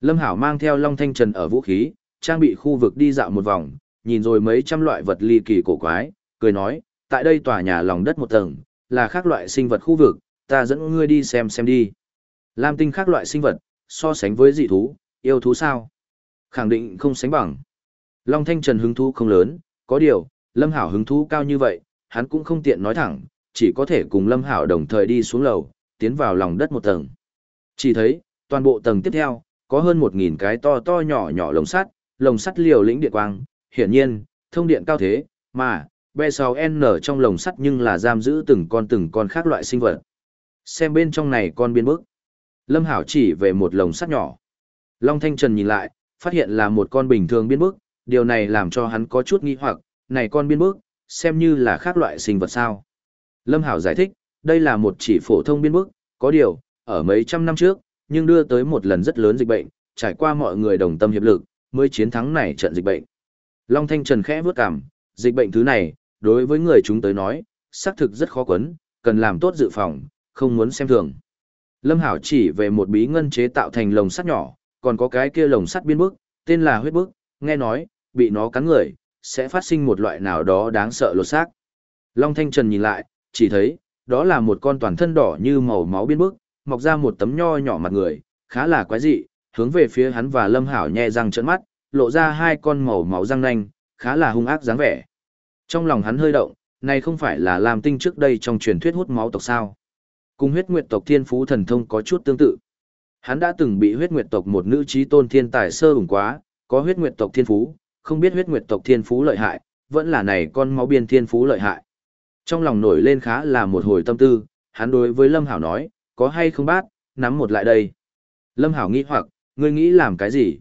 Lâm Hảo mang theo Long Thanh Trần ở vũ khí, trang bị khu vực đi dạo một vòng, nhìn rồi mấy trăm loại vật ly kỳ cổ quái, cười nói, tại đây tòa nhà lòng đất một tầng, là khác loại sinh vật khu vực, ta dẫn ngươi đi xem xem đi. Lam tinh khác loại sinh vật, so sánh với dị thú, yêu thú sao? Khẳng định không sánh bằng. Long Thanh Trần hứng thú không lớn, có điều, Lâm Hảo hứng thú cao như vậy, hắn cũng không tiện nói thẳng, chỉ có thể cùng Lâm Hảo đồng thời đi xuống lầu, tiến vào lòng đất một tầng. Chỉ thấy, toàn bộ tầng tiếp theo, có hơn 1.000 cái to to nhỏ nhỏ lồng sắt, lồng sắt liều lĩnh điện quang, hiển nhiên, thông điện cao thế, mà, B6N trong lồng sắt nhưng là giam giữ từng con từng con khác loại sinh vật. Xem bên trong này con biên bức. Lâm Hảo chỉ về một lồng sắt nhỏ. Long Thanh Trần nhìn lại, phát hiện là một con bình thường biên bức, điều này làm cho hắn có chút nghi hoặc, này con biên bức, xem như là khác loại sinh vật sao. Lâm Hảo giải thích, đây là một chỉ phổ thông biên bức, có điều, ở mấy trăm năm trước, nhưng đưa tới một lần rất lớn dịch bệnh, trải qua mọi người đồng tâm hiệp lực, mới chiến thắng này trận dịch bệnh. Long Thanh Trần khẽ vướt cằm, dịch bệnh thứ này, đối với người chúng tới nói, xác thực rất khó quấn, cần làm tốt dự phòng, không muốn xem thường. Lâm Hảo chỉ về một bí ngân chế tạo thành lồng sắt nhỏ, còn có cái kia lồng sắt biên bức, tên là huyết bức, nghe nói, bị nó cắn người, sẽ phát sinh một loại nào đó đáng sợ lột xác. Long Thanh Trần nhìn lại, chỉ thấy, đó là một con toàn thân đỏ như màu máu biên bức, mọc ra một tấm nho nhỏ mặt người, khá là quái dị, hướng về phía hắn và Lâm Hảo nhe răng trợn mắt, lộ ra hai con màu máu răng nanh, khá là hung ác dáng vẻ. Trong lòng hắn hơi động, này không phải là làm tinh trước đây trong truyền thuyết hút máu tộc sao? Cùng huyết nguyệt tộc thiên phú thần thông có chút tương tự. Hắn đã từng bị huyết nguyệt tộc một nữ trí tôn thiên tài sơ ủng quá, có huyết nguyệt tộc thiên phú, không biết huyết nguyệt tộc thiên phú lợi hại, vẫn là này con máu biên thiên phú lợi hại. Trong lòng nổi lên khá là một hồi tâm tư, hắn đối với Lâm Hảo nói, có hay không bát, nắm một lại đây. Lâm Hảo nghĩ hoặc, ngươi nghĩ làm cái gì?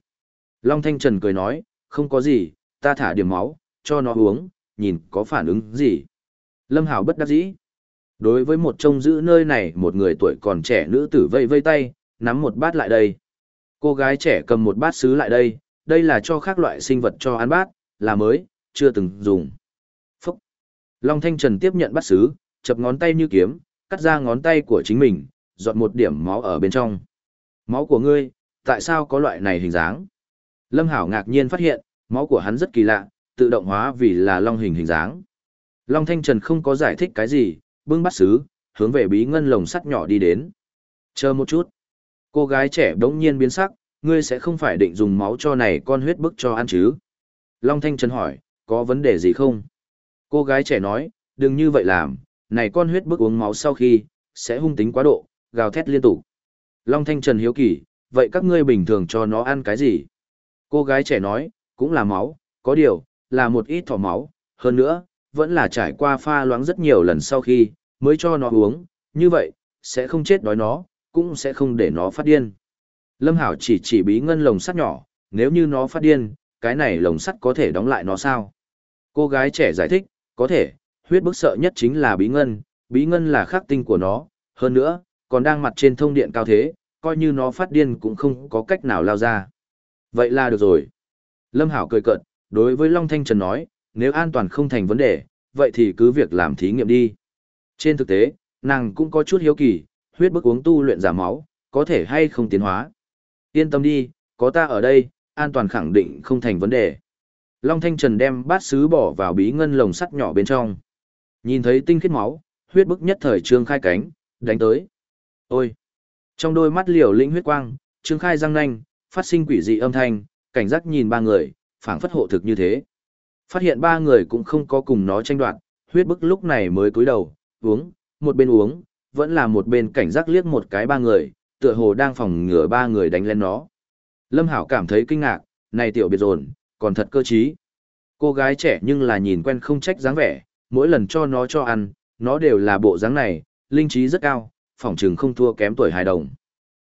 Long Thanh Trần cười nói, không có gì, ta thả điểm máu, cho nó uống, nhìn có phản ứng gì. Lâm Hảo bất đắc dĩ. Đối với một trông giữ nơi này một người tuổi còn trẻ nữ tử vây vây tay, nắm một bát lại đây. Cô gái trẻ cầm một bát sứ lại đây, đây là cho các loại sinh vật cho ăn bát, là mới, chưa từng dùng. Phúc! Long Thanh Trần tiếp nhận bát sứ, chập ngón tay như kiếm, cắt ra ngón tay của chính mình, dọn một điểm máu ở bên trong. Máu của ngươi, tại sao có loại này hình dáng? Lâm Hảo ngạc nhiên phát hiện, máu của hắn rất kỳ lạ, tự động hóa vì là long hình hình dáng. Long Thanh Trần không có giải thích cái gì, bưng bắt xứ, hướng về bí ngân lồng sắt nhỏ đi đến. Chờ một chút. Cô gái trẻ đống nhiên biến sắc, ngươi sẽ không phải định dùng máu cho này con huyết bức cho ăn chứ? Long Thanh Trần hỏi, có vấn đề gì không? Cô gái trẻ nói, đừng như vậy làm, này con huyết bức uống máu sau khi, sẽ hung tính quá độ, gào thét liên tục. Long Thanh Trần hiếu kỳ, vậy các ngươi bình thường cho nó ăn cái gì? Cô gái trẻ nói, cũng là máu, có điều, là một ít thỏ máu, hơn nữa, vẫn là trải qua pha loãng rất nhiều lần sau khi, mới cho nó uống, như vậy, sẽ không chết đói nó, cũng sẽ không để nó phát điên. Lâm Hảo chỉ chỉ bí ngân lồng sắt nhỏ, nếu như nó phát điên, cái này lồng sắt có thể đóng lại nó sao? Cô gái trẻ giải thích, có thể, huyết bức sợ nhất chính là bí ngân, bí ngân là khắc tinh của nó, hơn nữa, còn đang mặt trên thông điện cao thế, coi như nó phát điên cũng không có cách nào lao ra. Vậy là được rồi. Lâm Hảo cười cợt, đối với Long Thanh Trần nói, nếu an toàn không thành vấn đề, vậy thì cứ việc làm thí nghiệm đi. Trên thực tế, nàng cũng có chút hiếu kỳ, huyết bức uống tu luyện giảm máu, có thể hay không tiến hóa. Yên tâm đi, có ta ở đây, an toàn khẳng định không thành vấn đề. Long Thanh Trần đem bát sứ bỏ vào bí ngân lồng sắt nhỏ bên trong. Nhìn thấy tinh khiết máu, huyết bức nhất thời trương khai cánh, đánh tới. Ôi! Trong đôi mắt liều linh huyết quang, trương khai răng nanh, phát sinh quỷ dị âm thanh, cảnh giác nhìn ba người, phảng phất hộ thực như thế. Phát hiện ba người cũng không có cùng nó tranh đoạt, huyết bức lúc này mới cúi đầu, uống, một bên uống, vẫn là một bên cảnh giác liếc một cái ba người, tựa hồ đang phòng ngừa ba người đánh lên nó. Lâm Hảo cảm thấy kinh ngạc, này tiểu biệt rồn, còn thật cơ trí. Cô gái trẻ nhưng là nhìn quen không trách dáng vẻ, mỗi lần cho nó cho ăn, nó đều là bộ dáng này, linh trí rất cao, phỏng chừng không thua kém tuổi hài đồng.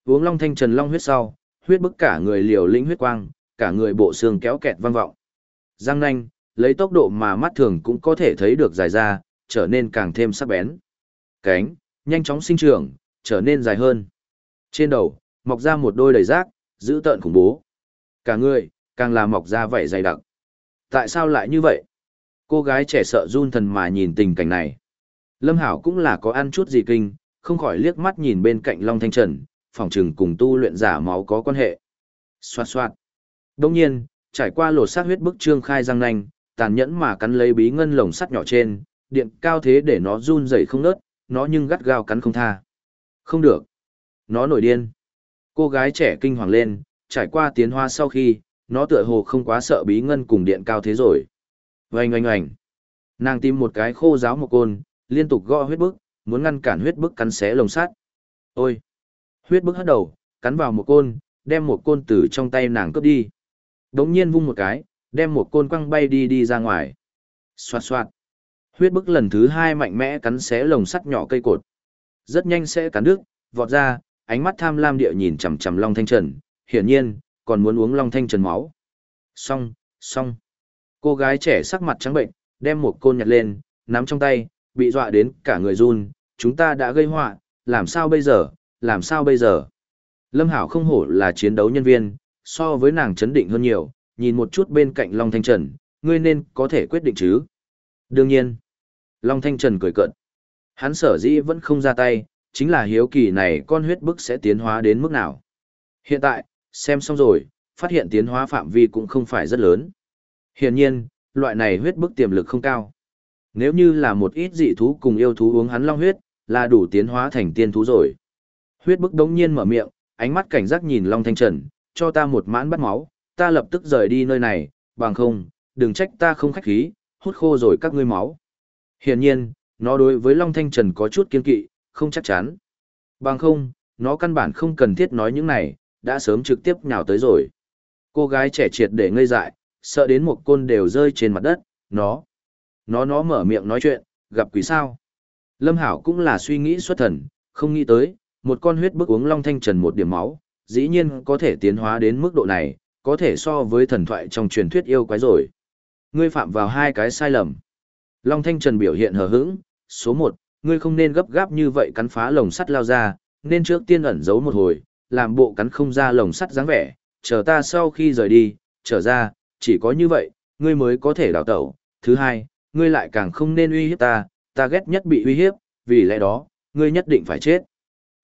Uống long thanh trần long huyết sau, huyết bức cả người liều lĩnh huyết quang, cả người bộ xương kéo kẹt vang vọng. Giang nanh, lấy tốc độ mà mắt thường cũng có thể thấy được dài ra, trở nên càng thêm sắc bén. Cánh, nhanh chóng sinh trưởng, trở nên dài hơn. Trên đầu, mọc ra một đôi đầy rác, giữ tợn khủng bố. Cả người, càng là mọc ra vảy dày đặc. Tại sao lại như vậy? Cô gái trẻ sợ run thần mà nhìn tình cảnh này. Lâm Hảo cũng là có ăn chút gì kinh, không khỏi liếc mắt nhìn bên cạnh Long Thanh Trần, phòng trừng cùng tu luyện giả máu có quan hệ. Xoạt xoạt. Đông nhiên, trải qua lột xác huyết bức trương khai răng nanh, tàn nhẫn mà cắn lấy bí ngân lồng sắt nhỏ trên, điện cao thế để nó run rẩy không nớt, nó nhưng gắt gao cắn không tha. Không được. Nó nổi điên. Cô gái trẻ kinh hoàng lên, trải qua tiến hoa sau khi, nó tựa hồ không quá sợ bí ngân cùng điện cao thế rồi. Oanh oanh oanh. Nàng tìm một cái khô giáo một côn, liên tục gõ huyết bức, muốn ngăn cản huyết bức cắn xé lồng sắt. Ôi! Huyết bức hất đầu, cắn vào một côn, đem một côn từ trong tay nàng cướp đi. Đống nhiên vung một cái, đem một côn quăng bay đi đi ra ngoài. Xoạt xoạt. Huyết bức lần thứ hai mạnh mẽ cắn xé lồng sắt nhỏ cây cột. Rất nhanh sẽ cắn đứt, vọt ra, ánh mắt tham lam địa nhìn chằm chằm Long Thanh Trần, hiển nhiên, còn muốn uống Long Thanh Trần máu. Xong, xong. Cô gái trẻ sắc mặt trắng bệnh, đem một côn nhặt lên, nắm trong tay, bị dọa đến cả người run, chúng ta đã gây họa, làm sao bây giờ, làm sao bây giờ. Lâm Hảo không hổ là chiến đấu nhân viên, so với nàng chấn định hơn nhiều, nhìn một chút bên cạnh Long Thanh Trần, ngươi nên có thể quyết định chứ. Đương nhiên. Long Thanh Trần cười cợt. Hắn sở dĩ vẫn không ra tay, chính là hiếu kỳ này con huyết bức sẽ tiến hóa đến mức nào. Hiện tại, xem xong rồi, phát hiện tiến hóa phạm vi cũng không phải rất lớn. Hiển nhiên, loại này huyết bức tiềm lực không cao. Nếu như là một ít dị thú cùng yêu thú uống hắn long huyết, là đủ tiến hóa thành tiên thú rồi. Huyết bức đống nhiên mở miệng, ánh mắt cảnh giác nhìn Long Thanh Trần, cho ta một mãn bắt máu, ta lập tức rời đi nơi này, bằng không, đừng trách ta không khách khí, hút khô rồi các ngươi máu. Hiển nhiên, nó đối với Long Thanh Trần có chút kiên kỵ, không chắc chắn. Bằng không, nó căn bản không cần thiết nói những này, đã sớm trực tiếp nhào tới rồi. Cô gái trẻ triệt để ngây dại, sợ đến một côn đều rơi trên mặt đất, nó. Nó nó mở miệng nói chuyện, gặp quỷ sao. Lâm Hảo cũng là suy nghĩ xuất thần, không nghĩ tới, một con huyết bức uống Long Thanh Trần một điểm máu, dĩ nhiên có thể tiến hóa đến mức độ này, có thể so với thần thoại trong truyền thuyết yêu quái rồi. Ngươi phạm vào hai cái sai lầm. Long Thanh Trần biểu hiện hờ hững, số 1, ngươi không nên gấp gáp như vậy cắn phá lồng sắt lao ra, nên trước tiên ẩn giấu một hồi, làm bộ cắn không ra lồng sắt dáng vẻ, chờ ta sau khi rời đi, trở ra, chỉ có như vậy, ngươi mới có thể đào tẩu. Thứ hai, ngươi lại càng không nên uy hiếp ta, ta ghét nhất bị uy hiếp, vì lẽ đó, ngươi nhất định phải chết.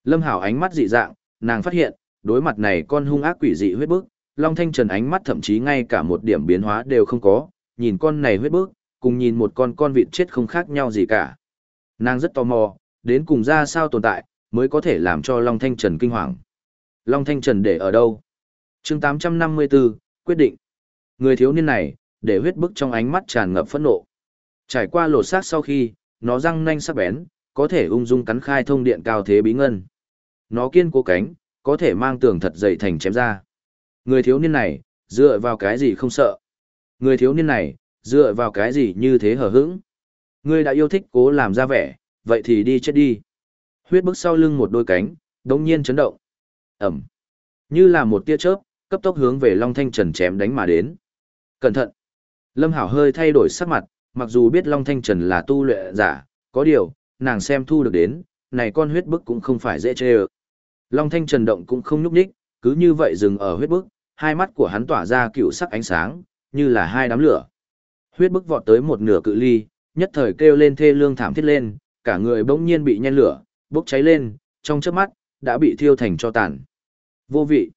Lâm Hảo ánh mắt dị dạng, nàng phát hiện, đối mặt này con hung ác quỷ dị huyết bức, Long Thanh Trần ánh mắt thậm chí ngay cả một điểm biến hóa đều không có, nhìn con này huyết bức, cùng nhìn một con con vịt chết không khác nhau gì cả. Nàng rất tò mò, đến cùng ra sao tồn tại, mới có thể làm cho Long Thanh Trần kinh hoàng. Long Thanh Trần để ở đâu? chương 854, quyết định. Người thiếu niên này, để huyết bức trong ánh mắt tràn ngập phẫn nộ. Trải qua lột xác sau khi, nó răng nanh sắc bén, có thể ung dung cắn khai thông điện cao thế bí ngân. Nó kiên cố cánh, có thể mang tường thật dày thành chém ra. Người thiếu niên này, dựa vào cái gì không sợ? Người thiếu niên này, dựa vào cái gì như thế hở hững? Ngươi đã yêu thích cố làm ra vẻ, vậy thì đi chết đi. Huyết bức sau lưng một đôi cánh, đồng nhiên chấn động. Ẩm. Như là một tia chớp, cấp tốc hướng về Long Thanh Trần chém đánh mà đến. Cẩn thận. Lâm Hảo hơi thay đổi sắc mặt, mặc dù biết Long Thanh Trần là tu luyện giả, có điều, nàng xem thu được đến, này con huyết bức cũng không phải dễ chê ơ. Long Thanh Trần động cũng không nhúc nhích, cứ như vậy dừng ở huyết bức, hai mắt của hắn tỏa ra cựu sắc ánh sáng, như là hai đám lửa. Huyết bức vọt tới một nửa cự ly, nhất thời kêu lên thê lương thảm thiết lên, cả người bỗng nhiên bị nhen lửa, bốc cháy lên, trong chớp mắt, đã bị thiêu thành cho tàn. Vô vị.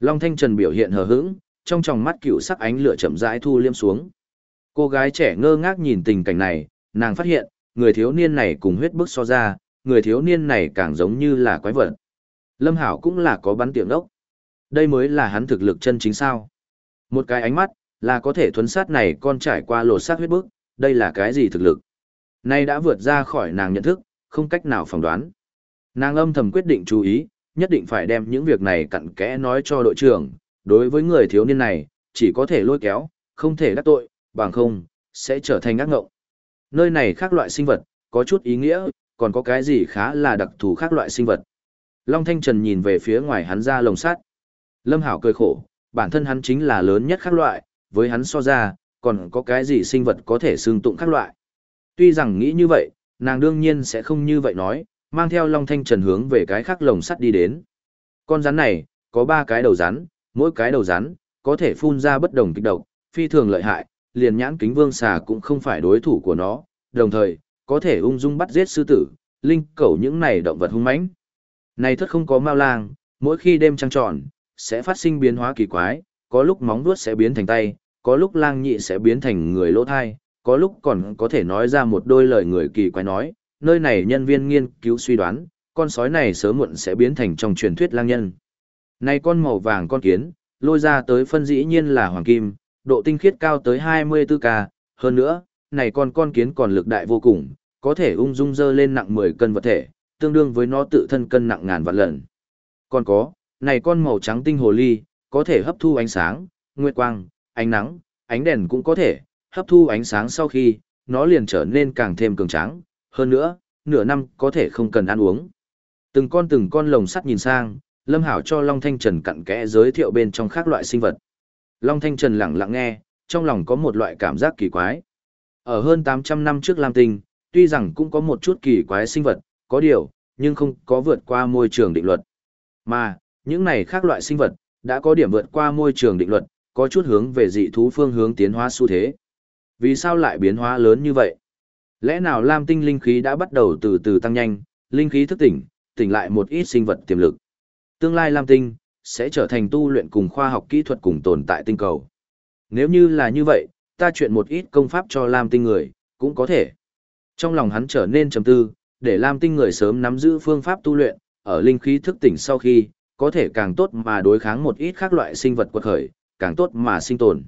Long Thanh Trần biểu hiện hờ hững, trong tròng mắt cựu sắc ánh lửa chậm rãi thu liêm xuống. Cô gái trẻ ngơ ngác nhìn tình cảnh này, nàng phát hiện, người thiếu niên này cùng huyết bức so ra, người thiếu niên này càng giống như là quái vật. Lâm Hảo cũng là có bắn tiệm đốc. Đây mới là hắn thực lực chân chính sao. Một cái ánh mắt, là có thể thuấn sát này con trải qua lột xác huyết bức, đây là cái gì thực lực. Nay đã vượt ra khỏi nàng nhận thức, không cách nào phỏng đoán. Nàng âm thầm quyết định chú ý, nhất định phải đem những việc này cặn kẽ nói cho đội trưởng, đối với người thiếu niên này, chỉ có thể lôi kéo, không thể đắc tội, bằng không, sẽ trở thành ác ngộng. Nơi này khác loại sinh vật, có chút ý nghĩa, còn có cái gì khá là đặc thù khác loại sinh vật. Long Thanh Trần nhìn về phía ngoài hắn ra lồng sắt. Lâm Hảo cười khổ, bản thân hắn chính là lớn nhất khác loại, với hắn so ra, còn có cái gì sinh vật có thể xương tụng khác loại. Tuy rằng nghĩ như vậy, nàng đương nhiên sẽ không như vậy nói, mang theo Long Thanh Trần hướng về cái khác lồng sắt đi đến. Con rắn này, có ba cái đầu rắn, mỗi cái đầu rắn, có thể phun ra bất đồng kích độc, phi thường lợi hại, liền nhãn kính vương xà cũng không phải đối thủ của nó, đồng thời, có thể ung dung bắt giết sư tử, linh cẩu những này động vật hung mãnh. Này thất không có mao lang, mỗi khi đêm trăng tròn, sẽ phát sinh biến hóa kỳ quái, có lúc móng vuốt sẽ biến thành tay, có lúc lang nhị sẽ biến thành người lỗ thai, có lúc còn có thể nói ra một đôi lời người kỳ quái nói, nơi này nhân viên nghiên cứu suy đoán, con sói này sớm muộn sẽ biến thành trong truyền thuyết lang nhân. Này con màu vàng con kiến, lôi ra tới phân dĩ nhiên là hoàng kim, độ tinh khiết cao tới 24K, hơn nữa, này con con kiến còn lực đại vô cùng, có thể ung dung dơ lên nặng 10 cân vật thể, tương đương với nó tự thân cân nặng ngàn vạn lần. Còn có, này con màu trắng tinh hồ ly, có thể hấp thu ánh sáng, nguyệt quang, ánh nắng, ánh đèn cũng có thể, hấp thu ánh sáng sau khi, nó liền trở nên càng thêm cường tráng, hơn nữa, nửa năm có thể không cần ăn uống. Từng con từng con lồng sắt nhìn sang, Lâm Hảo cho Long Thanh Trần cặn kẽ giới thiệu bên trong các loại sinh vật. Long Thanh Trần lặng lặng nghe, trong lòng có một loại cảm giác kỳ quái. Ở hơn 800 năm trước Lam Tinh, tuy rằng cũng có một chút kỳ quái sinh vật, có điều, nhưng không có vượt qua môi trường định luật. Mà, những này khác loại sinh vật, đã có điểm vượt qua môi trường định luật, có chút hướng về dị thú phương hướng tiến hóa xu thế. Vì sao lại biến hóa lớn như vậy? Lẽ nào Lam Tinh linh khí đã bắt đầu từ từ tăng nhanh, linh khí thức tỉnh, tỉnh lại một ít sinh vật tiềm lực. Tương lai Lam Tinh, sẽ trở thành tu luyện cùng khoa học kỹ thuật cùng tồn tại tinh cầu. Nếu như là như vậy, ta chuyện một ít công pháp cho Lam Tinh người, cũng có thể. Trong lòng hắn trở nên trầm tư, để Lam Tinh người sớm nắm giữ phương pháp tu luyện, ở linh khí thức tỉnh sau khi, có thể càng tốt mà đối kháng một ít khác loại sinh vật quật khởi, càng tốt mà sinh tồn.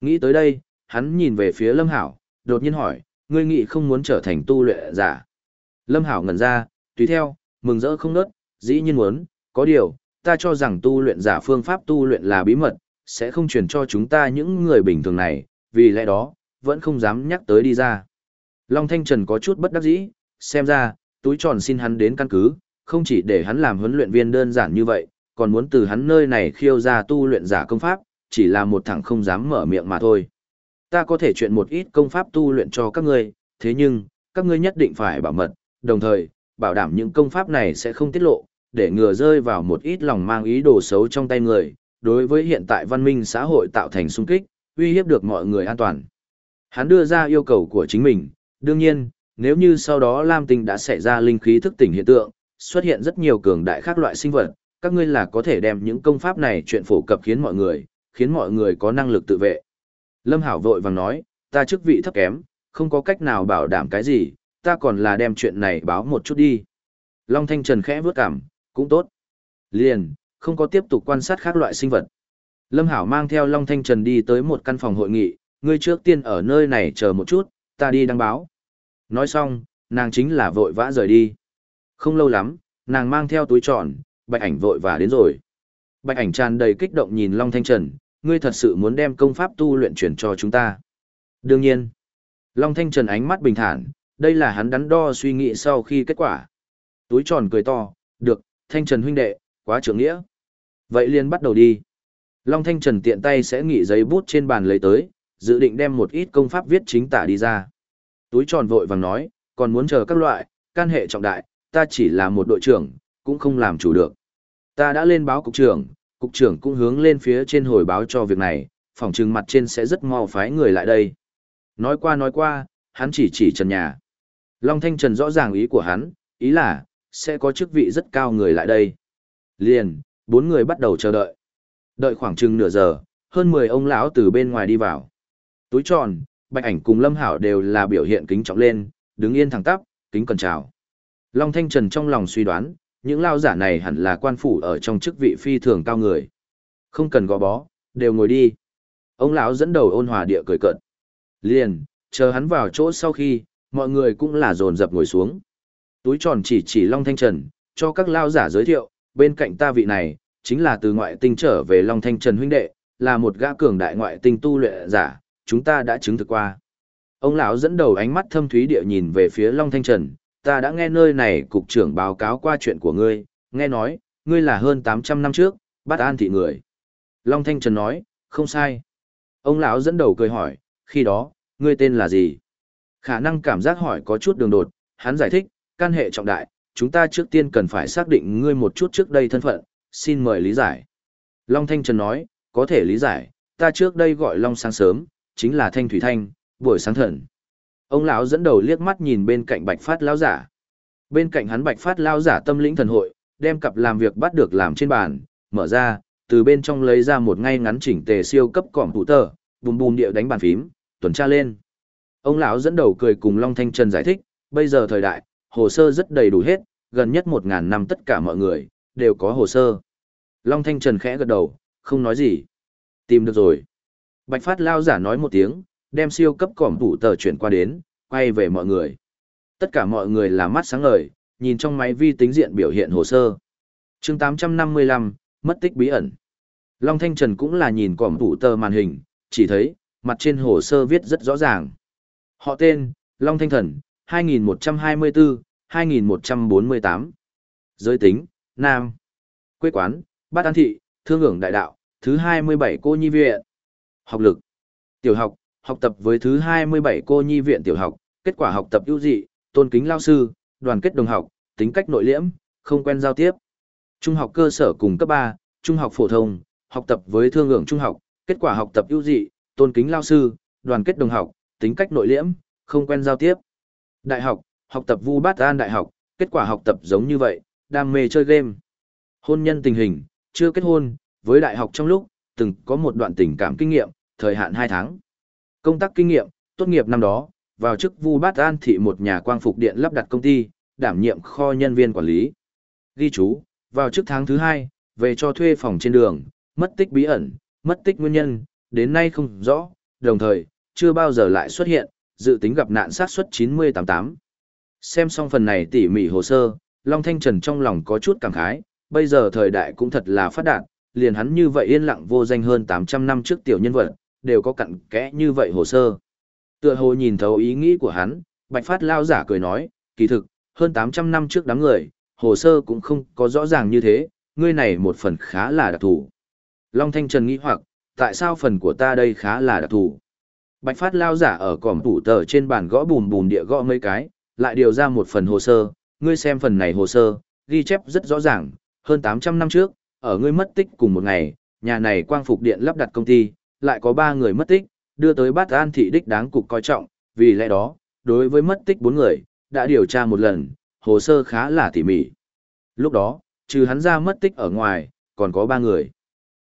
Nghĩ tới đây, hắn nhìn về phía Lâm Hảo, đột nhiên hỏi, ngươi nghĩ không muốn trở thành tu luyện giả. Lâm Hảo ngẩn ra, tùy theo, mừng rỡ không nớt, dĩ nhiên muốn, có điều, ta cho rằng tu luyện giả phương pháp tu luyện là bí mật, sẽ không truyền cho chúng ta những người bình thường này, vì lẽ đó, vẫn không dám nhắc tới đi ra. Long Thanh Trần có chút bất đắc dĩ, xem ra, túi tròn xin hắn đến căn cứ, không chỉ để hắn làm huấn luyện viên đơn giản như vậy, còn muốn từ hắn nơi này khiêu ra tu luyện giả công pháp, chỉ là một thằng không dám mở miệng mà thôi. Ta có thể chuyện một ít công pháp tu luyện cho các ngươi, thế nhưng, các ngươi nhất định phải bảo mật, đồng thời, bảo đảm những công pháp này sẽ không tiết lộ, để ngừa rơi vào một ít lòng mang ý đồ xấu trong tay người, đối với hiện tại văn minh xã hội tạo thành xung kích, uy hiếp được mọi người an toàn. Hắn đưa ra yêu cầu của chính mình, đương nhiên, nếu như sau đó Lam Tinh đã xảy ra linh khí thức tỉnh hiện tượng, xuất hiện rất nhiều cường đại khác loại sinh vật, các ngươi là có thể đem những công pháp này chuyện phổ cập khiến mọi người, khiến mọi người có năng lực tự vệ. Lâm Hảo vội vàng nói, ta chức vị thấp kém, không có cách nào bảo đảm cái gì, ta còn là đem chuyện này báo một chút đi. Long Thanh Trần khẽ vướt cảm, cũng tốt. Liền, không có tiếp tục quan sát khác loại sinh vật. Lâm Hảo mang theo Long Thanh Trần đi tới một căn phòng hội nghị, ngươi trước tiên ở nơi này chờ một chút, ta đi đăng báo. Nói xong, nàng chính là vội vã rời đi. Không lâu lắm, nàng mang theo túi tròn, bạch ảnh vội vã đến rồi. Bạch ảnh tràn đầy kích động nhìn Long Thanh Trần, ngươi thật sự muốn đem công pháp tu luyện chuyển cho chúng ta. Đương nhiên, Long Thanh Trần ánh mắt bình thản, đây là hắn đắn đo suy nghĩ sau khi kết quả. Túi tròn cười to, được, Thanh Trần huynh đệ, quá trưởng nghĩa. Vậy liền bắt đầu đi. Long Thanh Trần tiện tay sẽ nghỉ giấy bút trên bàn lấy tới, dự định đem một ít công pháp viết chính tả đi ra. Túi tròn vội vàng nói, còn muốn chờ các loại, can hệ trọng đại, ta chỉ là một đội trưởng, cũng không làm chủ được. Ta đã lên báo cục trưởng, cục trưởng cũng hướng lên phía trên hồi báo cho việc này, phòng trừng mặt trên sẽ rất mau phái người lại đây. Nói qua nói qua, hắn chỉ chỉ trần nhà. Long Thanh Trần rõ ràng ý của hắn, ý là, sẽ có chức vị rất cao người lại đây. Liền, bốn người bắt đầu chờ đợi. Đợi khoảng chừng nửa giờ, hơn 10 ông lão từ bên ngoài đi vào. Túi tròn, bạch ảnh cùng lâm hảo đều là biểu hiện kính trọng lên, đứng yên thẳng tắp, kính cần chào. Long Thanh Trần trong lòng suy đoán, những lao giả này hẳn là quan phủ ở trong chức vị phi thường cao người. Không cần gò bó, đều ngồi đi. Ông lão dẫn đầu ôn hòa địa cười cợt. Liền, chờ hắn vào chỗ sau khi, mọi người cũng là dồn dập ngồi xuống. Túi tròn chỉ chỉ Long Thanh Trần, cho các lao giả giới thiệu, bên cạnh ta vị này, chính là từ ngoại tinh trở về Long Thanh Trần huynh đệ, là một gã cường đại ngoại tinh tu luyện giả, chúng ta đã chứng thực qua. Ông lão dẫn đầu ánh mắt thâm thúy địa nhìn về phía Long Thanh Trần, ta đã nghe nơi này cục trưởng báo cáo qua chuyện của ngươi, nghe nói, ngươi là hơn 800 năm trước, bắt an thị người. Long Thanh Trần nói, không sai. Ông lão dẫn đầu cười hỏi, khi đó, ngươi tên là gì? Khả năng cảm giác hỏi có chút đường đột, hắn giải thích, can hệ trọng đại, chúng ta trước tiên cần phải xác định ngươi một chút trước đây thân phận, xin mời lý giải. Long Thanh Trần nói, có thể lý giải, ta trước đây gọi Long sáng sớm, chính là Thanh Thủy Thanh, buổi sáng thần. Ông lão dẫn đầu liếc mắt nhìn bên cạnh Bạch Phát lão giả. Bên cạnh hắn Bạch Phát lão giả tâm lĩnh thần hội, đem cặp làm việc bắt được làm trên bàn, mở ra, từ bên trong lấy ra một ngay ngắn chỉnh tề siêu cấp cỏm thủ tờ, bùm bùm địa đánh bàn phím, tuần tra lên. Ông lão dẫn đầu cười cùng Long Thanh Trần giải thích, bây giờ thời đại, hồ sơ rất đầy đủ hết, gần nhất một ngàn năm tất cả mọi người, đều có hồ sơ. Long Thanh Trần khẽ gật đầu, không nói gì. Tìm được rồi. Bạch Phát lao giả nói một tiếng, đem siêu cấp cỏm tủ tờ chuyển qua đến, quay về mọi người. Tất cả mọi người là mắt sáng ngời, nhìn trong máy vi tính diện biểu hiện hồ sơ. chương 855, mất tích bí ẩn. Long Thanh Trần cũng là nhìn cỏm tủ tờ màn hình, chỉ thấy, mặt trên hồ sơ viết rất rõ ràng. Họ tên, Long Thanh Thần, 2124, 2148. Giới tính, Nam. Quê quán, Bát An Thị, Thương ưởng Đại Đạo, thứ 27 cô nhi viện. Học lực. Tiểu học, học tập với thứ 27 cô nhi viện tiểu học, kết quả học tập ưu dị, tôn kính lao sư, đoàn kết đồng học, tính cách nội liễm, không quen giao tiếp. Trung học cơ sở cùng cấp 3, trung học phổ thông, học tập với thương ưởng trung học, kết quả học tập ưu dị, tôn kính lao sư, đoàn kết đồng học, tính cách nội liễm, không quen giao tiếp. Đại học, học tập Vu Bát An Đại học, kết quả học tập giống như vậy, đam mê chơi game. Hôn nhân tình hình, chưa kết hôn, với đại học trong lúc, từng có một đoạn tình cảm kinh nghiệm, thời hạn 2 tháng. Công tác kinh nghiệm, tốt nghiệp năm đó, vào chức Vu Bát An thị một nhà quang phục điện lắp đặt công ty, đảm nhiệm kho nhân viên quản lý. Ghi chú, vào chức tháng thứ 2, về cho thuê phòng trên đường, mất tích bí ẩn, mất tích nguyên nhân, đến nay không rõ, đồng thời, chưa bao giờ lại xuất hiện, dự tính gặp nạn sát suất 988. Xem xong phần này tỉ mỉ hồ sơ, Long Thanh Trần trong lòng có chút cảm khái, bây giờ thời đại cũng thật là phát đạt, liền hắn như vậy yên lặng vô danh hơn 800 năm trước tiểu nhân vật, đều có cặn kẽ như vậy hồ sơ. Tựa hồ nhìn thấu ý nghĩ của hắn, Bạch Phát lao giả cười nói, kỳ thực, hơn 800 năm trước đám người, hồ sơ cũng không có rõ ràng như thế, ngươi này một phần khá là đặc thù. Long Thanh Trần nghĩ hoặc, tại sao phần của ta đây khá là đặc thù? Bạch Phát lao giả ở cỏm tủ tờ trên bàn gõ bùm bùm địa gõ mấy cái, lại điều ra một phần hồ sơ, ngươi xem phần này hồ sơ, ghi chép rất rõ ràng, hơn 800 năm trước, ở ngươi mất tích cùng một ngày, nhà này quang phục điện lắp đặt công ty, lại có 3 người mất tích, đưa tới bát an thị đích đáng cục coi trọng, vì lẽ đó, đối với mất tích 4 người, đã điều tra một lần, hồ sơ khá là tỉ mỉ. Lúc đó, trừ hắn ra mất tích ở ngoài, còn có 3 người.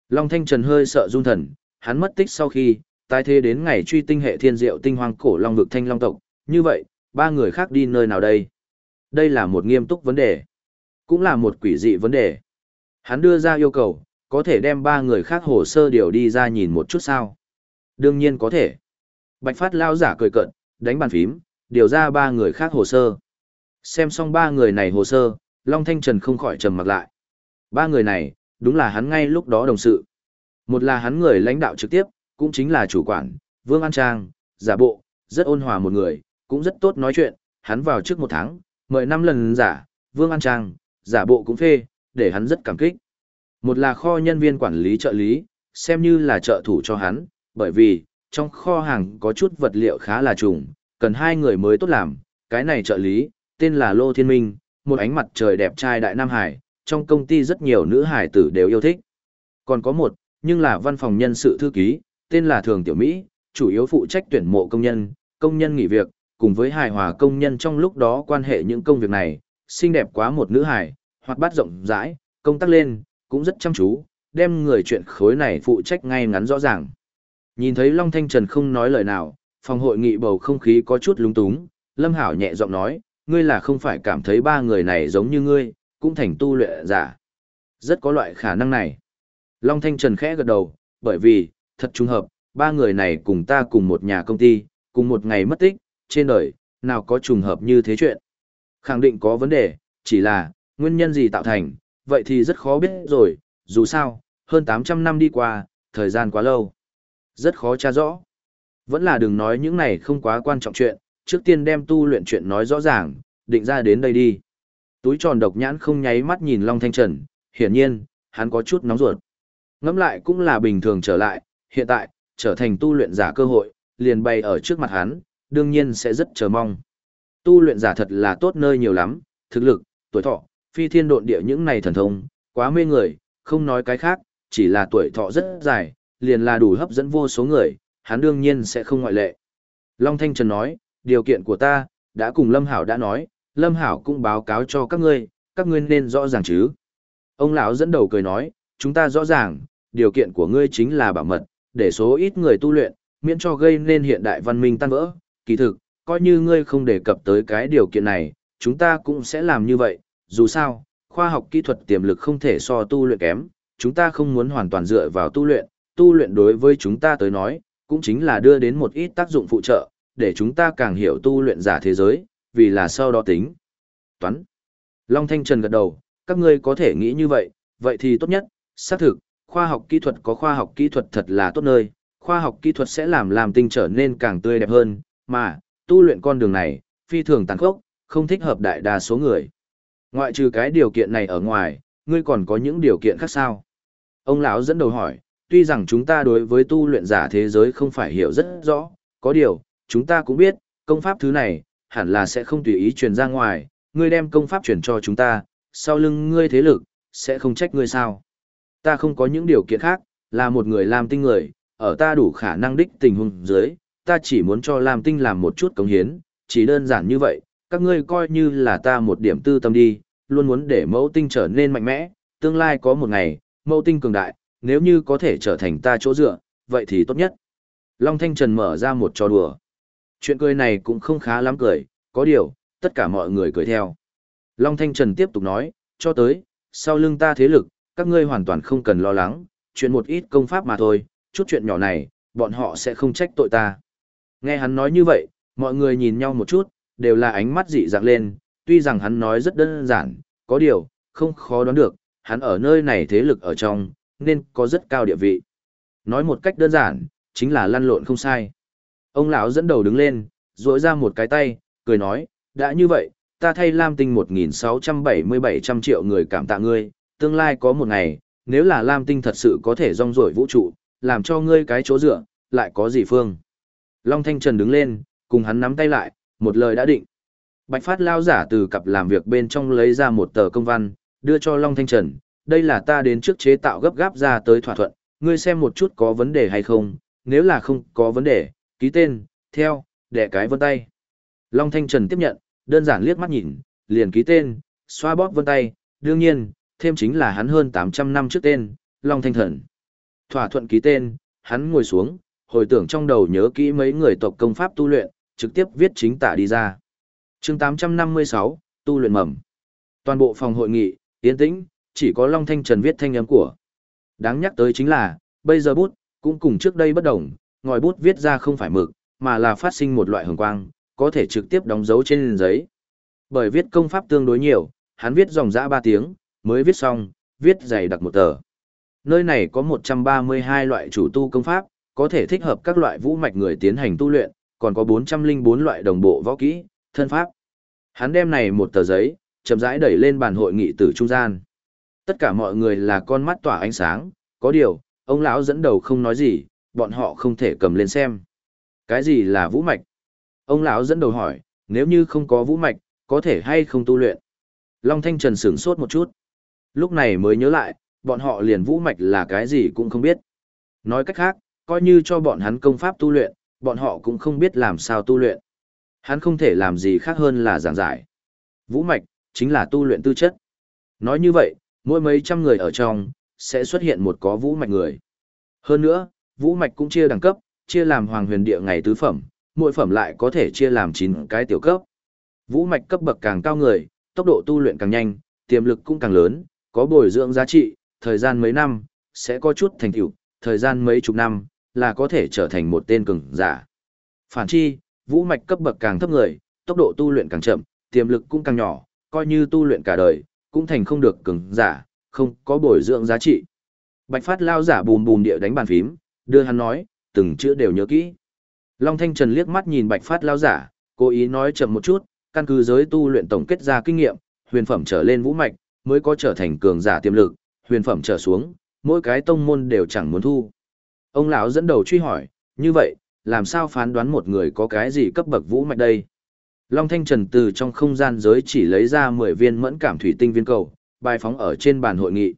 Long Thanh Trần hơi sợ run thần, hắn mất tích sau khi, tái thế đến ngày truy tinh hệ thiên diệu tinh hoang cổ long vực thanh long tộc, như vậy, ba người khác đi nơi nào đây? Đây là một nghiêm túc vấn đề, cũng là một quỷ dị vấn đề. Hắn đưa ra yêu cầu, có thể đem ba người khác hồ sơ điều đi ra nhìn một chút sao? Đương nhiên có thể. Bạch Phát lao giả cười cận, đánh bàn phím, điều ra ba người khác hồ sơ. Xem xong ba người này hồ sơ, Long Thanh Trần không khỏi trầm mặt lại. Ba người này, đúng là hắn ngay lúc đó đồng sự. Một là hắn người lãnh đạo trực tiếp, cũng chính là chủ quản, Vương An Trang, giả bộ, rất ôn hòa một người, cũng rất tốt nói chuyện, hắn vào trước một tháng, mời năm lần giả, Vương An Trang, giả bộ cũng phê, để hắn rất cảm kích. Một là kho nhân viên quản lý trợ lý, xem như là trợ thủ cho hắn, bởi vì, trong kho hàng có chút vật liệu khá là trùng, cần hai người mới tốt làm, cái này trợ lý, tên là Lô Thiên Minh, một ánh mặt trời đẹp trai đại Nam Hải, trong công ty rất nhiều nữ hải tử đều yêu thích. Còn có một, nhưng là văn phòng nhân sự thư ký, tên là Thường Tiểu Mỹ, chủ yếu phụ trách tuyển mộ công nhân, công nhân nghỉ việc, cùng với hài hòa công nhân trong lúc đó quan hệ những công việc này, xinh đẹp quá một nữ hài, hoặc bát rộng rãi, công tác lên, cũng rất chăm chú, đem người chuyện khối này phụ trách ngay ngắn rõ ràng. Nhìn thấy Long Thanh Trần không nói lời nào, phòng hội nghị bầu không khí có chút lúng túng, Lâm Hảo nhẹ giọng nói, ngươi là không phải cảm thấy ba người này giống như ngươi, cũng thành tu luyện giả. Rất có loại khả năng này. Long Thanh Trần khẽ gật đầu, bởi vì, thật trùng hợp, ba người này cùng ta cùng một nhà công ty, cùng một ngày mất tích, trên đời, nào có trùng hợp như thế chuyện. Khẳng định có vấn đề, chỉ là, nguyên nhân gì tạo thành, vậy thì rất khó biết rồi, dù sao, hơn 800 năm đi qua, thời gian quá lâu. Rất khó tra rõ. Vẫn là đừng nói những này không quá quan trọng chuyện, trước tiên đem tu luyện chuyện nói rõ ràng, định ra đến đây đi. Túi tròn độc nhãn không nháy mắt nhìn Long Thanh Trần, hiển nhiên, hắn có chút nóng ruột. Ngẫm lại cũng là bình thường trở lại, hiện tại, trở thành tu luyện giả cơ hội, liền bày ở trước mặt hắn, đương nhiên sẽ rất chờ mong. Tu luyện giả thật là tốt nơi nhiều lắm, thực lực, tuổi thọ, phi thiên độn địa những này thần thông, quá mê người, không nói cái khác, chỉ là tuổi thọ rất dài, liền là đủ hấp dẫn vô số người, hắn đương nhiên sẽ không ngoại lệ. Long Thanh Trần nói, điều kiện của ta, đã cùng Lâm Hảo đã nói, Lâm Hảo cũng báo cáo cho các ngươi, các ngươi nên rõ ràng chứ. Ông lão dẫn đầu cười nói, chúng ta rõ ràng, điều kiện của ngươi chính là bảo mật, để số ít người tu luyện, miễn cho gây nên hiện đại văn minh tan vỡ. Kỳ thực, coi như ngươi không đề cập tới cái điều kiện này, chúng ta cũng sẽ làm như vậy, dù sao, khoa học kỹ thuật tiềm lực không thể so tu luyện kém, chúng ta không muốn hoàn toàn dựa vào tu luyện, tu luyện đối với chúng ta tới nói, cũng chính là đưa đến một ít tác dụng phụ trợ, để chúng ta càng hiểu tu luyện giả thế giới, vì là sau đó tính. Toán. Long Thanh Trần gật đầu, các ngươi có thể nghĩ như vậy, vậy thì tốt nhất, xác thực, khoa học kỹ thuật có khoa học kỹ thuật thật là tốt nơi, khoa học kỹ thuật sẽ làm làm tinh trở nên càng tươi đẹp hơn, mà, tu luyện con đường này, phi thường tàn khốc, không thích hợp đại đa số người. Ngoại trừ cái điều kiện này ở ngoài, ngươi còn có những điều kiện khác sao? Ông lão dẫn đầu hỏi, tuy rằng chúng ta đối với tu luyện giả thế giới không phải hiểu rất rõ, có điều, chúng ta cũng biết, công pháp thứ này, hẳn là sẽ không tùy ý truyền ra ngoài, ngươi đem công pháp truyền cho chúng ta, sau lưng ngươi thế lực, sẽ không trách ngươi sao. Ta không có những điều kiện khác, là một người làm tinh người, ở ta đủ khả năng đích tình huống dưới, ta chỉ muốn cho làm tinh làm một chút cống hiến, chỉ đơn giản như vậy, các ngươi coi như là ta một điểm tư tâm đi, luôn muốn để mẫu tinh trở nên mạnh mẽ, tương lai có một ngày, mẫu tinh cường đại, nếu như có thể trở thành ta chỗ dựa, vậy thì tốt nhất. Long Thanh Trần mở ra một trò đùa. Chuyện cười này cũng không khá lắm cười, có điều, tất cả mọi người cười theo. Long Thanh Trần tiếp tục nói, cho tới, sau lưng ta thế lực, các ngươi hoàn toàn không cần lo lắng, chuyện một ít công pháp mà thôi, chút chuyện nhỏ này, bọn họ sẽ không trách tội ta. Nghe hắn nói như vậy, mọi người nhìn nhau một chút, đều là ánh mắt dị dạng lên, tuy rằng hắn nói rất đơn giản, có điều, không khó đoán được, hắn ở nơi này thế lực ở trong, nên có rất cao địa vị. Nói một cách đơn giản, chính là lăn lộn không sai. Ông lão dẫn đầu đứng lên, duỗi ra một cái tay, cười nói, đã như vậy, ta thay Lam Tinh 1.677 triệu người cảm tạ ngươi, tương lai có một ngày, nếu là Lam Tinh thật sự có thể rong rổi vũ trụ, làm cho ngươi cái chỗ dựa, lại có gì phương. Long Thanh Trần đứng lên, cùng hắn nắm tay lại, một lời đã định. Bạch Phát lao giả từ cặp làm việc bên trong lấy ra một tờ công văn, đưa cho Long Thanh Trần, đây là ta đến trước chế tạo gấp gáp ra tới thỏa thuận, ngươi xem một chút có vấn đề hay không, nếu là không có vấn đề, ký tên, theo, đẻ cái vân tay. Long Thanh Trần tiếp nhận, đơn giản liếc mắt nhìn, liền ký tên, xoa bóp vân tay, đương nhiên, thêm chính là hắn hơn 800 năm trước tên, Long Thanh Thần. Thỏa thuận ký tên, hắn ngồi xuống, hồi tưởng trong đầu nhớ kỹ mấy người tộc công pháp tu luyện, trực tiếp viết chính tả đi ra. chương 856, tu luyện mầm. Toàn bộ phòng hội nghị, yên tĩnh, chỉ có Long Thanh Trần viết thanh âm của. Đáng nhắc tới chính là, bây giờ bút, cũng cùng trước đây bất đồng, ngòi bút viết ra không phải mực, mà là phát sinh một loại hồng quang, có thể trực tiếp đóng dấu trên giấy. Bởi viết công pháp tương đối nhiều, hắn viết dòng dã 3 tiếng, mới viết xong, viết dày đặc một tờ. Nơi này có 132 loại chủ tu công pháp, có thể thích hợp các loại vũ mạch người tiến hành tu luyện, còn có 404 loại đồng bộ võ kỹ, thân pháp. Hắn đem này một tờ giấy, chậm rãi đẩy lên bàn hội nghị tử trung gian. Tất cả mọi người là con mắt tỏa ánh sáng, có điều, ông lão dẫn đầu không nói gì, bọn họ không thể cầm lên xem. Cái gì là vũ mạch? Ông lão dẫn đầu hỏi, nếu như không có vũ mạch, có thể hay không tu luyện? Long Thanh Trần sửng sốt một chút. Lúc này mới nhớ lại, bọn họ liền vũ mạch là cái gì cũng không biết. Nói cách khác, coi như cho bọn hắn công pháp tu luyện, bọn họ cũng không biết làm sao tu luyện. Hắn không thể làm gì khác hơn là giảng giải. Vũ mạch, chính là tu luyện tư chất. Nói như vậy, mỗi mấy trăm người ở trong, sẽ xuất hiện một có vũ mạch người. Hơn nữa, vũ mạch cũng chia đẳng cấp, chia làm hoàng huyền địa ngày tứ phẩm, mỗi phẩm lại có thể chia làm 9 cái tiểu cấp. Vũ mạch cấp bậc càng cao người, tốc độ tu luyện càng nhanh, tiềm lực cũng càng lớn, có bồi dưỡng giá trị, thời gian mấy năm, sẽ có chút thành tựu, thời gian mấy chục năm, là có thể trở thành một tên cường giả. Phản chi, vũ mạch cấp bậc càng thấp người, tốc độ tu luyện càng chậm, tiềm lực cũng càng nhỏ, coi như tu luyện cả đời, cũng thành không được cường giả, không có bồi dưỡng giá trị. Bạch Phát lao giả bùm bùm địa đánh bàn phím, đưa hắn nói, từng chữ đều nhớ kỹ. Long Thanh Trần liếc mắt nhìn Bạch Phát lao giả, cố ý nói chậm một chút, căn cứ giới tu luyện tổng kết ra kinh nghiệm, huyền phẩm trở lên vũ mạch, mới có trở thành cường giả tiềm lực, huyền phẩm trở xuống, mỗi cái tông môn đều chẳng muốn thu. Ông lão dẫn đầu truy hỏi, như vậy, làm sao phán đoán một người có cái gì cấp bậc vũ mạch đây? Long Thanh Trần từ trong không gian giới chỉ lấy ra 10 viên mẫn cảm thủy tinh viên cầu, bài phóng ở trên bàn hội nghị.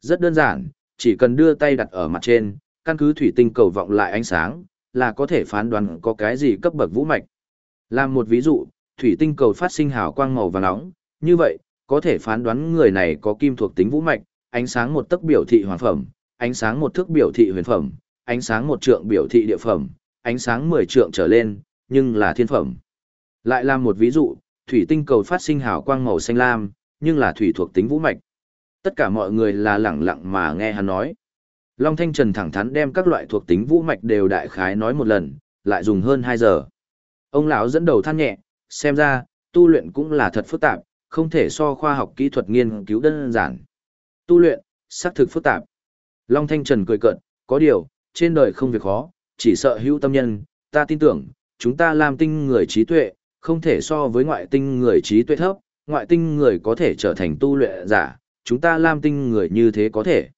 Rất đơn giản, chỉ cần đưa tay đặt ở mặt trên, căn cứ thủy tinh cầu vọng lại ánh sáng, là có thể phán đoán có cái gì cấp bậc vũ mạch. Làm một ví dụ, thủy tinh cầu phát sinh hào quang màu vàng nóng, như vậy, có thể phán đoán người này có kim thuộc tính vũ mạch, ánh sáng một tấc biểu thị hoàng phẩm, ánh sáng một thước biểu thị huyền phẩm, ánh sáng một trượng biểu thị địa phẩm, ánh sáng 10 trượng trở lên, nhưng là thiên phẩm. Lại làm một ví dụ, thủy tinh cầu phát sinh hào quang màu xanh lam, nhưng là thủy thuộc tính vũ mạch. Tất cả mọi người là lẳng lặng mà nghe hắn nói. Long Thanh Trần thẳng thắn đem các loại thuộc tính vũ mạch đều đại khái nói một lần, lại dùng hơn 2 giờ. Ông lão dẫn đầu than nhẹ, xem ra, tu luyện cũng là thật phức tạp, không thể so khoa học kỹ thuật nghiên cứu đơn giản. Tu luyện, xác thực phức tạp. Long Thanh Trần cười cợt, có điều, trên đời không việc khó, chỉ sợ hữu tâm nhân, ta tin tưởng, chúng ta làm tinh người trí tuệ, không thể so với ngoại tinh người trí tuệ thấp, ngoại tinh người có thể trở thành tu luyện giả, chúng ta làm tinh người như thế có thể.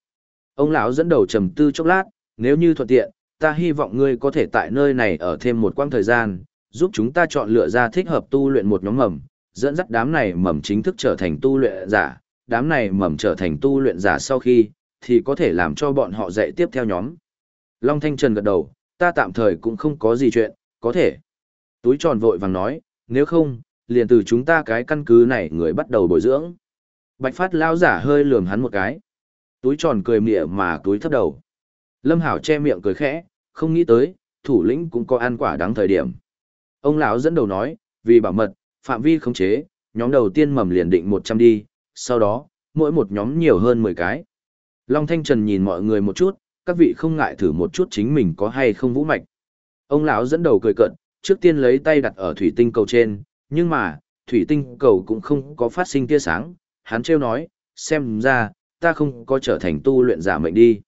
Ông lão dẫn đầu trầm tư chốc lát, nếu như thuận tiện, ta hy vọng ngươi có thể tại nơi này ở thêm một quãng thời gian, giúp chúng ta chọn lựa ra thích hợp tu luyện một nhóm mầm, dẫn dắt đám này mầm chính thức trở thành tu luyện giả, đám này mầm trở thành tu luyện giả sau khi, thì có thể làm cho bọn họ dạy tiếp theo nhóm. Long Thanh Trần gật đầu, ta tạm thời cũng không có gì chuyện, có thể. Túi tròn vội vàng nói, nếu không, liền từ chúng ta cái căn cứ này người bắt đầu bồi dưỡng. Bạch Phát lao giả hơi lườm hắn một cái. Túi tròn cười mỉa mà túi thấp đầu. Lâm Hảo che miệng cười khẽ, không nghĩ tới, thủ lĩnh cũng có ăn quả đáng thời điểm. Ông lão dẫn đầu nói, vì bảo mật, phạm vi khống chế, nhóm đầu tiên mầm liền định 100 đi, sau đó, mỗi một nhóm nhiều hơn 10 cái. Long Thanh Trần nhìn mọi người một chút, các vị không ngại thử một chút chính mình có hay không vũ mạch. Ông lão dẫn đầu cười cợt, trước tiên lấy tay đặt ở thủy tinh cầu trên, nhưng mà, thủy tinh cầu cũng không có phát sinh tia sáng, hắn trêu nói, xem ra, ta không có trở thành tu luyện giả mệnh đi.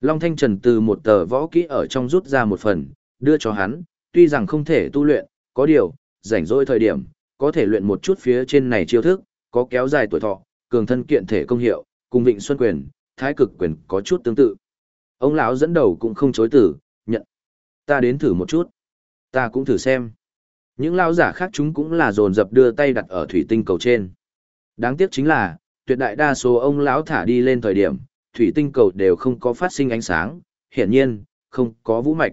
Long Thanh Trần từ một tờ võ kỹ ở trong rút ra một phần, đưa cho hắn, tuy rằng không thể tu luyện, có điều, rảnh rỗi thời điểm, có thể luyện một chút phía trên này chiêu thức, có kéo dài tuổi thọ, cường thân kiện thể công hiệu, cùng Vịnh Xuân Quyền, Thái Cực Quyền có chút tương tự. Ông lão dẫn đầu cũng không chối từ, nhận. Ta đến thử một chút. Ta cũng thử xem. Những lão giả khác chúng cũng là dồn dập đưa tay đặt ở thủy tinh cầu trên. Đáng tiếc chính là, tuyệt đại đa số ông lão thả đi lên thời điểm, thủy tinh cầu đều không có phát sinh ánh sáng, hiển nhiên, không có vũ mạch.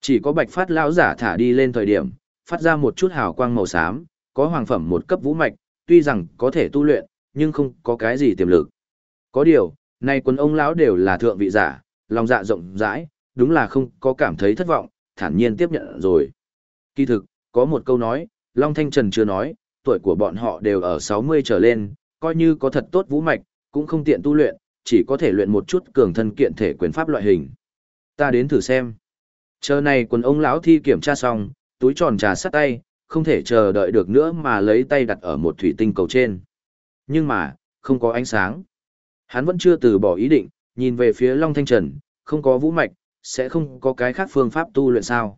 Chỉ có bạch phát lão giả thả đi lên thời điểm, phát ra một chút hào quang màu xám, có hoàng phẩm một cấp vũ mạch, tuy rằng có thể tu luyện, nhưng không có cái gì tiềm lực. Có điều, nay quân ông lão đều là thượng vị giả, lòng dạ rộng rãi, đúng là không có cảm thấy thất vọng, thản nhiên tiếp nhận rồi. Kỳ thực, có một câu nói, Long Thanh Trần chưa nói, tuổi của bọn họ đều ở 60 trở lên, coi như có thật tốt vũ mạch, cũng không tiện tu luyện, chỉ có thể luyện một chút cường thân kiện thể quyền pháp loại hình. Ta đến thử xem. Chờ này quần ông lão thi kiểm tra xong, túi tròn trà sắt tay, không thể chờ đợi được nữa mà lấy tay đặt ở một thủy tinh cầu trên. Nhưng mà, không có ánh sáng. Hắn vẫn chưa từ bỏ ý định, nhìn về phía Long Thanh Trần, không có vũ mạch, sẽ không có cái khác phương pháp tu luyện sao.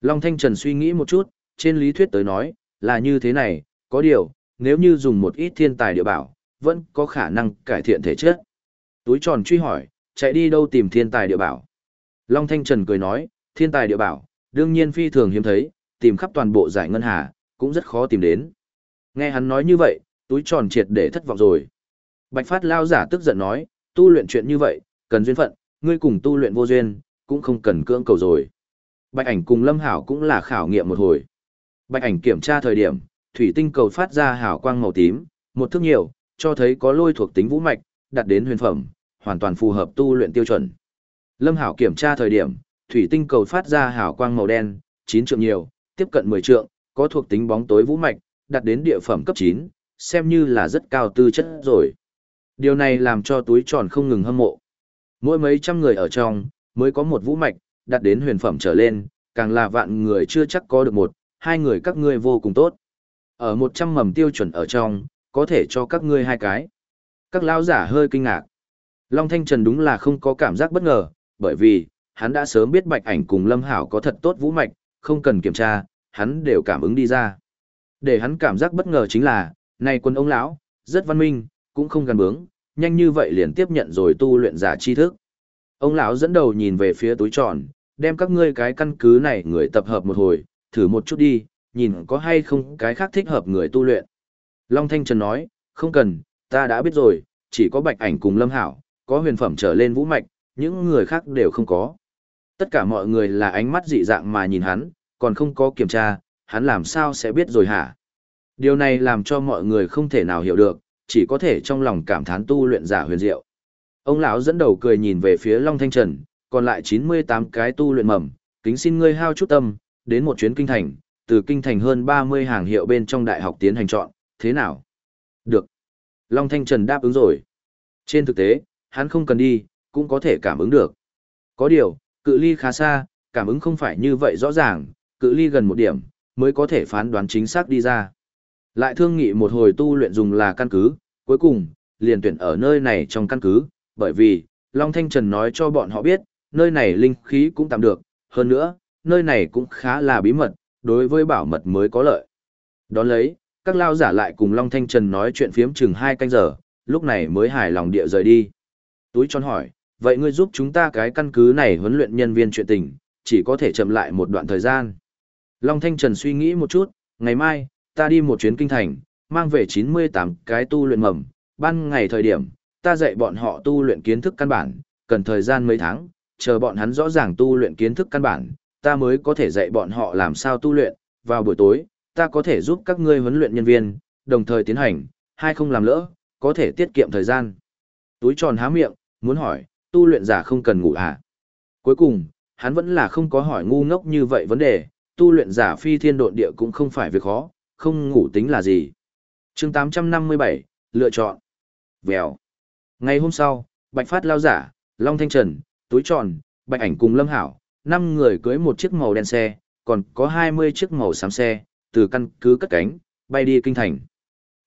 Long Thanh Trần suy nghĩ một chút, trên lý thuyết tới nói, là như thế này, có điều, nếu như dùng một ít thiên tài địa bảo, vẫn có khả năng cải thiện thể chất. Túi tròn truy hỏi, chạy đi đâu tìm thiên tài địa bảo? Long Thanh Trần cười nói, thiên tài địa bảo, đương nhiên phi thường hiếm thấy, tìm khắp toàn bộ giải ngân hà, cũng rất khó tìm đến. Nghe hắn nói như vậy, túi tròn triệt để thất vọng rồi. Bạch Phát lao giả tức giận nói, tu luyện chuyện như vậy, cần duyên phận, ngươi cùng tu luyện vô duyên, cũng không cần cưỡng cầu rồi. Bạch ảnh cùng Lâm Hảo cũng là khảo nghiệm một hồi. Bạch ảnh kiểm tra thời điểm, thủy tinh cầu phát ra hào quang màu tím, một thước nhiều, cho thấy có lôi thuộc tính vũ mạch, đạt đến huyền phẩm, hoàn toàn phù hợp tu luyện tiêu chuẩn. Lâm Hảo kiểm tra thời điểm, thủy tinh cầu phát ra hào quang màu đen, chín trượng nhiều, tiếp cận 10 trượng, có thuộc tính bóng tối vũ mạch, đạt đến địa phẩm cấp 9, xem như là rất cao tư chất rồi. Điều này làm cho túi tròn không ngừng hâm mộ. Mỗi mấy trăm người ở trong, mới có một vũ mạch, đạt đến huyền phẩm trở lên, càng là vạn người chưa chắc có được một, hai người các ngươi vô cùng tốt. Ở một trăm mầm tiêu chuẩn ở trong, có thể cho các ngươi hai cái. Các lao giả hơi kinh ngạc. Long Thanh Trần đúng là không có cảm giác bất ngờ, bởi vì, hắn đã sớm biết bạch ảnh cùng Lâm Hảo có thật tốt vũ mạch, không cần kiểm tra, hắn đều cảm ứng đi ra. Để hắn cảm giác bất ngờ chính là, này quân ông lão, rất văn minh, cũng không gần bướng, nhanh như vậy liền tiếp nhận rồi tu luyện giả tri thức. Ông lão dẫn đầu nhìn về phía túi tròn, đem các ngươi cái căn cứ này người tập hợp một hồi, thử một chút đi, nhìn có hay không cái khác thích hợp người tu luyện. Long Thanh Trần nói, không cần, ta đã biết rồi, chỉ có bạch ảnh cùng lâm hảo, có huyền phẩm trở lên vũ mạch, những người khác đều không có. Tất cả mọi người là ánh mắt dị dạng mà nhìn hắn, còn không có kiểm tra, hắn làm sao sẽ biết rồi hả? Điều này làm cho mọi người không thể nào hiểu được, chỉ có thể trong lòng cảm thán tu luyện giả huyền diệu. Ông lão dẫn đầu cười nhìn về phía Long Thanh Trần, còn lại 98 cái tu luyện mầm, kính xin ngươi hao chút tâm, đến một chuyến kinh thành, từ kinh thành hơn 30 hàng hiệu bên trong đại học tiến hành chọn, thế nào? Được. Long Thanh Trần đáp ứng rồi. Trên thực tế, hắn không cần đi, cũng có thể cảm ứng được. Có điều, cự ly khá xa, cảm ứng không phải như vậy rõ ràng, cự ly gần một điểm, mới có thể phán đoán chính xác đi ra. Lại thương nghị một hồi tu luyện dùng là căn cứ, cuối cùng, liền tuyển ở nơi này trong căn cứ, bởi vì, Long Thanh Trần nói cho bọn họ biết, nơi này linh khí cũng tạm được, hơn nữa, nơi này cũng khá là bí mật, đối với bảo mật mới có lợi. Đón lấy, các lao giả lại cùng Long Thanh Trần nói chuyện phiếm chừng hai canh giờ, lúc này mới hài lòng địa rời đi. Túi tròn hỏi, vậy ngươi giúp chúng ta cái căn cứ này huấn luyện nhân viên chuyện tình, chỉ có thể chậm lại một đoạn thời gian. Long Thanh Trần suy nghĩ một chút, ngày mai, ta đi một chuyến kinh thành, mang về 98 cái tu luyện mầm, ban ngày thời điểm, ta dạy bọn họ tu luyện kiến thức căn bản, cần thời gian mấy tháng, chờ bọn hắn rõ ràng tu luyện kiến thức căn bản, ta mới có thể dạy bọn họ làm sao tu luyện, vào buổi tối, ta có thể giúp các ngươi huấn luyện nhân viên, đồng thời tiến hành, hai không làm lỡ, có thể tiết kiệm thời gian. Túi tròn há miệng, muốn hỏi, tu luyện giả không cần ngủ à? Cuối cùng, hắn vẫn là không có hỏi ngu ngốc như vậy vấn đề, tu luyện giả phi thiên độn địa cũng không phải việc khó, không ngủ tính là gì. chương 857, lựa chọn. Vèo. Ngày hôm sau, Bạch Phát lao giả, Long Thanh Trần, Túi Tròn, Bạch Ảnh cùng Lâm Hảo, năm người cưới một chiếc màu đen xe, còn có 20 chiếc màu xám xe, từ căn cứ cất cánh, bay đi kinh thành.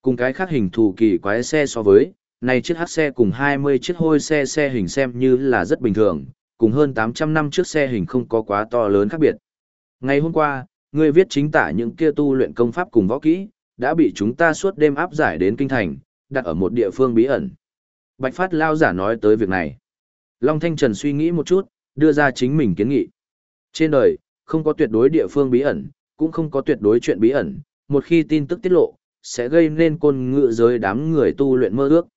Cùng cái khác hình thù kỳ quái xe so với, này chiếc hát xe cùng 20 chiếc hôi xe xe hình xem như là rất bình thường, cùng hơn 800 năm trước xe hình không có quá to lớn khác biệt. Ngày hôm qua, người viết chính tả những kia tu luyện công pháp cùng võ kỹ, đã bị chúng ta suốt đêm áp giải đến kinh thành, đặt ở một địa phương bí ẩn. Bạch Phát Lao giả nói tới việc này. Long Thanh Trần suy nghĩ một chút, đưa ra chính mình kiến nghị. Trên đời, không có tuyệt đối địa phương bí ẩn, cũng không có tuyệt đối chuyện bí ẩn, một khi tin tức tiết lộ, sẽ gây nên côn ngựa giới đám người tu luyện mơ ước.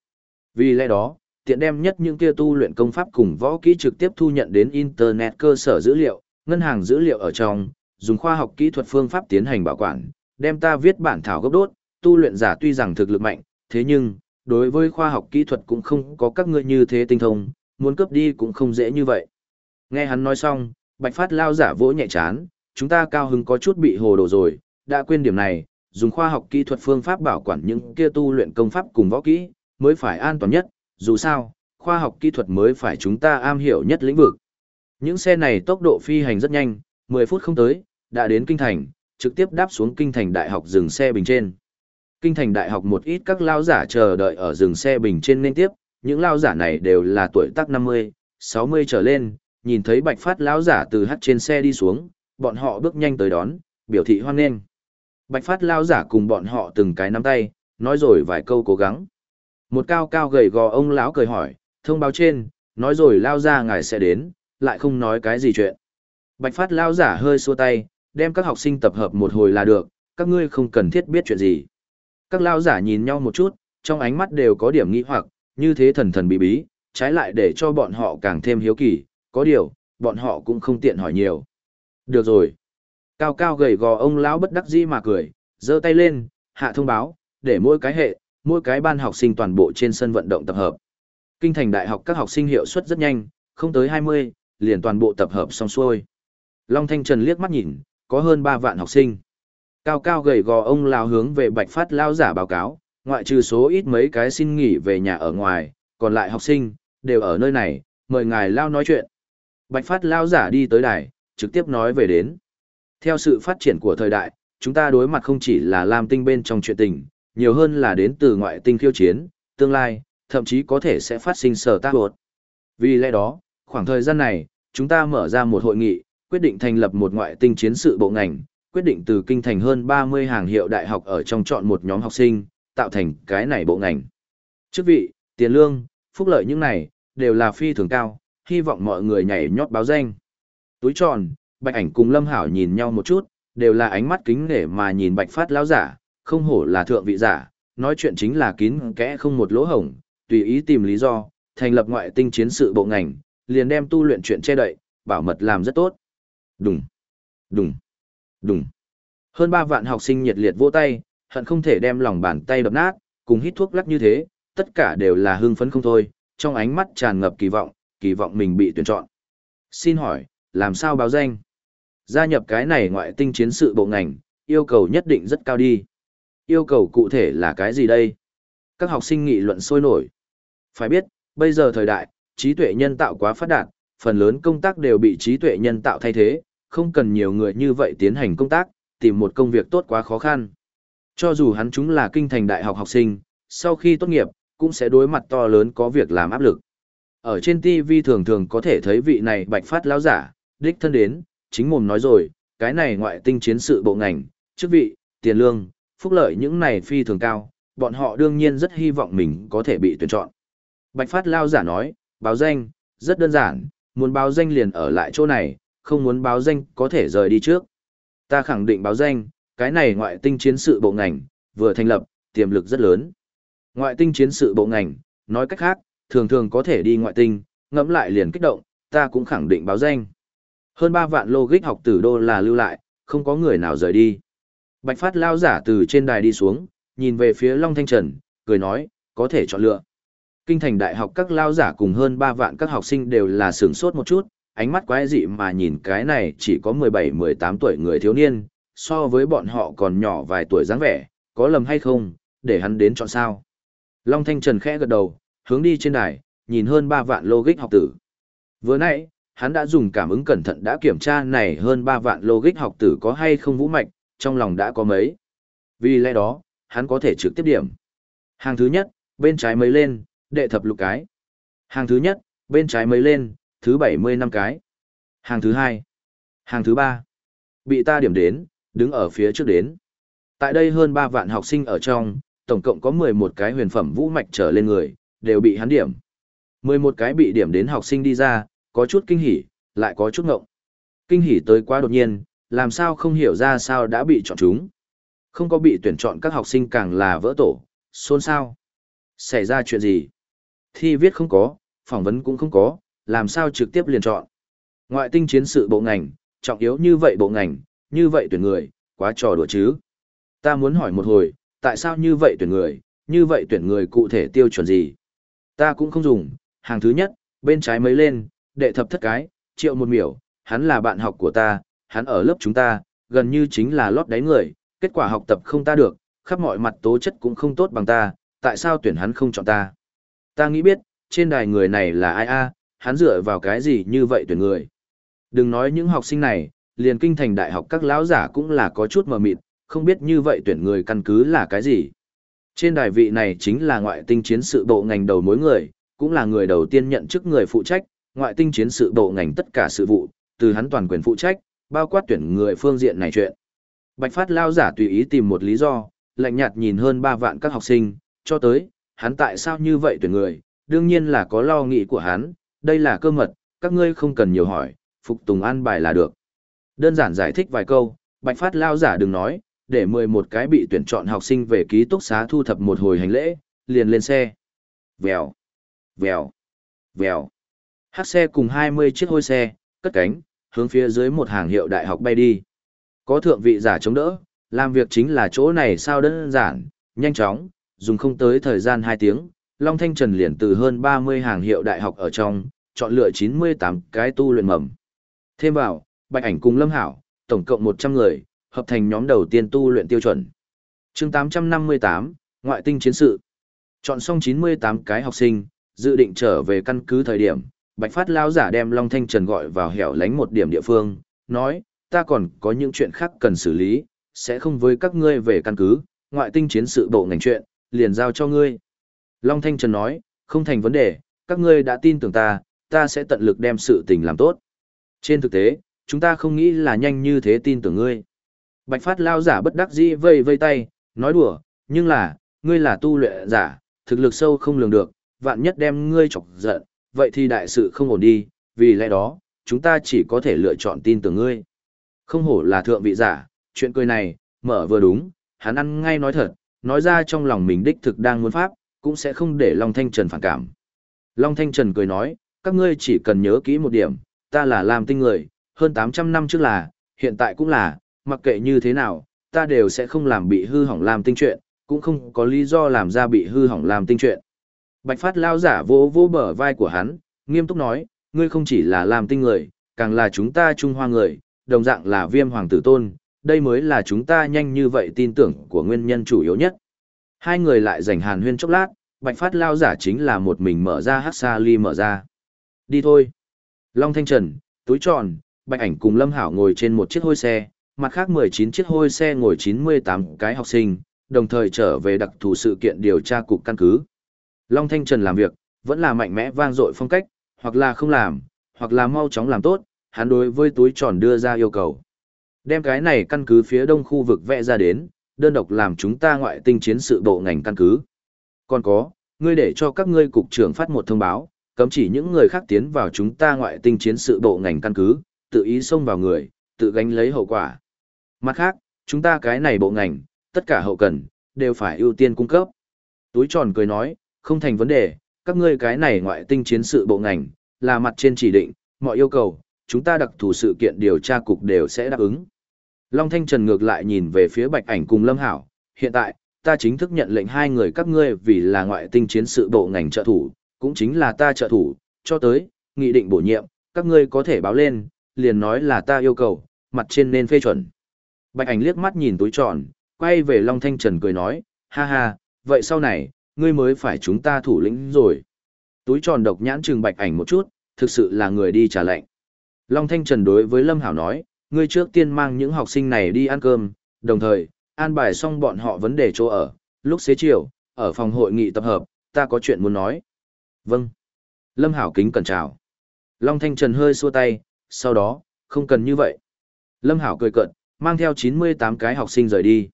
Vì lẽ đó, tiện đem nhất những kia tu luyện công pháp cùng võ kỹ trực tiếp thu nhận đến Internet cơ sở dữ liệu, ngân hàng dữ liệu ở trong, dùng khoa học kỹ thuật phương pháp tiến hành bảo quản, đem ta viết bản thảo gấp đốt, tu luyện giả tuy rằng thực lực mạnh, thế nhưng, đối với khoa học kỹ thuật cũng không có các ngươi như thế tinh thông, muốn cướp đi cũng không dễ như vậy. Nghe hắn nói xong, Bạch Phát lao giả vỗ nhẹ chán, chúng ta cao hứng có chút bị hồ đồ rồi, đã quên điểm này, dùng khoa học kỹ thuật phương pháp bảo quản những kia tu luyện công pháp cùng võ kỹ, mới phải an toàn nhất, dù sao, khoa học kỹ thuật mới phải chúng ta am hiểu nhất lĩnh vực. Những xe này tốc độ phi hành rất nhanh, 10 phút không tới, đã đến kinh thành, trực tiếp đáp xuống kinh thành đại học dừng xe bình trên. Kinh thành đại học một ít các lao giả chờ đợi ở dừng xe bình trên nên tiếp, những lao giả này đều là tuổi tác 50, 60 trở lên, nhìn thấy bạch phát lao giả từ hắt trên xe đi xuống, bọn họ bước nhanh tới đón, biểu thị hoan nghênh. Bạch phát lao giả cùng bọn họ từng cái nắm tay, nói rồi vài câu cố gắng. Một cao cao gầy gò ông lão cười hỏi, thông báo trên, nói rồi lao ra ngài sẽ đến, lại không nói cái gì chuyện. Bạch phát lao giả hơi xua tay, đem các học sinh tập hợp một hồi là được, các ngươi không cần thiết biết chuyện gì. Các lao giả nhìn nhau một chút, trong ánh mắt đều có điểm nghi hoặc, như thế thần thần bí bí, trái lại để cho bọn họ càng thêm hiếu kỳ, có điều, bọn họ cũng không tiện hỏi nhiều. Được rồi. Cao cao gầy gò ông lão bất đắc dĩ mà cười, giơ tay lên, hạ thông báo, để mỗi cái hệ, mỗi cái ban học sinh toàn bộ trên sân vận động tập hợp. Kinh thành đại học các học sinh hiệu suất rất nhanh, không tới 20, liền toàn bộ tập hợp xong xuôi. Long Thanh Trần liếc mắt nhìn, có hơn 3 vạn học sinh. Cao cao gầy gò ông lao hướng về Bạch Phát lao giả báo cáo, ngoại trừ số ít mấy cái xin nghỉ về nhà ở ngoài, còn lại học sinh, đều ở nơi này, mời ngài lao nói chuyện. Bạch Phát lao giả đi tới đài, trực tiếp nói về đến. Theo sự phát triển của thời đại, chúng ta đối mặt không chỉ là làm tinh bên trong chuyện tình, nhiều hơn là đến từ ngoại tinh khiêu chiến, tương lai, thậm chí có thể sẽ phát sinh sở tác đột. Vì lẽ đó, khoảng thời gian này, chúng ta mở ra một hội nghị, quyết định thành lập một ngoại tinh chiến sự bộ ngành, quyết định từ kinh thành hơn 30 hàng hiệu đại học ở trong chọn một nhóm học sinh, tạo thành cái này bộ ngành. Chức vị, tiền lương, phúc lợi những này, đều là phi thường cao, hy vọng mọi người nhảy nhót báo danh. Túi tròn, bạch ảnh cùng lâm hảo nhìn nhau một chút, đều là ánh mắt kính nể mà nhìn bạch phát lão giả, không hổ là thượng vị giả, nói chuyện chính là kín kẽ không một lỗ hổng, tùy ý tìm lý do, thành lập ngoại tinh chiến sự bộ ngành, liền đem tu luyện chuyện che đậy, bảo mật làm rất tốt. Đùng, đùng, đùng. Hơn 3 vạn học sinh nhiệt liệt vỗ tay, hận không thể đem lòng bàn tay đập nát, cùng hít thuốc lắc như thế, tất cả đều là hưng phấn không thôi, trong ánh mắt tràn ngập kỳ vọng, kỳ vọng mình bị tuyển chọn. Xin hỏi, làm sao báo danh? Gia nhập cái này ngoại tinh chiến sự bộ ngành, yêu cầu nhất định rất cao đi. Yêu cầu cụ thể là cái gì đây? Các học sinh nghị luận sôi nổi. Phải biết, bây giờ thời đại, trí tuệ nhân tạo quá phát đạt, phần lớn công tác đều bị trí tuệ nhân tạo thay thế, không cần nhiều người như vậy tiến hành công tác, tìm một công việc tốt quá khó khăn. Cho dù hắn chúng là kinh thành đại học học sinh, sau khi tốt nghiệp, cũng sẽ đối mặt to lớn có việc làm áp lực. Ở trên TV thường thường có thể thấy vị này bạch phát lão giả, đích thân đến, chính mồm nói rồi, cái này ngoại tinh chiến sự bộ ngành, chức vị, tiền lương, phúc lợi những này phi thường cao, bọn họ đương nhiên rất hy vọng mình có thể bị tuyển chọn. Bạch phát lao giả nói, báo danh, rất đơn giản, muốn báo danh liền ở lại chỗ này, không muốn báo danh có thể rời đi trước. Ta khẳng định báo danh, cái này ngoại tinh chiến sự bộ ngành, vừa thành lập, tiềm lực rất lớn. Ngoại tinh chiến sự bộ ngành, nói cách khác, thường thường có thể đi ngoại tinh, ngẫm lại liền kích động, ta cũng khẳng định báo danh. Hơn 3 vạn logic học tử đô là lưu lại, không có người nào rời đi. Bạch Phát lao giả từ trên đài đi xuống, nhìn về phía Long Thanh Trần, cười nói, có thể chọn lựa. Kinh thành đại học các lao giả cùng hơn 3 vạn các học sinh đều là sướng sốt một chút, ánh mắt quái dị mà nhìn cái này chỉ có 17-18 tuổi người thiếu niên, so với bọn họ còn nhỏ vài tuổi dáng vẻ, có lầm hay không, để hắn đến chọn sao. Long Thanh Trần khẽ gật đầu, hướng đi trên đài, nhìn hơn 3 vạn logic học tử. Vừa nãy, hắn đã dùng cảm ứng cẩn thận đã kiểm tra này hơn 3 vạn logic học tử có hay không vũ mạch, trong lòng đã có mấy. Vì lẽ đó, hắn có thể trực tiếp điểm. Hàng thứ nhất, bên trái mấy lên, đệ thập lục cái. Hàng thứ nhất, bên trái mấy lên, thứ 75 cái. Hàng thứ hai. Hàng thứ ba. Bị ta điểm đến, đứng ở phía trước đến. Tại đây hơn 3 vạn học sinh ở trong, tổng cộng có 11 cái huyền phẩm vũ mạch trở lên người, đều bị hắn điểm. 11 cái bị điểm đến học sinh đi ra, có chút kinh hỉ, lại có chút ngộng. Kinh hỉ tới quá đột nhiên, làm sao không hiểu ra sao đã bị chọn chúng. Không có bị tuyển chọn các học sinh càng là vỡ tổ, xôn xao. Xảy ra chuyện gì? Thi viết không có, phỏng vấn cũng không có, làm sao trực tiếp liền chọn. Ngoại tinh chiến sự bộ ngành, trọng yếu như vậy bộ ngành, như vậy tuyển người, quá trò đùa chứ. Ta muốn hỏi một hồi, tại sao như vậy tuyển người, như vậy tuyển người cụ thể tiêu chuẩn gì? Ta cũng không dùng, hàng thứ nhất, bên trái mấy lên, đệ thập thất cái, triệu một miểu, hắn là bạn học của ta, hắn ở lớp chúng ta, gần như chính là lót đáy người, kết quả học tập không ta được, khắp mọi mặt tố chất cũng không tốt bằng ta, tại sao tuyển hắn không chọn ta? Ta nghĩ biết, trên đài người này là ai a, hắn dựa vào cái gì như vậy tuyển người? Đừng nói những học sinh này, liền kinh thành đại học các lão giả cũng là có chút mờ mịt, không biết như vậy tuyển người căn cứ là cái gì. Trên đài vị này chính là ngoại tinh chiến sự bộ ngành đầu mối người, cũng là người đầu tiên nhận chức người phụ trách, ngoại tinh chiến sự bộ ngành tất cả sự vụ, từ hắn toàn quyền phụ trách, bao quát tuyển người phương diện này chuyện. Bạch Phát lao giả tùy ý tìm một lý do, lạnh nhạt nhìn hơn 3 vạn các học sinh, cho tới, hắn tại sao như vậy tuyển người, đương nhiên là có lo nghĩ của hắn, đây là cơ mật, các ngươi không cần nhiều hỏi, phục tùng an bài là được. Đơn giản giải thích vài câu, Bạch Phát lao giả đừng nói, để 11 cái bị tuyển chọn học sinh về ký túc xá thu thập một hồi hành lễ, liền lên xe. Vèo, vèo, vèo. Hát xe cùng 20 chiếc hôi xe, cất cánh, hướng phía dưới một hàng hiệu đại học bay đi. Có thượng vị giả chống đỡ, làm việc chính là chỗ này sao đơn giản, nhanh chóng, dùng không tới thời gian 2 tiếng, Long Thanh Trần liền từ hơn 30 hàng hiệu đại học ở trong, chọn lựa 98 cái tu luyện mầm. Thêm vào, Bạch Ảnh cùng Lâm Hảo, tổng cộng 100 người, hợp thành nhóm đầu tiên tu luyện tiêu chuẩn. chương 858, Ngoại tinh chiến sự. Chọn xong 98 cái học sinh, dự định trở về căn cứ thời điểm, Bạch Phát lao giả đem Long Thanh Trần gọi vào hẻo lánh một điểm địa phương, nói, ta còn có những chuyện khác cần xử lý, sẽ không với các ngươi về căn cứ, ngoại tinh chiến sự bộ ngành chuyện, liền giao cho ngươi. Long Thanh Trần nói, không thành vấn đề, các ngươi đã tin tưởng ta, ta sẽ tận lực đem sự tình làm tốt. Trên thực tế, chúng ta không nghĩ là nhanh như thế tin tưởng ngươi. Bạch Phát lao giả bất đắc dĩ vây vây tay, nói đùa, nhưng là, ngươi là tu luyện giả, thực lực sâu không lường được, vạn nhất đem ngươi chọc giận, vậy thì đại sự không ổn đi, vì lẽ đó, chúng ta chỉ có thể lựa chọn tin tưởng ngươi. Không hổ là thượng vị giả, chuyện cười này, mở vừa đúng, hắn ăn ngay nói thật, nói ra trong lòng mình đích thực đang muốn pháp, cũng sẽ không để Long Thanh Trần phản cảm. Long Thanh Trần cười nói, các ngươi chỉ cần nhớ kỹ một điểm, ta là làm tinh người, hơn 800 năm trước là, hiện tại cũng là, mặc kệ như thế nào, ta đều sẽ không làm bị hư hỏng làm tinh chuyện, cũng không có lý do làm ra bị hư hỏng làm tinh chuyện. Bạch Phát lao giả vỗ vỗ bờ vai của hắn, nghiêm túc nói, ngươi không chỉ là làm tinh người, càng là chúng ta Trung Hoa người, đồng dạng là viêm hoàng tử tôn, đây mới là chúng ta nhanh như vậy tin tưởng của nguyên nhân chủ yếu nhất. Hai người lại giành hàn huyên chốc lát, Bạch Phát lao giả chính là một mình mở ra hát xa ly mở ra. Đi thôi. Long Thanh Trần, túi tròn, Bạch Ảnh cùng Lâm Hảo ngồi trên một chiếc hôi xe, mặt khác 19 chiếc hôi xe ngồi 98 cái học sinh, đồng thời trở về đặc thù sự kiện điều tra cục căn cứ. Long Thanh Trần làm việc, vẫn là mạnh mẽ vang dội phong cách, hoặc là không làm, hoặc là mau chóng làm tốt, hắn đối với túi tròn đưa ra yêu cầu. Đem cái này căn cứ phía đông khu vực vẽ ra đến, đơn độc làm chúng ta ngoại tinh chiến sự bộ ngành căn cứ. Còn có, ngươi để cho các ngươi cục trưởng phát một thông báo, cấm chỉ những người khác tiến vào chúng ta ngoại tinh chiến sự bộ ngành căn cứ, tự ý xông vào người, tự gánh lấy hậu quả. Mặt khác, chúng ta cái này bộ ngành, tất cả hậu cần, đều phải ưu tiên cung cấp. Túi tròn cười nói, không thành vấn đề, các ngươi cái này ngoại tinh chiến sự bộ ngành, là mặt trên chỉ định, mọi yêu cầu, chúng ta đặc thù sự kiện điều tra cục đều sẽ đáp ứng. Long Thanh Trần ngược lại nhìn về phía Bạch Ảnh cùng Lâm Hảo, hiện tại, ta chính thức nhận lệnh hai người các ngươi vì là ngoại tinh chiến sự bộ ngành trợ thủ, cũng chính là ta trợ thủ, cho tới, nghị định bổ nhiệm, các ngươi có thể báo lên, liền nói là ta yêu cầu, mặt trên nên phê chuẩn. Bạch Ảnh liếc mắt nhìn túi tròn, quay về Long Thanh Trần cười nói, ha ha, vậy sau này, ngươi mới phải chúng ta thủ lĩnh rồi. Túi tròn độc nhãn trừng Bạch Ảnh một chút, thực sự là người đi trả lệnh. Long Thanh Trần đối với Lâm Hảo nói, ngươi trước tiên mang những học sinh này đi ăn cơm, đồng thời, an bài xong bọn họ vấn đề chỗ ở, lúc xế chiều, ở phòng hội nghị tập hợp, ta có chuyện muốn nói. Vâng. Lâm Hảo kính cẩn chào. Long Thanh Trần hơi xua tay, sau đó, không cần như vậy. Lâm Hảo cười cận, mang theo 98 cái học sinh rời đi.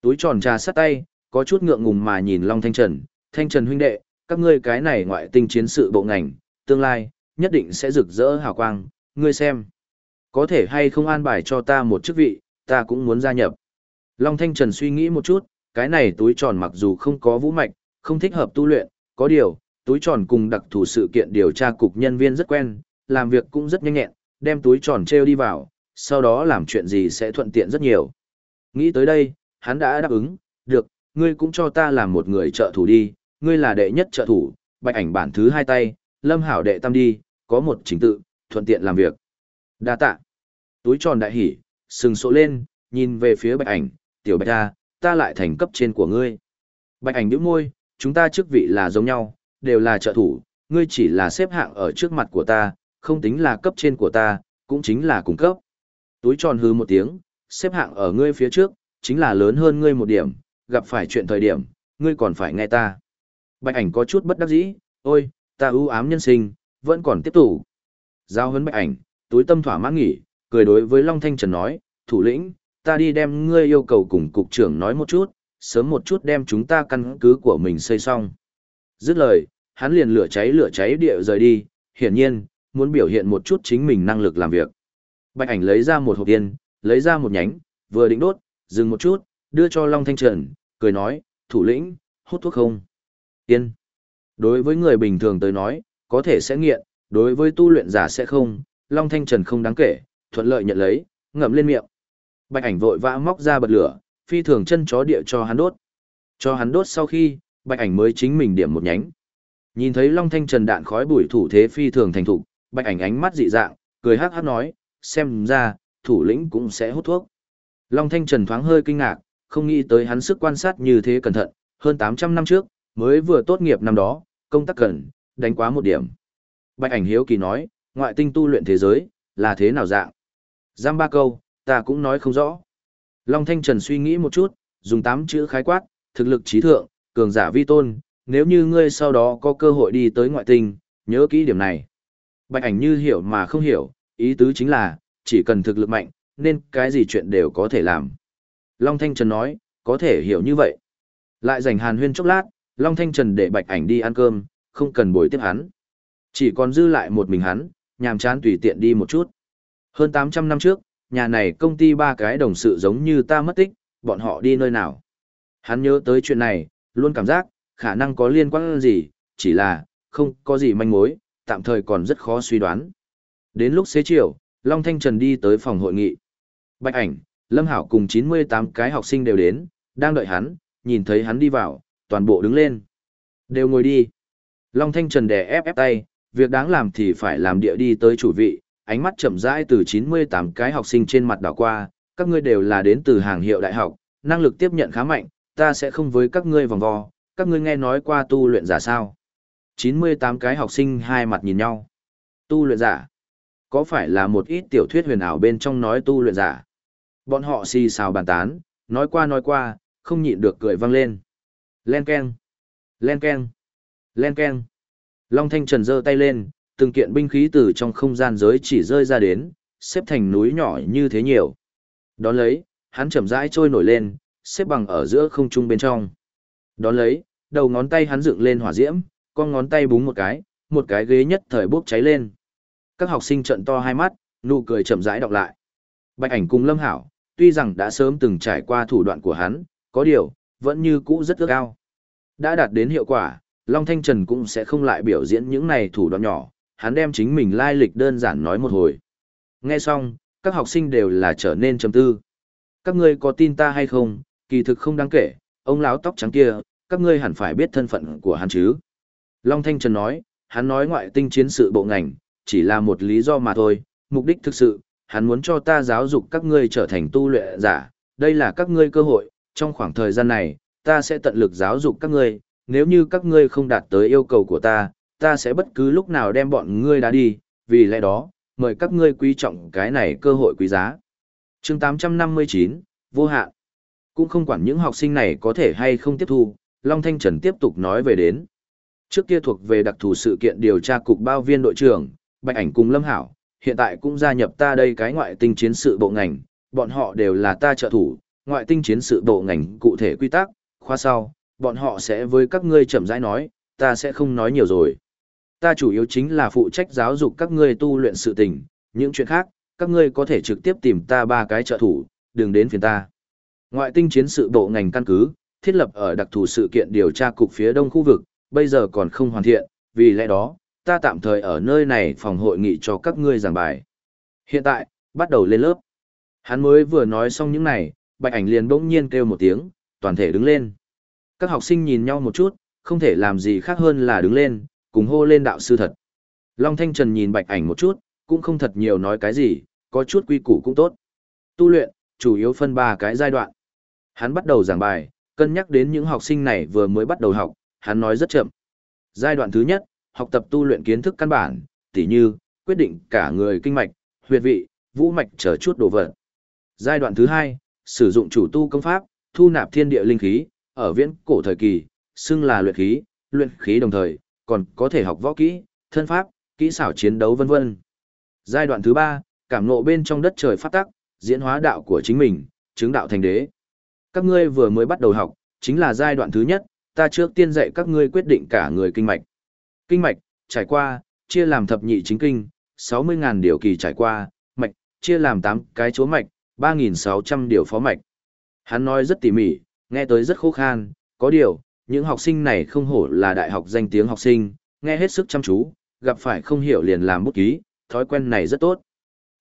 Túi tròn trà sắt tay, có chút ngượng ngùng mà nhìn Long Thanh Trần, Thanh Trần huynh đệ, các ngươi cái này ngoại tinh chiến sự bộ ngành, tương lai, nhất định sẽ rực rỡ hào quang, ngươi xem. Có thể hay không an bài cho ta một chức vị, ta cũng muốn gia nhập. Long Thanh Trần suy nghĩ một chút, cái này túi tròn mặc dù không có vũ mạch, không thích hợp tu luyện, có điều, túi tròn cùng đặc thù sự kiện điều tra cục nhân viên rất quen, làm việc cũng rất nhanh nhẹn, đem túi tròn treo đi vào, sau đó làm chuyện gì sẽ thuận tiện rất nhiều. Nghĩ tới đây, hắn đã đáp ứng, được, ngươi cũng cho ta làm một người trợ thủ đi, ngươi là đệ nhất trợ thủ, bạch ảnh bản thứ hai tay, lâm hảo đệ tam đi, có một chính tự, thuận tiện làm việc. Đa tạ. Túi tròn đại hỉ, sừng sộ lên, nhìn về phía bạch ảnh, tiểu bạch ta, ta lại thành cấp trên của ngươi. Bạch ảnh nhíu môi, chúng ta chức vị là giống nhau, đều là trợ thủ, ngươi chỉ là xếp hạng ở trước mặt của ta, không tính là cấp trên của ta, cũng chính là cung cấp. Túi tròn hư một tiếng, xếp hạng ở ngươi phía trước, chính là lớn hơn ngươi một điểm, gặp phải chuyện thời điểm, ngươi còn phải nghe ta. Bạch ảnh có chút bất đắc dĩ, ôi, ta ưu ám nhân sinh, vẫn còn tiếp tục. Giao hấn bạch ảnh, túi tâm thỏa mãn nghỉ, cười đối với Long Thanh Trần nói, thủ lĩnh, ta đi đem ngươi yêu cầu cùng cục trưởng nói một chút, sớm một chút đem chúng ta căn cứ của mình xây xong. Dứt lời, hắn liền lửa cháy lửa cháy địa rời đi, hiển nhiên, muốn biểu hiện một chút chính mình năng lực làm việc. Bạch ảnh lấy ra một hộp tiền, lấy ra một nhánh, vừa định đốt, dừng một chút, đưa cho Long Thanh Trần, cười nói, thủ lĩnh, hút thuốc không? Yên. Đối với người bình thường tới nói, có thể sẽ nghiện, đối với tu luyện giả sẽ không, Long Thanh Trần không đáng kể, thuận lợi nhận lấy, ngậm lên miệng. Bạch ảnh vội vã móc ra bật lửa, phi thường chân chó địa cho hắn đốt. Cho hắn đốt sau khi, bạch ảnh mới chính mình điểm một nhánh. Nhìn thấy Long Thanh Trần đạn khói bụi thủ thế phi thường thành thục, bạch ảnh ánh mắt dị dạng, cười hắc hắc nói, xem ra, thủ lĩnh cũng sẽ hút thuốc. Long Thanh Trần thoáng hơi kinh ngạc, không nghĩ tới hắn sức quan sát như thế cẩn thận, hơn 800 năm trước, mới vừa tốt nghiệp năm đó, công tác cần, đánh quá một điểm. Bạch ảnh hiếu kỳ nói, ngoại tinh tu luyện thế giới, là thế nào dạng? Giam ba câu, ta cũng nói không rõ. Long Thanh Trần suy nghĩ một chút, dùng tám chữ khái quát, thực lực trí thượng, cường giả vi tôn, nếu như ngươi sau đó có cơ hội đi tới ngoại tinh, nhớ kỹ điểm này. Bạch ảnh như hiểu mà không hiểu, ý tứ chính là, chỉ cần thực lực mạnh, nên cái gì chuyện đều có thể làm. Long Thanh Trần nói, có thể hiểu như vậy. Lại dành hàn huyên chốc lát, Long Thanh Trần để bạch ảnh đi ăn cơm, không cần bồi tiếp hắn. Chỉ còn dư lại một mình hắn, nhàm chán tùy tiện đi một chút. Hơn 800 năm trước, nhà này công ty ba cái đồng sự giống như ta mất tích, bọn họ đi nơi nào. Hắn nhớ tới chuyện này, luôn cảm giác, khả năng có liên quan gì, chỉ là, không có gì manh mối, tạm thời còn rất khó suy đoán. Đến lúc xế chiều, Long Thanh Trần đi tới phòng hội nghị. Bạch ảnh, Lâm Hảo cùng 98 cái học sinh đều đến, đang đợi hắn, nhìn thấy hắn đi vào, toàn bộ đứng lên. Đều ngồi đi. Long Thanh Trần đè ép ép tay, việc đáng làm thì phải làm địa đi tới chủ vị, ánh mắt chậm rãi từ 98 cái học sinh trên mặt đảo qua, các ngươi đều là đến từ hàng hiệu đại học, năng lực tiếp nhận khá mạnh, ta sẽ không với các ngươi vòng vo, các ngươi nghe nói qua tu luyện giả sao. 98 cái học sinh hai mặt nhìn nhau. Tu luyện giả? Có phải là một ít tiểu thuyết huyền ảo bên trong nói tu luyện giả? Bọn họ xì xào bàn tán, nói qua nói qua, không nhịn được cười vang lên. Len keng, len keng, len keng. Long Thanh Trần giơ tay lên, từng kiện binh khí từ trong không gian giới chỉ rơi ra đến, xếp thành núi nhỏ như thế nhiều. Đón lấy, hắn chậm rãi trôi nổi lên, xếp bằng ở giữa không trung bên trong. Đón lấy, đầu ngón tay hắn dựng lên hỏa diễm, con ngón tay búng một cái, một cái ghế nhất thời bốc cháy lên. Các học sinh trận to hai mắt, nụ cười chậm rãi đọc lại. Bạch ảnh cùng Lâm Hảo, tuy rằng đã sớm từng trải qua thủ đoạn của hắn, có điều, vẫn như cũ rất ước cao. Đã đạt đến hiệu quả, Long Thanh Trần cũng sẽ không lại biểu diễn những này thủ đoạn nhỏ, hắn đem chính mình lai lịch đơn giản nói một hồi. Nghe xong, các học sinh đều là trở nên trầm tư. Các ngươi có tin ta hay không, kỳ thực không đáng kể, ông lão tóc trắng kia, các ngươi hẳn phải biết thân phận của hắn chứ. Long Thanh Trần nói, hắn nói ngoại tinh chiến sự bộ ngành, chỉ là một lý do mà thôi, mục đích thực sự, hắn muốn cho ta giáo dục các ngươi trở thành tu luyện giả, đây là các ngươi cơ hội, trong khoảng thời gian này, ta sẽ tận lực giáo dục các ngươi, nếu như các ngươi không đạt tới yêu cầu của ta, ta sẽ bất cứ lúc nào đem bọn ngươi đá đi, vì lẽ đó, mời các ngươi quý trọng cái này cơ hội quý giá. chương 859, vô hạn. Cũng không quản những học sinh này có thể hay không tiếp thu, Long Thanh Trần tiếp tục nói về đến. Trước kia thuộc về đặc thù sự kiện điều tra cục bao viên đội trưởng, Bạch Ảnh cùng Lâm Hảo, hiện tại cũng gia nhập ta đây cái ngoại tinh chiến sự bộ ngành, bọn họ đều là ta trợ thủ, ngoại tinh chiến sự bộ ngành cụ thể quy tắc, khoa sau, bọn họ sẽ với các ngươi chậm rãi nói, ta sẽ không nói nhiều rồi. Ta chủ yếu chính là phụ trách giáo dục các ngươi tu luyện sự tình, những chuyện khác, các ngươi có thể trực tiếp tìm ta ba cái trợ thủ, đừng đến phiền ta. Ngoại tinh chiến sự bộ ngành căn cứ, thiết lập ở đặc thù sự kiện điều tra cục phía đông khu vực, bây giờ còn không hoàn thiện, vì lẽ đó, ta tạm thời ở nơi này phòng hội nghị cho các ngươi giảng bài. Hiện tại, bắt đầu lên lớp. Hắn mới vừa nói xong những này, bạch ảnh liền bỗng nhiên kêu một tiếng, toàn thể đứng lên. Các học sinh nhìn nhau một chút, không thể làm gì khác hơn là đứng lên, cùng hô lên đạo sư thật. Long Thanh Trần nhìn bạch ảnh một chút, cũng không thật nhiều nói cái gì, có chút quy củ cũng tốt. Tu luyện, chủ yếu phân ba cái giai đoạn. Hắn bắt đầu giảng bài, cân nhắc đến những học sinh này vừa mới bắt đầu học, hắn nói rất chậm. Giai đoạn thứ nhất, học tập tu luyện kiến thức căn bản, tỉ như, quyết định cả người kinh mạch, huyệt vị, vũ mạch trở chút đồ vật. Giai đoạn thứ hai, sử dụng chủ tu công pháp, thu nạp thiên địa linh khí, ở viễn cổ thời kỳ, xưng là luyện khí, luyện khí đồng thời, còn có thể học võ kỹ, thân pháp, kỹ xảo chiến đấu vân vân. Giai đoạn thứ ba, cảm ngộ bên trong đất trời phát tắc, diễn hóa đạo của chính mình, chứng đạo thành đế. Các ngươi vừa mới bắt đầu học, chính là giai đoạn thứ nhất, ta trước tiên dạy các ngươi quyết định cả người kinh mạch. Kinh mạch, trải qua, chia làm thập nhị chính kinh, 60.000 điều kỳ trải qua, mạch, chia làm 8 cái chúa mạch, 3.600 điều phó mạch. Hắn nói rất tỉ mỉ, nghe tới rất khô khan, có điều, những học sinh này không hổ là đại học danh tiếng học sinh, nghe hết sức chăm chú, gặp phải không hiểu liền làm bút ký, thói quen này rất tốt.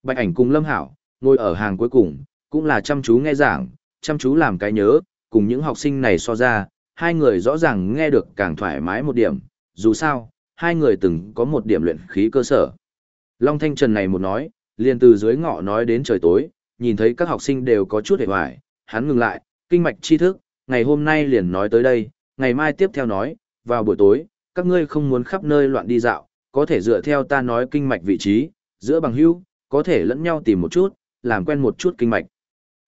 Bạch ảnh cùng Lâm Hảo, ngồi ở hàng cuối cùng, cũng là chăm chú nghe giảng, chăm chú làm cái nhớ, cùng những học sinh này so ra, hai người rõ ràng nghe được càng thoải mái một điểm, dù sao, hai người từng có một điểm luyện khí cơ sở. Long Thanh Trần này một nói, liền từ dưới ngọ nói đến trời tối, nhìn thấy các học sinh đều có chút hề hoài, hắn ngừng lại, kinh mạch tri thức, ngày hôm nay liền nói tới đây, ngày mai tiếp theo nói, vào buổi tối, các ngươi không muốn khắp nơi loạn đi dạo, có thể dựa theo ta nói kinh mạch vị trí, giữa bằng hữu, có thể lẫn nhau tìm một chút, làm quen một chút kinh mạch.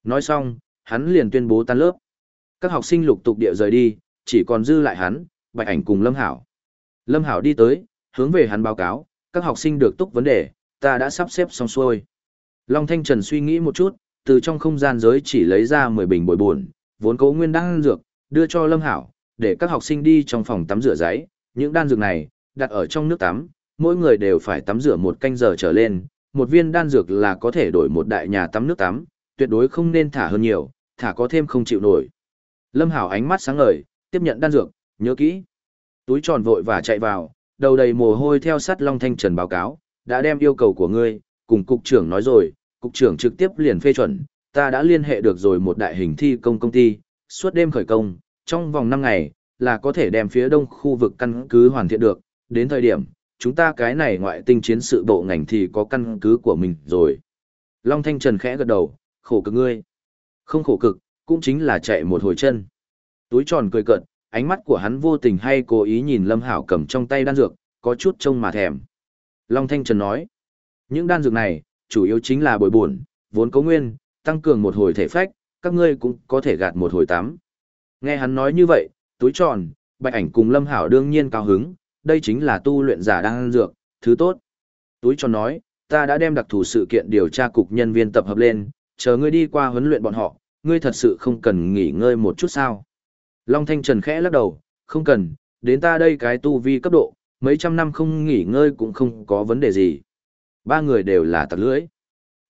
Nói xong, hắn liền tuyên bố tan lớp. Các học sinh lục tục địa rời đi, chỉ còn dư lại hắn, Bạch Ảnh cùng Lâm Hảo. Lâm Hảo đi tới, hướng về hắn báo cáo, các học sinh được túc vấn đề, ta đã sắp xếp xong xuôi. Long Thanh Trần suy nghĩ một chút, từ trong không gian giới chỉ lấy ra 10 bình bồi buồn, vốn cố nguyên đan dược, đưa cho Lâm Hảo, để các học sinh đi trong phòng tắm rửa giấy. Những đan dược này, đặt ở trong nước tắm, mỗi người đều phải tắm rửa một canh giờ trở lên, một viên đan dược là có thể đổi một đại nhà tắm nước tắm, tuyệt đối không nên thả hơn nhiều, thả có thêm không chịu nổi. Lâm Hảo ánh mắt sáng ngời, tiếp nhận đan dược, nhớ kỹ. Túi tròn vội và chạy vào, đầu đầy mồ hôi theo sát Long Thanh Trần báo cáo, đã đem yêu cầu của ngươi, cùng cục trưởng nói rồi, cục trưởng trực tiếp liền phê chuẩn, ta đã liên hệ được rồi một đại hình thi công công ty, suốt đêm khởi công, trong vòng 5 ngày, là có thể đem phía đông khu vực căn cứ hoàn thiện được, đến thời điểm, chúng ta cái này ngoại tinh chiến sự bộ ngành thì có căn cứ của mình rồi. Long Thanh Trần khẽ gật đầu, khổ cực ngươi. Không khổ cực, cũng chính là chạy một hồi chân. Túi tròn cười cợt, ánh mắt của hắn vô tình hay cố ý nhìn Lâm Hảo cầm trong tay đan dược, có chút trông mà thèm. Long Thanh Trần nói, những đan dược này, chủ yếu chính là bồi bổn, vốn có nguyên, tăng cường một hồi thể phách, các ngươi cũng có thể gạt một hồi tắm. Nghe hắn nói như vậy, túi tròn, bạch ảnh cùng Lâm Hảo đương nhiên cao hứng, đây chính là tu luyện giả đan dược, thứ tốt. Túi tròn nói, ta đã đem đặc thù sự kiện điều tra cục nhân viên tập hợp lên, chờ ngươi đi qua huấn luyện bọn họ, ngươi thật sự không cần nghỉ ngơi một chút sao. Long Thanh Trần khẽ lắc đầu, không cần, đến ta đây cái tu vi cấp độ, mấy trăm năm không nghỉ ngơi cũng không có vấn đề gì. Ba người đều là tặc lưỡi.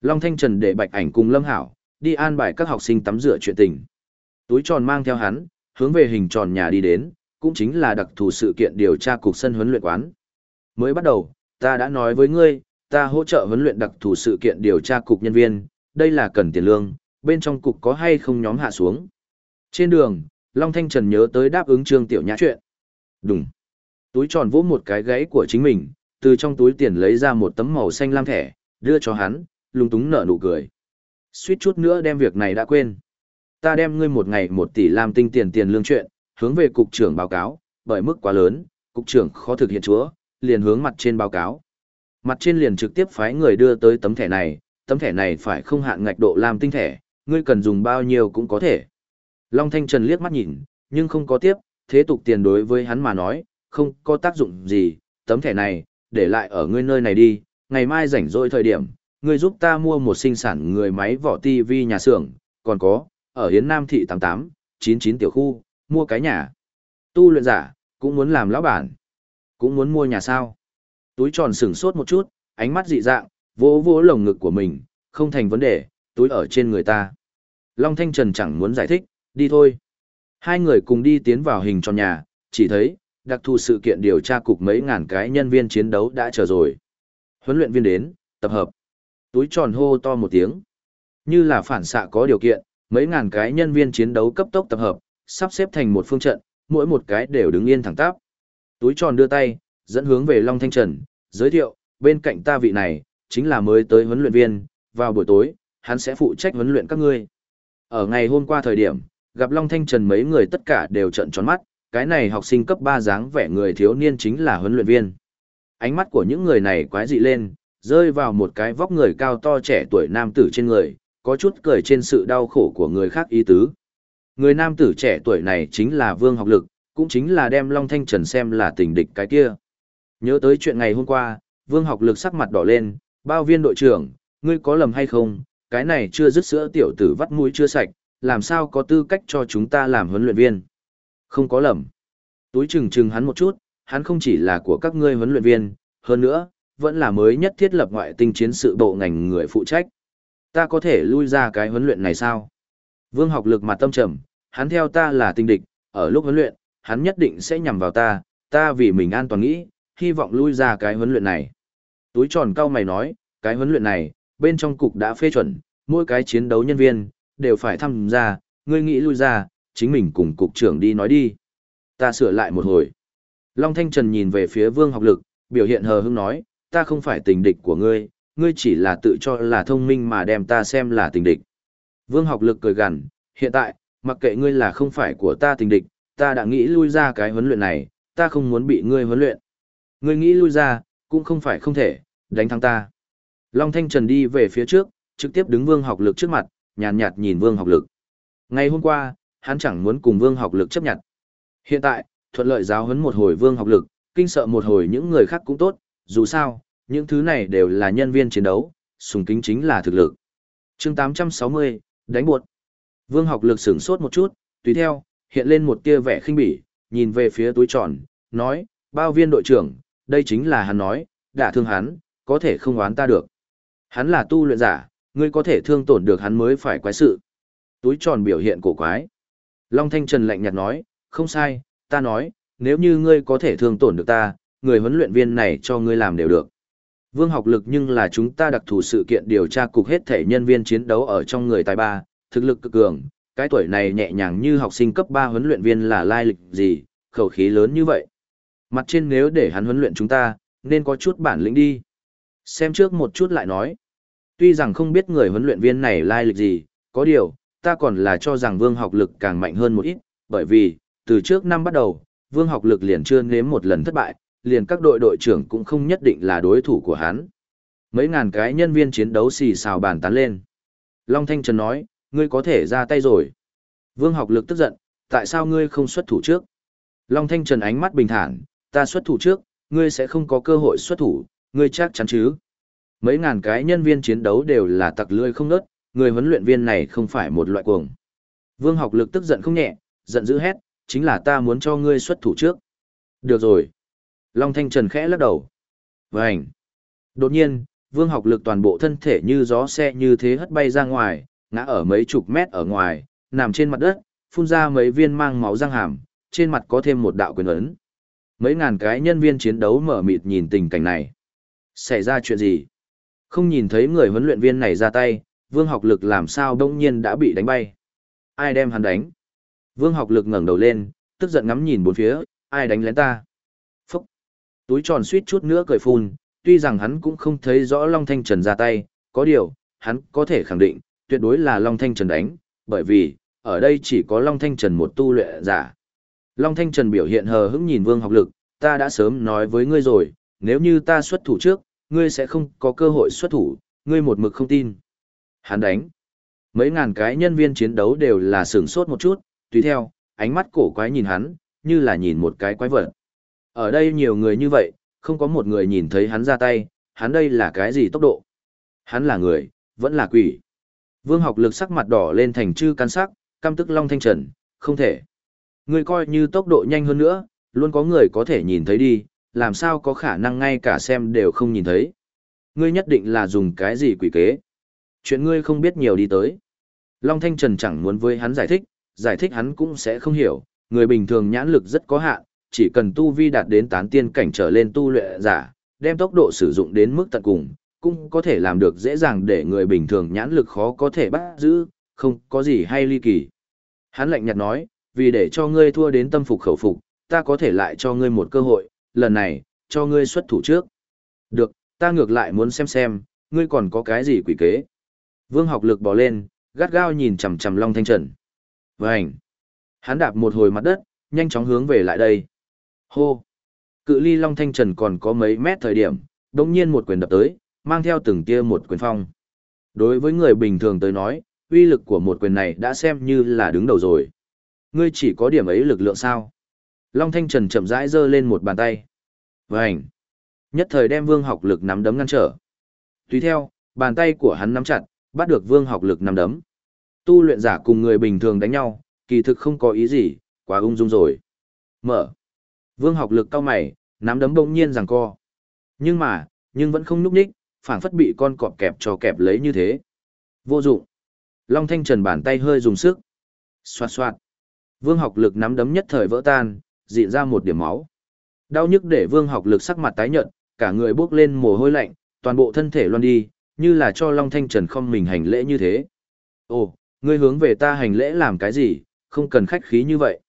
Long Thanh Trần để bạch ảnh cùng Lâm Hảo, đi an bài các học sinh tắm rửa chuyện tình. Túi tròn mang theo hắn, hướng về hình tròn nhà đi đến, cũng chính là đặc thù sự kiện điều tra cục sân huấn luyện quán. Mới bắt đầu, ta đã nói với ngươi, ta hỗ trợ huấn luyện đặc thù sự kiện điều tra cục nhân viên, đây là cần tiền lương, bên trong cục có hay không nhóm hạ xuống. Trên đường, Long Thanh Trần nhớ tới đáp ứng Trương Tiểu Nhã chuyện. Đúng. Túi tròn vỗ một cái gáy của chính mình, từ trong túi tiền lấy ra một tấm màu xanh lam thẻ, đưa cho hắn, lung túng nở nụ cười. Suýt chút nữa đem việc này đã quên. Ta đem ngươi một ngày một tỷ làm tinh tiền tiền lương chuyện, hướng về cục trưởng báo cáo, bởi mức quá lớn, cục trưởng khó thực hiện chúa, liền hướng mặt trên báo cáo. Mặt trên liền trực tiếp phái người đưa tới tấm thẻ này, tấm thẻ này phải không hạn ngạch độ làm tinh thẻ, ngươi cần dùng bao nhiêu cũng có thể. Long Thanh Trần liếc mắt nhìn, nhưng không có tiếp, thế tục tiền đối với hắn mà nói, không có tác dụng gì, tấm thẻ này, để lại ở ngươi nơi này đi, ngày mai rảnh rỗi thời điểm, ngươi giúp ta mua một sinh sản người máy vỏ TV nhà xưởng, còn có, ở Hiến Nam Thị 88, 99 tiểu khu, mua cái nhà. Tu luyện giả, cũng muốn làm lão bản, cũng muốn mua nhà sao. Túi tròn sừng sốt một chút, ánh mắt dị dạng, vỗ vỗ lồng ngực của mình, không thành vấn đề, túi ở trên người ta. Long Thanh Trần chẳng muốn giải thích, đi thôi. Hai người cùng đi tiến vào hình tròn nhà, chỉ thấy, đặc thù sự kiện điều tra cục mấy ngàn cái nhân viên chiến đấu đã chờ rồi. Huấn luyện viên đến, tập hợp. Túi tròn hô to một tiếng. Như là phản xạ có điều kiện, mấy ngàn cái nhân viên chiến đấu cấp tốc tập hợp, sắp xếp thành một phương trận, mỗi một cái đều đứng yên thẳng tắp. Túi tròn đưa tay, dẫn hướng về Long Thanh Trần, giới thiệu, bên cạnh ta vị này, chính là mới tới huấn luyện viên, vào buổi tối, hắn sẽ phụ trách huấn luyện các ngươi. Ở ngày hôm qua thời điểm, gặp Long Thanh Trần mấy người tất cả đều trận tròn mắt, cái này học sinh cấp 3 dáng vẻ người thiếu niên chính là huấn luyện viên. Ánh mắt của những người này quái dị lên, rơi vào một cái vóc người cao to trẻ tuổi nam tử trên người, có chút cười trên sự đau khổ của người khác ý tứ. Người nam tử trẻ tuổi này chính là Vương Học Lực, cũng chính là đem Long Thanh Trần xem là tình địch cái kia. Nhớ tới chuyện ngày hôm qua, Vương Học Lực sắc mặt đỏ lên, bao viên đội trưởng, ngươi có lầm hay không, cái này chưa dứt sữa tiểu tử vắt mũi chưa sạch, làm sao có tư cách cho chúng ta làm huấn luyện viên. Không có lầm. Túi chừng chừng hắn một chút, hắn không chỉ là của các ngươi huấn luyện viên, hơn nữa, vẫn là mới nhất thiết lập ngoại tinh chiến sự bộ ngành người phụ trách. Ta có thể lui ra cái huấn luyện này sao? Vương học lực mặt tâm trầm, hắn theo ta là tinh địch, ở lúc huấn luyện, hắn nhất định sẽ nhằm vào ta, ta vì mình an toàn nghĩ, hy vọng lui ra cái huấn luyện này. Túi tròn cao mày nói, cái huấn luyện này, bên trong cục đã phê chuẩn, mỗi cái chiến đấu nhân viên, đều phải tham gia, ngươi nghĩ lui ra, chính mình cùng cục trưởng đi nói đi. Ta sửa lại một hồi. Long Thanh Trần nhìn về phía vương học lực, biểu hiện hờ hững nói, ta không phải tình địch của ngươi, ngươi chỉ là tự cho là thông minh mà đem ta xem là tình địch. Vương học lực cười gằn, hiện tại, mặc kệ ngươi là không phải của ta tình địch, ta đã nghĩ lui ra cái huấn luyện này, ta không muốn bị ngươi huấn luyện. Ngươi nghĩ lui ra, cũng không phải không thể, đánh thắng ta. Long Thanh Trần đi về phía trước, trực tiếp đứng vương học lực trước mặt, nhàn nhạt, nhạt nhìn vương học lực. Ngày hôm qua, hắn chẳng muốn cùng vương học lực chấp nhận. Hiện tại, thuận lợi giáo huấn một hồi vương học lực, kinh sợ một hồi những người khác cũng tốt, dù sao, những thứ này đều là nhân viên chiến đấu, sùng kính chính là thực lực. chương 860, đánh buột. Vương học lực sửng sốt một chút, tùy theo, hiện lên một tia vẻ khinh bỉ, nhìn về phía túi tròn, nói, bao viên đội trưởng, đây chính là hắn nói, đã thương hắn, có thể không oán ta được. Hắn là tu luyện giả, ngươi có thể thương tổn được hắn mới phải quái sự. Túi tròn biểu hiện cổ quái. Long Thanh Trần lạnh nhạt nói, không sai, ta nói, nếu như ngươi có thể thương tổn được ta, người huấn luyện viên này cho ngươi làm đều được. Vương học lực nhưng là chúng ta đặc thù sự kiện điều tra cục hết thể nhân viên chiến đấu ở trong người tài ba, thực lực cực cường, cái tuổi này nhẹ nhàng như học sinh cấp 3 huấn luyện viên là lai lịch gì, khẩu khí lớn như vậy. Mặt trên nếu để hắn huấn luyện chúng ta, nên có chút bản lĩnh đi. Xem trước một chút lại nói. Tuy rằng không biết người huấn luyện viên này lai lịch gì, có điều, ta còn là cho rằng vương học lực càng mạnh hơn một ít, bởi vì, từ trước năm bắt đầu, vương học lực liền chưa nếm một lần thất bại, liền các đội đội trưởng cũng không nhất định là đối thủ của hắn. Mấy ngàn cái nhân viên chiến đấu xì xào bàn tán lên. Long Thanh Trần nói, ngươi có thể ra tay rồi. Vương học lực tức giận, tại sao ngươi không xuất thủ trước? Long Thanh Trần ánh mắt bình thản, ta xuất thủ trước, ngươi sẽ không có cơ hội xuất thủ, ngươi chắc chắn chứ? Mấy ngàn cái nhân viên chiến đấu đều là tặc lưỡi không nớt, người huấn luyện viên này không phải một loại cuồng. Vương học lực tức giận không nhẹ, giận dữ hét, chính là ta muốn cho ngươi xuất thủ trước. Được rồi. Long Thanh Trần khẽ lắc đầu. Vânh. Đột nhiên, vương học lực toàn bộ thân thể như gió xe như thế hất bay ra ngoài, ngã ở mấy chục mét ở ngoài, nằm trên mặt đất, phun ra mấy viên mang máu răng hàm, trên mặt có thêm một đạo quyền ấn. Mấy ngàn cái nhân viên chiến đấu mở mịt nhìn tình cảnh này. Xảy ra chuyện gì? Không nhìn thấy người huấn luyện viên này ra tay, vương học lực làm sao đông nhiên đã bị đánh bay. Ai đem hắn đánh? Vương học lực ngẩng đầu lên, tức giận ngắm nhìn bốn phía, ai đánh lén ta? Phúc! Túi tròn suýt chút nữa cười phun, tuy rằng hắn cũng không thấy rõ Long Thanh Trần ra tay, có điều, hắn có thể khẳng định, tuyệt đối là Long Thanh Trần đánh, bởi vì, ở đây chỉ có Long Thanh Trần một tu luyện giả. Long Thanh Trần biểu hiện hờ hững nhìn Vương học lực, ta đã sớm nói với ngươi rồi, nếu như ta xuất thủ trước, ngươi sẽ không có cơ hội xuất thủ, ngươi một mực không tin. Hắn đánh. Mấy ngàn cái nhân viên chiến đấu đều là sửng sốt một chút, tùy theo, ánh mắt cổ quái nhìn hắn, như là nhìn một cái quái vật. Ở đây nhiều người như vậy, không có một người nhìn thấy hắn ra tay, hắn đây là cái gì tốc độ? Hắn là người, vẫn là quỷ. Vương học lực sắc mặt đỏ lên thành chư căn sắc, căm tức Long Thanh Trần, không thể. Ngươi coi như tốc độ nhanh hơn nữa, luôn có người có thể nhìn thấy đi, làm sao có khả năng ngay cả xem đều không nhìn thấy. Ngươi nhất định là dùng cái gì quỷ kế. Chuyện ngươi không biết nhiều đi tới. Long Thanh Trần chẳng muốn với hắn giải thích, giải thích hắn cũng sẽ không hiểu, người bình thường nhãn lực rất có hạn, chỉ cần tu vi đạt đến tán tiên cảnh trở lên tu luyện giả, đem tốc độ sử dụng đến mức tận cùng, cũng có thể làm được dễ dàng để người bình thường nhãn lực khó có thể bắt giữ, không có gì hay ly kỳ. Hắn lạnh nhạt nói, vì để cho ngươi thua đến tâm phục khẩu phục, ta có thể lại cho ngươi một cơ hội, lần này, cho ngươi xuất thủ trước. Được, ta ngược lại muốn xem xem, ngươi còn có cái gì quỷ kế. Vương học lực bỏ lên, gắt gao nhìn chằm chằm Long Thanh Trần. Vành! Hắn đạp một hồi mặt đất, nhanh chóng hướng về lại đây. Hô! Cự ly Long Thanh Trần còn có mấy mét thời điểm, đồng nhiên một quyền đập tới, mang theo từng tia một quyền phong. Đối với người bình thường tới nói, uy lực của một quyền này đã xem như là đứng đầu rồi. Ngươi chỉ có điểm ấy lực lượng sao? Long Thanh Trần chậm rãi giơ lên một bàn tay. Vành! Nhất thời đem vương học lực nắm đấm ngăn trở. Tùy theo, bàn tay của hắn nắm chặt, bắt được vương học lực nắm đấm. Tu luyện giả cùng người bình thường đánh nhau, kỳ thực không có ý gì, quá ung dung rồi. Mở. Vương học lực cao mày, nắm đấm bỗng nhiên rằng co. Nhưng mà, nhưng vẫn không núp ních, phảng phất bị con cọp kẹp cho kẹp lấy như thế. Vô dụng. Long Thanh Trần bàn tay hơi dùng sức. Xoạt xoạt. Vương học lực nắm đấm nhất thời vỡ tan, dịn ra một điểm máu. Đau nhức để vương học lực sắc mặt tái nhợt, cả người bước lên mồ hôi lạnh, toàn bộ thân thể loan đi, như là cho Long Thanh Trần không mình hành lễ như thế. Ồ, ngươi hướng về ta hành lễ làm cái gì, không cần khách khí như vậy.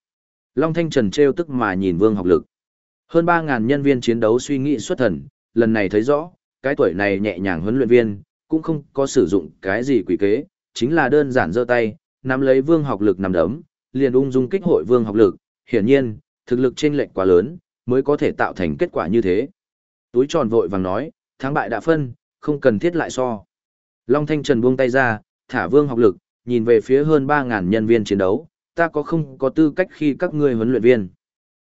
Long Thanh Trần trêu tức mà nhìn vương học lực. Hơn 3.000 nhân viên chiến đấu suy nghĩ xuất thần, lần này thấy rõ, cái tuổi này nhẹ nhàng huấn luyện viên, cũng không có sử dụng cái gì quỷ kế, chính là đơn giản giơ tay, nắm lấy vương học lực nằm đấm, liền ung dung kích hội vương học lực, hiển nhiên, thực lực trên lệnh quá lớn, mới có thể tạo thành kết quả như thế. Túi tròn vội vàng nói, thắng bại đã phân, không cần thiết lại so. Long Thanh Trần buông tay ra, thả vương học lực, nhìn về phía hơn 3.000 nhân viên chiến đấu, ta có không có tư cách khi các ngươi huấn luyện viên.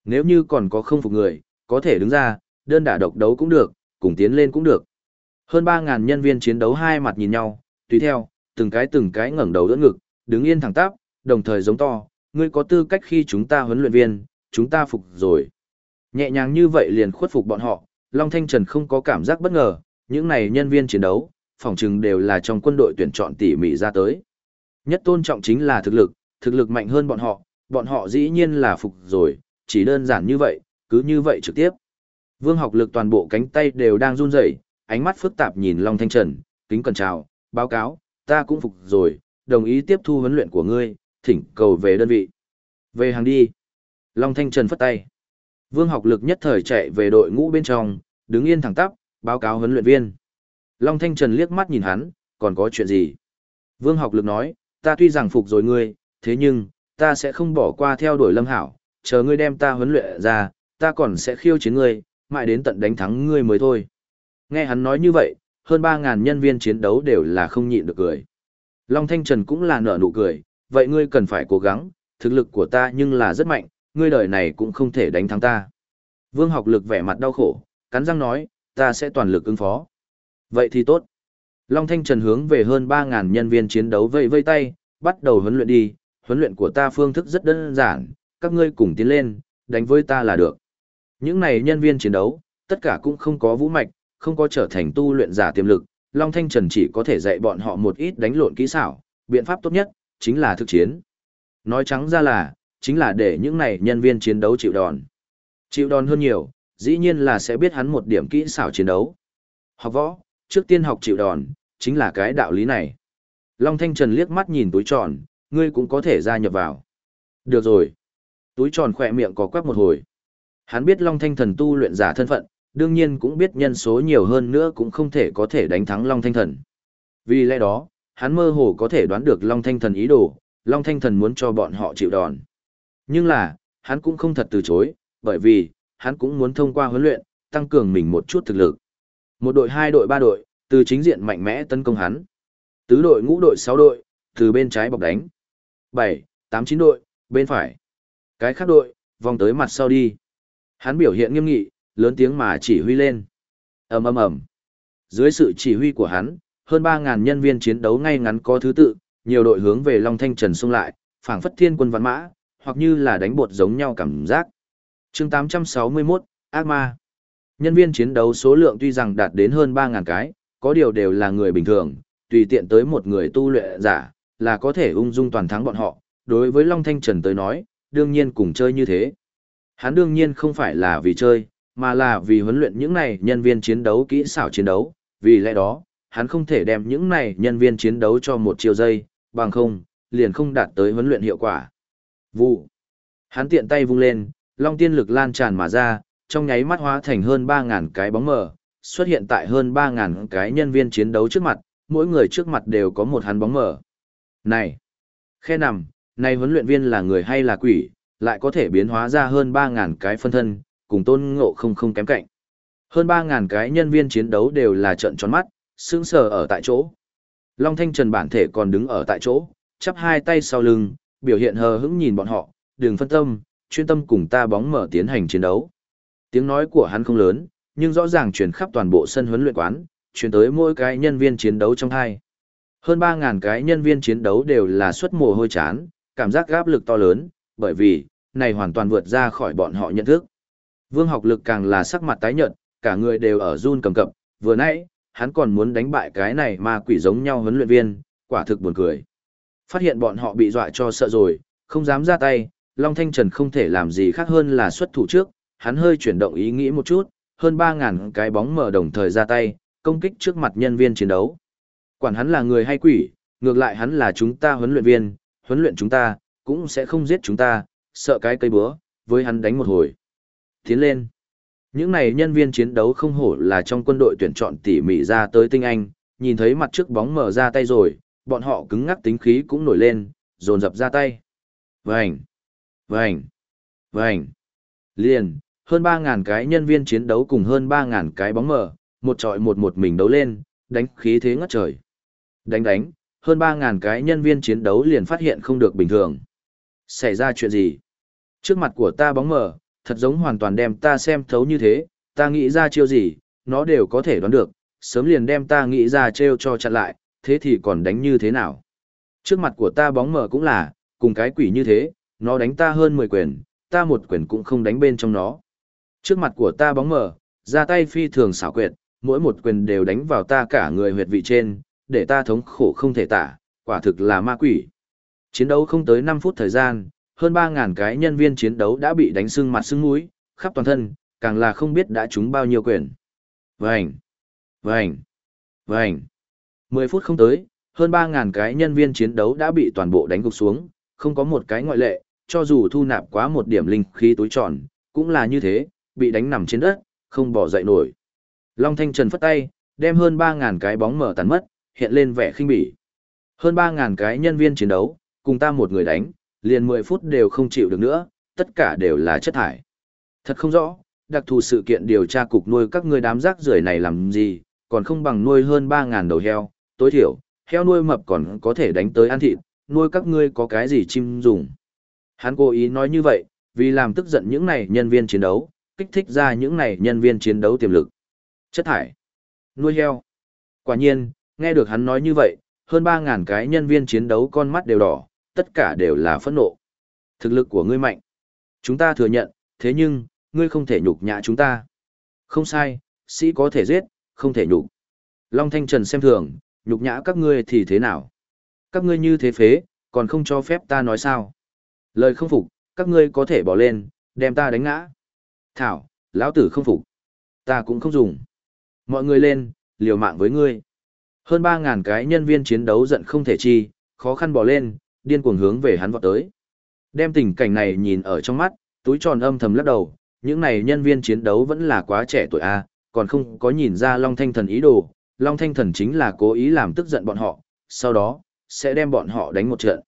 Nếu như còn có không phục người, có thể đứng ra, đơn đả độc đấu cũng được, cùng tiến lên cũng được. Hơn 3.000 nhân viên chiến đấu hai mặt nhìn nhau, tùy theo, từng cái từng cái ngẩng đầu đỡ ngực, đứng yên thẳng tắp, đồng thời giống to, ngươi có tư cách khi chúng ta huấn luyện viên, chúng ta phục rồi. Nhẹ nhàng như vậy liền khuất phục bọn họ, Long Thanh Trần không có cảm giác bất ngờ, những này nhân viên chiến đấu, phòng trừng đều là trong quân đội tuyển chọn tỉ mỉ ra tới. Nhất tôn trọng chính là thực lực, thực lực mạnh hơn bọn họ, bọn họ dĩ nhiên là phục rồi, chỉ đơn giản như vậy, cứ như vậy trực tiếp. Vương học lực toàn bộ cánh tay đều đang run rẩy, ánh mắt phức tạp nhìn Long Thanh Trần, kính cẩn chào, báo cáo, ta cũng phục rồi, đồng ý tiếp thu huấn luyện của ngươi, thỉnh cầu về đơn vị. Về hàng đi. Long Thanh Trần phất tay. Vương học lực nhất thời chạy về đội ngũ bên trong, đứng yên thẳng tắp, báo cáo huấn luyện viên. Long Thanh Trần liếc mắt nhìn hắn, còn có chuyện gì? Vương học lực nói, ta tuy rằng phục rồi ngươi, thế nhưng, ta sẽ không bỏ qua theo đuổi lâm hảo, chờ ngươi đem ta huấn luyện ra, ta còn sẽ khiêu chiến ngươi, mãi đến tận đánh thắng ngươi mới thôi. Nghe hắn nói như vậy, hơn 3.000 nhân viên chiến đấu đều là không nhịn được cười. Long Thanh Trần cũng là nở nụ cười, vậy ngươi cần phải cố gắng, thực lực của ta nhưng là rất mạnh, ngươi đời này cũng không thể đánh thắng ta. Vương học lực vẻ mặt đau khổ, cắn răng nói, ta sẽ toàn lực ứng phó. Vậy thì tốt. Long Thanh Trần hướng về hơn 3.000 nhân viên chiến đấu vây vây tay, bắt đầu huấn luyện đi, huấn luyện của ta phương thức rất đơn giản, các ngươi cùng tiến lên, đánh với ta là được. Những này nhân viên chiến đấu, tất cả cũng không có vũ mạch, không có trở thành tu luyện giả tiềm lực, Long Thanh Trần chỉ có thể dạy bọn họ một ít đánh lộn kỹ xảo, biện pháp tốt nhất, chính là thực chiến. Nói trắng ra là, chính là để những này nhân viên chiến đấu chịu đòn. Chịu đòn hơn nhiều, dĩ nhiên là sẽ biết hắn một điểm kỹ xảo chiến đấu. Học võ, trước tiên học chịu đòn, chính là cái đạo lý này. Long Thanh Trần liếc mắt nhìn túi tròn, ngươi cũng có thể gia nhập vào. Được rồi. Túi tròn khỏe miệng có quắc một hồi. Hắn biết Long Thanh Thần tu luyện giả thân phận, đương nhiên cũng biết nhân số nhiều hơn nữa cũng không thể có thể đánh thắng Long Thanh Thần. Vì lẽ đó, hắn mơ hồ có thể đoán được Long Thanh Thần ý đồ, Long Thanh Thần muốn cho bọn họ chịu đòn. Nhưng là, hắn cũng không thật từ chối, bởi vì, hắn cũng muốn thông qua huấn luyện, tăng cường mình một chút thực lực. Một đội hai đội ba đội, từ chính diện mạnh mẽ tấn công hắn. Tứ đội ngũ đội sáu đội, từ bên trái bọc đánh. bảy tám chín đội, bên phải. Cái khác đội, vòng tới mặt sau đi. Hắn biểu hiện nghiêm nghị, lớn tiếng mà chỉ huy lên. ầm ầm ầm. Dưới sự chỉ huy của hắn, hơn ba ngàn nhân viên chiến đấu ngay ngắn có thứ tự, nhiều đội hướng về Long Thanh Trần xung lại, phảng phất thiên quân văn mã, hoặc như là đánh bột giống nhau cảm giác. chương 861, Ác Ma. Nhân viên chiến đấu số lượng tuy rằng đạt đến hơn 3.000 cái, có điều đều là người bình thường, tùy tiện tới một người tu luyện giả, là có thể ung dung toàn thắng bọn họ. Đối với Long Thanh Trần tới nói, đương nhiên cùng chơi như thế. Hắn đương nhiên không phải là vì chơi, mà là vì huấn luyện những này nhân viên chiến đấu kỹ xảo chiến đấu, vì lẽ đó, hắn không thể đem những này nhân viên chiến đấu cho một chiều giây, bằng không, liền không đạt tới huấn luyện hiệu quả. Vụ. Hắn tiện tay vung lên, long tiên lực lan tràn mà ra, trong nháy mắt hóa thành hơn 3.000 cái bóng mờ, xuất hiện tại hơn 3.000 cái nhân viên chiến đấu trước mặt, mỗi người trước mặt đều có một hắn bóng mờ. Này! Khe nằm, này huấn luyện viên là người hay là quỷ, lại có thể biến hóa ra hơn 3.000 cái phân thân, cùng tôn ngộ không không kém cạnh. Hơn 3.000 cái nhân viên chiến đấu đều là trận tròn mắt, sững sờ ở tại chỗ. Long Thanh Trần bản thể còn đứng ở tại chỗ, chắp hai tay sau lưng, biểu hiện hờ hững nhìn bọn họ, đừng phân tâm, chuyên tâm cùng ta bóng mở tiến hành chiến đấu. Tiếng nói của hắn không lớn, nhưng rõ ràng truyền khắp toàn bộ sân huấn luyện quán, truyền tới mỗi cái nhân viên chiến đấu trong hai. Hơn 3.000 cái nhân viên chiến đấu đều là xuất mồ hôi chán, cảm giác áp lực to lớn, bởi vì, này hoàn toàn vượt ra khỏi bọn họ nhận thức. Vương học lực càng là sắc mặt tái nhợt, cả người đều ở run cầm cập, vừa nãy, hắn còn muốn đánh bại cái này mà quỷ giống nhau huấn luyện viên, quả thực buồn cười. Phát hiện bọn họ bị dọa cho sợ rồi, không dám ra tay, Long Thanh Trần không thể làm gì khác hơn là xuất thủ trước, hắn hơi chuyển động ý nghĩ một chút, hơn 3.000 cái bóng mở đồng thời ra tay, công kích trước mặt nhân viên chiến đấu. Quản hắn là người hay quỷ, ngược lại hắn là chúng ta huấn luyện viên, huấn luyện chúng ta, cũng sẽ không giết chúng ta, sợ cái cây búa, với hắn đánh một hồi. Tiến lên. Những này nhân viên chiến đấu không hổ là trong quân đội tuyển chọn tỉ mỉ ra tới tinh anh, nhìn thấy mặt trước bóng mở ra tay rồi, bọn họ cứng ngắc tính khí cũng nổi lên, dồn dập ra tay. Vành, vành, vành. Liền, hơn 3.000 cái nhân viên chiến đấu cùng hơn 3.000 cái bóng mở, một trọi một một mình đấu lên, đánh khí thế ngất trời. Đánh đánh, hơn 3.000 cái nhân viên chiến đấu liền phát hiện không được bình thường. Xảy ra chuyện gì? Trước mặt của ta bóng mở, thật giống hoàn toàn đem ta xem thấu như thế, ta nghĩ ra chiêu gì, nó đều có thể đoán được, sớm liền đem ta nghĩ ra trêu cho chặn lại, thế thì còn đánh như thế nào? Trước mặt của ta bóng mở cũng là, cùng cái quỷ như thế, nó đánh ta hơn 10 quyền, ta một quyền cũng không đánh bên trong nó. Trước mặt của ta bóng mở, ra tay phi thường xảo quyệt, mỗi một quyền đều đánh vào ta cả người huyệt vị trên, để ta thống khổ không thể tả, quả thực là ma quỷ. Chiến đấu không tới 5 phút thời gian, hơn 3.000 cái nhân viên chiến đấu đã bị đánh sưng mặt sưng mũi, khắp toàn thân, càng là không biết đã trúng bao nhiêu quyền. Vành, vành, vành. 10 phút không tới, hơn 3.000 cái nhân viên chiến đấu đã bị toàn bộ đánh gục xuống, không có một cái ngoại lệ, cho dù thu nạp quá một điểm linh khí túi tròn, cũng là như thế, bị đánh nằm trên đất, không bỏ dậy nổi. Long Thanh Trần phất tay, đem hơn 3.000 cái bóng mở tàn mất, hiện lên vẻ khinh bỉ. Hơn 3.000 cái nhân viên chiến đấu, cùng ta một người đánh, liền 10 phút đều không chịu được nữa, tất cả đều là chất thải. Thật không rõ, đặc thù sự kiện điều tra cục nuôi các ngươi đám rác rưởi này làm gì, còn không bằng nuôi hơn 3.000 đầu heo, tối thiểu, heo nuôi mập còn có thể đánh tới ăn thịt, nuôi các ngươi có cái gì chim dùng. Hắn cố ý nói như vậy, vì làm tức giận những này nhân viên chiến đấu, kích thích ra những này nhân viên chiến đấu tiềm lực. Chất thải, nuôi heo. Quả nhiên, nghe được hắn nói như vậy, hơn 3.000 cái nhân viên chiến đấu con mắt đều đỏ, tất cả đều là phẫn nộ. Thực lực của ngươi mạnh. Chúng ta thừa nhận, thế nhưng, ngươi không thể nhục nhã chúng ta. Không sai, sĩ có thể giết, không thể nhục. Long Thanh Trần xem thường, nhục nhã các ngươi thì thế nào? Các ngươi như thế phế, còn không cho phép ta nói sao? Lời không phục, các ngươi có thể bỏ lên, đem ta đánh ngã. Thảo, lão tử không phục. Ta cũng không dùng. Mọi người lên, liều mạng với ngươi. Hơn 3.000 cái nhân viên chiến đấu giận không thể chi, khó khăn bỏ lên, điên cuồng hướng về hắn vọt tới. Đem tình cảnh này nhìn ở trong mắt, túi tròn âm thầm lắc đầu, những này nhân viên chiến đấu vẫn là quá trẻ tuổi a, còn không có nhìn ra Long Thanh Thần ý đồ, Long Thanh Thần chính là cố ý làm tức giận bọn họ, sau đó, sẽ đem bọn họ đánh một trận.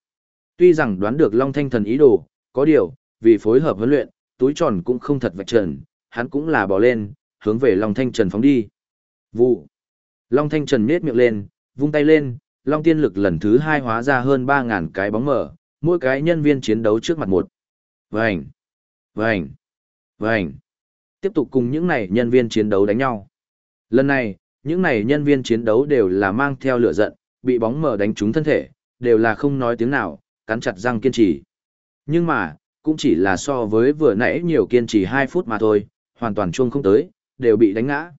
Tuy rằng đoán được Long Thanh Thần ý đồ, có điều, vì phối hợp huấn luyện, túi tròn cũng không thật vạch trần, hắn cũng là bỏ lên, hướng về Long Thanh Trần phóng đi. Vụ. Long Thanh Trần nhếch miệng lên, vung tay lên, Long Tiên lực lần thứ hai hóa ra hơn 3.000 cái bóng mở, mỗi cái nhân viên chiến đấu trước mặt một. Vành. Vành. Vành. Tiếp tục cùng những này nhân viên chiến đấu đánh nhau. Lần này, những này nhân viên chiến đấu đều là mang theo lửa giận, bị bóng mở đánh trúng thân thể, đều là không nói tiếng nào, cắn chặt răng kiên trì. Nhưng mà, cũng chỉ là so với vừa nãy nhiều kiên trì 2 phút mà thôi, hoàn toàn chuông không tới, đều bị đánh ngã.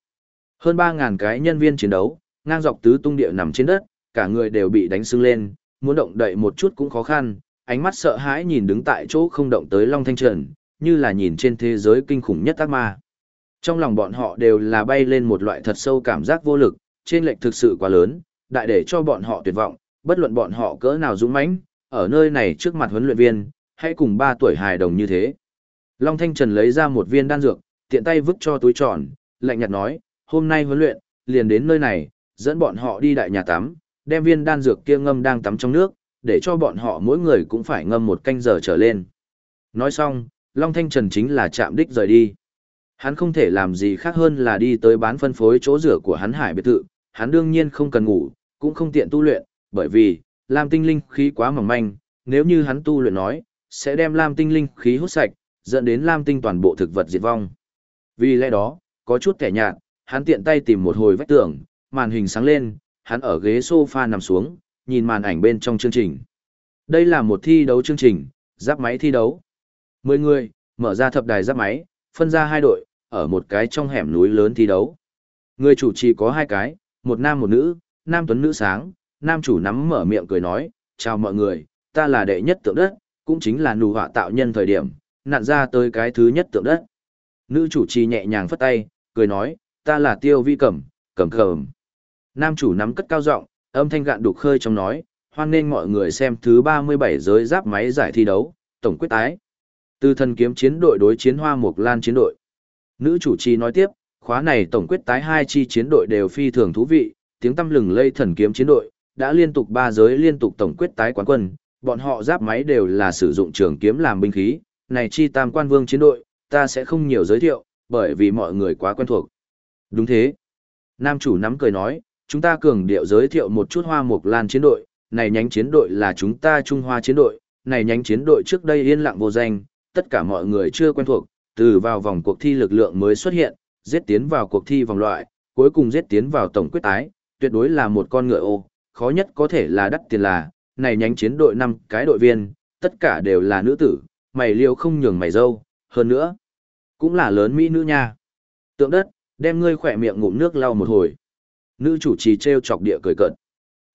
Hơn 3.000 cái nhân viên chiến đấu, ngang dọc tứ tung địa nằm trên đất, cả người đều bị đánh sưng lên, muốn động đậy một chút cũng khó khăn, ánh mắt sợ hãi nhìn đứng tại chỗ không động tới Long Thanh Trần, như là nhìn trên thế giới kinh khủng nhất ác ma. Trong lòng bọn họ đều là bay lên một loại thật sâu cảm giác vô lực, trên lệch thực sự quá lớn, đại để cho bọn họ tuyệt vọng, bất luận bọn họ cỡ nào dũng mãnh, ở nơi này trước mặt huấn luyện viên, hãy cùng ba tuổi hài đồng như thế. Long Thanh Trần lấy ra một viên đan dược, tiện tay vứt cho túi tròn, lạnh nhạt nói, hôm nay huấn luyện, liền đến nơi này, dẫn bọn họ đi đại nhà tắm, đem viên đan dược kia ngâm đang tắm trong nước, để cho bọn họ mỗi người cũng phải ngâm một canh giờ trở lên. Nói xong, Long Thanh Trần chính là chạm đích rời đi. Hắn không thể làm gì khác hơn là đi tới bán phân phối chỗ rửa của hắn hải biệt thự, hắn đương nhiên không cần ngủ, cũng không tiện tu luyện, bởi vì, Lam tinh linh khí quá mỏng manh, nếu như hắn tu luyện nói, sẽ đem Lam tinh linh khí hút sạch, dẫn đến Lam tinh toàn bộ thực vật diệt vong. Vì lẽ đó, có chút kẻ nhạt, hắn tiện tay tìm một hồi vách tường, màn hình sáng lên, hắn ở ghế sofa nằm xuống, nhìn màn ảnh bên trong chương trình. Đây là một thi đấu chương trình, giáp máy thi đấu. Mười người, mở ra thập đài giáp máy, phân ra hai đội, ở một cái trong hẻm núi lớn thi đấu. Người chủ trì có hai cái, một nam một nữ, nam tuấn nữ sáng, nam chủ nắm mở miệng cười nói, chào mọi người, ta là đệ nhất tượng đất, cũng chính là nụ họa tạo nhân thời điểm, nạn ra tới cái thứ nhất tượng đất. Nữ chủ trì nhẹ nhàng phất tay, cười nói, ta là tiêu vi cẩm, cẩm cẩm. Nam chủ nắm cất cao giọng, âm thanh gạn đục khơi trong nói, hoan nên mọi người xem thứ 37 giới giáp máy giải thi đấu, tổng quyết tái. Từ thần kiếm chiến đội đối chiến hoa mục lan chiến đội. Nữ chủ trì nói tiếp, khóa này tổng quyết tái hai chi chiến đội đều phi thường thú vị, tiếng tâm lừng lây thần kiếm chiến đội, đã liên tục ba giới liên tục tổng quyết tái quán quân, bọn họ giáp máy đều là sử dụng trường kiếm làm binh khí, này chi tam quan vương chiến đội, ta sẽ không nhiều giới thiệu, bởi vì mọi người quá quen thuộc. Đúng thế. Nam chủ nắm cười nói, chúng ta cường điệu giới thiệu một chút hoa mục lan chiến đội, này nhánh chiến đội là chúng ta Trung Hoa chiến đội, này nhánh chiến đội trước đây yên lặng vô danh, tất cả mọi người chưa quen thuộc, từ vào vòng cuộc thi lực lượng mới xuất hiện, giết tiến vào cuộc thi vòng loại, cuối cùng giết tiến vào tổng quyết tái, tuyệt đối là một con ngựa ô, khó nhất có thể là đắt tiền là, này nhánh chiến đội năm cái đội viên, tất cả đều là nữ tử, mày liêu không nhường mày dâu, hơn nữa, cũng là lớn mỹ nữ nha. Tượng đất, đem ngươi khỏe miệng ngụm nước lau một hồi. Nữ chủ trì treo chọc địa cười cợt.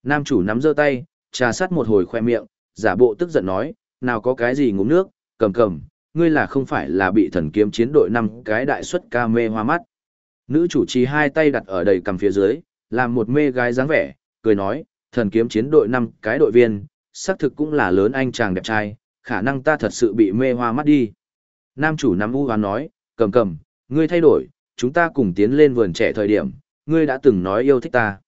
Nam chủ nắm giơ tay, trà sát một hồi khoe miệng, giả bộ tức giận nói, nào có cái gì ngụm nước, cầm cầm, ngươi là không phải là bị thần kiếm chiến đội năm cái đại xuất ca mê hoa mắt. Nữ chủ trì hai tay đặt ở đầy cầm phía dưới, làm một mê gái dáng vẻ, cười nói, thần kiếm chiến đội năm cái đội viên, xác thực cũng là lớn anh chàng đẹp trai, khả năng ta thật sự bị mê hoa mắt đi. Nam chủ nắm u hoán nói, cầm cầm, ngươi thay đổi, chúng ta cùng tiến lên vườn trẻ thời điểm, ngươi đã từng nói yêu thích ta.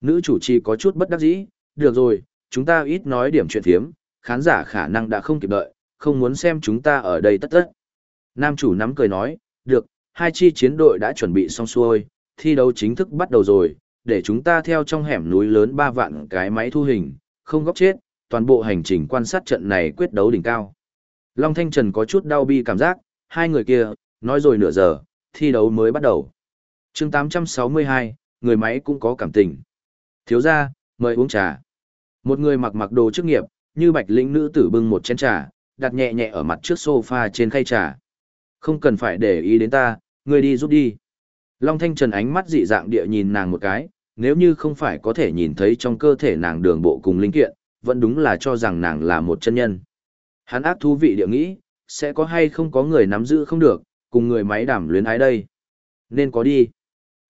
Nữ chủ trì có chút bất đắc dĩ, được rồi, chúng ta ít nói điểm chuyện thiếm, khán giả khả năng đã không kịp đợi, không muốn xem chúng ta ở đây tất tất. Nam chủ nắm cười nói, được, hai chi chiến đội đã chuẩn bị xong xuôi, thi đấu chính thức bắt đầu rồi, để chúng ta theo trong hẻm núi lớn ba vạn cái máy thu hình, không góc chết, toàn bộ hành trình quan sát trận này quyết đấu đỉnh cao. Long Thanh Trần có chút đau bi cảm giác, hai người kia, nói rồi nửa giờ, thi đấu mới bắt đầu. chương 862, người máy cũng có cảm tình. Thiếu ra, mời uống trà. Một người mặc mặc đồ chức nghiệp, như bạch lĩnh nữ tử bưng một chén trà, đặt nhẹ nhẹ ở mặt trước sofa trên khay trà. Không cần phải để ý đến ta, người đi giúp đi. Long Thanh Trần ánh mắt dị dạng địa nhìn nàng một cái, nếu như không phải có thể nhìn thấy trong cơ thể nàng đường bộ cùng linh kiện, vẫn đúng là cho rằng nàng là một chân nhân. Hắn ác thú vị địa nghĩ, sẽ có hay không có người nắm giữ không được, cùng người máy đảm luyến ái đây. Nên có đi.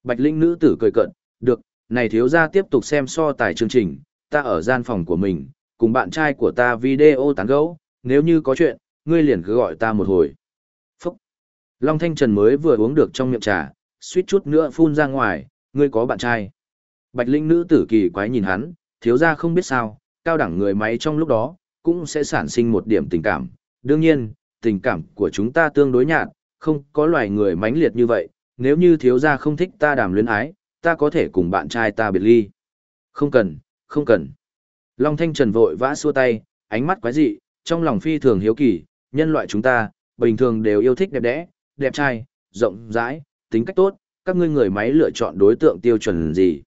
Bạch Linh nữ tử cười cận, được, này thiếu ra tiếp tục xem so tài chương trình, ta ở gian phòng của mình, cùng bạn trai của ta video tán gẫu, nếu như có chuyện, ngươi liền cứ gọi ta một hồi. Phúc! Long Thanh Trần mới vừa uống được trong miệng trà, suýt chút nữa phun ra ngoài, ngươi có bạn trai. Bạch Linh nữ tử kỳ quái nhìn hắn, thiếu ra không biết sao, cao đẳng người máy trong lúc đó, cũng sẽ sản sinh một điểm tình cảm. Đương nhiên, tình cảm của chúng ta tương đối nhạt, không có loài người mãnh liệt như vậy, nếu như thiếu gia không thích ta đàm luyến ái, ta có thể cùng bạn trai ta biệt ly. Không cần, không cần. Long Thanh Trần vội vã xua tay, ánh mắt quái dị, trong lòng phi thường hiếu kỳ, nhân loại chúng ta, bình thường đều yêu thích đẹp đẽ, đẹp trai, rộng rãi, tính cách tốt, các ngươi người máy lựa chọn đối tượng tiêu chuẩn gì.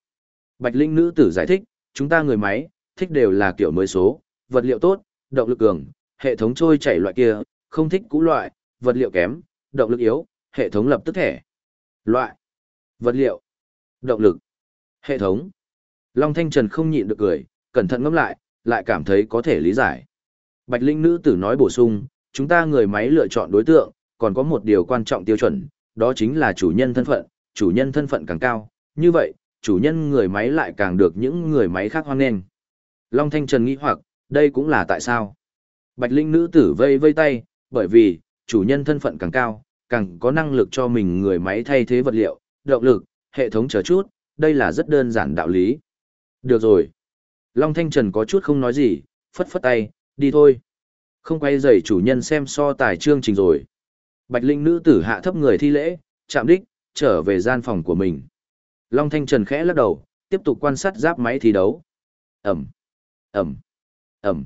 Bạch Linh nữ tử giải thích, chúng ta người máy, thích đều là kiểu mới số, vật liệu tốt, động lực cường, hệ thống trôi chảy loại kia, không thích cũ loại, vật liệu kém, động lực yếu, hệ thống lập tức thẻ. Loại, vật liệu, động lực, hệ thống. Long Thanh Trần không nhịn được cười, cẩn thận ngẫm lại, lại cảm thấy có thể lý giải. Bạch Linh nữ tử nói bổ sung, chúng ta người máy lựa chọn đối tượng, còn có một điều quan trọng tiêu chuẩn, đó chính là chủ nhân thân phận, chủ nhân thân phận càng cao, như vậy, chủ nhân người máy lại càng được những người máy khác hoan nghênh. Long Thanh Trần nghĩ hoặc, đây cũng là tại sao. Bạch Linh nữ tử vây vây tay, bởi vì, chủ nhân thân phận càng cao, càng có năng lực cho mình người máy thay thế vật liệu, động lực, hệ thống chờ chút, đây là rất đơn giản đạo lý. Được rồi. Long Thanh Trần có chút không nói gì, phất phất tay, đi thôi. Không quay dậy chủ nhân xem so tài chương trình rồi. Bạch Linh nữ tử hạ thấp người thi lễ, chạm đích, trở về gian phòng của mình. Long Thanh Trần khẽ lắc đầu, tiếp tục quan sát giáp máy thi đấu. Ẩm, Ẩm, Ẩm.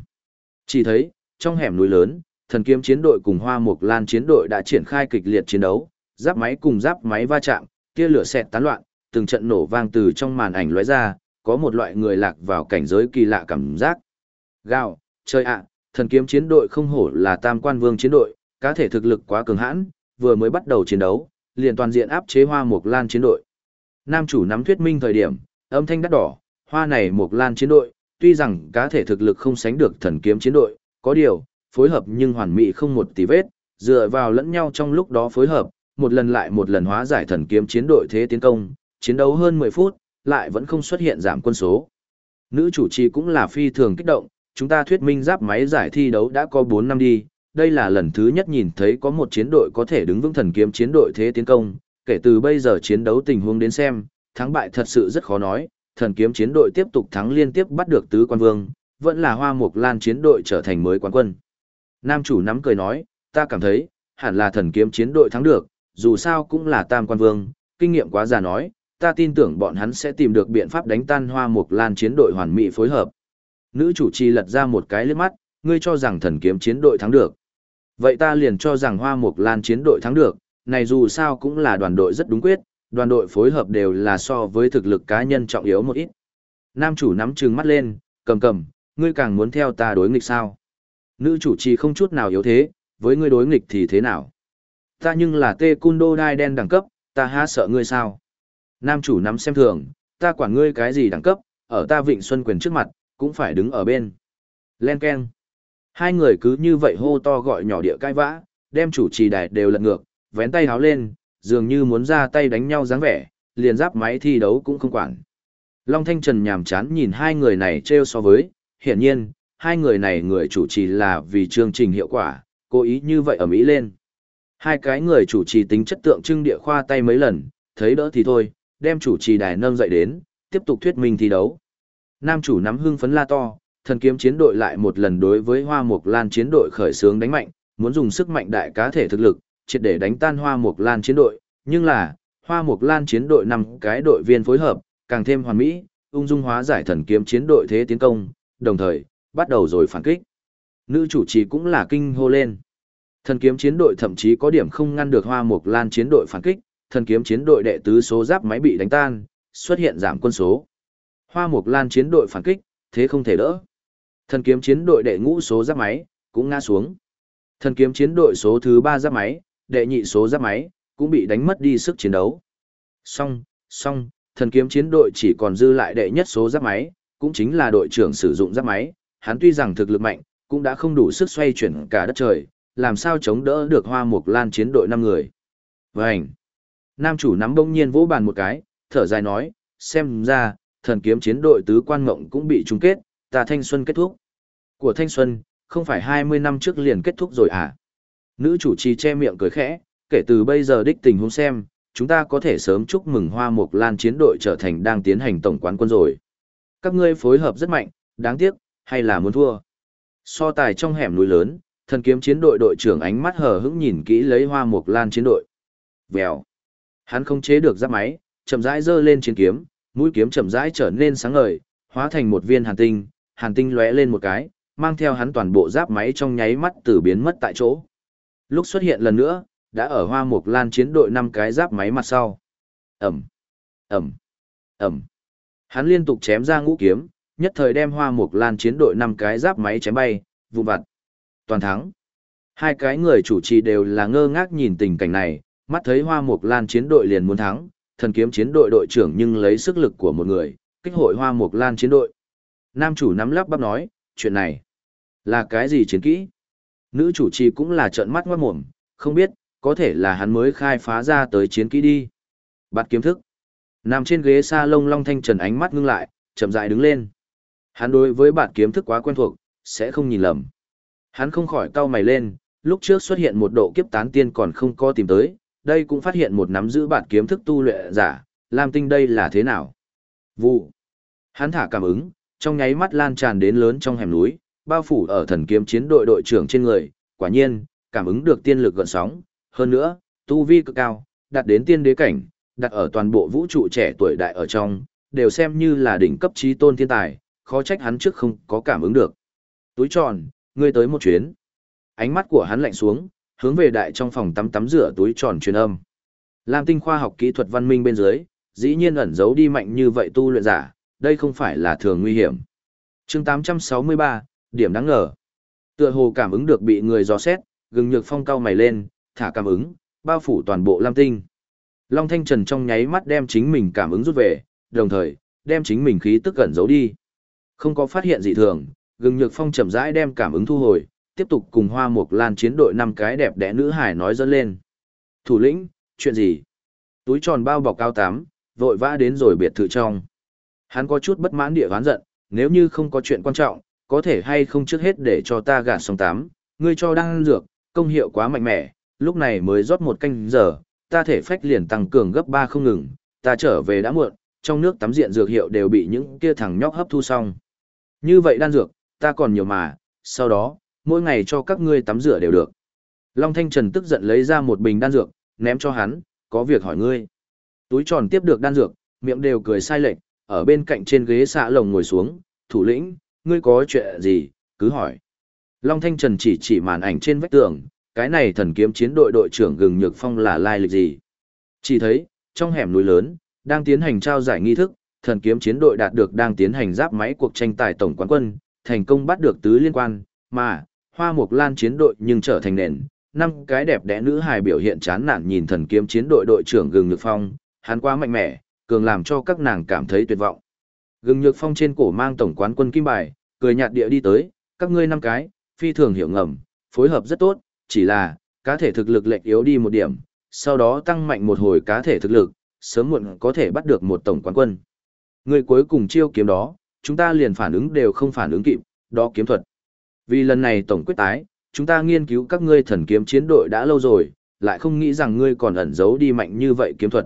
Chỉ thấy, trong hẻm núi lớn, thần kiếm chiến đội cùng hoa mục lan chiến đội đã triển khai kịch liệt chiến đấu, giáp máy cùng giáp máy va chạm, tia lửa xẹt tán loạn, từng trận nổ vang từ trong màn ảnh lóe ra, có một loại người lạc vào cảnh giới kỳ lạ cảm giác. Gào, trời ạ, thần kiếm chiến đội không hổ là tam quan vương chiến đội, cá thể thực lực quá cường hãn, vừa mới bắt đầu chiến đấu, liền toàn diện áp chế hoa mục lan chiến đội. Nam chủ nắm thuyết minh thời điểm, âm thanh đắt đỏ, hoa này mục lan chiến đội, tuy rằng cá thể thực lực không sánh được thần kiếm chiến đội, có điều, phối hợp nhưng hoàn mỹ không một tí vết, dựa vào lẫn nhau trong lúc đó phối hợp, một lần lại một lần hóa giải thần kiếm chiến đội thế tiến công, chiến đấu hơn 10 phút, lại vẫn không xuất hiện giảm quân số. Nữ chủ trì cũng là phi thường kích động, chúng ta thuyết minh giáp máy giải thi đấu đã có 4 năm đi, đây là lần thứ nhất nhìn thấy có một chiến đội có thể đứng vững thần kiếm chiến đội thế tiến công, kể từ bây giờ chiến đấu tình huống đến xem, thắng bại thật sự rất khó nói, thần kiếm chiến đội tiếp tục thắng liên tiếp bắt được tứ quan vương, vẫn là hoa mục lan chiến đội trở thành mới quán quân. Nam chủ nắm cười nói, ta cảm thấy, hẳn là thần kiếm chiến đội thắng được, dù sao cũng là tam quan vương, kinh nghiệm quá già nói, ta tin tưởng bọn hắn sẽ tìm được biện pháp đánh tan hoa mục lan chiến đội hoàn mỹ phối hợp. Nữ chủ trì lật ra một cái liếc mắt, ngươi cho rằng thần kiếm chiến đội thắng được. Vậy ta liền cho rằng hoa mục lan chiến đội thắng được, này dù sao cũng là đoàn đội rất đúng quyết, đoàn đội phối hợp đều là so với thực lực cá nhân trọng yếu một ít. Nam chủ nắm trừng mắt lên, cầm cầm, ngươi càng muốn theo ta đối nghịch sao? Nữ chủ trì không chút nào yếu thế, với ngươi đối nghịch thì thế nào? Ta nhưng là tê cun đô đai đen đẳng cấp, ta há sợ ngươi sao? Nam chủ nắm xem thường, ta quản ngươi cái gì đẳng cấp, ở ta vịnh xuân quyền trước mặt, cũng phải đứng ở bên. Len Ken. Hai người cứ như vậy hô to gọi nhỏ địa cai vã, đem chủ trì đài đều lật ngược, vén tay háo lên, dường như muốn ra tay đánh nhau dáng vẻ, liền giáp máy thi đấu cũng không quản. Long Thanh Trần nhàm chán nhìn hai người này treo so với, hiển nhiên, hai người này người chủ trì là vì chương trình hiệu quả, cố ý như vậy ở Mỹ lên. Hai cái người chủ trì tính chất tượng trưng địa khoa tay mấy lần, thấy đỡ thì thôi, đem chủ trì đài nâng dậy đến, tiếp tục thuyết minh thi đấu. Nam chủ nắm hưng phấn la to, thần kiếm chiến đội lại một lần đối với Hoa Mục Lan chiến đội khởi xướng đánh mạnh, muốn dùng sức mạnh đại cá thể thực lực, triệt để đánh tan Hoa Mục Lan chiến đội, nhưng là, Hoa Mục Lan chiến đội năm cái đội viên phối hợp, càng thêm hoàn mỹ, ung dung hóa giải thần kiếm chiến đội thế tiến công, đồng thời, bắt đầu rồi phản kích. Nữ chủ trì cũng là kinh hô lên. Thần kiếm chiến đội thậm chí có điểm không ngăn được Hoa Mục Lan chiến đội phản kích, thần kiếm chiến đội đệ tứ số giáp máy bị đánh tan, xuất hiện giảm quân số. Hoa Mục Lan chiến đội phản kích, thế không thể đỡ. Thần kiếm chiến đội đệ ngũ số giáp máy cũng ngã xuống. Thần kiếm chiến đội số thứ ba giáp máy, đệ nhị số giáp máy cũng bị đánh mất đi sức chiến đấu. Song, song, thần kiếm chiến đội chỉ còn dư lại đệ nhất số giáp máy, cũng chính là đội trưởng sử dụng giáp máy, hắn tuy rằng thực lực mạnh, cũng đã không đủ sức xoay chuyển cả đất trời, làm sao chống đỡ được hoa mục lan chiến đội năm người. Vânh! Nam chủ nắm bỗng nhiên vỗ bàn một cái, thở dài nói, xem ra, thần kiếm chiến đội tứ quan ngộng cũng bị chung kết, ta thanh xuân kết thúc. Của thanh xuân, không phải 20 năm trước liền kết thúc rồi à? Nữ chủ trì che miệng cười khẽ, kể từ bây giờ đích tình huống xem, chúng ta có thể sớm chúc mừng Hoa Mục Lan chiến đội trở thành đang tiến hành tổng quán quân rồi. Các ngươi phối hợp rất mạnh, đáng tiếc, hay là muốn thua. So tài trong hẻm núi lớn, thần kiếm chiến đội đội trưởng ánh mắt hờ hững nhìn kỹ lấy Hoa Mục Lan chiến đội. Vèo. Hắn không chế được giáp máy, chậm rãi giơ lên chiến kiếm, mũi kiếm chậm rãi trở nên sáng ngời, hóa thành một viên hàn tinh, hàn tinh lóe lên một cái, mang theo hắn toàn bộ giáp máy trong nháy mắt từ biến mất tại chỗ. Lúc xuất hiện lần nữa, đã ở hoa mục lan chiến đội năm cái giáp máy mặt sau. Ẩm, Ẩm, Ẩm. Hắn liên tục chém ra ngũ kiếm, nhất thời đem hoa mục lan chiến đội năm cái giáp máy chém bay, vụ vặt. Toàn thắng. Hai cái người chủ trì đều là ngơ ngác nhìn tình cảnh này, mắt thấy hoa mục lan chiến đội liền muốn thắng, thần kiếm chiến đội đội trưởng nhưng lấy sức lực của một người, kích hội hoa mục lan chiến đội. Nam chủ nắm lắp bắp nói, chuyện này là cái gì chiến kỹ? Nữ chủ trì cũng là trợn mắt ngoát mồm, không biết, có thể là hắn mới khai phá ra tới chiến kỹ đi. Bạt kiếm thức. Nằm trên ghế sa lông long thanh trần ánh mắt ngưng lại, chậm rãi đứng lên. Hắn đối với bạt kiếm thức quá quen thuộc, sẽ không nhìn lầm. Hắn không khỏi cau mày lên, lúc trước xuất hiện một độ kiếp tán tiên còn không có tìm tới, đây cũng phát hiện một nắm giữ bản kiếm thức tu luyện giả, Lam Tinh đây là thế nào? Vụ. Hắn thả cảm ứng, trong nháy mắt lan tràn đến lớn trong hẻm núi, bao phủ ở thần kiếm chiến đội đội trưởng trên người, quả nhiên, cảm ứng được tiên lực gợn sóng, hơn nữa, tu vi cực cao, đạt đến tiên đế cảnh, đặt ở toàn bộ vũ trụ trẻ tuổi đại ở trong, đều xem như là đỉnh cấp trí tôn thiên tài, khó trách hắn trước không có cảm ứng được. Túi tròn, ngươi tới một chuyến. Ánh mắt của hắn lạnh xuống, hướng về đại trong phòng tắm tắm rửa túi tròn truyền âm. Lam tinh khoa học kỹ thuật văn minh bên dưới, dĩ nhiên ẩn giấu đi mạnh như vậy tu luyện giả, đây không phải là thường nguy hiểm. chương 863, điểm đáng ngờ. Tựa hồ cảm ứng được bị người dò xét, gừng nhược phong cao mày lên, thả cảm ứng, bao phủ toàn bộ Lam Tinh. Long Thanh Trần trong nháy mắt đem chính mình cảm ứng rút về, đồng thời, đem chính mình khí tức cẩn giấu đi. Không có phát hiện gì thường, gừng nhược phong chậm rãi đem cảm ứng thu hồi, tiếp tục cùng hoa mục lan chiến đội năm cái đẹp đẽ nữ hải nói dẫn lên. Thủ lĩnh, chuyện gì? Túi tròn bao bọc cao tám, vội vã đến rồi biệt thự trong. Hắn có chút bất mãn địa hoán giận, nếu như không có chuyện quan trọng, có thể hay không trước hết để cho ta gạt xong tám, ngươi cho đang dược, công hiệu quá mạnh mẽ, lúc này mới rót một canh giờ, ta thể phách liền tăng cường gấp ba không ngừng, ta trở về đã muộn, trong nước tắm diện dược hiệu đều bị những kia thằng nhóc hấp thu xong. Như vậy đan dược, ta còn nhiều mà, sau đó, mỗi ngày cho các ngươi tắm rửa đều được. Long Thanh Trần tức giận lấy ra một bình đan dược, ném cho hắn, có việc hỏi ngươi. Túi tròn tiếp được đan dược, miệng đều cười sai lệch, ở bên cạnh trên ghế xạ lồng ngồi xuống, thủ lĩnh, ngươi có chuyện gì, cứ hỏi. Long Thanh Trần chỉ chỉ màn ảnh trên vách tường, cái này thần kiếm chiến đội đội trưởng gừng nhược phong là lai lịch gì. Chỉ thấy, trong hẻm núi lớn, đang tiến hành trao giải nghi thức, thần kiếm chiến đội đạt được đang tiến hành giáp máy cuộc tranh tài tổng quán quân, thành công bắt được tứ liên quan, mà, hoa mục lan chiến đội nhưng trở thành nền. Năm cái đẹp đẽ nữ hài biểu hiện chán nản nhìn thần kiếm chiến đội đội trưởng gừng nhược phong, hắn quá mạnh mẽ, cường làm cho các nàng cảm thấy tuyệt vọng. Gừng nhược phong trên cổ mang tổng quán quân kim bài, cười nhạt địa đi tới, các ngươi năm cái, phi thường hiểu ngầm, phối hợp rất tốt, chỉ là, cá thể thực lực lệch yếu đi một điểm, sau đó tăng mạnh một hồi cá thể thực lực, sớm muộn có thể bắt được một tổng quán quân. Người cuối cùng chiêu kiếm đó, chúng ta liền phản ứng đều không phản ứng kịp, đó kiếm thuật. Vì lần này tổng quyết tái, chúng ta nghiên cứu các ngươi thần kiếm chiến đội đã lâu rồi, lại không nghĩ rằng ngươi còn ẩn giấu đi mạnh như vậy kiếm thuật.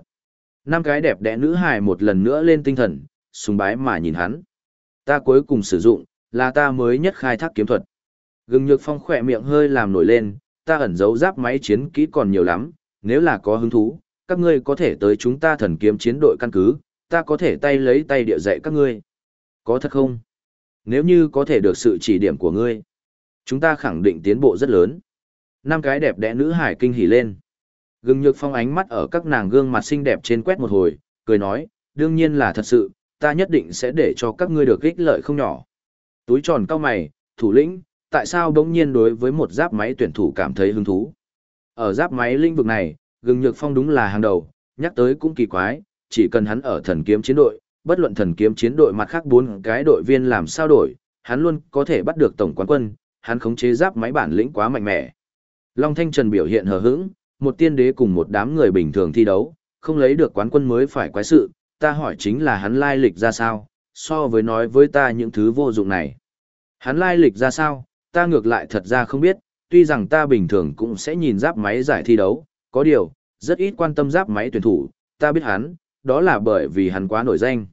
Năm cái đẹp đẽ nữ hài một lần nữa lên tinh thần, sùng bái mà nhìn hắn. Ta cuối cùng sử dụng, là ta mới nhất khai thác kiếm thuật. Gừng nhược phong khỏe miệng hơi làm nổi lên, ta ẩn giấu giáp máy chiến kỹ còn nhiều lắm, nếu là có hứng thú, các ngươi có thể tới chúng ta thần kiếm chiến đội căn cứ, ta có thể tay lấy tay địa dạy các ngươi. Có thật không? Nếu như có thể được sự chỉ điểm của ngươi, chúng ta khẳng định tiến bộ rất lớn. Năm cái đẹp đẽ nữ hải kinh hỉ lên. Gừng nhược phong ánh mắt ở các nàng gương mặt xinh đẹp trên quét một hồi, cười nói, đương nhiên là thật sự, ta nhất định sẽ để cho các ngươi được ích lợi không nhỏ. Túi tròn cao mày, thủ lĩnh, tại sao đống nhiên đối với một giáp máy tuyển thủ cảm thấy hứng thú? Ở giáp máy lĩnh vực này, gừng nhược phong đúng là hàng đầu, nhắc tới cũng kỳ quái, chỉ cần hắn ở thần kiếm chiến đội, bất luận thần kiếm chiến đội mặt khác bốn cái đội viên làm sao đổi, hắn luôn có thể bắt được tổng quán quân, hắn khống chế giáp máy bản lĩnh quá mạnh mẽ. Long Thanh Trần biểu hiện hờ hững, một tiên đế cùng một đám người bình thường thi đấu, không lấy được quán quân mới phải quái sự, ta hỏi chính là hắn lai lịch ra sao, so với nói với ta những thứ vô dụng này. Hắn lai lịch ra sao, ta ngược lại thật ra không biết, tuy rằng ta bình thường cũng sẽ nhìn giáp máy giải thi đấu, có điều, rất ít quan tâm giáp máy tuyển thủ, ta biết hắn, đó là bởi vì hắn quá nổi danh.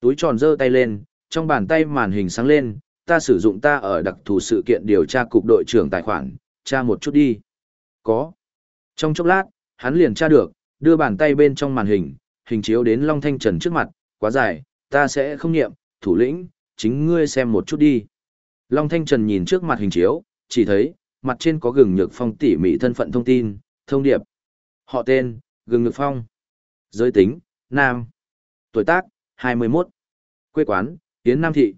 Túi tròn giơ tay lên, trong bàn tay màn hình sáng lên, ta sử dụng ta ở đặc thù sự kiện điều tra cục đội trưởng tài khoản, tra một chút đi. Có. Trong chốc lát, hắn liền tra được, đưa bàn tay bên trong màn hình, hình chiếu đến Long Thanh Trần trước mặt, quá dài, ta sẽ không nghiệm, thủ lĩnh, chính ngươi xem một chút đi. Long Thanh Trần nhìn trước mặt hình chiếu, chỉ thấy, mặt trên có gừng nhược phong tỉ mỉ thân phận thông tin, thông điệp. Họ tên, gừng nhược phong. Giới tính, nam. Tuổi tác, 21. Quê quán, Yến Nam Thị.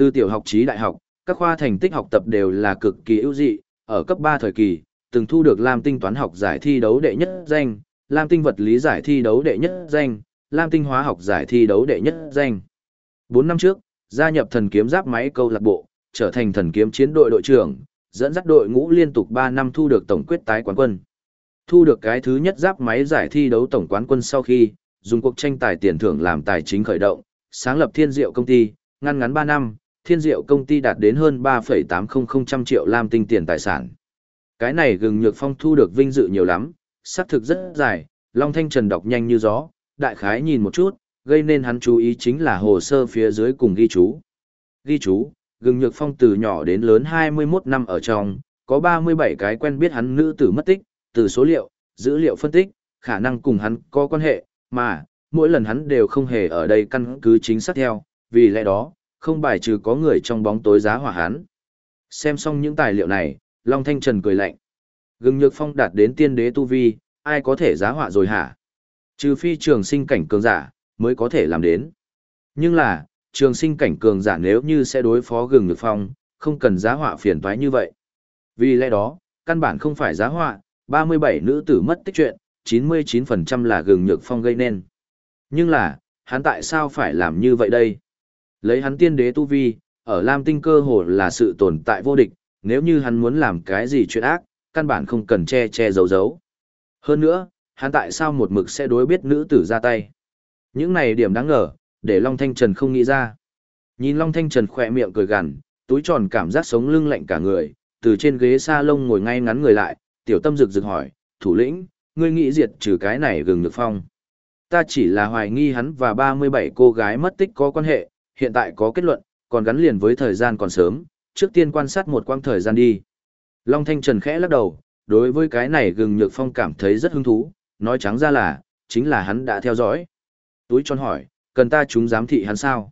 Từ tiểu học chí đại học, các khoa thành tích học tập đều là cực kỳ ưu dị, ở cấp 3 thời kỳ, từng thu được Lam Tinh toán học giải thi đấu đệ nhất danh, Lam Tinh vật lý giải thi đấu đệ nhất danh, Lam Tinh hóa học giải thi đấu đệ nhất danh. 4 năm trước, gia nhập thần kiếm giáp máy câu lạc bộ, trở thành thần kiếm chiến đội đội trưởng, dẫn dắt đội ngũ liên tục 3 năm thu được tổng quyết tái quán quân. Thu được cái thứ nhất giáp máy giải thi đấu tổng quán quân sau khi, dùng cuộc tranh tài tiền thưởng làm tài chính khởi động, sáng lập thiên diệu công ty, ngăn ngắn 3 năm, thiên diệu công ty đạt đến hơn 3,800 triệu lam tinh tiền tài sản. Cái này gừng nhược phong thu được vinh dự nhiều lắm, xác thực rất dài, Long Thanh Trần đọc nhanh như gió, đại khái nhìn một chút, gây nên hắn chú ý chính là hồ sơ phía dưới cùng ghi chú. Ghi chú, gừng nhược phong từ nhỏ đến lớn 21 năm ở trong, có 37 cái quen biết hắn nữ tử mất tích, từ số liệu, dữ liệu phân tích, khả năng cùng hắn có quan hệ, mà, mỗi lần hắn đều không hề ở đây căn cứ chính xác theo, vì lẽ đó, không bài trừ có người trong bóng tối giá hỏa hắn. Xem xong những tài liệu này, Long Thanh Trần cười lạnh. Gừng nhược phong đạt đến tiên đế tu vi, ai có thể giá họa rồi hả? Trừ phi trường sinh cảnh cường giả, mới có thể làm đến. Nhưng là, trường sinh cảnh cường giả nếu như sẽ đối phó gừng nhược phong, không cần giá họa phiền toái như vậy. Vì lẽ đó, căn bản không phải giá họa, 37 nữ tử mất tích chuyện, 99% là gừng nhược phong gây nên. Nhưng là, hắn tại sao phải làm như vậy đây? Lấy hắn tiên đế tu vi, ở Lam Tinh cơ hồ là sự tồn tại vô địch, nếu như hắn muốn làm cái gì chuyện ác, căn bản không cần che che giấu giấu. Hơn nữa, hắn tại sao một mực sẽ đối biết nữ tử ra tay? Những này điểm đáng ngờ, để Long Thanh Trần không nghĩ ra. Nhìn Long Thanh Trần khỏe miệng cười gằn, túi tròn cảm giác sống lưng lạnh cả người, từ trên ghế sa lông ngồi ngay ngắn người lại, tiểu tâm rực rực hỏi, thủ lĩnh, ngươi nghĩ diệt trừ cái này gừng được phong. Ta chỉ là hoài nghi hắn và 37 cô gái mất tích có quan hệ, hiện tại có kết luận, còn gắn liền với thời gian còn sớm, trước tiên quan sát một quãng thời gian đi. Long Thanh Trần khẽ lắc đầu, đối với cái này gừng nhược phong cảm thấy rất hứng thú, nói trắng ra là, chính là hắn đã theo dõi. Túi tròn hỏi, cần ta chúng giám thị hắn sao?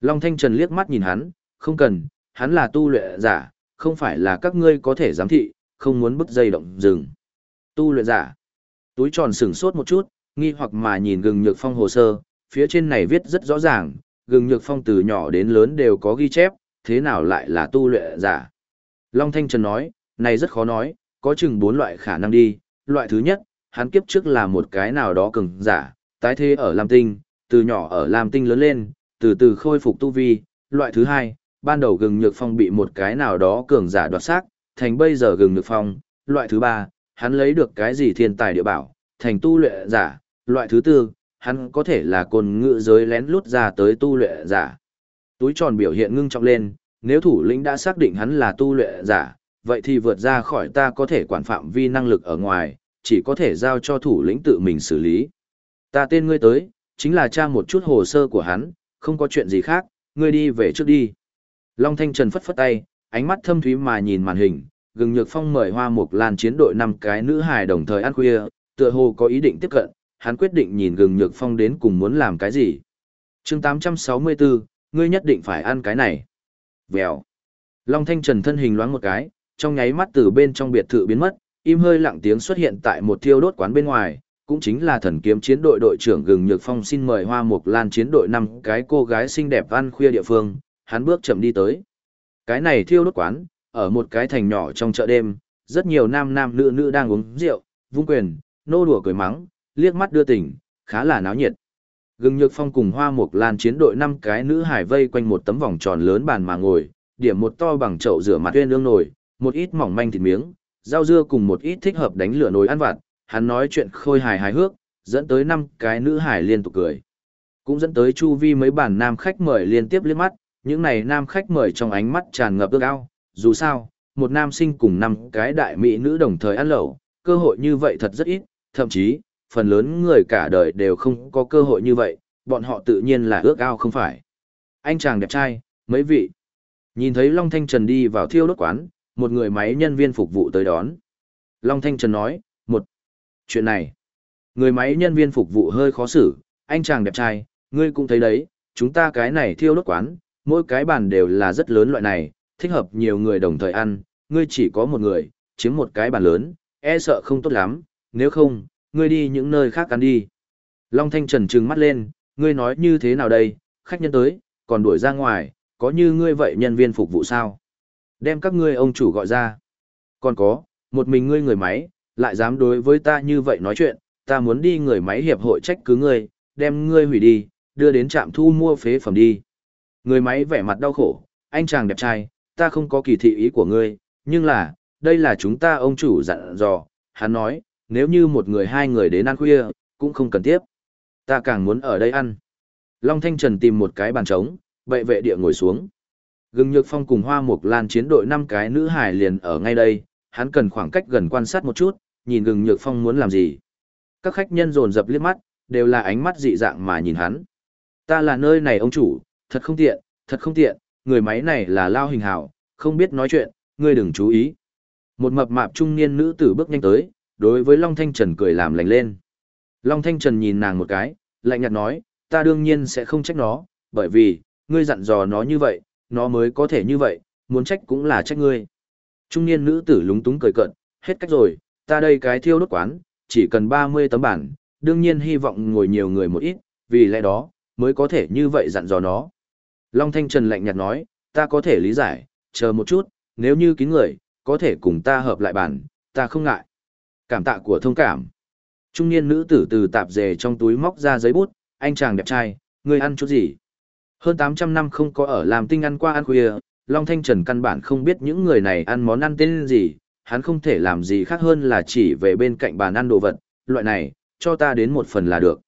Long Thanh Trần liếc mắt nhìn hắn, không cần, hắn là tu luyện giả, không phải là các ngươi có thể giám thị, không muốn bức dây động dừng. Tu luyện giả. Túi tròn sửng sốt một chút, nghi hoặc mà nhìn gừng nhược phong hồ sơ, phía trên này viết rất rõ ràng, gừng nhược phong từ nhỏ đến lớn đều có ghi chép, thế nào lại là tu luyện giả? Long Thanh Trần nói, này rất khó nói, có chừng bốn loại khả năng đi. Loại thứ nhất, hắn kiếp trước là một cái nào đó cường giả, tái thế ở Lam Tinh, từ nhỏ ở Lam Tinh lớn lên, từ từ khôi phục tu vi. Loại thứ hai, ban đầu gừng nhược phong bị một cái nào đó cường giả đoạt xác, thành bây giờ gừng nhược phong. Loại thứ ba, hắn lấy được cái gì thiên tài địa bảo, thành tu luyện giả. Loại thứ tư, hắn có thể là cồn ngự giới lén lút ra tới tu luyện giả. Túi tròn biểu hiện ngưng trọng lên, nếu thủ lĩnh đã xác định hắn là tu luyện giả, vậy thì vượt ra khỏi ta có thể quản phạm vi năng lực ở ngoài, chỉ có thể giao cho thủ lĩnh tự mình xử lý. Ta tên ngươi tới, chính là tra một chút hồ sơ của hắn, không có chuyện gì khác, ngươi đi về trước đi. Long Thanh Trần phất phất tay, ánh mắt thâm thúy mà nhìn màn hình, gừng nhược phong mời hoa mục lan chiến đội năm cái nữ hài đồng thời ăn khuya, tựa hồ có ý định tiếp cận, hắn quyết định nhìn gừng nhược phong đến cùng muốn làm cái gì. chương 864, ngươi nhất định phải ăn cái này. Vèo. Long Thanh Trần thân hình loáng một cái, trong nháy mắt từ bên trong biệt thự biến mất, im hơi lặng tiếng xuất hiện tại một thiêu đốt quán bên ngoài, cũng chính là thần kiếm chiến đội đội trưởng gừng nhược phong xin mời hoa mục lan chiến đội năm cái cô gái xinh đẹp ăn khuya địa phương, hắn bước chậm đi tới. Cái này thiêu đốt quán, ở một cái thành nhỏ trong chợ đêm, rất nhiều nam nam nữ nữ đang uống rượu, vung quyền, nô đùa cười mắng, liếc mắt đưa tình, khá là náo nhiệt. Gừng Nhược Phong cùng Hoa Mục Lan chiến đội năm cái nữ hải vây quanh một tấm vòng tròn lớn bàn mà ngồi, điểm một to bằng chậu rửa mặt uyên ương nồi, một ít mỏng manh thịt miếng, rau dưa cùng một ít thích hợp đánh lửa nồi ăn vặt, hắn nói chuyện khôi hài hài hước, dẫn tới năm cái nữ hải liên tục cười. Cũng dẫn tới chu vi mấy bản nam khách mời liên tiếp liếc mắt, những này nam khách mời trong ánh mắt tràn ngập ước ao, dù sao, một nam sinh cùng năm cái đại mỹ nữ đồng thời ăn lẩu, cơ hội như vậy thật rất ít, thậm chí, phần lớn người cả đời đều không có cơ hội như vậy, bọn họ tự nhiên là ước ao không phải. Anh chàng đẹp trai, mấy vị. Nhìn thấy Long Thanh Trần đi vào thiêu đốt quán, một người máy nhân viên phục vụ tới đón. Long Thanh Trần nói, một, chuyện này. Người máy nhân viên phục vụ hơi khó xử, anh chàng đẹp trai, ngươi cũng thấy đấy, chúng ta cái này thiêu đốt quán, mỗi cái bàn đều là rất lớn loại này, thích hợp nhiều người đồng thời ăn, ngươi chỉ có một người, chiếm một cái bàn lớn, e sợ không tốt lắm, nếu không, ngươi đi những nơi khác ăn đi. Long Thanh Trần trừng mắt lên, ngươi nói như thế nào đây, khách nhân tới, còn đuổi ra ngoài, có như ngươi vậy nhân viên phục vụ sao? Đem các ngươi ông chủ gọi ra. Còn có, một mình ngươi người máy, lại dám đối với ta như vậy nói chuyện, ta muốn đi người máy hiệp hội trách cứ ngươi, đem ngươi hủy đi, đưa đến trạm thu mua phế phẩm đi. Người máy vẻ mặt đau khổ, anh chàng đẹp trai, ta không có kỳ thị ý của ngươi, nhưng là, đây là chúng ta ông chủ dặn dò, hắn nói, nếu như một người hai người đến ăn khuya, cũng không cần tiếp. Ta càng muốn ở đây ăn. Long Thanh Trần tìm một cái bàn trống, bệ vệ địa ngồi xuống. Gừng Nhược Phong cùng Hoa Mục Lan chiến đội năm cái nữ hải liền ở ngay đây, hắn cần khoảng cách gần quan sát một chút, nhìn Gừng Nhược Phong muốn làm gì. Các khách nhân dồn dập liếc mắt, đều là ánh mắt dị dạng mà nhìn hắn. Ta là nơi này ông chủ, thật không tiện, thật không tiện, người máy này là lao hình hảo, không biết nói chuyện, ngươi đừng chú ý. Một mập mạp trung niên nữ tử bước nhanh tới, đối với Long Thanh Trần cười làm lành lên. Long Thanh Trần nhìn nàng một cái, lạnh nhạt nói, ta đương nhiên sẽ không trách nó, bởi vì, ngươi dặn dò nó như vậy, nó mới có thể như vậy, muốn trách cũng là trách ngươi. Trung niên nữ tử lúng túng cười cận, hết cách rồi, ta đây cái thiêu đốt quán, chỉ cần 30 tấm bản, đương nhiên hy vọng ngồi nhiều người một ít, vì lẽ đó, mới có thể như vậy dặn dò nó. Long Thanh Trần lạnh nhạt nói, ta có thể lý giải, chờ một chút, nếu như kín người, có thể cùng ta hợp lại bản, ta không ngại. Cảm tạ của thông cảm. Trung niên nữ tử từ tạp dề trong túi móc ra giấy bút, anh chàng đẹp trai, ngươi ăn chút gì? Hơn 800 năm không có ở làm tinh ăn qua ăn khuya, Long Thanh Trần căn bản không biết những người này ăn món ăn tên gì, hắn không thể làm gì khác hơn là chỉ về bên cạnh bàn ăn đồ vật, loại này, cho ta đến một phần là được.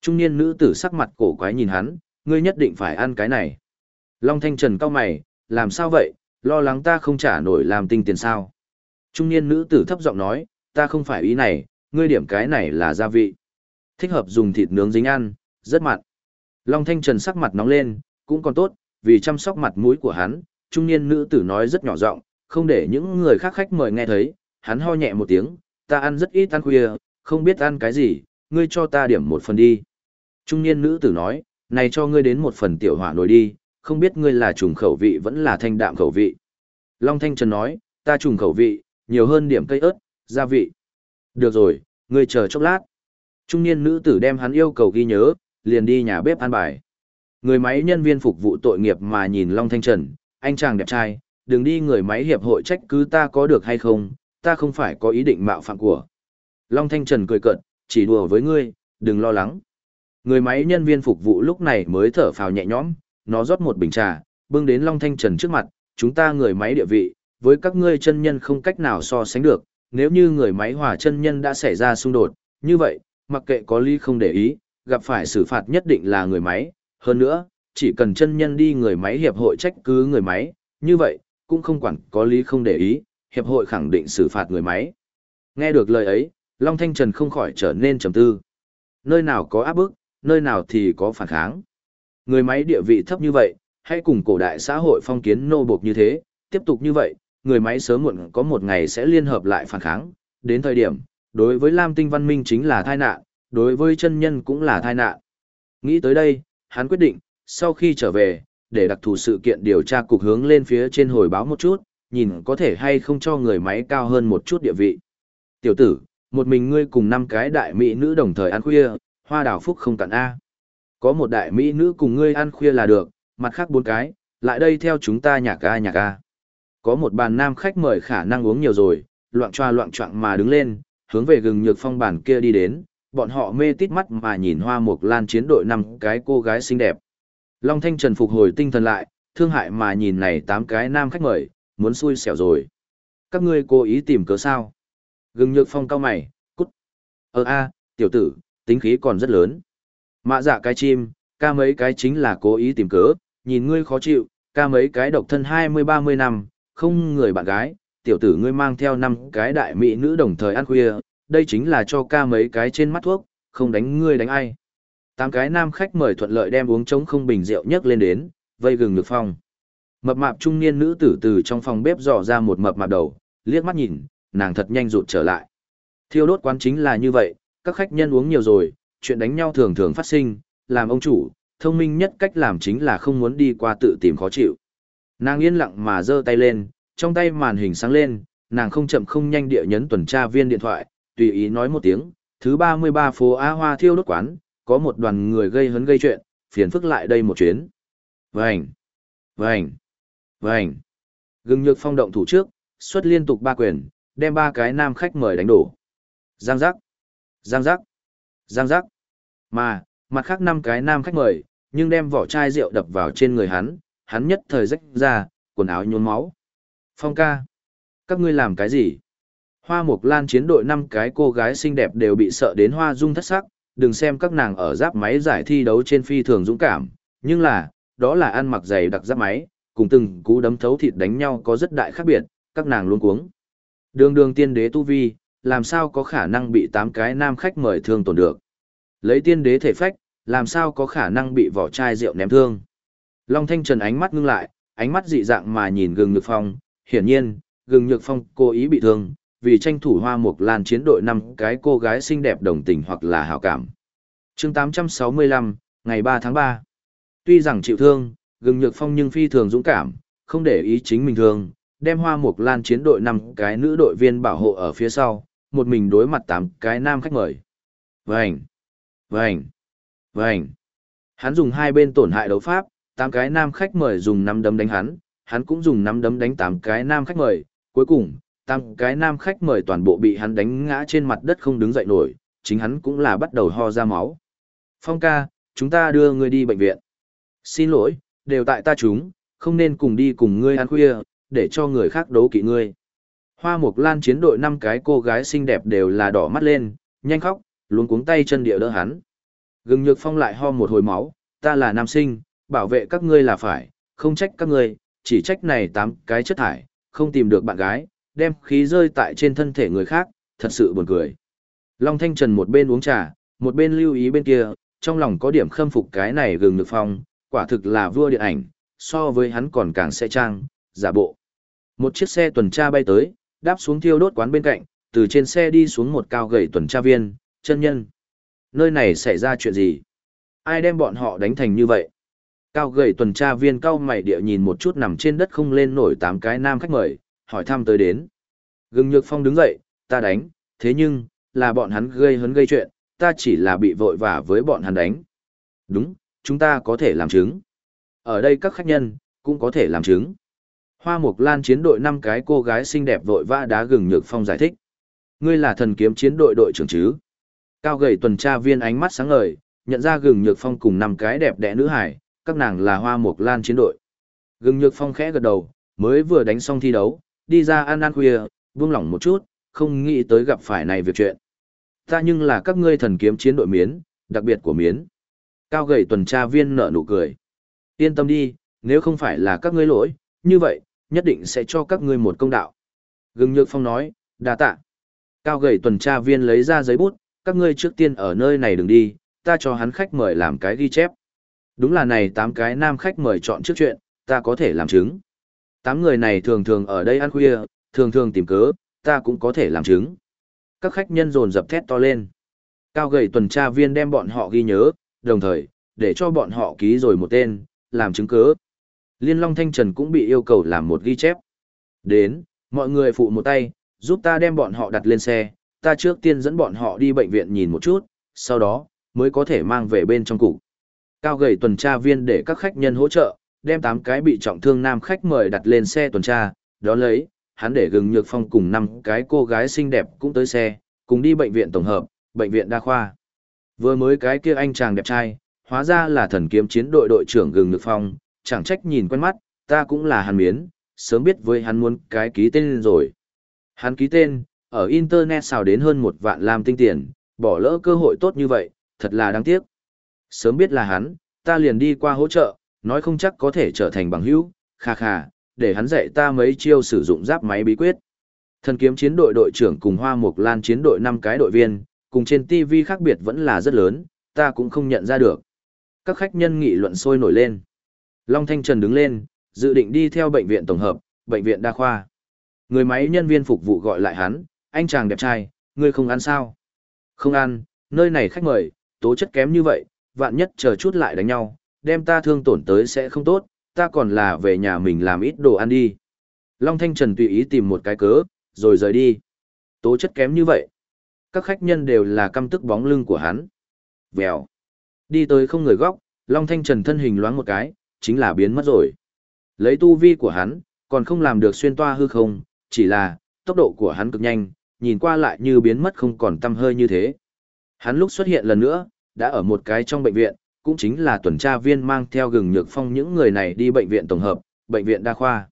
Trung niên nữ tử sắc mặt cổ quái nhìn hắn, ngươi nhất định phải ăn cái này. Long Thanh Trần cao mày, làm sao vậy, lo lắng ta không trả nổi làm tinh tiền sao. Trung niên nữ tử thấp giọng nói, ta không phải ý này, ngươi điểm cái này là gia vị. Thích hợp dùng thịt nướng dính ăn, rất mặn. Long Thanh Trần sắc mặt nóng lên, cũng còn tốt, vì chăm sóc mặt mũi của hắn, trung niên nữ tử nói rất nhỏ giọng, không để những người khác khách mời nghe thấy, hắn ho nhẹ một tiếng, ta ăn rất ít ăn khuya, không biết ăn cái gì, ngươi cho ta điểm một phần đi. Trung niên nữ tử nói, này cho ngươi đến một phần tiểu hỏa nồi đi, không biết ngươi là trùng khẩu vị vẫn là thanh đạm khẩu vị. Long Thanh Trần nói, ta trùng khẩu vị, nhiều hơn điểm cây ớt, gia vị. Được rồi, ngươi chờ chốc lát. Trung niên nữ tử đem hắn yêu cầu ghi nhớ, liền đi nhà bếp ăn bài. Người máy nhân viên phục vụ tội nghiệp mà nhìn Long Thanh Trần, anh chàng đẹp trai, đừng đi người máy hiệp hội trách cứ ta có được hay không, ta không phải có ý định mạo phạm của. Long Thanh Trần cười cợt, chỉ đùa với ngươi, đừng lo lắng. Người máy nhân viên phục vụ lúc này mới thở phào nhẹ nhõm, nó rót một bình trà, bưng đến Long Thanh Trần trước mặt, chúng ta người máy địa vị, với các ngươi chân nhân không cách nào so sánh được, nếu như người máy hòa chân nhân đã xảy ra xung đột, như vậy, mặc kệ có lý không để ý, gặp phải xử phạt nhất định là người máy, hơn nữa, chỉ cần chân nhân đi người máy hiệp hội trách cứ người máy, như vậy, cũng không quản có lý không để ý, hiệp hội khẳng định xử phạt người máy. Nghe được lời ấy, Long Thanh Trần không khỏi trở nên trầm tư. Nơi nào có áp bức, nơi nào thì có phản kháng. Người máy địa vị thấp như vậy, hãy cùng cổ đại xã hội phong kiến nô buộc như thế, tiếp tục như vậy, người máy sớm muộn có một ngày sẽ liên hợp lại phản kháng, đến thời điểm, đối với Lam Tinh văn minh chính là tai nạn, đối với chân nhân cũng là tai nạn. Nghĩ tới đây, hắn quyết định, sau khi trở về, để đặc thù sự kiện điều tra cục hướng lên phía trên hồi báo một chút, nhìn có thể hay không cho người máy cao hơn một chút địa vị. Tiểu tử, một mình ngươi cùng năm cái đại mỹ nữ đồng thời ăn khuya, hoa đào phúc không cạn A. Có một đại mỹ nữ cùng ngươi ăn khuya là được, mặt khác bốn cái, lại đây theo chúng ta nhạc ca nhạc ca. Có một bàn nam khách mời khả năng uống nhiều rồi, loạn choa loạn choạng mà đứng lên, hướng về gừng nhược phong bàn kia đi đến, bọn họ mê tít mắt mà nhìn hoa mục lan chiến đội năm cái cô gái xinh đẹp. Long Thanh Trần phục hồi tinh thần lại, thương hại mà nhìn này tám cái nam khách mời, muốn xui xẻo rồi. Các ngươi cố ý tìm cớ sao? Gừng nhược phong cao mày, cút. Ờ a, tiểu tử, tính khí còn rất lớn. Mạ dạ cái chim, ca mấy cái chính là cố ý tìm cớ, nhìn ngươi khó chịu, ca mấy cái độc thân 20-30 năm, không người bạn gái, tiểu tử ngươi mang theo năm cái đại mỹ nữ đồng thời ăn khuya, đây chính là cho ca mấy cái trên mắt thuốc, không đánh ngươi đánh ai. Tám cái nam khách mời thuận lợi đem uống trống không bình rượu nhấc lên đến, vây gừng được phong. Mập mạp trung niên nữ tử từ trong phòng bếp dò ra một mập mạp đầu, liếc mắt nhìn, nàng thật nhanh rụt trở lại. Thiêu đốt quán chính là như vậy, các khách nhân uống nhiều rồi, chuyện đánh nhau thường thường phát sinh, làm ông chủ, thông minh nhất cách làm chính là không muốn đi qua tự tìm khó chịu. Nàng yên lặng mà giơ tay lên, trong tay màn hình sáng lên, nàng không chậm không nhanh địa nhấn tuần tra viên điện thoại, tùy ý nói một tiếng, thứ 33 phố Á Hoa thiêu đốt quán, có một đoàn người gây hấn gây chuyện, phiền phức lại đây một chuyến. Vành, vành, vành. Gừng nhược phong động thủ trước, xuất liên tục ba quyền, đem ba cái nam khách mời đánh đổ. Giang giác, giang giác, giang giác. Mà, mặt khác năm cái nam khách mời, nhưng đem vỏ chai rượu đập vào trên người hắn, hắn nhất thời rách ra, quần áo nhuốm máu. Phong ca, các ngươi làm cái gì? Hoa Mộc Lan chiến đội năm cái cô gái xinh đẹp đều bị sợ đến hoa dung thất sắc, đừng xem các nàng ở giáp máy giải thi đấu trên phi thường dũng cảm, nhưng là, đó là ăn mặc dày đặc giáp máy, cùng từng cú đấm thấu thịt đánh nhau có rất đại khác biệt, các nàng luôn cuống. Đường đường tiên đế tu vi, làm sao có khả năng bị tám cái nam khách mời thương tổn được. Lấy tiên đế thể phách, làm sao có khả năng bị vỏ chai rượu ném thương. Long Thanh Trần ánh mắt ngưng lại, ánh mắt dị dạng mà nhìn gừng nhược phong, hiển nhiên, gừng nhược phong cố ý bị thương, vì tranh thủ hoa mục lan chiến đội năm cái cô gái xinh đẹp đồng tình hoặc là hảo cảm. chương 865, ngày 3 tháng 3. Tuy rằng chịu thương, gừng nhược phong nhưng phi thường dũng cảm, không để ý chính mình thương, đem hoa mục lan chiến đội năm cái nữ đội viên bảo hộ ở phía sau, một mình đối mặt tám cái nam khách mời. Vành, vành, vành. Hắn dùng hai bên tổn hại đấu pháp, tám cái nam khách mời dùng năm đấm đánh hắn, hắn cũng dùng năm đấm đánh tám cái nam khách mời, cuối cùng, tám cái nam khách mời toàn bộ bị hắn đánh ngã trên mặt đất không đứng dậy nổi, chính hắn cũng là bắt đầu ho ra máu. Phong ca, chúng ta đưa ngươi đi bệnh viện. Xin lỗi, đều tại ta chúng, không nên cùng đi cùng ngươi ăn khuya, để cho người khác đấu kỵ ngươi. Hoa Mộc Lan chiến đội năm cái cô gái xinh đẹp đều là đỏ mắt lên, nhanh khóc, luống cuống tay chân địa đỡ hắn. Gừng Nhược Phong lại ho một hồi máu, ta là nam sinh, bảo vệ các ngươi là phải, không trách các ngươi, chỉ trách này tám cái chất thải, không tìm được bạn gái, đem khí rơi tại trên thân thể người khác, thật sự buồn cười. Long Thanh Trần một bên uống trà, một bên lưu ý bên kia, trong lòng có điểm khâm phục cái này gừng lực phong, quả thực là vua điện ảnh, so với hắn còn càng sẽ trang, giả bộ. Một chiếc xe tuần tra bay tới, đáp xuống thiêu đốt quán bên cạnh, từ trên xe đi xuống một cao gầy tuần tra viên, chân nhân. Nơi này xảy ra chuyện gì? Ai đem bọn họ đánh thành như vậy? Cao gầy tuần tra viên cao mày địa nhìn một chút nằm trên đất không lên nổi tám cái nam khách mời, hỏi thăm tới đến. Gừng Nhược Phong đứng dậy, ta đánh, thế nhưng, là bọn hắn gây hấn gây chuyện, ta chỉ là bị vội vả với bọn hắn đánh. Đúng, chúng ta có thể làm chứng. Ở đây các khách nhân, cũng có thể làm chứng. Hoa Mục Lan chiến đội năm cái cô gái xinh đẹp vội vã đá gừng Nhược Phong giải thích. Ngươi là thần kiếm chiến đội đội trưởng chứ? Cao gầy tuần tra viên ánh mắt sáng ngời, nhận ra gừng Nhược Phong cùng năm cái đẹp đẽ nữ hải, các nàng là Hoa mộc Lan chiến đội. Gừng Nhược Phong khẽ gật đầu, mới vừa đánh xong thi đấu, đi ra ăn ăn khuya, buông lỏng một chút, không nghĩ tới gặp phải này việc chuyện. Ta nhưng là các ngươi thần kiếm chiến đội miến, đặc biệt của miến. Cao gầy tuần tra viên nở nụ cười. Yên tâm đi, nếu không phải là các ngươi lỗi, như vậy, nhất định sẽ cho các ngươi một công đạo. Gừng Nhược Phong nói, đa tạ. Cao gầy tuần tra viên lấy ra giấy bút, các ngươi trước tiên ở nơi này đừng đi, ta cho hắn khách mời làm cái ghi chép. Đúng là này tám cái nam khách mời chọn trước chuyện, ta có thể làm chứng. Tám người này thường thường ở đây ăn khuya, thường thường tìm cớ, ta cũng có thể làm chứng. Các khách nhân dồn dập thét to lên. Cao gầy tuần tra viên đem bọn họ ghi nhớ, đồng thời, để cho bọn họ ký rồi một tên, làm chứng cớ. Liên Long Thanh Trần cũng bị yêu cầu làm một ghi chép. Đến, mọi người phụ một tay, giúp ta đem bọn họ đặt lên xe, ta trước tiên dẫn bọn họ đi bệnh viện nhìn một chút, sau đó, mới có thể mang về bên trong cục. Cao gầy tuần tra viên để các khách nhân hỗ trợ, đem 8 cái bị trọng thương nam khách mời đặt lên xe tuần tra, đó lấy, hắn để gừng nhược phong cùng 5 cái cô gái xinh đẹp cũng tới xe, cùng đi bệnh viện tổng hợp, bệnh viện đa khoa. Vừa mới cái kia anh chàng đẹp trai, hóa ra là thần kiếm chiến đội đội trưởng gừng nhược phong, chẳng trách nhìn quen mắt, ta cũng là hàn miến, sớm biết với hắn muốn cái ký tên rồi. Hắn ký tên, ở Internet xào đến hơn một vạn làm tinh tiền, bỏ lỡ cơ hội tốt như vậy, thật là đáng tiếc. Sớm biết là hắn, ta liền đi qua hỗ trợ, nói không chắc có thể trở thành bằng hữu, kha kha, để hắn dạy ta mấy chiêu sử dụng giáp máy bí quyết. Thần kiếm chiến đội đội trưởng cùng Hoa Mục Lan chiến đội năm cái đội viên, cùng trên TV khác biệt vẫn là rất lớn, ta cũng không nhận ra được. Các khách nhân nghị luận sôi nổi lên. Long Thanh Trần đứng lên, dự định đi theo bệnh viện tổng hợp, bệnh viện đa khoa. Người máy nhân viên phục vụ gọi lại hắn, anh chàng đẹp trai, ngươi không ăn sao? Không ăn, nơi này khách mời, tố chất kém như vậy, vạn nhất chờ chút lại đánh nhau, đem ta thương tổn tới sẽ không tốt, ta còn là về nhà mình làm ít đồ ăn đi. Long Thanh Trần tùy ý tìm một cái cớ, rồi rời đi. Tố chất kém như vậy. Các khách nhân đều là căm tức bóng lưng của hắn. Vèo. Đi tới không người góc, Long Thanh Trần thân hình loáng một cái, chính là biến mất rồi. Lấy tu vi của hắn, còn không làm được xuyên toa hư không, chỉ là, tốc độ của hắn cực nhanh, nhìn qua lại như biến mất không còn tâm hơi như thế. Hắn lúc xuất hiện lần nữa, đã ở một cái trong bệnh viện, cũng chính là tuần tra viên mang theo gừng nhược phong những người này đi bệnh viện tổng hợp, bệnh viện đa khoa.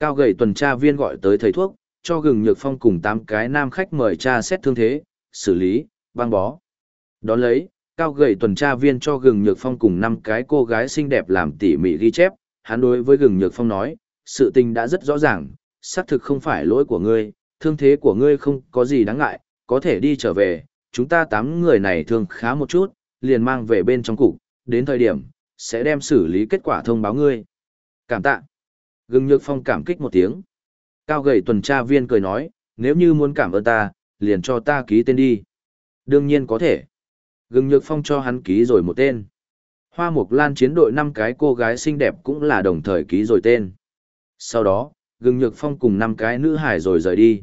Cao gầy tuần tra viên gọi tới thầy thuốc, cho gừng nhược phong cùng 8 cái nam khách mời tra xét thương thế, xử lý, băng bó. Đón lấy, cao gầy tuần tra viên cho gừng nhược phong cùng 5 cái cô gái xinh đẹp làm tỉ mỉ ghi chép, hắn đối với gừng nhược phong nói, sự tình đã rất rõ ràng, xác thực không phải lỗi của ngươi, thương thế của ngươi không có gì đáng ngại, có thể đi trở về, chúng ta tám người này thường khá một chút, liền mang về bên trong cục, đến thời điểm, sẽ đem xử lý kết quả thông báo ngươi. Cảm tạ. Gừng Nhược Phong cảm kích một tiếng. Cao gầy tuần tra viên cười nói, nếu như muốn cảm ơn ta, liền cho ta ký tên đi. Đương nhiên có thể. Gừng Nhược Phong cho hắn ký rồi một tên. Hoa Mục Lan chiến đội năm cái cô gái xinh đẹp cũng là đồng thời ký rồi tên. Sau đó, Gừng Nhược Phong cùng năm cái nữ hải rồi rời đi.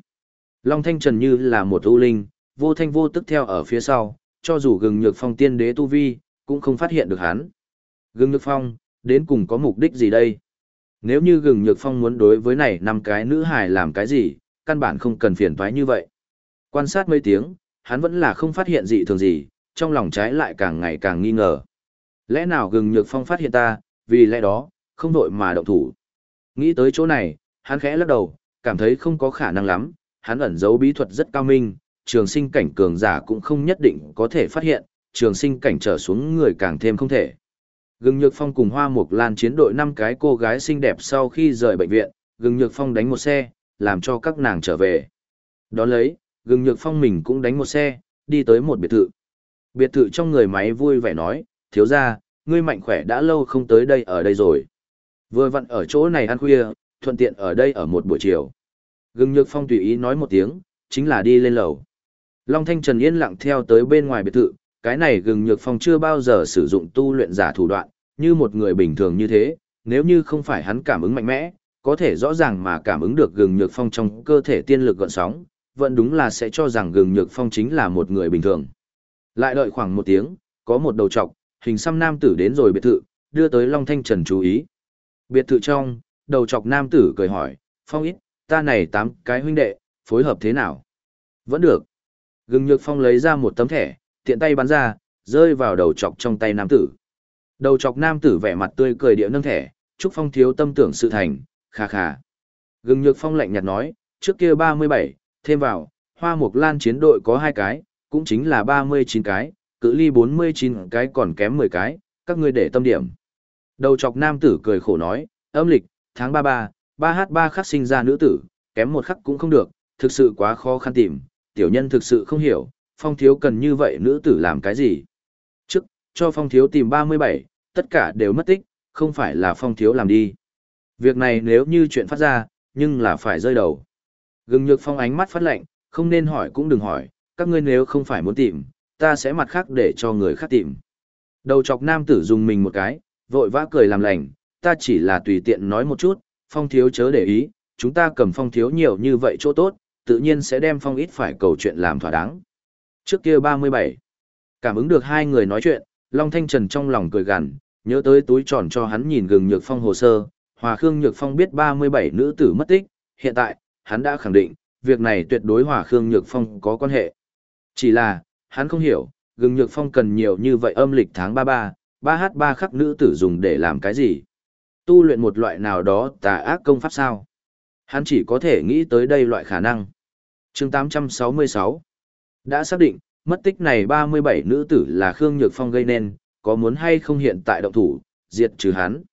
Long Thanh Trần như là một ưu linh, vô thanh vô tức theo ở phía sau, cho dù Gừng Nhược Phong tiên đế tu vi, cũng không phát hiện được hắn. Gừng Nhược Phong, đến cùng có mục đích gì đây? Nếu như Gừng Nhược Phong muốn đối với này năm cái nữ hài làm cái gì, căn bản không cần phiền toái như vậy. Quan sát mấy tiếng, hắn vẫn là không phát hiện gì thường gì, trong lòng trái lại càng ngày càng nghi ngờ. Lẽ nào Gừng Nhược Phong phát hiện ta, vì lẽ đó, không đội mà động thủ. Nghĩ tới chỗ này, hắn khẽ lắc đầu, cảm thấy không có khả năng lắm, hắn ẩn giấu bí thuật rất cao minh, trường sinh cảnh cường giả cũng không nhất định có thể phát hiện, trường sinh cảnh trở xuống người càng thêm không thể. Gừng Nhược Phong cùng Hoa Mục Lan chiến đội năm cái cô gái xinh đẹp sau khi rời bệnh viện, Gừng Nhược Phong đánh một xe, làm cho các nàng trở về. Đón lấy, Gừng Nhược Phong mình cũng đánh một xe, đi tới một biệt thự. Biệt thự trong người máy vui vẻ nói, thiếu ra, ngươi mạnh khỏe đã lâu không tới đây ở đây rồi. Vừa vặn ở chỗ này ăn khuya, thuận tiện ở đây ở một buổi chiều. Gừng Nhược Phong tùy ý nói một tiếng, chính là đi lên lầu. Long Thanh Trần yên lặng theo tới bên ngoài biệt thự, cái này Gừng Nhược Phong chưa bao giờ sử dụng tu luyện giả thủ đoạn, như một người bình thường như thế, nếu như không phải hắn cảm ứng mạnh mẽ, có thể rõ ràng mà cảm ứng được Gừng Nhược Phong trong cơ thể tiên lực gọn sóng, vẫn đúng là sẽ cho rằng Gừng Nhược Phong chính là một người bình thường. Lại đợi khoảng một tiếng, có một đầu trọc, hình xăm nam tử đến rồi biệt thự, đưa tới Long Thanh Trần chú ý. Biệt thự trong, đầu chọc nam tử cười hỏi, Phong ít, ta này tám cái huynh đệ, phối hợp thế nào? Vẫn được. Gừng nhược phong lấy ra một tấm thẻ, tiện tay bắn ra, rơi vào đầu chọc trong tay nam tử. Đầu chọc nam tử vẻ mặt tươi cười địa nâng thẻ, chúc phong thiếu tâm tưởng sự thành, khà khà. Gừng nhược phong lạnh nhạt nói, trước kia 37, thêm vào, hoa mục lan chiến đội có hai cái, cũng chính là 39 cái, cự ly 49 cái còn kém 10 cái, các ngươi để tâm điểm. Đầu chọc nam tử cười khổ nói, âm lịch, tháng 33, 3H3 khắc sinh ra nữ tử, kém một khắc cũng không được, thực sự quá khó khăn tìm, tiểu nhân thực sự không hiểu, phong thiếu cần như vậy nữ tử làm cái gì. Trước, cho phong thiếu tìm 37, tất cả đều mất tích, không phải là phong thiếu làm đi. Việc này nếu như chuyện phát ra, nhưng là phải rơi đầu. Gừng nhược phong ánh mắt phát lệnh, không nên hỏi cũng đừng hỏi, các ngươi nếu không phải muốn tìm, ta sẽ mặt khác để cho người khác tìm. Đầu chọc nam tử dùng mình một cái, vội vã cười làm lành, ta chỉ là tùy tiện nói một chút, phong thiếu chớ để ý, chúng ta cầm phong thiếu nhiều như vậy chỗ tốt, tự nhiên sẽ đem phong ít phải cầu chuyện làm thỏa đáng. Trước kia 37, cảm ứng được hai người nói chuyện, Long Thanh Trần trong lòng cười gằn, nhớ tới túi tròn cho hắn nhìn gừng nhược phong hồ sơ, Hòa Khương Nhược Phong biết 37 nữ tử mất tích, hiện tại, hắn đã khẳng định, việc này tuyệt đối Hòa Khương Nhược Phong có quan hệ. Chỉ là, hắn không hiểu, gừng Nhược Phong cần nhiều như vậy âm lịch tháng 33, 3H3 khắc nữ tử dùng để làm cái gì? Tu luyện một loại nào đó tà ác công pháp sao? Hắn chỉ có thể nghĩ tới đây loại khả năng. chương 866 Đã xác định, mất tích này 37 nữ tử là Khương Nhược Phong gây nên, có muốn hay không hiện tại động thủ, diệt trừ hắn.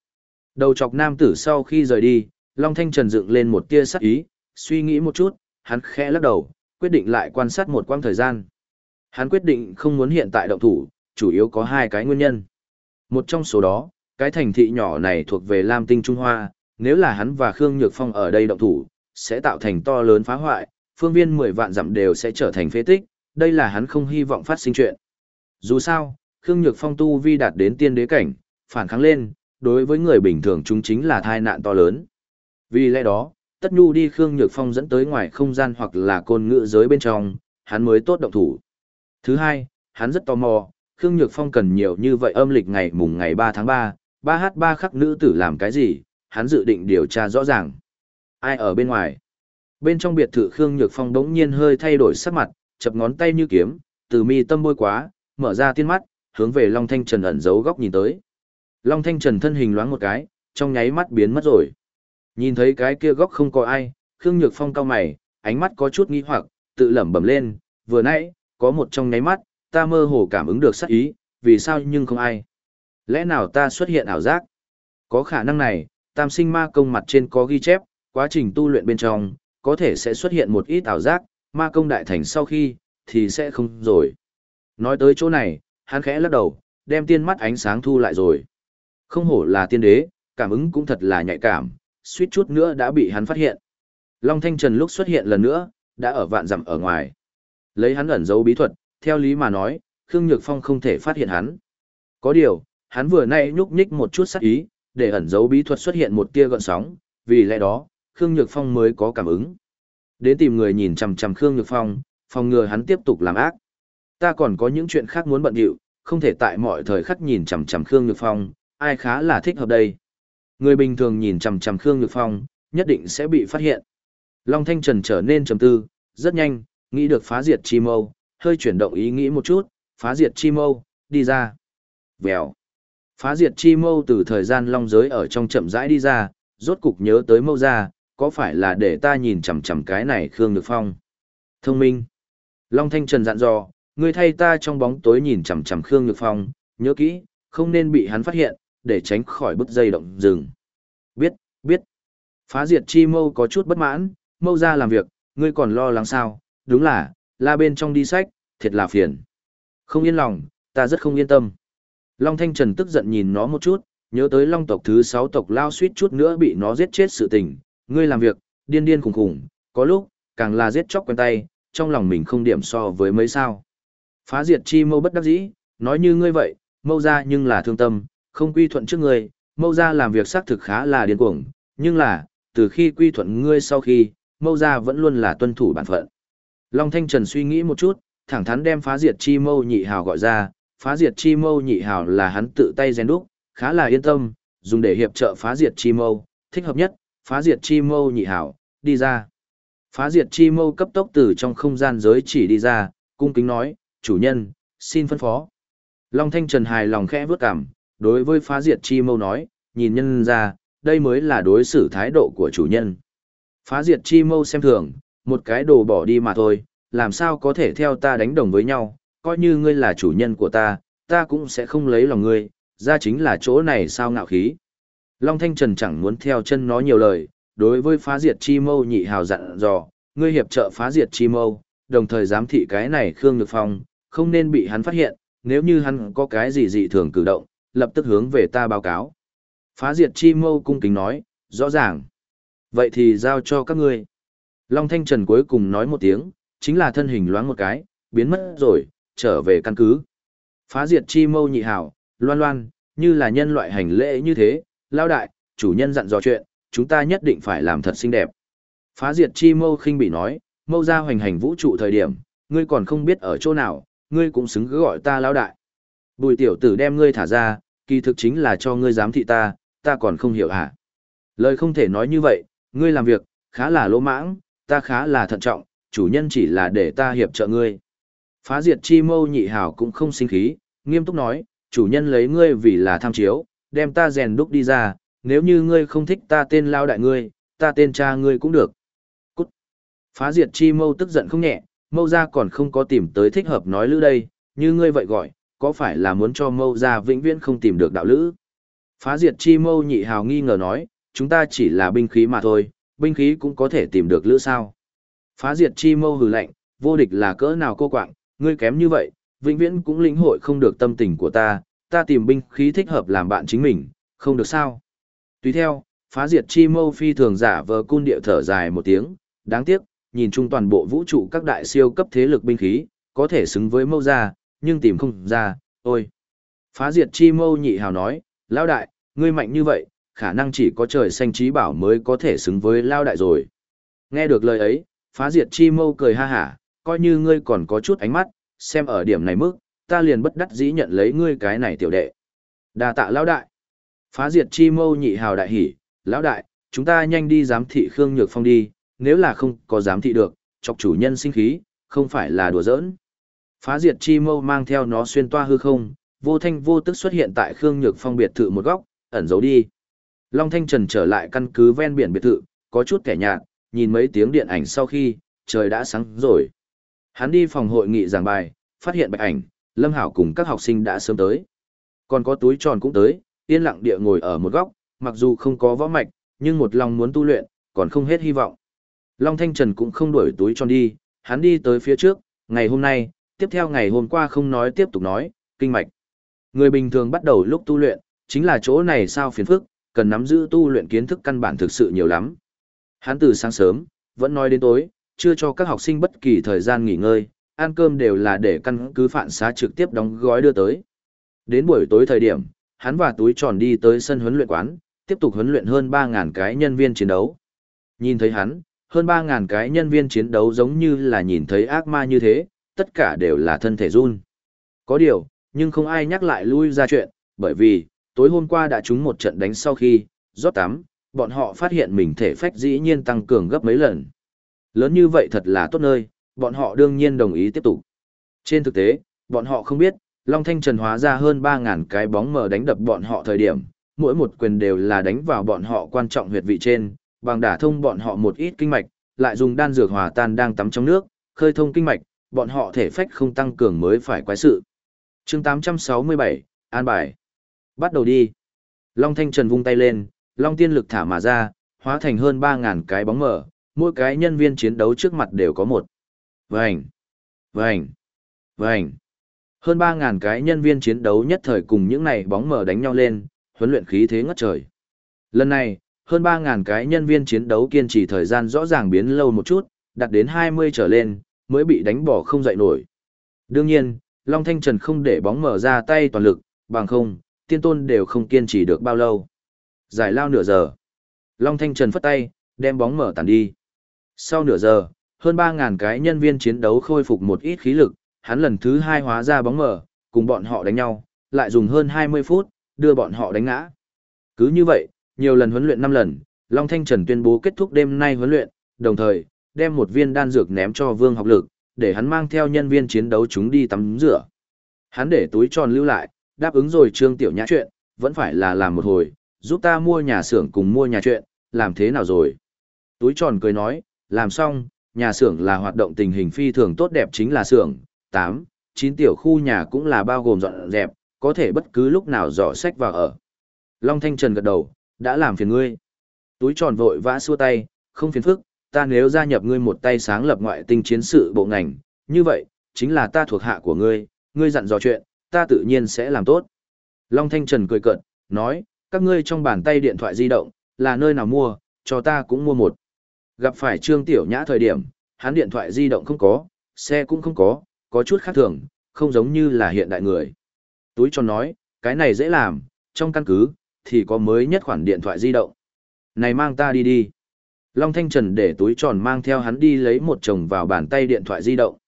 Đầu chọc nam tử sau khi rời đi, Long Thanh Trần dựng lên một tia sắc ý, suy nghĩ một chút, hắn khẽ lắc đầu, quyết định lại quan sát một quãng thời gian. Hắn quyết định không muốn hiện tại động thủ, chủ yếu có hai cái nguyên nhân. Một trong số đó, cái thành thị nhỏ này thuộc về Lam Tinh Trung Hoa, nếu là hắn và Khương Nhược Phong ở đây động thủ, sẽ tạo thành to lớn phá hoại, phương viên 10 vạn dặm đều sẽ trở thành phế tích, đây là hắn không hy vọng phát sinh chuyện. Dù sao, Khương Nhược Phong tu vi đạt đến tiên đế cảnh, phản kháng lên, đối với người bình thường chúng chính là thai nạn to lớn. Vì lẽ đó, Tất Nhu đi Khương Nhược Phong dẫn tới ngoài không gian hoặc là côn ngữ giới bên trong, hắn mới tốt động thủ. Thứ hai, hắn rất tò mò, Khương Nhược Phong cần nhiều như vậy âm lịch ngày mùng ngày 3 tháng 3, 3H3 khắc nữ tử làm cái gì, hắn dự định điều tra rõ ràng. Ai ở bên ngoài? Bên trong biệt thự Khương Nhược Phong đống nhiên hơi thay đổi sắc mặt, chập ngón tay như kiếm, từ mi tâm bôi quá, mở ra tiên mắt, hướng về Long Thanh Trần ẩn giấu góc nhìn tới. Long Thanh Trần thân hình loáng một cái, trong nháy mắt biến mất rồi. Nhìn thấy cái kia góc không có ai, Khương Nhược Phong cao mày, ánh mắt có chút nghi hoặc, tự lẩm bẩm lên, vừa nãy, có một trong nháy mắt, ta mơ hồ cảm ứng được sát ý, vì sao nhưng không ai. Lẽ nào ta xuất hiện ảo giác? Có khả năng này, tam sinh ma công mặt trên có ghi chép, quá trình tu luyện bên trong, có thể sẽ xuất hiện một ít ảo giác, ma công đại thành sau khi, thì sẽ không rồi. Nói tới chỗ này, hắn khẽ lắc đầu, đem tiên mắt ánh sáng thu lại rồi. Không hổ là tiên đế, cảm ứng cũng thật là nhạy cảm, suýt chút nữa đã bị hắn phát hiện. Long Thanh Trần lúc xuất hiện lần nữa, đã ở vạn dặm ở ngoài. Lấy hắn ẩn giấu bí thuật, theo lý mà nói, Khương Nhược Phong không thể phát hiện hắn. Có điều, hắn vừa nay nhúc nhích một chút sắc ý, để ẩn giấu bí thuật xuất hiện một tia gợn sóng, vì lẽ đó, Khương Nhược Phong mới có cảm ứng. Đến tìm người nhìn chằm chằm Khương Nhược Phong, phòng ngừa hắn tiếp tục làm ác. Ta còn có những chuyện khác muốn bận điệu, không thể tại mọi thời khắc nhìn chằm chằm Khương Nhược Phong, ai khá là thích hợp đây. Người bình thường nhìn chằm chằm Khương Nhược Phong, nhất định sẽ bị phát hiện. Long Thanh Trần trở nên trầm tư, rất nhanh, nghĩ được phá diệt chi mâu, hơi chuyển động ý nghĩ một chút, phá diệt chi mâu, đi ra. Vèo. Phá diệt chi mâu từ thời gian long giới ở trong chậm rãi đi ra, rốt cục nhớ tới mâu ra, có phải là để ta nhìn chằm chằm cái này Khương Nhược Phong. Thông minh. Long Thanh Trần dặn dò, ngươi thay ta trong bóng tối nhìn chằm chằm Khương Nhược Phong, nhớ kỹ, không nên bị hắn phát hiện, để tránh khỏi bức dây động rừng. Biết, biết. Phá diệt chi mâu có chút bất mãn, mâu ra làm việc, ngươi còn lo lắng sao, đúng là, la bên trong đi sách, thiệt là phiền. Không yên lòng, ta rất không yên tâm. Long Thanh Trần tức giận nhìn nó một chút, nhớ tới long tộc thứ 6 tộc lao suýt chút nữa bị nó giết chết sự tình. Ngươi làm việc, điên điên khủng khủng, có lúc, càng là giết chóc quen tay, trong lòng mình không điểm so với mấy sao. Phá diệt chi mâu bất đắc dĩ, nói như ngươi vậy, mâu ra nhưng là thương tâm, không quy thuận trước ngươi, mâu ra làm việc xác thực khá là điên cuồng, nhưng là, từ khi quy thuận ngươi sau khi, mâu ra vẫn luôn là tuân thủ bản phận. Long Thanh Trần suy nghĩ một chút, thẳng thắn đem phá diệt chi mâu nhị hào gọi ra, phá diệt chi mâu nhị hào là hắn tự tay rèn đúc, khá là yên tâm, dùng để hiệp trợ phá diệt chi mâu, thích hợp nhất, phá diệt chi mâu nhị hào, đi ra. Phá diệt chi mâu cấp tốc từ trong không gian giới chỉ đi ra, cung kính nói, chủ nhân, xin phân phó. Long Thanh Trần hài lòng khẽ vước cảm, đối với phá diệt chi mâu nói, nhìn nhân ra, đây mới là đối xử thái độ của chủ nhân. Phá diệt chi mâu xem thường, một cái đồ bỏ đi mà thôi, làm sao có thể theo ta đánh đồng với nhau, coi như ngươi là chủ nhân của ta, ta cũng sẽ không lấy lòng ngươi, ra chính là chỗ này sao ngạo khí. Long Thanh Trần chẳng muốn theo chân nó nhiều lời, đối với phá diệt chi mâu nhị hào dặn dò, ngươi hiệp trợ phá diệt chi mâu, đồng thời giám thị cái này Khương Nhược Phong, không nên bị hắn phát hiện, nếu như hắn có cái gì dị thường cử động, lập tức hướng về ta báo cáo. Phá diệt chi mâu cung kính nói, rõ ràng. Vậy thì giao cho các ngươi. Long Thanh Trần cuối cùng nói một tiếng, chính là thân hình loáng một cái, biến mất rồi, trở về căn cứ. Phá diệt chi mâu nhị hảo, loan loan, như là nhân loại hành lễ như thế, lao đại, chủ nhân dặn dò chuyện, chúng ta nhất định phải làm thật xinh đẹp. Phá diệt chi mâu khinh bị nói, mâu ra hoành hành vũ trụ thời điểm, ngươi còn không biết ở chỗ nào, ngươi cũng xứng cứ gọi ta lao đại. Bùi tiểu tử đem ngươi thả ra, kỳ thực chính là cho ngươi giám thị ta, ta còn không hiểu hả? Lời không thể nói như vậy, ngươi làm việc, khá là lỗ mãng, ta khá là thận trọng, chủ nhân chỉ là để ta hiệp trợ ngươi. Phá diệt chi mâu nhị hảo cũng không sinh khí, nghiêm túc nói, chủ nhân lấy ngươi vì là tham chiếu, đem ta rèn đúc đi ra, nếu như ngươi không thích ta tên lao đại ngươi, ta tên cha ngươi cũng được. Cút. Phá diệt chi mâu tức giận không nhẹ, mâu ra còn không có tìm tới thích hợp nói lữ đây, như ngươi vậy gọi, có phải là muốn cho mâu ra vĩnh viễn không tìm được đạo lữ? Phá diệt chi mâu nhị hào nghi ngờ nói, chúng ta chỉ là binh khí mà thôi, binh khí cũng có thể tìm được lữ sao. Phá diệt chi mâu hừ lạnh, vô địch là cỡ nào cô quạng, ngươi kém như vậy, vĩnh viễn cũng lĩnh hội không được tâm tình của ta, ta tìm binh khí thích hợp làm bạn chính mình, không được sao. Tùy theo, phá diệt chi mâu phi thường giả vờ cun địa thở dài một tiếng, đáng tiếc, nhìn chung toàn bộ vũ trụ các đại siêu cấp thế lực binh khí, có thể xứng với mâu ra, nhưng tìm không ra, ôi. Phá diệt chi mâu nhị hào nói, lao đại, ngươi mạnh như vậy, khả năng chỉ có trời xanh trí bảo mới có thể xứng với lao đại rồi. Nghe được lời ấy, phá diệt chi mâu cười ha hả, coi như ngươi còn có chút ánh mắt, xem ở điểm này mức, ta liền bất đắc dĩ nhận lấy ngươi cái này tiểu đệ. đa tạ lão đại. Phá diệt chi mâu nhị hào đại hỉ, lão đại, chúng ta nhanh đi giám thị Khương Nhược Phong đi, nếu là không có giám thị được, chọc chủ nhân sinh khí, không phải là đùa giỡn. Phá diệt chi mâu mang theo nó xuyên toa hư không, vô thanh vô tức xuất hiện tại Khương Nhược Phong biệt thự một góc, ẩn giấu đi. Long Thanh Trần trở lại căn cứ ven biển biệt thự, có chút kẻ nhạt, nhìn mấy tiếng điện ảnh sau khi, trời đã sáng rồi. Hắn đi phòng hội nghị giảng bài, phát hiện bạch ảnh, Lâm Hảo cùng các học sinh đã sớm tới. Còn có túi tròn cũng tới, yên lặng địa ngồi ở một góc, mặc dù không có võ mạch, nhưng một lòng muốn tu luyện, còn không hết hy vọng. Long Thanh Trần cũng không đuổi túi tròn đi, hắn đi tới phía trước, ngày hôm nay, tiếp theo ngày hôm qua không nói tiếp tục nói, kinh mạch. Người bình thường bắt đầu lúc tu luyện, chính là chỗ này sao phiền phức, cần nắm giữ tu luyện kiến thức căn bản thực sự nhiều lắm. Hắn từ sáng sớm, vẫn nói đến tối, chưa cho các học sinh bất kỳ thời gian nghỉ ngơi, ăn cơm đều là để căn cứ phản xá trực tiếp đóng gói đưa tới. Đến buổi tối thời điểm, hắn và túi tròn đi tới sân huấn luyện quán, tiếp tục huấn luyện hơn 3.000 cái nhân viên chiến đấu. Nhìn thấy hắn, hơn 3.000 cái nhân viên chiến đấu giống như là nhìn thấy ác ma như thế, tất cả đều là thân thể run. Có điều, nhưng không ai nhắc lại lui ra chuyện, bởi vì, tối hôm qua đã trúng một trận đánh sau khi, rót tắm, bọn họ phát hiện mình thể phách dĩ nhiên tăng cường gấp mấy lần. Lớn như vậy thật là tốt nơi, bọn họ đương nhiên đồng ý tiếp tục. Trên thực tế, bọn họ không biết, Long Thanh Trần hóa ra hơn 3.000 cái bóng mờ đánh đập bọn họ thời điểm, mỗi một quyền đều là đánh vào bọn họ quan trọng huyệt vị trên, bằng đả thông bọn họ một ít kinh mạch, lại dùng đan dược hòa tan đang tắm trong nước, khơi thông kinh mạch, bọn họ thể phách không tăng cường mới phải quái sự. chương 867, An Bài. Bắt đầu đi. Long Thanh Trần vung tay lên, Long Tiên lực thả mà ra, hóa thành hơn 3.000 cái bóng mờ mỗi cái nhân viên chiến đấu trước mặt đều có một. Vành, vành, vành. Hơn 3.000 cái nhân viên chiến đấu nhất thời cùng những này bóng mở đánh nhau lên, huấn luyện khí thế ngất trời. Lần này, hơn 3.000 cái nhân viên chiến đấu kiên trì thời gian rõ ràng biến lâu một chút, đạt đến 20 trở lên, mới bị đánh bỏ không dậy nổi. Đương nhiên, Long Thanh Trần không để bóng mở ra tay toàn lực, bằng không, tiên tôn đều không kiên trì được bao lâu. Giải lao nửa giờ. Long Thanh Trần phất tay, đem bóng mở tàn đi. Sau nửa giờ, hơn 3.000 cái nhân viên chiến đấu khôi phục một ít khí lực, hắn lần thứ hai hóa ra bóng mở, cùng bọn họ đánh nhau, lại dùng hơn 20 phút, đưa bọn họ đánh ngã. Cứ như vậy, nhiều lần huấn luyện 5 lần, Long Thanh Trần tuyên bố kết thúc đêm nay huấn luyện, đồng thời, đem một viên đan dược ném cho Vương học lực, để hắn mang theo nhân viên chiến đấu chúng đi tắm rửa. Hắn để túi tròn lưu lại, đáp ứng rồi Trương Tiểu Nhã chuyện, vẫn phải là làm một hồi, giúp ta mua nhà xưởng cùng mua nhà chuyện, làm thế nào rồi? Túi tròn cười nói, làm xong, nhà xưởng là hoạt động tình hình phi thường tốt đẹp chính là xưởng, 8, 9 tiểu khu nhà cũng là bao gồm dọn dẹp, có thể bất cứ lúc nào dò sách vào ở. Long Thanh Trần gật đầu, đã làm phiền ngươi. Túi tròn vội vã xua tay, không phiền phức, ta nếu gia nhập ngươi một tay sáng lập ngoại tinh chiến sự bộ ngành, như vậy, chính là ta thuộc hạ của ngươi, ngươi dặn dò chuyện, ta tự nhiên sẽ làm tốt. Long Thanh Trần cười cợt, nói, các ngươi trong bàn tay điện thoại di động, là nơi nào mua, cho ta cũng mua một. Gặp phải Trương Tiểu Nhã thời điểm, hắn điện thoại di động không có, xe cũng không có, có chút khác thường, không giống như là hiện đại người. Túi cho nói, cái này dễ làm, trong căn cứ, thì có mới nhất khoản điện thoại di động. Này mang ta đi đi. Long Thanh Trần để túi tròn mang theo hắn đi lấy một chồng vào bàn tay điện thoại di động.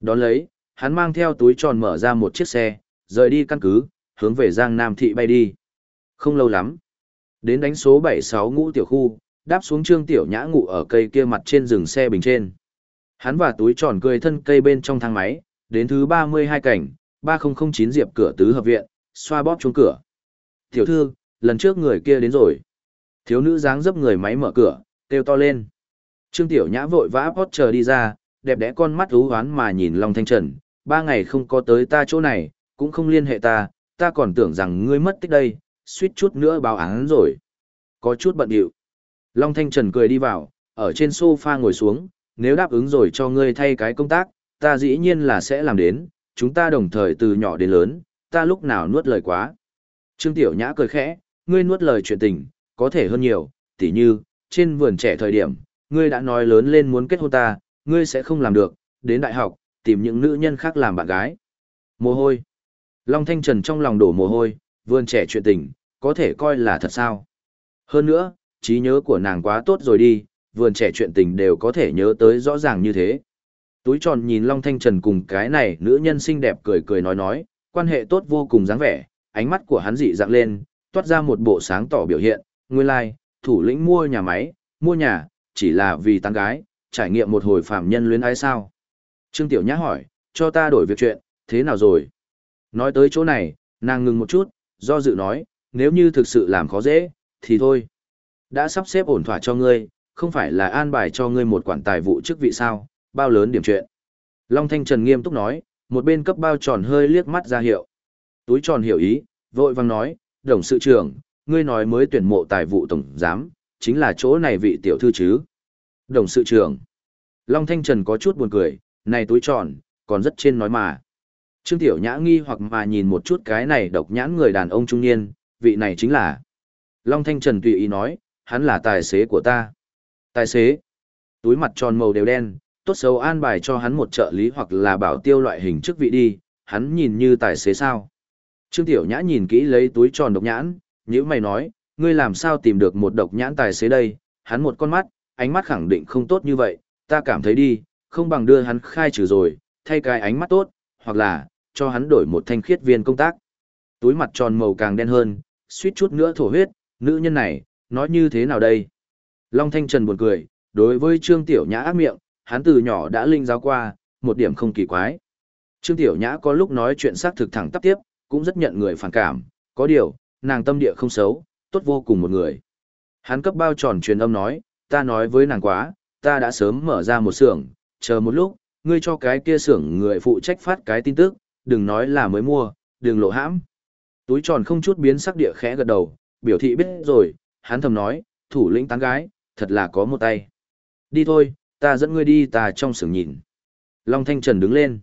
Đón lấy, hắn mang theo túi tròn mở ra một chiếc xe, rời đi căn cứ, hướng về Giang Nam Thị bay đi. Không lâu lắm. Đến đánh số 76 ngũ tiểu khu, đáp xuống trương tiểu nhã ngủ ở cây kia mặt trên rừng xe bình trên. Hắn và túi tròn cười thân cây bên trong thang máy, đến thứ 32 cảnh, 3009 diệp cửa tứ hợp viện, xoa bóp chuông cửa. Tiểu thư, lần trước người kia đến rồi. Thiếu nữ dáng dấp người máy mở cửa, kêu to lên. Trương Tiểu Nhã vội vã hót chờ đi ra, đẹp đẽ con mắt ú hoán mà nhìn Long Thanh Trần, ba ngày không có tới ta chỗ này, cũng không liên hệ ta, ta còn tưởng rằng ngươi mất tích đây, suýt chút nữa báo án rồi. Có chút bận điệu. Long Thanh Trần cười đi vào, ở trên sofa ngồi xuống, nếu đáp ứng rồi cho ngươi thay cái công tác, ta dĩ nhiên là sẽ làm đến, chúng ta đồng thời từ nhỏ đến lớn, ta lúc nào nuốt lời quá. Trương Tiểu Nhã cười khẽ, ngươi nuốt lời chuyện tình, có thể hơn nhiều, tỉ như, trên vườn trẻ thời điểm, ngươi đã nói lớn lên muốn kết hôn ta, ngươi sẽ không làm được, đến đại học, tìm những nữ nhân khác làm bạn gái. Mồ hôi. Long Thanh Trần trong lòng đổ mồ hôi, vườn trẻ chuyện tình, có thể coi là thật sao. Hơn nữa, trí nhớ của nàng quá tốt rồi đi, vườn trẻ chuyện tình đều có thể nhớ tới rõ ràng như thế. Túi tròn nhìn Long Thanh Trần cùng cái này nữ nhân xinh đẹp cười cười nói nói, quan hệ tốt vô cùng dáng vẻ, ánh mắt của hắn dị dạng lên, toát ra một bộ sáng tỏ biểu hiện, nguyên lai, like, thủ lĩnh mua nhà máy, mua nhà, chỉ là vì tăng gái, trải nghiệm một hồi phạm nhân luyến ái sao. Trương Tiểu Nhã hỏi, cho ta đổi việc chuyện, thế nào rồi? Nói tới chỗ này, nàng ngừng một chút, do dự nói, nếu như thực sự làm khó dễ, thì thôi. Đã sắp xếp ổn thỏa cho ngươi, không phải là an bài cho ngươi một quản tài vụ chức vị sao, bao lớn điểm chuyện. Long Thanh Trần nghiêm túc nói, một bên cấp bao tròn hơi liếc mắt ra hiệu. Túi tròn hiểu ý, vội vang nói, đồng sự trưởng, ngươi nói mới tuyển mộ tài vụ tổng giám, chính là chỗ này vị tiểu thư chứ. Đồng sự trưởng. Long Thanh Trần có chút buồn cười, này túi tròn, còn rất trên nói mà. Trương Tiểu Nhã nghi hoặc mà nhìn một chút cái này độc nhãn người đàn ông trung niên, vị này chính là. Long Thanh Trần tùy ý nói, hắn là tài xế của ta. Tài xế. Túi mặt tròn màu đều đen, tốt xấu an bài cho hắn một trợ lý hoặc là bảo tiêu loại hình chức vị đi, hắn nhìn như tài xế sao. Trương Tiểu Nhã nhìn kỹ lấy túi tròn độc nhãn, như mày nói, ngươi làm sao tìm được một độc nhãn tài xế đây, hắn một con mắt, ánh mắt khẳng định không tốt như vậy, ta cảm thấy đi, không bằng đưa hắn khai trừ rồi, thay cái ánh mắt tốt, hoặc là, cho hắn đổi một thanh khiết viên công tác. Túi mặt tròn màu càng đen hơn, suýt chút nữa thổ huyết, nữ nhân này, nói như thế nào đây? Long Thanh Trần buồn cười, đối với Trương Tiểu Nhã ác miệng, hắn từ nhỏ đã linh giáo qua, một điểm không kỳ quái. Trương Tiểu Nhã có lúc nói chuyện xác thực thẳng tắp tiếp, cũng rất nhận người phản cảm, có điều, nàng tâm địa không xấu, tốt vô cùng một người. Hắn cấp bao tròn truyền âm nói, ta nói với nàng quá, ta đã sớm mở ra một xưởng, chờ một lúc, ngươi cho cái kia xưởng người phụ trách phát cái tin tức, đừng nói là mới mua, đừng lộ hãm. Túi tròn không chút biến sắc địa khẽ gật đầu, biểu thị biết rồi, hắn thầm nói, thủ lĩnh tán gái, thật là có một tay. Đi thôi, ta dẫn ngươi đi ta trong sưởng nhìn. Long Thanh Trần đứng lên.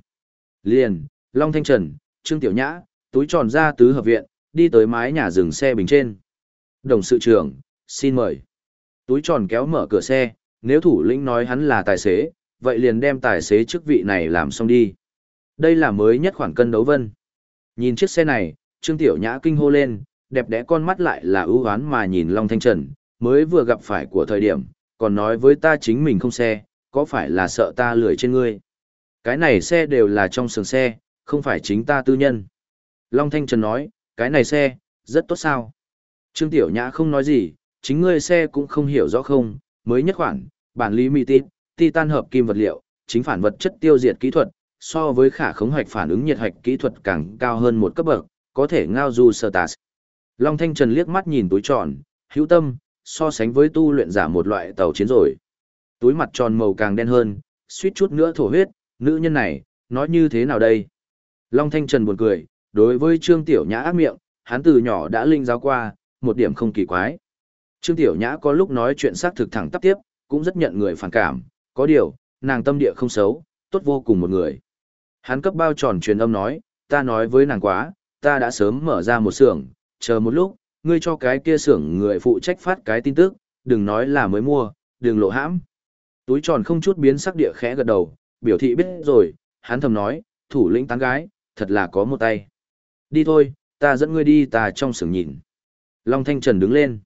Liền, Long Thanh Trần, Trương Tiểu Nhã, túi tròn ra tứ hợp viện, đi tới mái nhà dừng xe bình trên. Đồng sự trưởng, xin mời. Túi tròn kéo mở cửa xe, nếu thủ lĩnh nói hắn là tài xế, vậy liền đem tài xế chức vị này làm xong đi. Đây là mới nhất khoản cân đấu vân. Nhìn chiếc xe này, Trương Tiểu Nhã kinh hô lên, đẹp đẽ con mắt lại là ưu hoán mà nhìn Long Thanh Trần, mới vừa gặp phải của thời điểm, còn nói với ta chính mình không xe, có phải là sợ ta lười trên ngươi. Cái này xe đều là trong sườn xe, không phải chính ta tư nhân. Long Thanh Trần nói, cái này xe, rất tốt sao. Trương Tiểu Nhã không nói gì, chính ngươi xe cũng không hiểu rõ không, mới nhất khoản, bản lý mì tít, titan hợp kim vật liệu, chính phản vật chất tiêu diệt kỹ thuật, so với khả khống hoạch phản ứng nhiệt hạch kỹ thuật càng cao hơn một cấp bậc, có thể ngao du sơ tạt. Long Thanh Trần liếc mắt nhìn túi tròn, hữu tâm, so sánh với tu luyện giả một loại tàu chiến rồi. Túi mặt tròn màu càng đen hơn, suýt chút nữa thổ huyết, nữ nhân này, nói như thế nào đây? Long Thanh Trần buồn cười, đối với Trương Tiểu Nhã ác miệng, hắn từ nhỏ đã linh giáo qua, một điểm không kỳ quái. Trương Tiểu Nhã có lúc nói chuyện xác thực thẳng tắp tiếp, cũng rất nhận người phản cảm, có điều, nàng tâm địa không xấu, tốt vô cùng một người. Hắn cấp bao tròn truyền âm nói, ta nói với nàng quá, ta đã sớm mở ra một xưởng, chờ một lúc, ngươi cho cái kia xưởng người phụ trách phát cái tin tức, đừng nói là mới mua, đừng lộ hãm. Túi tròn không chút biến sắc địa khẽ gật đầu, biểu thị biết rồi, hắn thầm nói, thủ lĩnh tán gái, thật là có một tay. Đi thôi, ta dẫn ngươi đi ta trong xưởng nhìn. Long Thanh Trần đứng lên.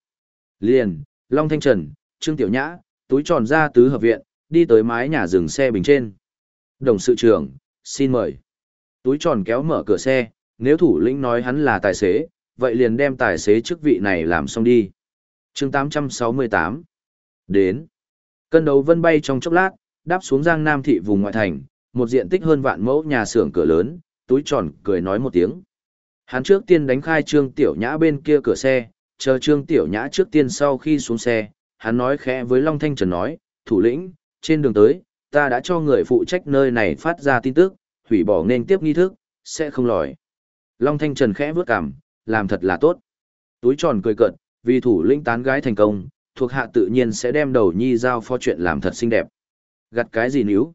Liền, Long Thanh Trần, Trương Tiểu Nhã, túi tròn ra tứ hợp viện, đi tới mái nhà dừng xe bình trên. Đồng sự trưởng, xin mời. Túi tròn kéo mở cửa xe, nếu thủ lĩnh nói hắn là tài xế, vậy liền đem tài xế chức vị này làm xong đi. chương 868. Đến. Cân đấu vân bay trong chốc lát, đáp xuống giang nam thị vùng ngoại thành, một diện tích hơn vạn mẫu nhà xưởng cửa lớn, túi tròn cười nói một tiếng. Hắn trước tiên đánh khai trương tiểu nhã bên kia cửa xe, chờ trương tiểu nhã trước tiên sau khi xuống xe, hắn nói khẽ với Long Thanh Trần nói, thủ lĩnh, trên đường tới, ta đã cho người phụ trách nơi này phát ra tin tức, hủy bỏ nên tiếp nghi thức, sẽ không lòi. Long Thanh Trần khẽ vướt cằm, làm thật là tốt. Túi tròn cười cợt, vì thủ lĩnh tán gái thành công, thuộc hạ tự nhiên sẽ đem đầu nhi giao phó chuyện làm thật xinh đẹp. Gặt cái gì níu?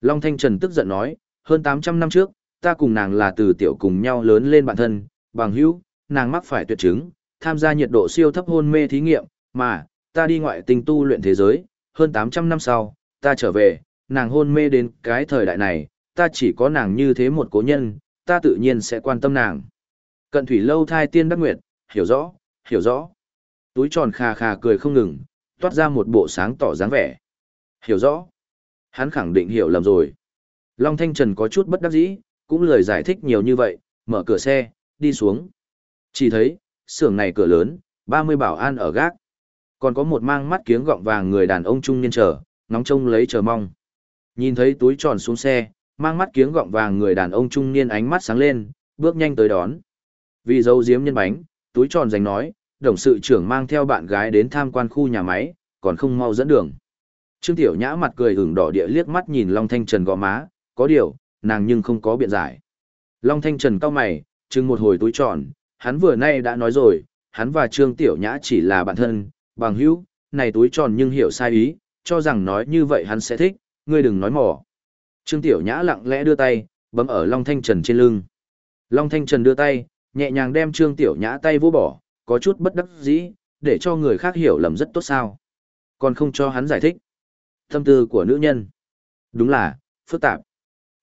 Long Thanh Trần tức giận nói, hơn 800 năm trước, ta cùng nàng là từ tiểu cùng nhau lớn lên bản thân, bằng hữu, nàng mắc phải tuyệt chứng, tham gia nhiệt độ siêu thấp hôn mê thí nghiệm, mà, ta đi ngoại tình tu luyện thế giới, hơn 800 năm sau, ta trở về, nàng hôn mê đến cái thời đại này, ta chỉ có nàng như thế một cố nhân, ta tự nhiên sẽ quan tâm nàng. Cận thủy lâu thai tiên đắc nguyệt, hiểu rõ, hiểu rõ. Túi tròn khà khà cười không ngừng, toát ra một bộ sáng tỏ dáng vẻ. Hiểu rõ. Hắn khẳng định hiểu lầm rồi. Long Thanh Trần có chút bất đắc dĩ, cũng lời giải thích nhiều như vậy, mở cửa xe, đi xuống. Chỉ thấy, xưởng này cửa lớn, 30 bảo an ở gác. Còn có một mang mắt kiếng gọng vàng người đàn ông trung niên chờ, nóng trông lấy chờ mong. Nhìn thấy túi tròn xuống xe, mang mắt kiếng gọng vàng người đàn ông trung niên ánh mắt sáng lên, bước nhanh tới đón. Vì dấu diếm nhân bánh, túi tròn dành nói, đồng sự trưởng mang theo bạn gái đến tham quan khu nhà máy, còn không mau dẫn đường. Trương Tiểu Nhã mặt cười ửng đỏ địa liếc mắt nhìn Long Thanh Trần gò má, có điều, nàng nhưng không có biện giải. Long Thanh Trần cau mày, chừng một hồi túi tròn, hắn vừa nay đã nói rồi, hắn và Trương Tiểu Nhã chỉ là bạn thân, bằng hữu, này túi tròn nhưng hiểu sai ý, cho rằng nói như vậy hắn sẽ thích, ngươi đừng nói mỏ. Trương Tiểu Nhã lặng lẽ đưa tay, bấm ở Long Thanh Trần trên lưng. Long Thanh Trần đưa tay, nhẹ nhàng đem Trương Tiểu Nhã tay vô bỏ, có chút bất đắc dĩ, để cho người khác hiểu lầm rất tốt sao. Còn không cho hắn giải thích. Tâm tư của nữ nhân. Đúng là, phức tạp.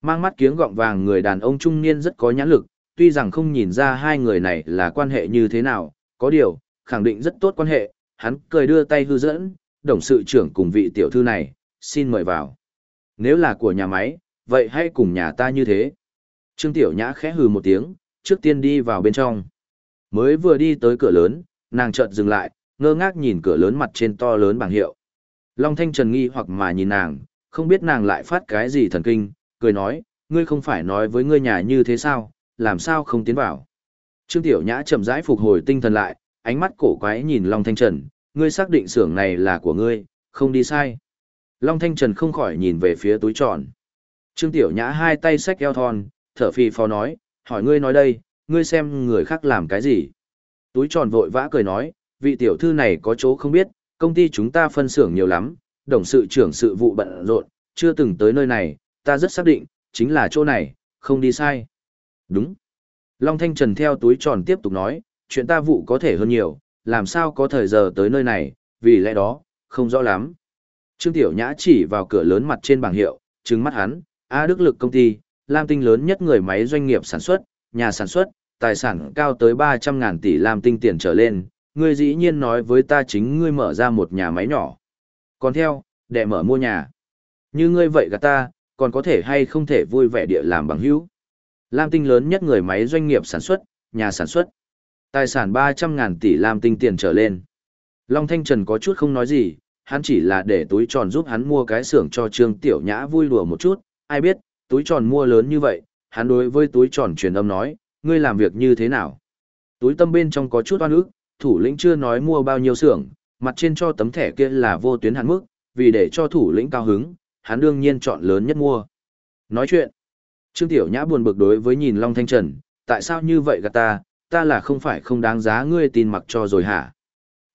Mang mắt kiếng gọng vàng người đàn ông trung niên rất có nhãn lực, tuy rằng không nhìn ra hai người này là quan hệ như thế nào, có điều, khẳng định rất tốt quan hệ, hắn cười đưa tay hư dẫn, đồng sự trưởng cùng vị tiểu thư này, xin mời vào. Nếu là của nhà máy, vậy hãy cùng nhà ta như thế. Trương Tiểu Nhã khẽ hừ một tiếng, trước tiên đi vào bên trong. Mới vừa đi tới cửa lớn, nàng chợt dừng lại, ngơ ngác nhìn cửa lớn mặt trên to lớn bảng hiệu. Long Thanh Trần nghi hoặc mà nhìn nàng, không biết nàng lại phát cái gì thần kinh, cười nói, ngươi không phải nói với ngươi nhà như thế sao, làm sao không tiến vào. Trương Tiểu Nhã chậm rãi phục hồi tinh thần lại, ánh mắt cổ quái nhìn Long Thanh Trần, ngươi xác định xưởng này là của ngươi, không đi sai. Long Thanh Trần không khỏi nhìn về phía túi tròn. Trương Tiểu Nhã hai tay xách eo thon, thở phì phò nói, hỏi ngươi nói đây, ngươi xem người khác làm cái gì. Túi tròn vội vã cười nói, vị tiểu thư này có chỗ không biết, công ty chúng ta phân xưởng nhiều lắm, đồng sự trưởng sự vụ bận rộn, chưa từng tới nơi này, ta rất xác định, chính là chỗ này, không đi sai. Đúng. Long Thanh Trần theo túi tròn tiếp tục nói, chuyện ta vụ có thể hơn nhiều, làm sao có thời giờ tới nơi này, vì lẽ đó, không rõ lắm. Trương Tiểu Nhã chỉ vào cửa lớn mặt trên bảng hiệu, trừng mắt hắn, A Đức Lực công ty, Lam Tinh lớn nhất người máy doanh nghiệp sản xuất, nhà sản xuất, tài sản cao tới 300.000 tỷ Lam Tinh tiền trở lên, ngươi dĩ nhiên nói với ta chính ngươi mở ra một nhà máy nhỏ. Còn theo, đệ mở mua nhà. Như ngươi vậy gạt ta, còn có thể hay không thể vui vẻ địa làm bằng hữu. Lam Tinh lớn nhất người máy doanh nghiệp sản xuất, nhà sản xuất. Tài sản 300.000 tỷ Lam Tinh tiền trở lên. Long Thanh Trần có chút không nói gì, hắn chỉ là để túi tròn giúp hắn mua cái xưởng cho Trương Tiểu Nhã vui đùa một chút, ai biết, túi tròn mua lớn như vậy, hắn đối với túi tròn truyền âm nói, ngươi làm việc như thế nào? Túi tâm bên trong có chút oan ức, thủ lĩnh chưa nói mua bao nhiêu xưởng, mặt trên cho tấm thẻ kia là vô tuyến hạn mức, vì để cho thủ lĩnh cao hứng, hắn đương nhiên chọn lớn nhất mua. Nói chuyện, Trương Tiểu Nhã buồn bực đối với nhìn Long Thanh Trần, tại sao như vậy gạt ta, ta là không phải không đáng giá ngươi tin mặc cho rồi hả?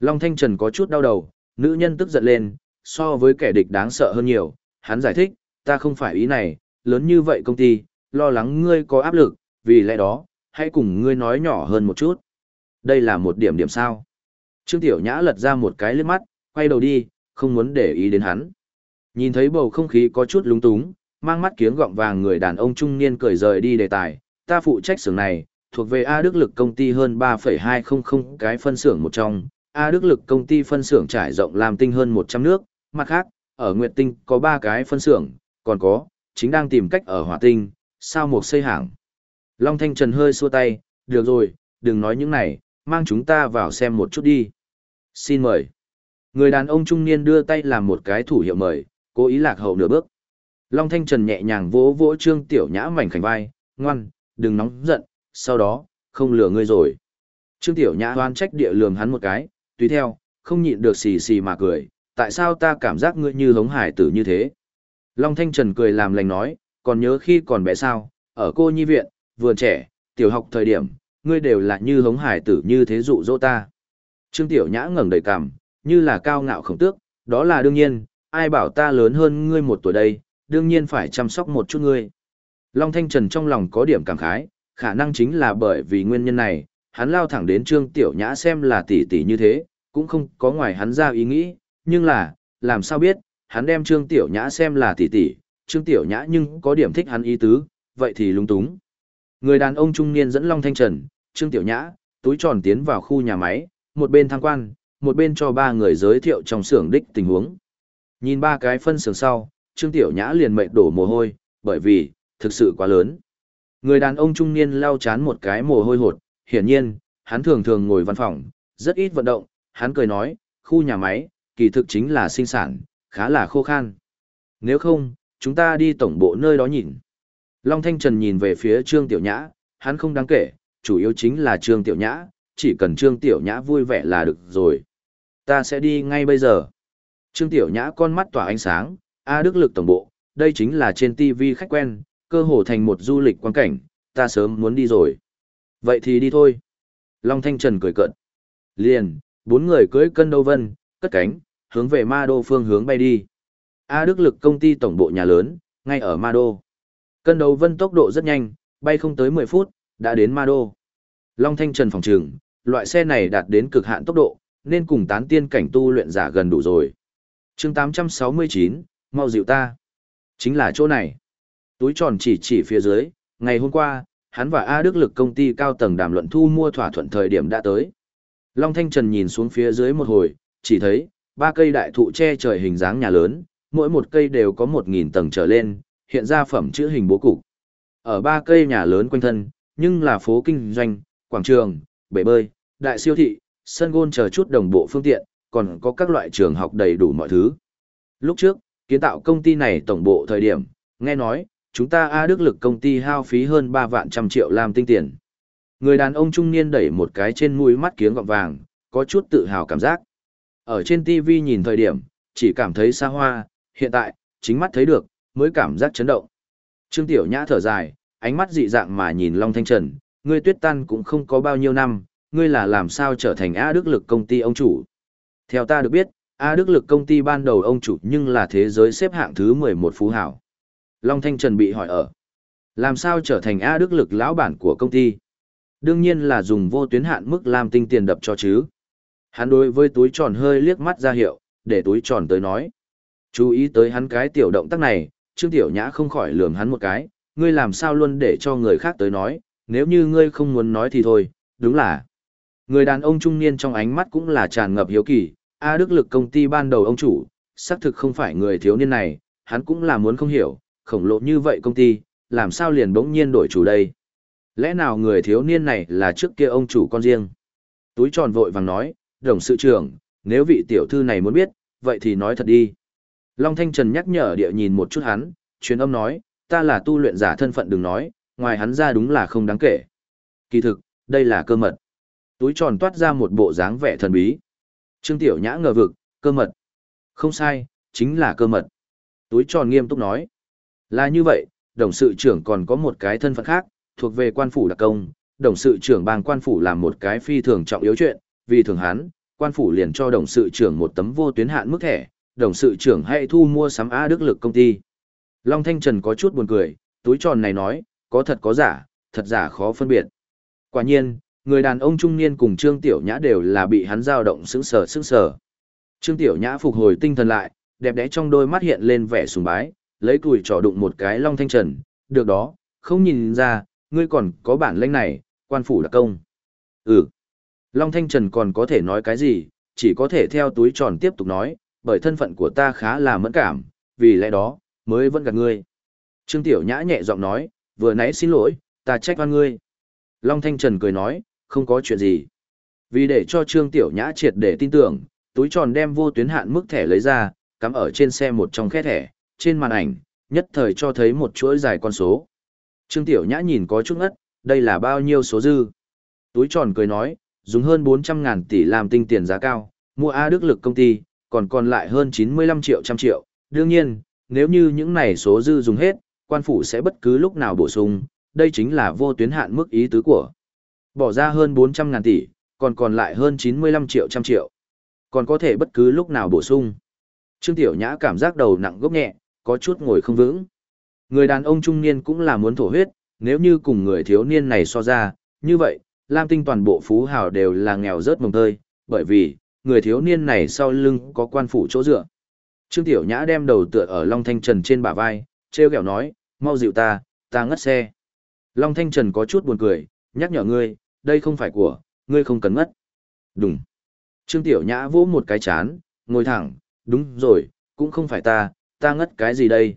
Long Thanh Trần có chút đau đầu, nữ nhân tức giận lên, so với kẻ địch đáng sợ hơn nhiều, hắn giải thích, ta không phải ý này, lớn như vậy công ty, lo lắng ngươi có áp lực, vì lẽ đó, hãy cùng ngươi nói nhỏ hơn một chút. Đây là một điểm điểm sao. Trương Tiểu Nhã lật ra một cái liếc mắt, quay đầu đi, không muốn để ý đến hắn. Nhìn thấy bầu không khí có chút lúng túng, mang mắt kiếng gọng vàng người đàn ông trung niên cười rời đi đề tài, ta phụ trách xưởng này, thuộc về A Đức Lực công ty hơn 3,200 cái phân xưởng một trong, A Đức Lực công ty phân xưởng trải rộng làm tinh hơn 100 nước, mặt khác, ở Nguyệt Tinh có 3 cái phân xưởng, còn có, chính đang tìm cách ở Hỏa Tinh, sao một xây hàng. Long Thanh Trần hơi xua tay, được rồi, đừng nói những này, mang chúng ta vào xem một chút đi. Xin mời. Người đàn ông trung niên đưa tay làm một cái thủ hiệu mời, cố ý lạc hậu nửa bước. Long Thanh Trần nhẹ nhàng vỗ vỗ Trương Tiểu Nhã mảnh khảnh vai, ngoan, đừng nóng giận, sau đó, không lừa ngươi rồi. Trương Tiểu Nhã hoan trách địa lườm hắn một cái, tùy theo, không nhịn được xì xì mà cười, tại sao ta cảm giác ngươi như hống hải tử như thế? Long Thanh Trần cười làm lành nói, còn nhớ khi còn bé sao, ở cô nhi viện, vườn trẻ, tiểu học thời điểm, ngươi đều là như hống hải tử như thế dụ dỗ ta. Trương Tiểu Nhã ngẩng đầy cằm, như là cao ngạo khổng tước, đó là đương nhiên, ai bảo ta lớn hơn ngươi một tuổi đây, đương nhiên phải chăm sóc một chút ngươi. Long Thanh Trần trong lòng có điểm cảm khái, khả năng chính là bởi vì nguyên nhân này, hắn lao thẳng đến Trương Tiểu Nhã xem là tỷ tỷ như thế, cũng không có ngoài hắn ra ý nghĩ, nhưng là, làm sao biết, hắn đem Trương Tiểu Nhã xem là tỷ tỷ, Trương Tiểu Nhã nhưng có điểm thích hắn ý tứ, vậy thì lúng túng. Người đàn ông trung niên dẫn Long Thanh Trần, Trương Tiểu Nhã, túi tròn tiến vào khu nhà máy, một bên tham quan, một bên cho ba người giới thiệu trong xưởng đích tình huống. Nhìn ba cái phân xưởng sau, Trương Tiểu Nhã liền mệt đổ mồ hôi, bởi vì, thực sự quá lớn. Người đàn ông trung niên lau chán một cái mồ hôi hột, hiển nhiên, hắn thường thường ngồi văn phòng, rất ít vận động, hắn cười nói, khu nhà máy, kỳ thực chính là sinh sản, khá là khô khan. Nếu không, chúng ta đi tổng bộ nơi đó nhìn. Long Thanh Trần nhìn về phía Trương Tiểu Nhã, hắn không đáng kể, chủ yếu chính là Trương Tiểu Nhã, chỉ cần Trương Tiểu Nhã vui vẻ là được rồi. Ta sẽ đi ngay bây giờ. Trương Tiểu Nhã con mắt tỏa ánh sáng, A Đức Lực tổng bộ, đây chính là trên TV khách quen, cơ hồ thành một du lịch quan cảnh, ta sớm muốn đi rồi. Vậy thì đi thôi. Long Thanh Trần cười cận, Liền, bốn người cưỡi cân đâu vân, cất cánh, hướng về Ma Đô phương hướng bay đi. A Đức Lực công ty tổng bộ nhà lớn, ngay ở Ma Đô. Cân đầu vân tốc độ rất nhanh, bay không tới 10 phút, đã đến Ma Đô. Long Thanh Trần phòng trường, loại xe này đạt đến cực hạn tốc độ, nên cùng tán tiên cảnh tu luyện giả gần đủ rồi. chương 869, mau dịu ta. Chính là chỗ này. Túi tròn chỉ chỉ phía dưới, ngày hôm qua, hắn và A Đức Lực công ty cao tầng đàm luận thu mua thỏa thuận thời điểm đã tới. Long Thanh Trần nhìn xuống phía dưới một hồi, chỉ thấy, ba cây đại thụ che trời hình dáng nhà lớn, mỗi một cây đều có một nghìn tầng trở lên, hiện ra phẩm chữ hình bố cục. Ở ba cây nhà lớn quanh thân, nhưng là phố kinh doanh, quảng trường, bể bơi, đại siêu thị, sân gôn chờ chút đồng bộ phương tiện, còn có các loại trường học đầy đủ mọi thứ. Lúc trước, kiến tạo công ty này tổng bộ thời điểm, nghe nói, chúng ta A Đức lực công ty hao phí hơn 3 vạn trăm triệu làm tinh tiền. Người đàn ông trung niên đẩy một cái trên mũi mắt kiếng gọng vàng, có chút tự hào cảm giác. Ở trên TV nhìn thời điểm, chỉ cảm thấy xa hoa, hiện tại, chính mắt thấy được, mới cảm giác chấn động. Trương Tiểu Nhã thở dài, ánh mắt dị dạng mà nhìn Long Thanh Trần, ngươi tuyết tan cũng không có bao nhiêu năm, ngươi là làm sao trở thành A Đức lực công ty ông chủ. Theo ta được biết, A Đức lực công ty ban đầu ông chủ nhưng là thế giới xếp hạng thứ 11 phú hảo. Long Thanh Trần bị hỏi ở. Làm sao trở thành A Đức lực lão bản của công ty? Đương nhiên là dùng vô tuyến hạn mức làm tinh tiền đập cho chứ. Hắn đối với túi tròn hơi liếc mắt ra hiệu, để túi tròn tới nói. Chú ý tới hắn cái tiểu động tác này, Trương Tiểu Nhã không khỏi lườm hắn một cái, ngươi làm sao luôn để cho người khác tới nói, nếu như ngươi không muốn nói thì thôi, đúng là. Người đàn ông trung niên trong ánh mắt cũng là tràn ngập hiếu kỳ, A Đức lực công ty ban đầu ông chủ, xác thực không phải người thiếu niên này, hắn cũng là muốn không hiểu, khổng lồ như vậy công ty, làm sao liền bỗng nhiên đổi chủ đây. Lẽ nào người thiếu niên này là trước kia ông chủ con riêng? Túi tròn vội vàng nói, đồng sự trưởng, nếu vị tiểu thư này muốn biết, vậy thì nói thật đi. Long Thanh Trần nhắc nhở địa nhìn một chút hắn, truyền âm nói, ta là tu luyện giả thân phận đừng nói, ngoài hắn ra đúng là không đáng kể. Kỳ thực, đây là cơ mật. Túi tròn toát ra một bộ dáng vẻ thần bí. Trương Tiểu Nhã ngờ vực, cơ mật. Không sai, chính là cơ mật. Túi tròn nghiêm túc nói. Là như vậy, đồng sự trưởng còn có một cái thân phận khác, thuộc về quan phủ đặc công. Đồng sự trưởng bang quan phủ làm một cái phi thường trọng yếu chuyện, vì thường hắn, quan phủ liền cho đồng sự trưởng một tấm vô tuyến hạn mức thẻ, đồng sự trưởng hãy thu mua sắm A Đức Lực công ty. Long Thanh Trần có chút buồn cười, túi tròn này nói, có thật có giả, thật giả khó phân biệt. Quả nhiên, người đàn ông trung niên cùng Trương Tiểu Nhã đều là bị hắn dao động sững sờ sững sờ. Trương Tiểu Nhã phục hồi tinh thần lại, đẹp đẽ trong đôi mắt hiện lên vẻ sùng bái, lấy cùi trò đụng một cái Long Thanh Trần, được đó, không nhìn ra, ngươi còn có bản lĩnh này, quan phủ đặc công. Ừ. Long Thanh Trần còn có thể nói cái gì, chỉ có thể theo túi tròn tiếp tục nói, bởi thân phận của ta khá là mẫn cảm, vì lẽ đó, mới vẫn gặp ngươi. Trương Tiểu Nhã nhẹ giọng nói, vừa nãy xin lỗi, ta trách oan ngươi. Long Thanh Trần cười nói, không có chuyện gì. Vì để cho Trương Tiểu Nhã triệt để tin tưởng, túi tròn đem vô tuyến hạn mức thẻ lấy ra, cắm ở trên xe một trong khe thẻ, trên màn ảnh, nhất thời cho thấy một chuỗi dài con số. Trương Tiểu Nhã nhìn có chút ngất, đây là bao nhiêu số dư. Túi tròn cười nói, dùng hơn 400 ngàn tỷ làm tinh tiền giá cao, mua A Đức Lực công ty, còn còn lại hơn 95 triệu trăm triệu. Đương nhiên, nếu như những này số dư dùng hết, quan phủ sẽ bất cứ lúc nào bổ sung, đây chính là vô tuyến hạn mức ý tứ của. Bỏ ra hơn 400 ngàn tỷ, còn còn lại hơn 95 triệu trăm triệu. Còn có thể bất cứ lúc nào bổ sung. Trương Tiểu Nhã cảm giác đầu nặng gốc nhẹ, có chút ngồi không vững. Người đàn ông trung niên cũng là muốn thổ huyết, nếu như cùng người thiếu niên này so ra, như vậy, Lam Tinh toàn bộ phú hào đều là nghèo rớt mồng tơi, bởi vì, người thiếu niên này sau lưng có quan phủ chỗ dựa. Trương Tiểu Nhã đem đầu tựa ở Long Thanh Trần trên bả vai, treo kẹo nói, mau dịu ta, ta ngất xe. Long Thanh Trần có chút buồn cười, nhắc nhở ngươi, đây không phải của, ngươi không cần ngất. Đúng. Trương Tiểu Nhã vỗ một cái chán, ngồi thẳng, đúng rồi, cũng không phải ta, ta ngất cái gì đây.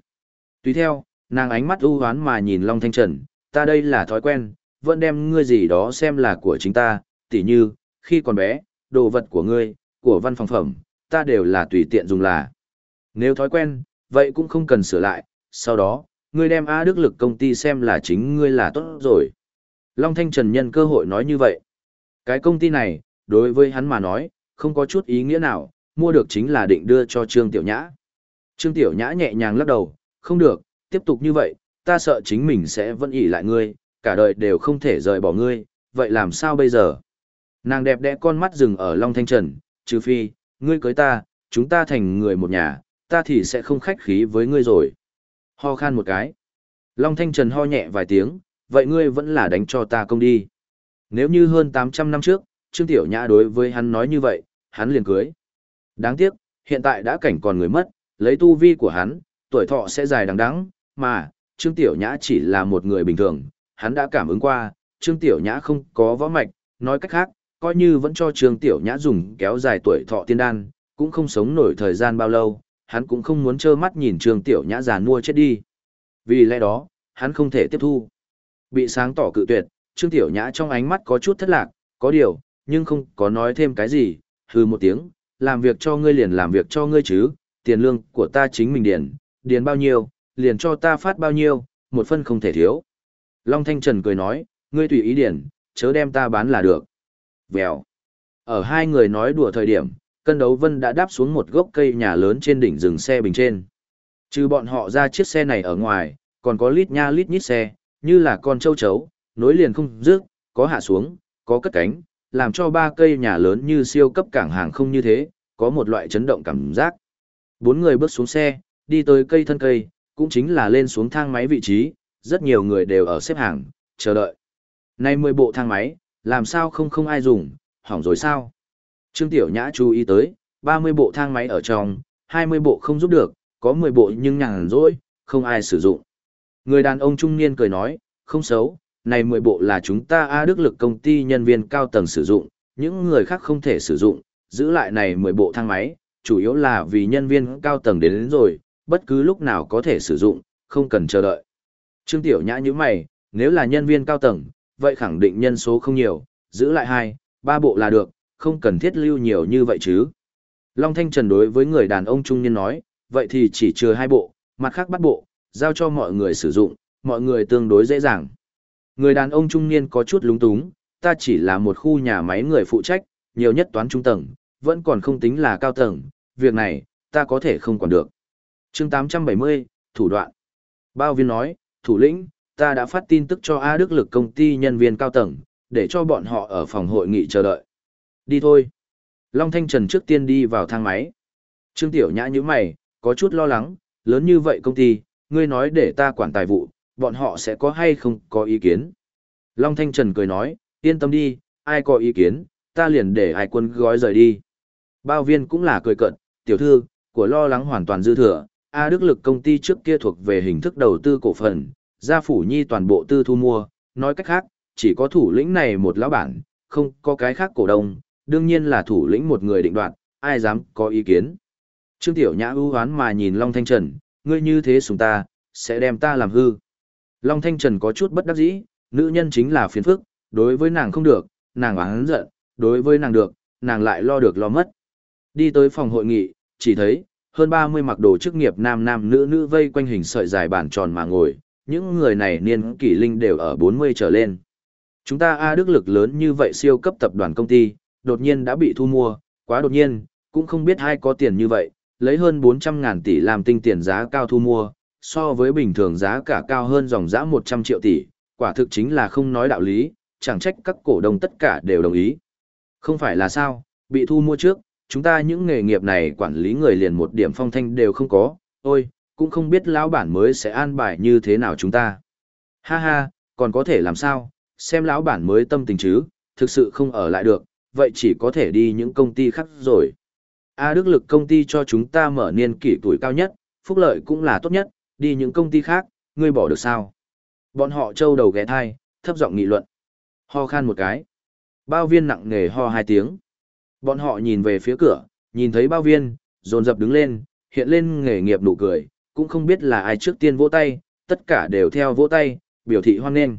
Tùy theo, nàng ánh mắt u hoán mà nhìn Long Thanh Trần, ta đây là thói quen, vẫn đem ngươi gì đó xem là của chính ta, tỉ như, khi còn bé, đồ vật của ngươi, của văn phòng phẩm, ta đều là tùy tiện dùng là. Nếu thói quen, vậy cũng không cần sửa lại, sau đó, ngươi đem A Đức Lực công ty xem là chính ngươi là tốt rồi. Long Thanh Trần nhân cơ hội nói như vậy. Cái công ty này, đối với hắn mà nói, không có chút ý nghĩa nào, mua được chính là định đưa cho Trương Tiểu Nhã. Trương Tiểu Nhã nhẹ nhàng lắc đầu, không được, tiếp tục như vậy, ta sợ chính mình sẽ vẫn ỉ lại ngươi, cả đời đều không thể rời bỏ ngươi, vậy làm sao bây giờ? Nàng đẹp đẽ con mắt dừng ở Long Thanh Trần, trừ phi, ngươi cưới ta, chúng ta thành người một nhà, ta thì sẽ không khách khí với ngươi rồi. Ho khan một cái. Long Thanh Trần ho nhẹ vài tiếng, vậy ngươi vẫn là đánh cho ta công đi. Nếu như hơn 800 năm trước, Trương Tiểu Nhã đối với hắn nói như vậy, hắn liền cưới. Đáng tiếc, hiện tại đã cảnh còn người mất, lấy tu vi của hắn, tuổi thọ sẽ dài đằng đẵng, mà Trương Tiểu Nhã chỉ là một người bình thường, hắn đã cảm ứng qua, Trương Tiểu Nhã không có võ mạch, nói cách khác, coi như vẫn cho Trương Tiểu Nhã dùng kéo dài tuổi thọ tiên đan, cũng không sống nổi thời gian bao lâu, hắn cũng không muốn trơ mắt nhìn Trương Tiểu Nhã già nua chết đi. Vì lẽ đó, hắn không thể tiếp thu. Bị sáng tỏ cự tuyệt, Trương Tiểu Nhã trong ánh mắt có chút thất lạc, có điều, nhưng không có nói thêm cái gì, hừ một tiếng, làm việc cho ngươi liền làm việc cho ngươi chứ, tiền lương của ta chính mình điền, điền bao nhiêu, liền cho ta phát bao nhiêu, một phân không thể thiếu. Long Thanh Trần cười nói, ngươi tùy ý điền, chớ đem ta bán là được. Vèo. Ở hai người nói đùa thời điểm, cân đấu vân đã đáp xuống một gốc cây nhà lớn trên đỉnh rừng xe bình trên. Trừ bọn họ ra chiếc xe này ở ngoài, còn có lít nha lít nhít xe, như là con châu chấu, nối liền không dứt, có hạ xuống, có cất cánh, làm cho ba cây nhà lớn như siêu cấp cảng hàng không như thế, có một loại chấn động cảm giác. Bốn người bước xuống xe, đi tới cây thân cây, cũng chính là lên xuống thang máy vị trí, rất nhiều người đều ở xếp hàng, chờ đợi. Nay mười bộ thang máy, làm sao không không ai dùng, hỏng rồi sao? Trương Tiểu Nhã chú ý tới, 30 bộ thang máy ở trong, 20 bộ không giúp được, có 10 bộ nhưng nhàn rỗi, không ai sử dụng. Người đàn ông trung niên cười nói, không xấu, này 10 bộ là chúng ta A Đức lực công ty nhân viên cao tầng sử dụng, những người khác không thể sử dụng, giữ lại này 10 bộ thang máy, chủ yếu là vì nhân viên cao tầng đến, đến rồi, bất cứ lúc nào có thể sử dụng, không cần chờ đợi. Trương Tiểu Nhã như mày, nếu là nhân viên cao tầng, vậy khẳng định nhân số không nhiều, giữ lại hai, ba bộ là được, không cần thiết lưu nhiều như vậy chứ. Long Thanh Trần đối với người đàn ông trung niên nói, vậy thì chỉ trừ hai bộ, mặt khác bắt bộ, giao cho mọi người sử dụng, mọi người tương đối dễ dàng. Người đàn ông trung niên có chút lúng túng, ta chỉ là một khu nhà máy người phụ trách, nhiều nhất toán trung tầng, vẫn còn không tính là cao tầng, việc này, ta có thể không quản được. chương 870, thủ đoạn. Bao viên nói, thủ lĩnh, ta đã phát tin tức cho A Đức lực công ty nhân viên cao tầng, để cho bọn họ ở phòng hội nghị chờ đợi. Đi thôi. Long Thanh Trần trước tiên đi vào thang máy. Trương Tiểu Nhã như mày, có chút lo lắng, lớn như vậy công ty, ngươi nói để ta quản tài vụ, bọn họ sẽ có hay không có ý kiến. Long Thanh Trần cười nói, yên tâm đi, ai có ý kiến, ta liền để ai quân gói rời đi. Bao viên cũng là cười cận, tiểu thư, của lo lắng hoàn toàn dư thừa, A Đức Lực công ty trước kia thuộc về hình thức đầu tư cổ phần, gia phủ nhi toàn bộ tư thu mua, nói cách khác, chỉ có thủ lĩnh này một lão bản, không có cái khác cổ đông, đương nhiên là thủ lĩnh một người định đoạt, ai dám có ý kiến. Trương Tiểu Nhã ưu hoán mà nhìn Long Thanh Trần, ngươi như thế sùng ta, sẽ đem ta làm hư. Long Thanh Trần có chút bất đắc dĩ, nữ nhân chính là phiền phức, đối với nàng không được, nàng oán giận, đối với nàng được, nàng lại lo được lo mất. Đi tới phòng hội nghị, chỉ thấy, hơn 30 mặc đồ chức nghiệp nam nam nữ nữ vây quanh hình sợi dài bản tròn mà ngồi, những người này niên kỷ linh đều ở 40 trở lên. Chúng ta A Đức lực lớn như vậy siêu cấp tập đoàn công ty, đột nhiên đã bị thu mua, quá đột nhiên, cũng không biết ai có tiền như vậy, lấy hơn 400 ngàn tỷ làm tinh tiền giá cao thu mua, so với bình thường giá cả cao hơn dòng giá 100 triệu tỷ, quả thực chính là không nói đạo lý, chẳng trách các cổ đông tất cả đều đồng ý. Không phải là sao, bị thu mua trước, chúng ta những nghề nghiệp này quản lý người liền một điểm phong thanh đều không có, ôi, cũng không biết lão bản mới sẽ an bài như thế nào chúng ta. Ha ha, còn có thể làm sao, xem lão bản mới tâm tình chứ, thực sự không ở lại được, vậy chỉ có thể đi những công ty khác rồi. A Đức Lực công ty cho chúng ta mở niên kỷ tuổi cao nhất, phúc lợi cũng là tốt nhất, đi những công ty khác, ngươi bỏ được sao? Bọn họ trâu đầu ghé thai, thấp giọng nghị luận. Ho khan một cái. Bao viên nặng nề ho hai tiếng. Bọn họ nhìn về phía cửa, nhìn thấy bao viên, dồn dập đứng lên, hiện lên nghề nghiệp nụ cười, cũng không biết là ai trước tiên vỗ tay, tất cả đều theo vỗ tay, biểu thị hoan nghênh.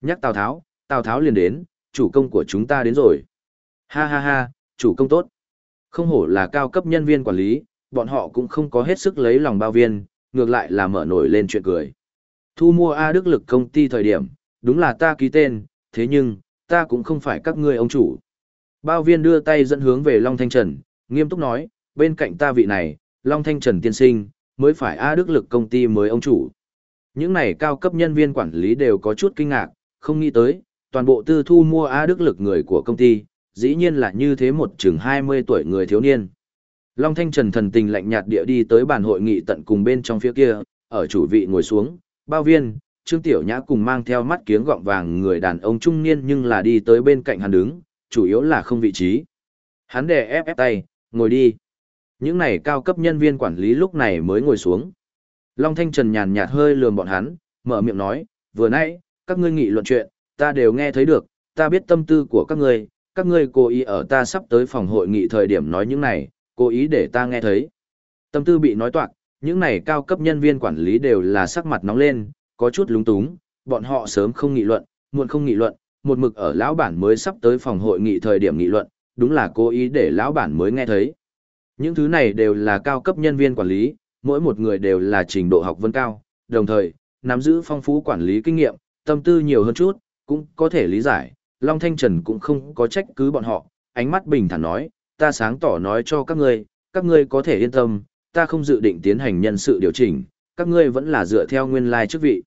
Nhắc Tào Tháo, Tào Tháo liền đến, chủ công của chúng ta đến rồi. Ha ha ha, chủ công tốt. Không hổ là cao cấp nhân viên quản lý, bọn họ cũng không có hết sức lấy lòng bao viên, ngược lại là mở nổi lên chuyện cười. Thu mua A Đức Lực công ty thời điểm, đúng là ta ký tên, thế nhưng, ta cũng không phải các ngươi ông chủ. Bao viên đưa tay dẫn hướng về Long Thanh Trần, nghiêm túc nói, bên cạnh ta vị này, Long Thanh Trần tiên sinh, mới phải A Đức Lực công ty mới ông chủ. Những này cao cấp nhân viên quản lý đều có chút kinh ngạc, không nghĩ tới, toàn bộ tư thu mua A Đức Lực người của công ty, dĩ nhiên là như thế một chừng 20 tuổi người thiếu niên. Long Thanh Trần thần tình lạnh nhạt địa đi tới bàn hội nghị tận cùng bên trong phía kia, ở chủ vị ngồi xuống, bao viên, Trương Tiểu Nhã cùng mang theo mắt kiếng gọng vàng người đàn ông trung niên nhưng là đi tới bên cạnh hắn đứng, chủ yếu là không vị trí. Hắn đè ép ép tay, ngồi đi. Những này cao cấp nhân viên quản lý lúc này mới ngồi xuống. Long Thanh Trần nhàn nhạt hơi lườm bọn hắn, mở miệng nói, vừa nãy, các ngươi nghị luận chuyện, ta đều nghe thấy được, ta biết tâm tư của các ngươi, các ngươi cố ý ở ta sắp tới phòng hội nghị thời điểm nói những này, cố ý để ta nghe thấy. Tâm tư bị nói toạc, những này cao cấp nhân viên quản lý đều là sắc mặt nóng lên, có chút lúng túng, bọn họ sớm không nghị luận, muộn không nghị luận, một mực ở lão bản mới sắp tới phòng hội nghị thời điểm nghị luận, đúng là cố ý để lão bản mới nghe thấy. Những thứ này đều là cao cấp nhân viên quản lý, mỗi một người đều là trình độ học vấn cao, đồng thời, nắm giữ phong phú quản lý kinh nghiệm, tâm tư nhiều hơn chút, cũng có thể lý giải, Long Thanh Trần cũng không có trách cứ bọn họ, ánh mắt bình thản nói, ta sáng tỏ nói cho các ngươi, các ngươi có thể yên tâm, ta không dự định tiến hành nhân sự điều chỉnh, các ngươi vẫn là dựa theo nguyên lai chức vị.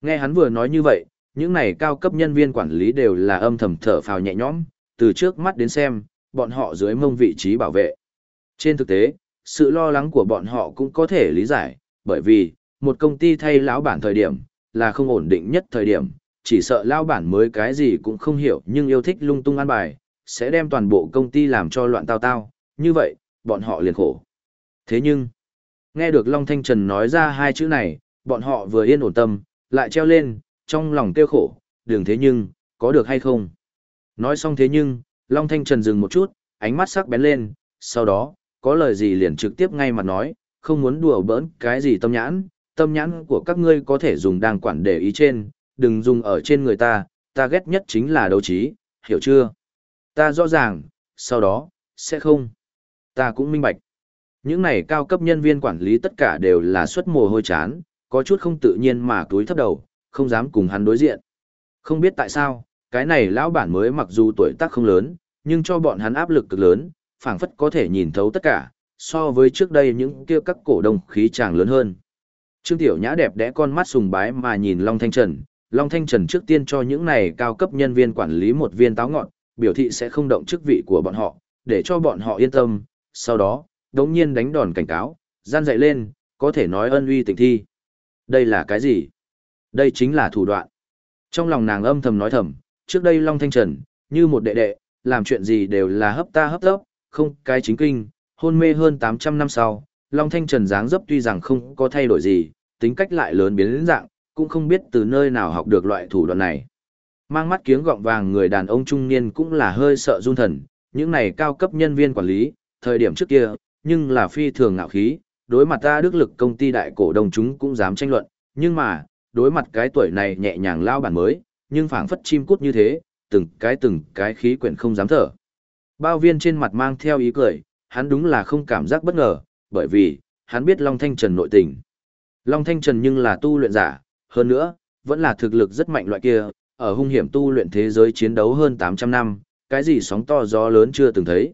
Nghe hắn vừa nói như vậy, những này cao cấp nhân viên quản lý đều là âm thầm thở phào nhẹ nhõm, từ trước mắt đến xem, bọn họ dưới mông vị trí bảo vệ. Trên thực tế, sự lo lắng của bọn họ cũng có thể lý giải, bởi vì, một công ty thay lão bản thời điểm, là không ổn định nhất thời điểm, chỉ sợ lão bản mới cái gì cũng không hiểu nhưng yêu thích lung tung ăn bài, sẽ đem toàn bộ công ty làm cho loạn tao tao, như vậy, bọn họ liền khổ. Thế nhưng, nghe được Long Thanh Trần nói ra hai chữ này, bọn họ vừa yên ổn tâm, lại treo lên, trong lòng kêu khổ, đường thế nhưng, có được hay không? Nói xong thế nhưng, Long Thanh Trần dừng một chút, ánh mắt sắc bén lên, sau đó, có lời gì liền trực tiếp ngay mặt nói, không muốn đùa bỡn cái gì tâm nhãn, tâm nhãn của các ngươi có thể dùng đang quản để ý trên, đừng dùng ở trên người ta, ta ghét nhất chính là đấu trí, hiểu chưa? Ta rõ ràng, sau đó, sẽ không. Ta cũng minh bạch. Những này cao cấp nhân viên quản lý tất cả đều là xuất mồ hôi chán, có chút không tự nhiên mà túi thấp đầu, không dám cùng hắn đối diện. Không biết tại sao, cái này lão bản mới mặc dù tuổi tác không lớn, nhưng cho bọn hắn áp lực cực lớn, phảng phất có thể nhìn thấu tất cả, so với trước đây những kia các cổ đông khí chàng lớn hơn. Trương Tiểu Nhã đẹp đẽ con mắt sùng bái mà nhìn Long Thanh Trần, Long Thanh Trần trước tiên cho những này cao cấp nhân viên quản lý một viên táo ngọn, biểu thị sẽ không động chức vị của bọn họ, để cho bọn họ yên tâm, sau đó, đống nhiên đánh đòn cảnh cáo, gian dậy lên, có thể nói ân uy tình thi. Đây là cái gì? Đây chính là thủ đoạn. Trong lòng nàng âm thầm nói thầm, trước đây Long Thanh Trần, như một đệ đệ, làm chuyện gì đều là hấp ta hấp tấp, không cái chính kinh, hôn mê hơn 800 năm sau, Long Thanh Trần dáng dấp tuy rằng không có thay đổi gì, tính cách lại lớn biến đến dạng, cũng không biết từ nơi nào học được loại thủ đoạn này. Mang mắt kiếng gọng vàng người đàn ông trung niên cũng là hơi sợ run thần, những này cao cấp nhân viên quản lý, thời điểm trước kia, nhưng là phi thường ngạo khí, đối mặt ta đức lực công ty đại cổ đồng chúng cũng dám tranh luận, nhưng mà, đối mặt cái tuổi này nhẹ nhàng lao bản mới, nhưng phảng phất chim cút như thế, từng cái từng cái khí quyển không dám thở. Bao viên trên mặt mang theo ý cười, hắn đúng là không cảm giác bất ngờ, bởi vì, hắn biết Long Thanh Trần nội tình. Long Thanh Trần nhưng là tu luyện giả, hơn nữa, vẫn là thực lực rất mạnh loại kia, ở hung hiểm tu luyện thế giới chiến đấu hơn 800 năm, cái gì sóng to gió lớn chưa từng thấy.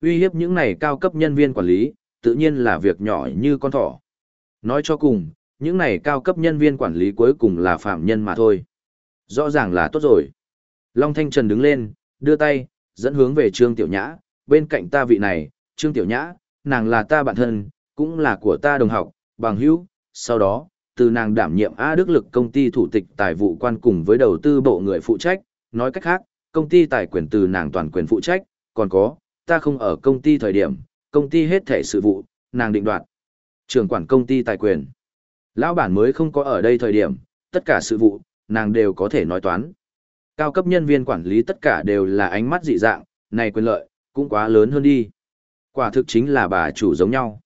Uy hiếp những này cao cấp nhân viên quản lý, tự nhiên là việc nhỏ như con thỏ. Nói cho cùng, những này cao cấp nhân viên quản lý cuối cùng là phạm nhân mà thôi. Rõ ràng là tốt rồi. Long Thanh Trần đứng lên, đưa tay, dẫn hướng về Trương Tiểu Nhã, bên cạnh ta vị này, Trương Tiểu Nhã, nàng là ta bạn thân, cũng là của ta đồng học, bằng hữu, sau đó, từ nàng đảm nhiệm A Đức Lực công ty thủ tịch tài vụ quan cùng với đầu tư bộ người phụ trách, nói cách khác, công ty tài quyền từ nàng toàn quyền phụ trách, còn có, ta không ở công ty thời điểm, công ty hết thể sự vụ, nàng định đoạt. Trưởng quản công ty tài quyền. Lão bản mới không có ở đây thời điểm, tất cả sự vụ, nàng đều có thể nói toán. Cao cấp nhân viên quản lý tất cả đều là ánh mắt dị dạng, này quyền lợi, cũng quá lớn hơn đi. Quả thực chính là bà chủ giống nhau.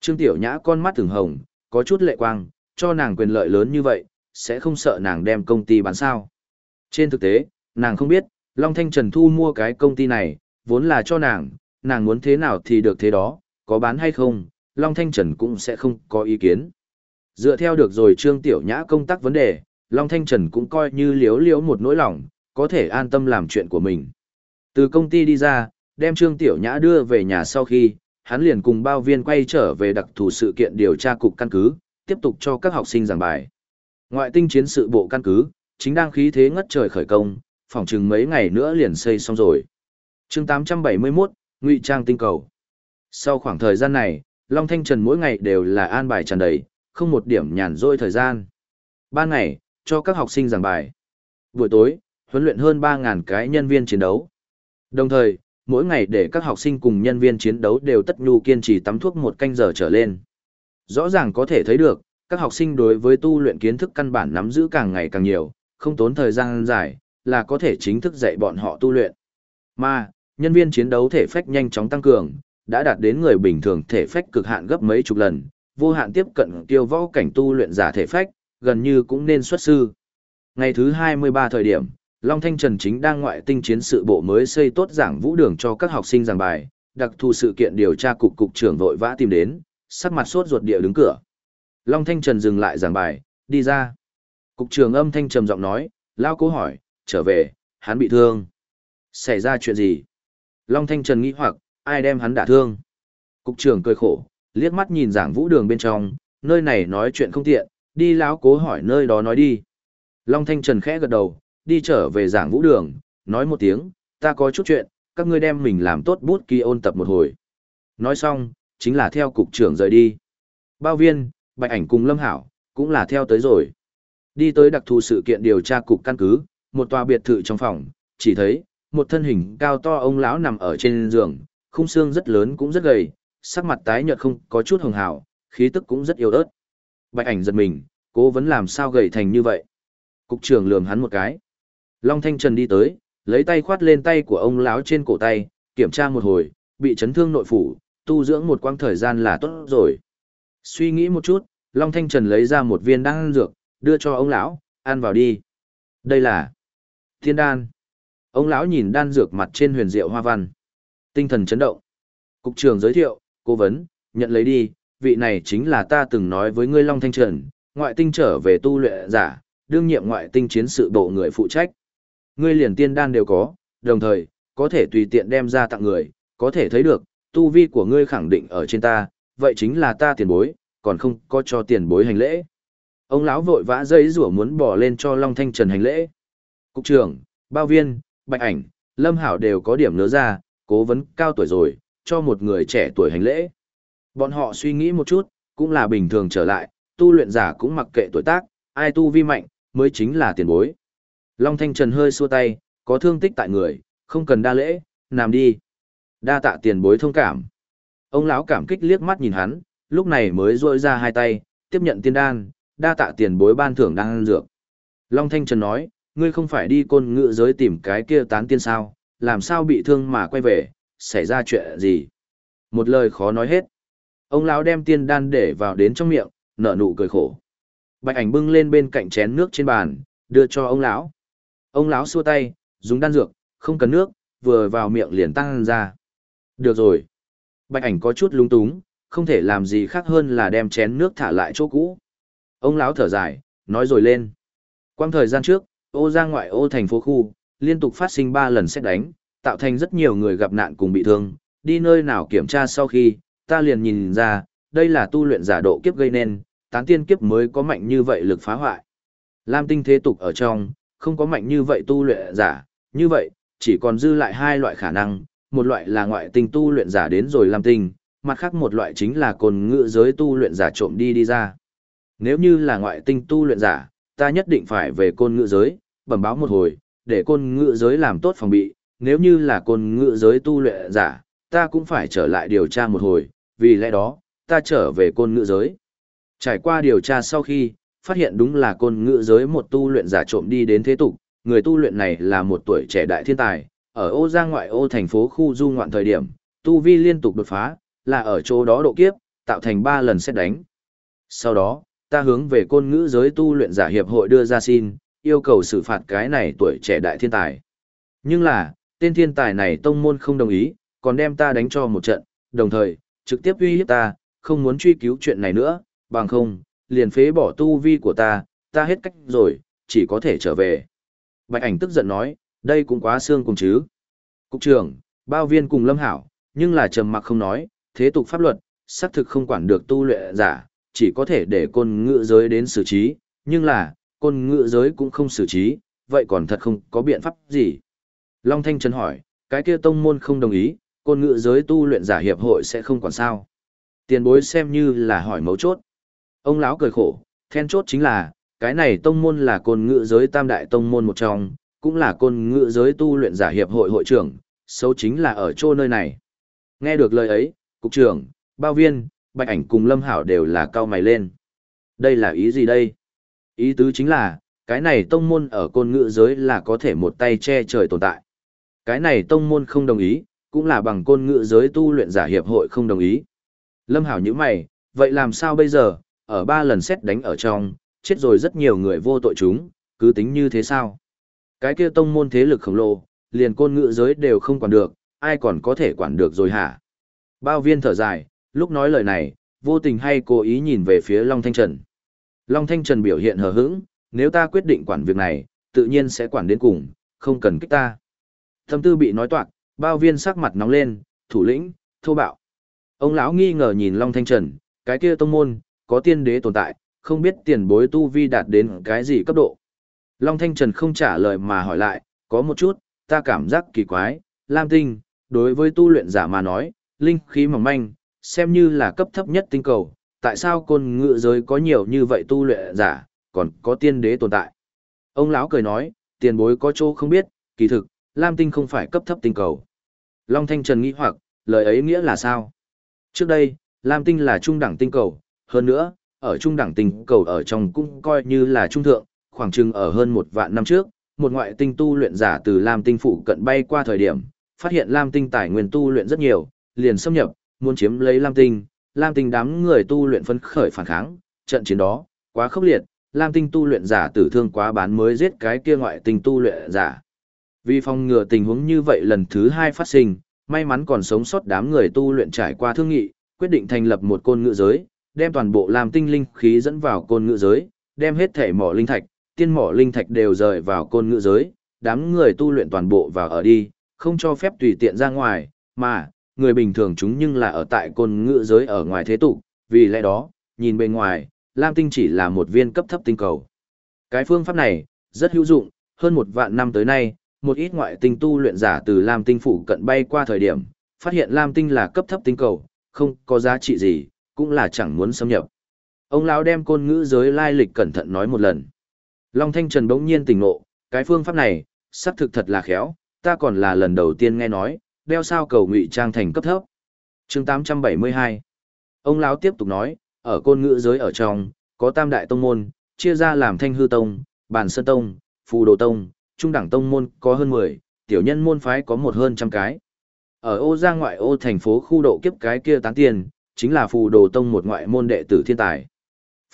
Trương Tiểu Nhã con mắt thường hồng, có chút lệ quang, cho nàng quyền lợi lớn như vậy, sẽ không sợ nàng đem công ty bán sao. Trên thực tế, nàng không biết, Long Thanh Trần Thu mua cái công ty này, vốn là cho nàng, nàng muốn thế nào thì được thế đó, có bán hay không, Long Thanh Trần cũng sẽ không có ý kiến. Dựa theo được rồi Trương Tiểu Nhã công tác vấn đề, Long Thanh Trần cũng coi như liếu liếu một nỗi lòng, có thể an tâm làm chuyện của mình. Từ công ty đi ra, đem Trương Tiểu Nhã đưa về nhà sau khi, hắn liền cùng bao viên quay trở về đặc thù sự kiện điều tra cục căn cứ, tiếp tục cho các học sinh giảng bài. Ngoại tinh chiến sự bộ căn cứ, chính đang khí thế ngất trời khởi công, phòng chừng mấy ngày nữa liền xây xong rồi. chương 871, Ngụy Trang tinh cầu. Sau khoảng thời gian này, Long Thanh Trần mỗi ngày đều là an bài tràn đầy, không một điểm nhàn rỗi thời gian. Ban ngày, cho các học sinh giảng bài. Buổi tối, huấn luyện hơn 3.000 cái nhân viên chiến đấu. Đồng thời, mỗi ngày để các học sinh cùng nhân viên chiến đấu đều tất nhu kiên trì tắm thuốc một canh giờ trở lên. Rõ ràng có thể thấy được, các học sinh đối với tu luyện kiến thức căn bản nắm giữ càng ngày càng nhiều, không tốn thời gian dài, là có thể chính thức dạy bọn họ tu luyện. Mà, nhân viên chiến đấu thể phách nhanh chóng tăng cường, đã đạt đến người bình thường thể phách cực hạn gấp mấy chục lần, vô hạn tiếp cận tiêu võ cảnh tu luyện giả thể phách, gần như cũng nên xuất sư. Ngày thứ 23 thời điểm, Long Thanh Trần chính đang ngoại tinh chiến sự bộ mới xây tốt giảng vũ đường cho các học sinh giảng bài, đặc thù sự kiện điều tra cục cục trưởng vội vã tìm đến, sắc mặt sốt ruột địa đứng cửa. Long Thanh Trần dừng lại giảng bài, đi ra. Cục trưởng âm thanh trầm giọng nói, lao cố hỏi, trở về, hắn bị thương. Xảy ra chuyện gì? Long Thanh Trần nghĩ hoặc, ai đem hắn đả thương? Cục trưởng cười khổ, liếc mắt nhìn giảng vũ đường bên trong, nơi này nói chuyện không tiện, đi lão cố hỏi nơi đó nói đi. Long Thanh Trần khẽ gật đầu, đi trở về giảng vũ đường, nói một tiếng, ta có chút chuyện, các ngươi đem mình làm tốt bút ký ôn tập một hồi. Nói xong, chính là theo cục trưởng rời đi. Bao viên, bạch ảnh cùng Lâm Hảo, cũng là theo tới rồi. Đi tới đặc thù sự kiện điều tra cục căn cứ, một tòa biệt thự trong phòng, chỉ thấy, một thân hình cao to ông lão nằm ở trên giường, khung xương rất lớn cũng rất gầy, sắc mặt tái nhợt không có chút hồng hào, khí tức cũng rất yếu ớt. Bạch ảnh giật mình, cố vấn làm sao gầy thành như vậy. Cục trưởng lườm hắn một cái. Long Thanh Trần đi tới, lấy tay khoát lên tay của ông lão trên cổ tay, kiểm tra một hồi, bị chấn thương nội phủ, tu dưỡng một quãng thời gian là tốt rồi. Suy nghĩ một chút, Long Thanh Trần lấy ra một viên đan dược, đưa cho ông lão, ăn vào đi. Đây là thiên đan. Ông lão nhìn đan dược mặt trên huyền diệu hoa văn. Tinh thần chấn động. Cục trưởng giới thiệu, cố vấn, nhận lấy đi, vị này chính là ta từng nói với ngươi Long Thanh Trần, ngoại tinh trở về tu luyện giả, đương nhiệm ngoại tinh chiến sự bộ người phụ trách. Ngươi liền tiên đan đều có, đồng thời, có thể tùy tiện đem ra tặng người, có thể thấy được, tu vi của ngươi khẳng định ở trên ta, vậy chính là ta tiền bối, còn không có cho tiền bối hành lễ. Ông lão vội vã dây rủa muốn bỏ lên cho Long Thanh Trần hành lễ. Cục trưởng, bao viên, bạch ảnh, lâm hảo đều có điểm nỡ ra, cố vấn cao tuổi rồi, cho một người trẻ tuổi hành lễ, Bọn họ suy nghĩ một chút, cũng là bình thường trở lại, tu luyện giả cũng mặc kệ tuổi tác, ai tu vi mạnh, mới chính là tiền bối. Long Thanh Trần hơi xua tay, có thương tích tại người, không cần đa lễ, nằm đi. Đa tạ tiền bối thông cảm. Ông lão cảm kích liếc mắt nhìn hắn, lúc này mới duỗi ra hai tay, tiếp nhận tiên đan, đa tạ tiền bối ban thưởng đang ăn dược. Long Thanh Trần nói, ngươi không phải đi côn ngựa giới tìm cái kia tán tiên sao, làm sao bị thương mà quay về, xảy ra chuyện gì? Một lời khó nói hết. Ông lão đem tiên đan để vào đến trong miệng, nở nụ cười khổ. Bạch ảnh bưng lên bên cạnh chén nước trên bàn, đưa cho ông lão. Ông lão xua tay, dùng đan dược, không cần nước, vừa vào miệng liền tăng ra. Được rồi. Bạch ảnh có chút lung túng, không thể làm gì khác hơn là đem chén nước thả lại chỗ cũ. Ông lão thở dài, nói rồi lên. Quang thời gian trước, ô ra ngoại ô thành phố khu, liên tục phát sinh 3 lần xét đánh, tạo thành rất nhiều người gặp nạn cùng bị thương, đi nơi nào kiểm tra sau khi, ta liền nhìn ra, đây là tu luyện giả độ kiếp gây nên, tán tiên kiếp mới có mạnh như vậy lực phá hoại. Lam tinh thế tục ở trong, không có mạnh như vậy tu luyện giả, như vậy, chỉ còn dư lại hai loại khả năng, một loại là ngoại tinh tu luyện giả đến rồi Lam tinh, mặt khác một loại chính là cồn ngự giới tu luyện giả trộm đi đi ra. Nếu như là ngoại tinh tu luyện giả, ta nhất định phải về côn ngự giới, bẩm báo một hồi, để côn ngự giới làm tốt phòng bị, nếu như là côn ngự giới tu luyện giả, ta cũng phải trở lại điều tra một hồi, vì lẽ đó, ta trở về côn ngự giới. Trải qua điều tra sau khi, phát hiện đúng là côn ngự giới một tu luyện giả trộm đi đến thế tục, người tu luyện này là một tuổi trẻ đại thiên tài, ở ô giang ngoại ô thành phố khu du ngoạn thời điểm, tu vi liên tục đột phá, là ở chỗ đó độ kiếp, tạo thành 3 lần xét đánh. Sau đó, ta hướng về côn ngữ giới tu luyện giả hiệp hội đưa ra xin, yêu cầu xử phạt cái này tuổi trẻ đại thiên tài. Nhưng là, tên thiên tài này tông môn không đồng ý, còn đem ta đánh cho một trận, đồng thời, trực tiếp uy hiếp ta, không muốn truy cứu chuyện này nữa, bằng không, liền phế bỏ tu vi của ta, ta hết cách rồi, chỉ có thể trở về. Bạch ảnh tức giận nói, đây cũng quá xương cùng chứ. Cục trưởng, bao viên cùng lâm hảo, nhưng là trầm mặc không nói, thế tục pháp luật, xác thực không quản được tu luyện giả, chỉ có thể để côn ngựa giới đến xử trí, nhưng là, côn ngựa giới cũng không xử trí, vậy còn thật không có biện pháp gì. Long Thanh Trần hỏi, cái kia tông môn không đồng ý, côn ngữ giới tu luyện giả hiệp hội sẽ không còn sao. Tiền bối xem như là hỏi mấu chốt. Ông lão cười khổ, then chốt chính là, cái này tông môn là côn ngữ giới tam đại tông môn một trong, cũng là côn ngữ giới tu luyện giả hiệp hội hội trưởng, xấu chính là ở chỗ nơi này. Nghe được lời ấy, cục trưởng, bao viên, bạch ảnh cùng lâm hảo đều là cao mày lên. Đây là ý gì đây? Ý tứ chính là, cái này tông môn ở côn ngữ giới là có thể một tay che trời tồn tại. Cái này tông môn không đồng ý, cũng là bằng côn ngữ giới tu luyện giả hiệp hội không đồng ý. Lâm Hảo như mày, vậy làm sao bây giờ, ở ba lần xét đánh ở trong, chết rồi rất nhiều người vô tội chúng, cứ tính như thế sao? Cái kia tông môn thế lực khổng lồ, liền côn ngữ giới đều không quản được, ai còn có thể quản được rồi hả? Bao viên thở dài, lúc nói lời này, vô tình hay cố ý nhìn về phía Long Thanh Trần. Long Thanh Trần biểu hiện hờ hững, nếu ta quyết định quản việc này, tự nhiên sẽ quản đến cùng, không cần kích ta. Tâm tư bị nói toạc, bao viên sắc mặt nóng lên, thủ lĩnh, thô bạo. Ông lão nghi ngờ nhìn Long Thanh Trần, cái kia tông môn, có tiên đế tồn tại, không biết tiền bối tu vi đạt đến cái gì cấp độ. Long Thanh Trần không trả lời mà hỏi lại, có một chút, ta cảm giác kỳ quái, Lam Tinh, đối với tu luyện giả mà nói, linh khí mỏng manh, xem như là cấp thấp nhất tinh cầu, tại sao côn ngự giới có nhiều như vậy tu luyện giả, còn có tiên đế tồn tại. Ông lão cười nói, tiền bối có chỗ không biết, kỳ thực, Lam Tinh không phải cấp thấp tinh cầu. Long Thanh Trần nghĩ hoặc, lời ấy nghĩa là sao? Trước đây, Lam Tinh là trung đẳng tinh cầu, hơn nữa, ở trung đẳng tinh cầu ở trong cũng coi như là trung thượng, khoảng chừng ở hơn một vạn năm trước, một ngoại tinh tu luyện giả từ Lam Tinh phụ cận bay qua thời điểm, phát hiện Lam Tinh tài nguyên tu luyện rất nhiều, liền xâm nhập, muốn chiếm lấy Lam Tinh, Lam Tinh đám người tu luyện phấn khởi phản kháng, trận chiến đó, quá khốc liệt, Lam Tinh tu luyện giả tử thương quá bán mới giết cái kia ngoại tinh tu luyện giả. Vì phòng ngừa tình huống như vậy lần thứ hai phát sinh, may mắn còn sống sót đám người tu luyện trải qua thương nghị, quyết định thành lập một côn ngự giới, đem toàn bộ Lam Tinh linh khí dẫn vào côn ngự giới, đem hết thể mỏ linh thạch, tiên mỏ linh thạch đều rời vào côn ngự giới, đám người tu luyện toàn bộ vào ở đi, không cho phép tùy tiện ra ngoài, mà, người bình thường chúng nhưng là ở tại côn ngự giới ở ngoài thế tục, vì lẽ đó, nhìn bên ngoài, Lam Tinh chỉ là một viên cấp thấp tinh cầu. Cái phương pháp này, rất hữu dụng, hơn một vạn năm tới nay, một ít ngoại tinh tu luyện giả từ Lam Tinh phủ cận bay qua thời điểm, phát hiện Lam Tinh là cấp thấp tinh cầu, không có giá trị gì, cũng là chẳng muốn xâm nhập. Ông lão đem côn ngữ giới lai lịch cẩn thận nói một lần. Long Thanh Trần bỗng nhiên tỉnh ngộ, cái phương pháp này, xác thực thật là khéo, ta còn là lần đầu tiên nghe nói, đeo sao cầu ngụy trang thành cấp thấp. chương 872 Ông lão tiếp tục nói, ở côn ngữ giới ở trong, có tam đại tông môn, chia ra làm thanh hư tông, bàn sơn tông, phù đồ tông, trung đẳng tông môn có hơn 10, tiểu nhân môn phái có một hơn trăm cái. Ở ô giang ngoại ô thành phố khu độ kiếp cái kia tán tiền, chính là phù đồ tông một ngoại môn đệ tử thiên tài.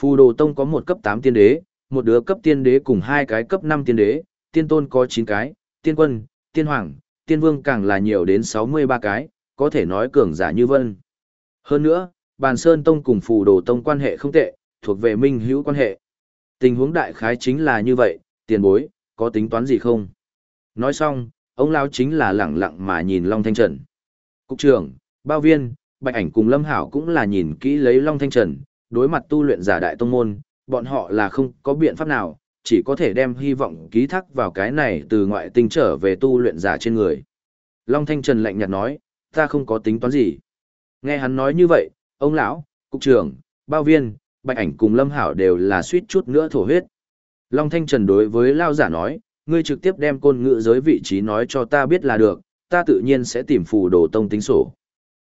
Phù đồ tông có một cấp 8 tiên đế, một đứa cấp tiên đế cùng hai cái cấp 5 tiên đế, tiên tôn có 9 cái, tiên quân, tiên hoàng, tiên vương càng là nhiều đến 63 cái, có thể nói cường giả như vân. Hơn nữa, bàn sơn tông cùng phù đồ tông quan hệ không tệ, thuộc về minh hữu quan hệ. Tình huống đại khái chính là như vậy, tiền bối, có tính toán gì không? Nói xong, ông lão chính là lẳng lặng mà nhìn Long Thanh Trần. Cục trưởng, bao viên, bạch ảnh cùng Lâm Hảo cũng là nhìn kỹ lấy Long Thanh Trần, đối mặt tu luyện giả đại tông môn, bọn họ là không có biện pháp nào, chỉ có thể đem hy vọng ký thác vào cái này từ ngoại tinh trở về tu luyện giả trên người. Long Thanh Trần lạnh nhạt nói, ta không có tính toán gì. Nghe hắn nói như vậy, ông lão, cục trưởng, bao viên, bạch ảnh cùng Lâm Hảo đều là suýt chút nữa thổ huyết. Long Thanh Trần đối với Lao giả nói, ngươi trực tiếp đem côn ngữ giới vị trí nói cho ta biết là được, ta tự nhiên sẽ tìm phù đồ tông tính sổ.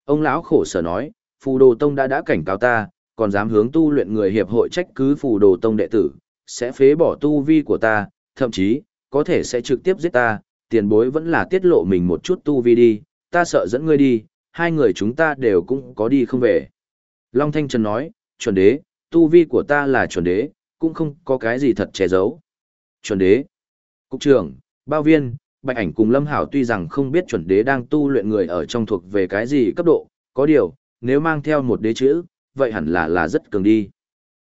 Ông lão khổ sở nói, phù đồ tông đã đã cảnh cáo ta, còn dám hướng tu luyện người hiệp hội trách cứ phù đồ tông đệ tử, sẽ phế bỏ tu vi của ta, thậm chí, có thể sẽ trực tiếp giết ta, tiền bối vẫn là tiết lộ mình một chút tu vi đi, ta sợ dẫn ngươi đi, hai người chúng ta đều cũng có đi không về. Long Thanh Trần nói, chuẩn đế, tu vi của ta là chuẩn đế, cũng không có cái gì thật che giấu. Chuẩn đế, cục trưởng, bao viên, bạch ảnh cùng Lâm Hảo tuy rằng không biết chuẩn đế đang tu luyện người ở trong thuộc về cái gì cấp độ, có điều, nếu mang theo một đế chữ, vậy hẳn là là rất cường đi.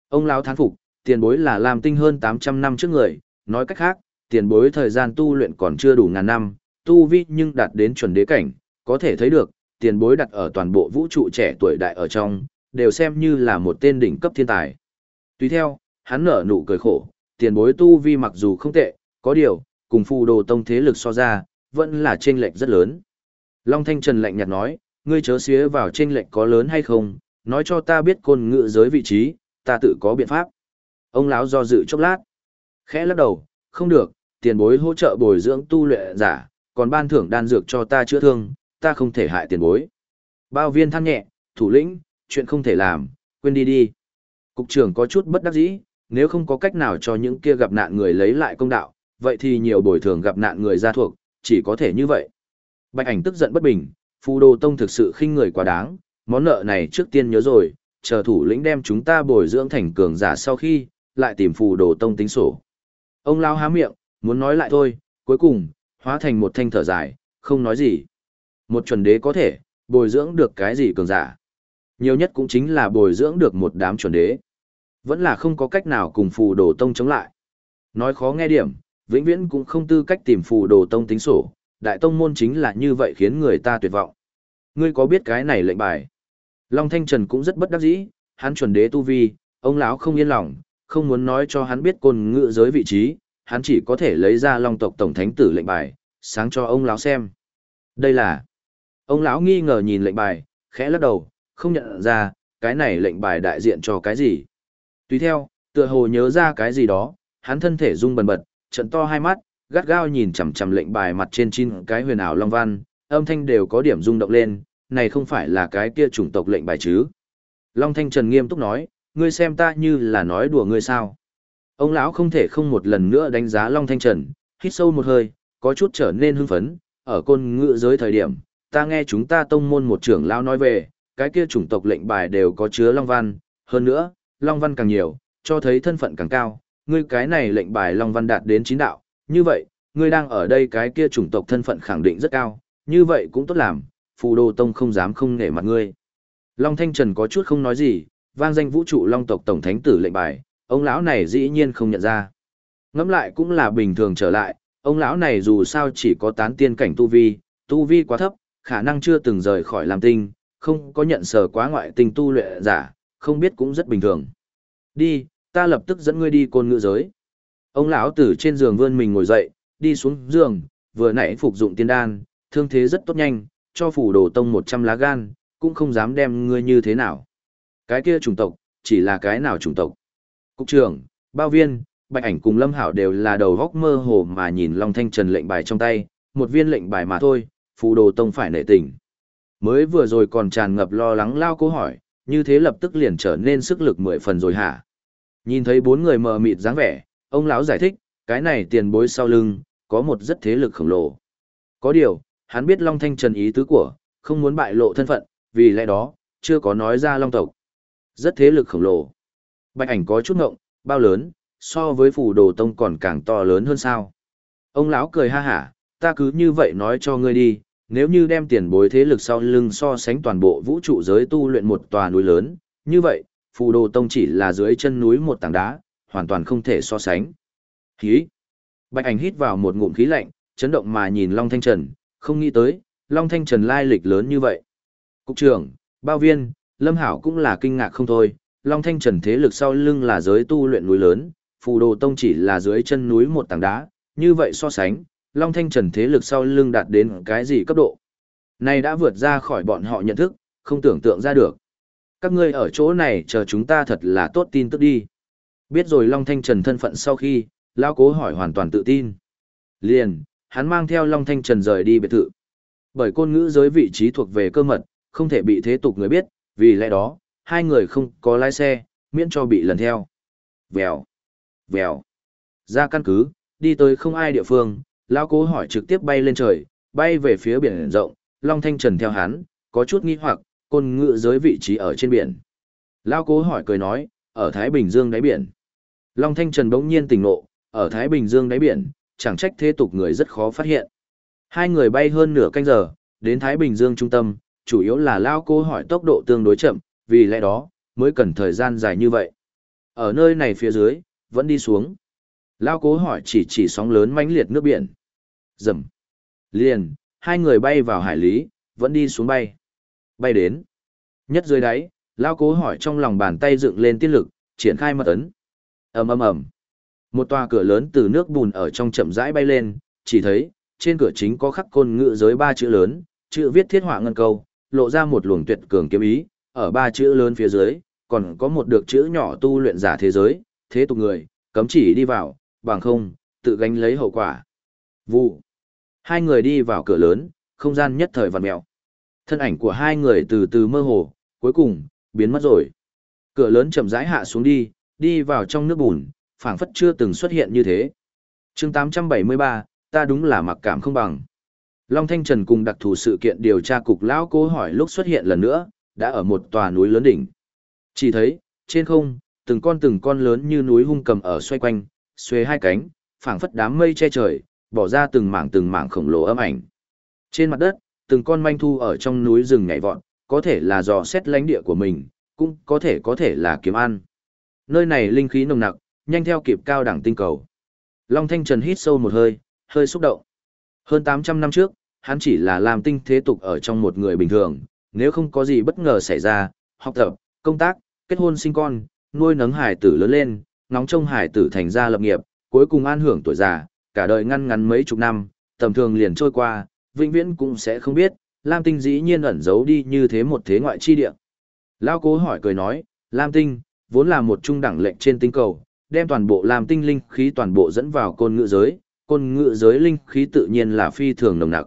Ông lão thán phục, tiền bối là làm tinh hơn 800 năm trước người, nói cách khác, tiền bối thời gian tu luyện còn chưa đủ ngàn năm, tu vi nhưng đạt đến chuẩn đế cảnh, có thể thấy được, tiền bối đặt ở toàn bộ vũ trụ trẻ tuổi đại ở trong, đều xem như là một tên đỉnh cấp thiên tài. Tuy theo, hắn nở nụ cười khổ, tiền bối tu vi mặc dù không tệ, có điều, cùng phù đồ tông thế lực so ra, vẫn là chênh lệch rất lớn. Long Thanh Trần lạnh nhạt nói, ngươi chớ xía vào chênh lệch có lớn hay không, nói cho ta biết côn ngự giới vị trí, ta tự có biện pháp. Ông lão do dự chốc lát, khẽ lắc đầu, không được, tiền bối hỗ trợ bồi dưỡng tu luyện giả, còn ban thưởng đan dược cho ta chữa thương, ta không thể hại tiền bối. Bao viên than nhẹ, thủ lĩnh, chuyện không thể làm, quên đi đi. Cục trưởng có chút bất đắc dĩ, nếu không có cách nào cho những kia gặp nạn người lấy lại công đạo, vậy thì nhiều bồi thường gặp nạn người ra thuộc, chỉ có thể như vậy. Bạch ảnh tức giận bất bình, phù đồ tông thực sự khinh người quá đáng, món nợ này trước tiên nhớ rồi, chờ thủ lĩnh đem chúng ta bồi dưỡng thành cường giả sau khi, lại tìm phù đồ tông tính sổ. Ông lao há miệng, muốn nói lại thôi, cuối cùng, hóa thành một thanh thở dài, không nói gì. Một chuẩn đế có thể, bồi dưỡng được cái gì cường giả. Nhiều nhất cũng chính là bồi dưỡng được một đám chuẩn đế. Vẫn là không có cách nào cùng phù đồ tông chống lại. Nói khó nghe điểm, vĩnh viễn cũng không tư cách tìm phù đồ tông tính sổ, đại tông môn chính là như vậy khiến người ta tuyệt vọng. Ngươi có biết cái này lệnh bài? Long Thanh Trần cũng rất bất đắc dĩ, hắn chuẩn đế tu vi, ông lão không yên lòng, không muốn nói cho hắn biết côn ngựa giới vị trí, hắn chỉ có thể lấy ra Long tộc tổng thánh tử lệnh bài, sáng cho ông lão xem. Đây là Ông lão nghi ngờ nhìn lệnh bài, khẽ lắc đầu, không nhận ra, cái này lệnh bài đại diện cho cái gì. Tùy theo, tựa hồ nhớ ra cái gì đó, hắn thân thể rung bần bật, trận to hai mắt, gắt gao nhìn chằm chằm lệnh bài mặt trên chín cái huyền ảo long văn, âm thanh đều có điểm rung động lên, này không phải là cái kia chủng tộc lệnh bài chứ. Long Thanh Trần nghiêm túc nói, ngươi xem ta như là nói đùa ngươi sao. Ông lão không thể không một lần nữa đánh giá Long Thanh Trần, hít sâu một hơi, có chút trở nên hưng phấn, ở côn ngựa giới thời điểm, ta nghe chúng ta tông môn một trưởng lão nói về, cái kia chủng tộc lệnh bài đều có chứa Long Văn, hơn nữa, Long Văn càng nhiều, cho thấy thân phận càng cao, ngươi cái này lệnh bài Long Văn đạt đến chín đạo, như vậy, ngươi đang ở đây cái kia chủng tộc thân phận khẳng định rất cao, như vậy cũng tốt làm, phù đồ tông không dám không nể mặt ngươi. Long Thanh Trần có chút không nói gì, vang danh vũ trụ Long tộc tổng thánh tử lệnh bài, ông lão này dĩ nhiên không nhận ra. Ngẫm lại cũng là bình thường trở lại, ông lão này dù sao chỉ có tán tiên cảnh tu vi, tu vi quá thấp, khả năng chưa từng rời khỏi làm tinh, không có nhận sở quá ngoại tinh tu luyện giả, không biết cũng rất bình thường. Đi, ta lập tức dẫn ngươi đi côn ngữ giới. Ông lão từ trên giường vươn mình ngồi dậy, đi xuống giường, vừa nãy phục dụng tiên đan, thương thế rất tốt nhanh, cho phủ đồ tông 100 lá gan, cũng không dám đem ngươi như thế nào. Cái kia chủng tộc, chỉ là cái nào chủng tộc. Cục trưởng, bao viên, bạch ảnh cùng lâm hảo đều là đầu góc mơ hồ mà nhìn Long Thanh Trần lệnh bài trong tay, một viên lệnh bài mà thôi, phủ đồ tông phải nệ tình. Mới vừa rồi còn tràn ngập lo lắng lao câu hỏi, như thế lập tức liền trở nên sức lực mười phần rồi hả? Nhìn thấy bốn người mờ mịt dáng vẻ, ông lão giải thích, cái này tiền bối sau lưng, có một rất thế lực khổng lồ. Có điều, hắn biết Long Thanh Trần ý tứ của, không muốn bại lộ thân phận, vì lẽ đó, chưa có nói ra Long tộc. Rất thế lực khổng lồ. Bạch ảnh có chút ngộng, bao lớn, so với phủ đồ tông còn càng to lớn hơn sao. Ông lão cười ha hả, ta cứ như vậy nói cho ngươi đi, nếu như đem tiền bối thế lực sau lưng so sánh toàn bộ vũ trụ giới tu luyện một tòa núi lớn, như vậy, phù đồ tông chỉ là dưới chân núi một tảng đá, hoàn toàn không thể so sánh. Khí! Bạch ảnh hít vào một ngụm khí lạnh, chấn động mà nhìn Long Thanh Trần, không nghĩ tới, Long Thanh Trần lai lịch lớn như vậy. Cục trưởng, bao viên, Lâm Hảo cũng là kinh ngạc không thôi, Long Thanh Trần thế lực sau lưng là giới tu luyện núi lớn, phù đồ tông chỉ là dưới chân núi một tảng đá, như vậy so sánh, Long Thanh Trần thế lực sau lưng đạt đến cái gì cấp độ. Này đã vượt ra khỏi bọn họ nhận thức, không tưởng tượng ra được. Các ngươi ở chỗ này chờ chúng ta thật là tốt tin tức đi. Biết rồi Long Thanh Trần thân phận sau khi, Lao Cố hỏi hoàn toàn tự tin. Liền, hắn mang theo Long Thanh Trần rời đi biệt thự. Bởi côn ngữ giới vị trí thuộc về cơ mật, không thể bị thế tục người biết, vì lẽ đó, hai người không có lái xe, miễn cho bị lần theo. Vèo, vèo, ra căn cứ, đi tới không ai địa phương, Lao Cố hỏi trực tiếp bay lên trời, bay về phía biển rộng, Long Thanh Trần theo hắn, có chút nghi hoặc, côn ngựa giới vị trí ở trên biển. Lao Cố hỏi cười nói, ở Thái Bình Dương đáy biển. Long Thanh Trần bỗng nhiên tỉnh ngộ, ở Thái Bình Dương đáy biển, chẳng trách thế tục người rất khó phát hiện. Hai người bay hơn nửa canh giờ, đến Thái Bình Dương trung tâm, chủ yếu là Lao Cố hỏi tốc độ tương đối chậm, vì lẽ đó, mới cần thời gian dài như vậy. Ở nơi này phía dưới, vẫn đi xuống. Lao Cố hỏi chỉ chỉ sóng lớn mãnh liệt nước biển. Dầm. Liền, hai người bay vào hải lý, vẫn đi xuống bay. Bay đến. Nhất dưới đáy, Lao Cố hỏi trong lòng bàn tay dựng lên tiết lực, triển khai mật ấn ầm ầm ầm một tòa cửa lớn từ nước bùn ở trong chậm rãi bay lên chỉ thấy trên cửa chính có khắc côn ngữ giới ba chữ lớn chữ viết thiết họa ngân câu lộ ra một luồng tuyệt cường kiếm ý ở ba chữ lớn phía dưới còn có một được chữ nhỏ tu luyện giả thế giới thế tục người cấm chỉ đi vào bằng không tự gánh lấy hậu quả vụ hai người đi vào cửa lớn không gian nhất thời vặn mèo thân ảnh của hai người từ từ mơ hồ cuối cùng biến mất rồi cửa lớn chậm rãi hạ xuống đi đi vào trong nước bùn, phảng phất chưa từng xuất hiện như thế. chương 873, ta đúng là mặc cảm không bằng. Long Thanh Trần cùng đặc thù sự kiện điều tra cục lão cố hỏi lúc xuất hiện lần nữa, đã ở một tòa núi lớn đỉnh. Chỉ thấy, trên không, từng con từng con lớn như núi hung cầm ở xoay quanh, xuê hai cánh, phảng phất đám mây che trời, bỏ ra từng mảng từng mảng khổng lồ âm ảnh. Trên mặt đất, từng con manh thu ở trong núi rừng nhảy vọt, có thể là dò xét lãnh địa của mình, cũng có thể có thể là kiếm ăn. Nơi này linh khí nồng nặc, nhanh theo kịp cao đẳng tinh cầu. Long Thanh Trần hít sâu một hơi, hơi xúc động. Hơn 800 năm trước, hắn chỉ là làm tinh thế tục ở trong một người bình thường, nếu không có gì bất ngờ xảy ra, học tập, công tác, kết hôn sinh con, nuôi nấng hải tử lớn lên, ngóng trông hải tử thành ra lập nghiệp, cuối cùng an hưởng tuổi già, cả đời ngăn ngắn mấy chục năm, tầm thường liền trôi qua, vĩnh viễn cũng sẽ không biết, Lam Tinh dĩ nhiên ẩn giấu đi như thế một thế ngoại chi địa. Lao cố hỏi cười nói, Lam Tinh, vốn là một trung đẳng lệnh trên tinh cầu, đem toàn bộ Lam tinh linh khí toàn bộ dẫn vào côn ngựa giới, côn ngựa giới linh khí tự nhiên là phi thường nồng nặc.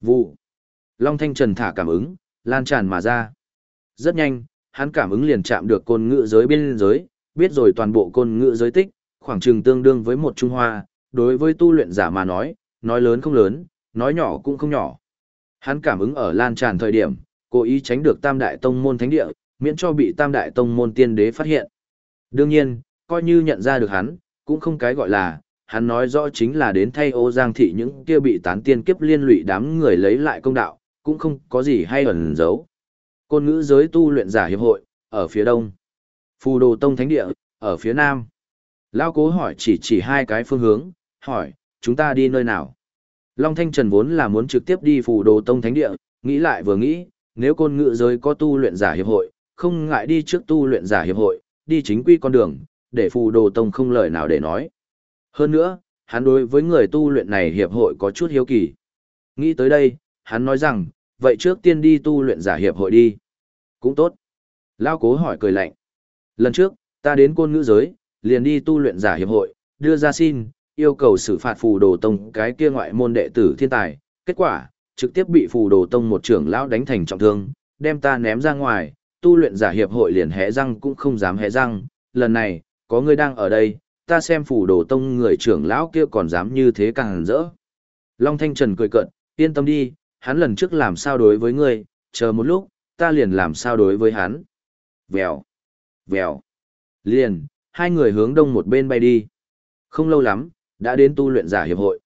Vụ. Long Thanh Trần thả cảm ứng, lan tràn mà ra. Rất nhanh, hắn cảm ứng liền chạm được côn ngựa giới bên giới, biết rồi toàn bộ côn ngữ giới tích, khoảng chừng tương đương với một Trung Hoa, đối với tu luyện giả mà nói, nói lớn không lớn, nói nhỏ cũng không nhỏ. Hắn cảm ứng ở lan tràn thời điểm, cố ý tránh được tam đại tông môn thánh địa, miễn cho bị tam đại tông môn tiên đế phát hiện. Đương nhiên, coi như nhận ra được hắn, cũng không cái gọi là, hắn nói rõ chính là đến thay ô giang thị những kia bị tán tiên kiếp liên lụy đám người lấy lại công đạo, cũng không có gì hay ẩn giấu. Côn ngữ giới tu luyện giả hiệp hội, ở phía đông. Phù đồ tông thánh địa, ở phía nam. Lao cố hỏi chỉ chỉ hai cái phương hướng, hỏi, chúng ta đi nơi nào? Long Thanh Trần vốn là muốn trực tiếp đi phù đồ tông thánh địa, nghĩ lại vừa nghĩ, nếu côn ngự giới có tu luyện giả hiệp hội, không ngại đi trước tu luyện giả hiệp hội, đi chính quy con đường, để phù đồ tông không lời nào để nói. Hơn nữa, hắn đối với người tu luyện này hiệp hội có chút hiếu kỳ. Nghĩ tới đây, hắn nói rằng, vậy trước tiên đi tu luyện giả hiệp hội đi. Cũng tốt. Lao cố hỏi cười lạnh. Lần trước, ta đến côn ngữ giới, liền đi tu luyện giả hiệp hội, đưa ra xin, yêu cầu xử phạt phù đồ tông cái kia ngoại môn đệ tử thiên tài. Kết quả, trực tiếp bị phù đồ tông một trưởng lão đánh thành trọng thương, đem ta ném ra ngoài, tu luyện giả hiệp hội liền hé răng cũng không dám hé răng. Lần này, có người đang ở đây, ta xem phù đồ tông người trưởng lão kia còn dám như thế càng rỡ. Long Thanh Trần cười cợt, yên tâm đi, hắn lần trước làm sao đối với ngươi, chờ một lúc, ta liền làm sao đối với hắn. Vèo, vèo, liền, hai người hướng đông một bên bay đi. Không lâu lắm, đã đến tu luyện giả hiệp hội.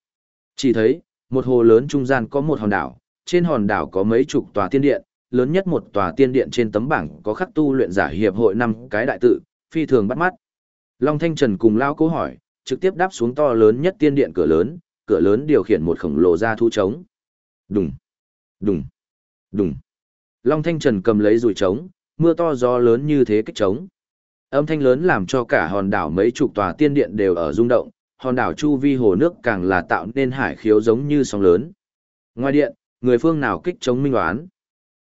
Chỉ thấy, một hồ lớn trung gian có một hòn đảo, trên hòn đảo có mấy chục tòa tiên điện, lớn nhất một tòa tiên điện trên tấm bảng có khắc tu luyện giả hiệp hội năm cái đại tự, phi thường bắt mắt. Long Thanh Trần cùng lao Cố hỏi, trực tiếp đáp xuống to lớn nhất tiên điện cửa lớn, cửa lớn điều khiển một khổng lồ ra thu trống. Đùng, đùng, đùng. Long Thanh Trần cầm lấy rùi trống, mưa to gió lớn như thế kích trống. Âm thanh lớn làm cho cả hòn đảo mấy chục tòa tiên điện đều ở rung động, hòn đảo chu vi hồ nước càng là tạo nên hải khiếu giống như sóng lớn. Ngoài điện, người phương nào kích trống minh oán.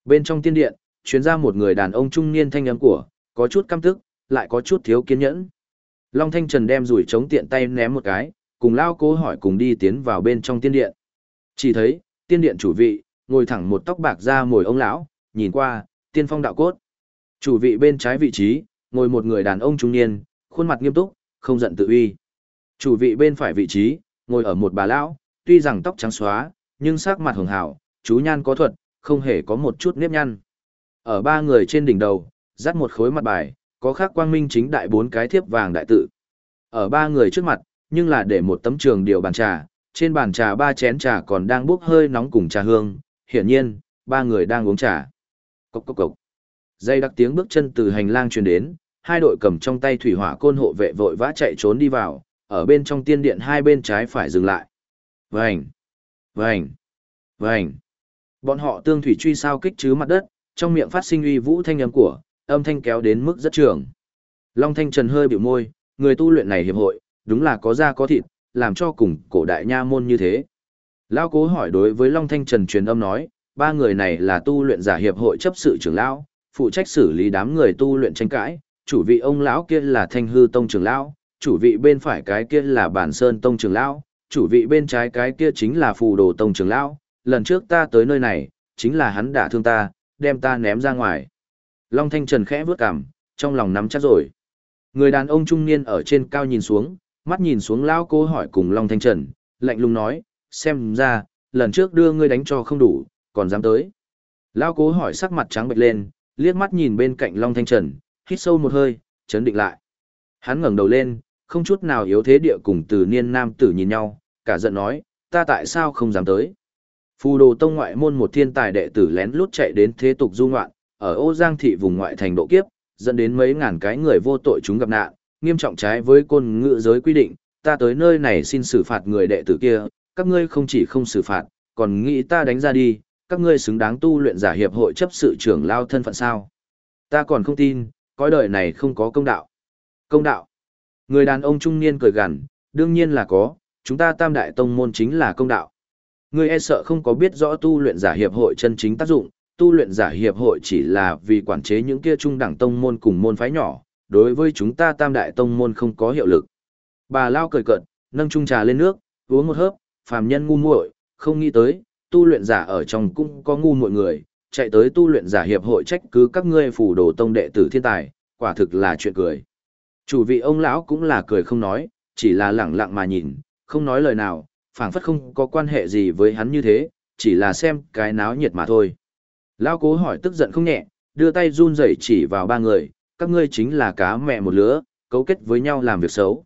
Bên trong tiên điện, chuyến ra một người đàn ông trung niên thanh âm của, có chút căm tức, lại có chút thiếu kiên nhẫn. Long Thanh Trần đem rủi trống tiện tay ném một cái, cùng lao cố hỏi cùng đi tiến vào bên trong tiên điện. Chỉ thấy, tiên điện chủ vị, ngồi thẳng một tóc bạc ra mồi ông lão, nhìn qua, tiên phong đạo cốt. Chủ vị bên trái vị trí, ngồi một người đàn ông trung niên, khuôn mặt nghiêm túc, không giận tự uy. Chủ vị bên phải vị trí, ngồi ở một bà lão, tuy rằng tóc trắng xóa, nhưng sắc mặt hường hảo, chú nhan có thuật, không hề có một chút nếp nhăn. Ở ba người trên đỉnh đầu, dắt một khối mặt bài, có khắc quang minh chính đại bốn cái thiếp vàng đại tự. Ở ba người trước mặt, nhưng là để một tấm trường điều bàn trà, trên bàn trà ba chén trà còn đang bốc hơi nóng cùng trà hương, hiển nhiên, ba người đang uống trà. Cốc cốc cốc. Dây đặc tiếng bước chân từ hành lang truyền đến, hai đội cầm trong tay thủy hỏa côn hộ vệ vội vã chạy trốn đi vào, ở bên trong tiên điện hai bên trái phải dừng lại. Vành, vành, vành. Bọn họ tương thủy truy sao kích chứ mặt đất, trong miệng phát sinh uy vũ thanh âm của, âm thanh kéo đến mức rất trường. Long Thanh Trần hơi biểu môi, người tu luyện này hiệp hội, đúng là có da có thịt, làm cho cùng cổ đại nha môn như thế. Lão cố hỏi đối với Long Thanh Trần truyền âm nói, ba người này là tu luyện giả hiệp hội chấp sự trưởng lão, phụ trách xử lý đám người tu luyện tranh cãi, chủ vị ông lão kia là Thanh Hư Tông trưởng lão, chủ vị bên phải cái kia là Bản Sơn Tông trưởng lão, chủ vị bên trái cái kia chính là Phù Đồ Tông trưởng lão, lần trước ta tới nơi này, chính là hắn đã thương ta, đem ta ném ra ngoài. Long Thanh Trần khẽ vướt cằm, trong lòng nắm chắc rồi. Người đàn ông trung niên ở trên cao nhìn xuống, mắt nhìn xuống lão cô hỏi cùng Long Thanh Trần, lạnh lùng nói, xem ra, lần trước đưa ngươi đánh cho không đủ, còn dám tới. Lão cố hỏi sắc mặt trắng bệch lên, liếc mắt nhìn bên cạnh Long Thanh Trần, hít sâu một hơi, chấn định lại. Hắn ngẩng đầu lên, không chút nào yếu thế địa cùng từ niên nam tử nhìn nhau, cả giận nói, ta tại sao không dám tới. Phù đồ tông ngoại môn một thiên tài đệ tử lén lút chạy đến thế tục du ngoạn, ở ô giang thị vùng ngoại thành độ kiếp, dẫn đến mấy ngàn cái người vô tội chúng gặp nạn, nghiêm trọng trái với côn ngự giới quy định, ta tới nơi này xin xử phạt người đệ tử kia, các ngươi không chỉ không xử phạt, còn nghĩ ta đánh ra đi, các ngươi xứng đáng tu luyện giả hiệp hội chấp sự trưởng lao thân phận sao. Ta còn không tin, cõi đời này không có công đạo. Công đạo. Người đàn ông trung niên cười gằn, đương nhiên là có, chúng ta tam đại tông môn chính là công đạo. Ngươi e sợ không có biết rõ tu luyện giả hiệp hội chân chính tác dụng, tu luyện giả hiệp hội chỉ là vì quản chế những kia trung đẳng tông môn cùng môn phái nhỏ, đối với chúng ta tam đại tông môn không có hiệu lực. Bà lao cười cợt, nâng chung trà lên nước, uống một hớp, phàm nhân ngu muội, không nghĩ tới, tu luyện giả ở trong cũng có ngu mọi người, chạy tới tu luyện giả hiệp hội trách cứ các ngươi phủ đồ tông đệ tử thiên tài, quả thực là chuyện cười. Chủ vị ông lão cũng là cười không nói, chỉ là lẳng lặng mà nhìn, không nói lời nào, phảng phất không có quan hệ gì với hắn như thế, chỉ là xem cái náo nhiệt mà thôi. Lão cố hỏi tức giận không nhẹ, đưa tay run rẩy chỉ vào ba người, các ngươi chính là cá mẹ một lứa, cấu kết với nhau làm việc xấu.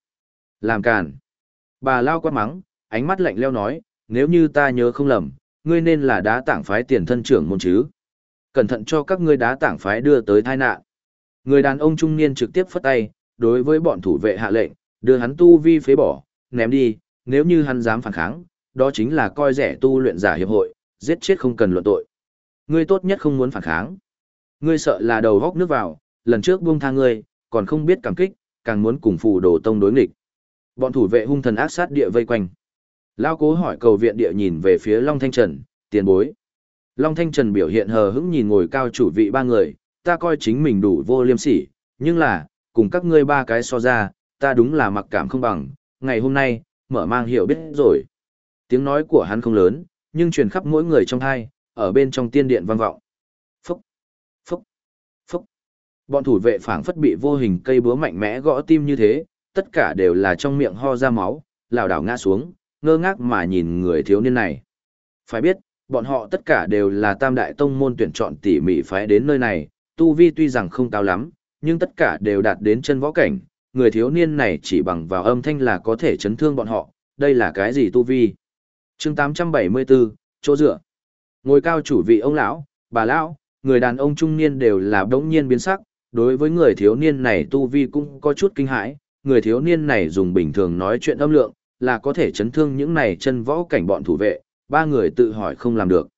Làm càn. Bà lao quát mắng, ánh mắt lạnh leo nói, nếu như ta nhớ không lầm, ngươi nên là đá tảng phái tiền thân trưởng môn chứ. Cẩn thận cho các ngươi đá tảng phái đưa tới tai nạn. Người đàn ông trung niên trực tiếp phất tay, đối với bọn thủ vệ hạ lệnh, đưa hắn tu vi phế bỏ, ném đi, nếu như hắn dám phản kháng, đó chính là coi rẻ tu luyện giả hiệp hội, giết chết không cần luận tội. Ngươi tốt nhất không muốn phản kháng. Ngươi sợ là đầu góc nước vào, lần trước buông tha ngươi, còn không biết cảm kích, càng muốn cùng phù đồ tông đối nghịch. Bọn thủ vệ hung thần ác sát địa vây quanh. Lao cố hỏi cầu viện địa nhìn về phía Long Thanh Trần, tiền bối. Long Thanh Trần biểu hiện hờ hững nhìn ngồi cao chủ vị ba người, ta coi chính mình đủ vô liêm sỉ, nhưng là, cùng các ngươi ba cái so ra, ta đúng là mặc cảm không bằng, ngày hôm nay, mở mang hiểu biết rồi. Tiếng nói của hắn không lớn, nhưng truyền khắp mỗi người trong hai, ở bên trong tiên điện vang vọng. Phúc, phúc, phúc. Bọn thủ vệ phảng phất bị vô hình cây búa mạnh mẽ gõ tim như thế, tất cả đều là trong miệng ho ra máu, lảo đảo ngã xuống, ngơ ngác mà nhìn người thiếu niên này. Phải biết, bọn họ tất cả đều là tam đại tông môn tuyển chọn tỉ mỉ phái đến nơi này, tu vi tuy rằng không cao lắm, nhưng tất cả đều đạt đến chân võ cảnh, người thiếu niên này chỉ bằng vào âm thanh là có thể chấn thương bọn họ, đây là cái gì tu vi? chương 874, chỗ dựa. Ngồi cao chủ vị ông lão, bà lão, người đàn ông trung niên đều là đống nhiên biến sắc, đối với người thiếu niên này tu vi cũng có chút kinh hãi, người thiếu niên này dùng bình thường nói chuyện âm lượng, là có thể chấn thương những này chân võ cảnh bọn thủ vệ, ba người tự hỏi không làm được.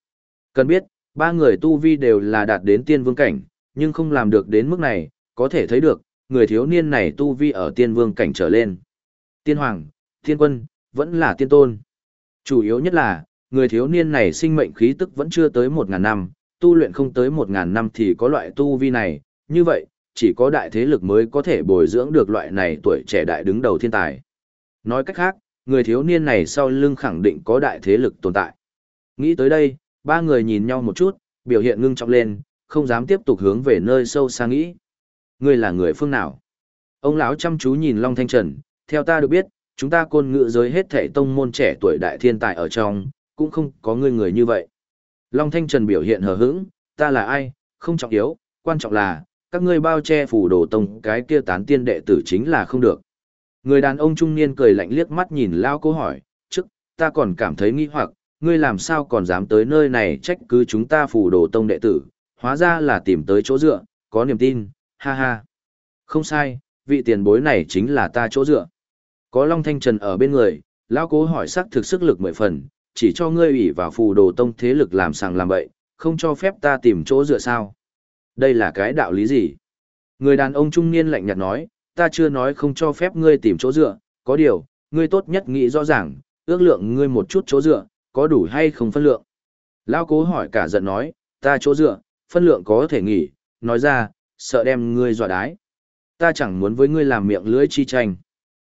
Cần biết, ba người tu vi đều là đạt đến tiên vương cảnh, nhưng không làm được đến mức này, có thể thấy được, người thiếu niên này tu vi ở tiên vương cảnh trở lên. Tiên hoàng, tiên quân, vẫn là tiên tôn. Chủ yếu nhất là, người thiếu niên này sinh mệnh khí tức vẫn chưa tới 1.000 năm, tu luyện không tới 1.000 năm thì có loại tu vi này, như vậy, chỉ có đại thế lực mới có thể bồi dưỡng được loại này tuổi trẻ đại đứng đầu thiên tài. Nói cách khác, người thiếu niên này sau lưng khẳng định có đại thế lực tồn tại. Nghĩ tới đây, ba người nhìn nhau một chút, biểu hiện ngưng trọng lên, không dám tiếp tục hướng về nơi sâu xa nghĩ. Ngươi là người phương nào? Ông lão chăm chú nhìn Long Thanh Trần, theo ta được biết, chúng ta côn ngự giới hết thảy tông môn trẻ tuổi đại thiên tài ở trong, cũng không có người người như vậy. Long Thanh Trần biểu hiện hờ hững, ta là ai, không trọng yếu, quan trọng là, các ngươi bao che phủ đồ tông cái kia tán tiên đệ tử chính là không được. Người đàn ông trung niên cười lạnh liếc mắt nhìn lao cố hỏi, trước, ta còn cảm thấy nghi hoặc, ngươi làm sao còn dám tới nơi này trách cứ chúng ta phủ đồ tông đệ tử, hóa ra là tìm tới chỗ dựa, có niềm tin, ha ha. Không sai, vị tiền bối này chính là ta chỗ dựa. Có Long Thanh Trần ở bên người, lão cố hỏi sắc thực sức lực mười phần, chỉ cho ngươi ủy vào phù đồ tông thế lực làm sàng làm bậy, không cho phép ta tìm chỗ dựa sao. Đây là cái đạo lý gì? Người đàn ông trung niên lạnh nhạt nói, ta chưa nói không cho phép ngươi tìm chỗ dựa, có điều, ngươi tốt nhất nghĩ rõ ràng, ước lượng ngươi một chút chỗ dựa, có đủ hay không phân lượng. Lão cố hỏi cả giận nói, ta chỗ dựa, phân lượng có thể nghỉ, nói ra, sợ đem ngươi dọa đái. Ta chẳng muốn với ngươi làm miệng lưỡi chi tranh.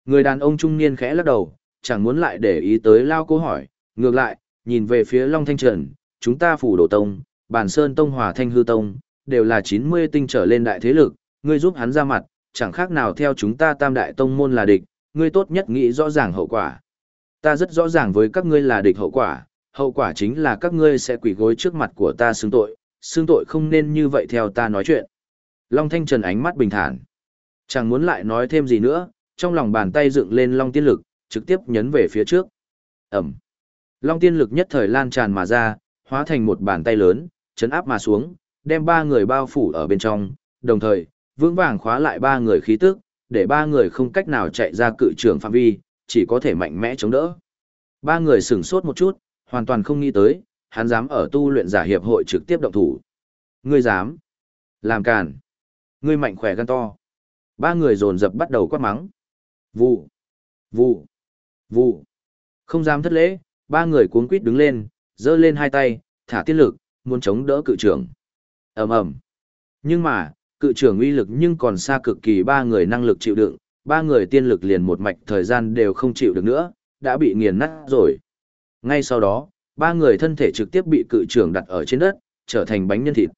Người đàn ông trung niên khẽ lắc đầu, chẳng muốn lại để ý tới lao cố hỏi, ngược lại, nhìn về phía Long Thanh Trần, chúng ta phủ đổ tông, bản sơn tông hòa thanh hư tông, đều là 90 tinh trở lên đại thế lực, ngươi giúp hắn ra mặt, chẳng khác nào theo chúng ta tam đại tông môn là địch, ngươi tốt nhất nghĩ rõ ràng hậu quả. Ta rất rõ ràng với các ngươi là địch hậu quả, hậu quả chính là các ngươi sẽ quỷ gối trước mặt của ta xưng tội, xưng tội không nên như vậy theo ta nói chuyện. Long Thanh Trần ánh mắt bình thản. Chẳng muốn lại nói thêm gì nữa, trong lòng bàn tay dựng lên Long Tiên Lực, trực tiếp nhấn về phía trước. Ẩm. Long Tiên Lực nhất thời lan tràn mà ra, hóa thành một bàn tay lớn, chấn áp mà xuống, đem ba người bao phủ ở bên trong, đồng thời, vững vàng khóa lại ba người khí tức, để ba người không cách nào chạy ra cự trường phạm vi, chỉ có thể mạnh mẽ chống đỡ. Ba người sửng sốt một chút, hoàn toàn không nghĩ tới, hắn dám ở tu luyện giả hiệp hội trực tiếp động thủ. Ngươi dám? Làm càn. Ngươi mạnh khỏe gan to. Ba người dồn dập bắt đầu quát mắng. Vụ. Vụ. Vụ. Không dám thất lễ, ba người cuống quýt đứng lên, giơ lên hai tay, thả tiết lực, muốn chống đỡ cự trưởng. ầm ầm. Nhưng mà, cự trưởng uy lực nhưng còn xa cực kỳ ba người năng lực chịu đựng, ba người tiên lực liền một mạch thời gian đều không chịu được nữa, đã bị nghiền nát rồi. Ngay sau đó, ba người thân thể trực tiếp bị cự trưởng đặt ở trên đất, trở thành bánh nhân thịt.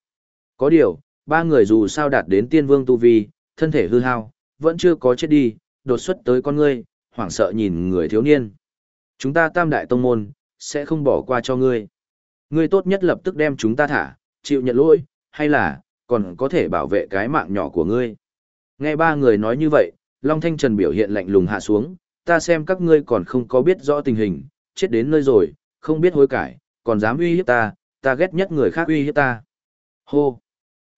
Có điều, ba người dù sao đạt đến tiên vương tu vi, thân thể hư hao, vẫn chưa có chết đi, đột xuất tới con ngươi, hoảng sợ nhìn người thiếu niên. Chúng ta tam đại tông môn, sẽ không bỏ qua cho ngươi. Ngươi tốt nhất lập tức đem chúng ta thả, chịu nhận lỗi, hay là, còn có thể bảo vệ cái mạng nhỏ của ngươi. Nghe ba người nói như vậy, Long Thanh Trần biểu hiện lạnh lùng hạ xuống, ta xem các ngươi còn không có biết rõ tình hình, chết đến nơi rồi, không biết hối cải, còn dám uy hiếp ta, ta ghét nhất người khác uy hiếp ta. Hô!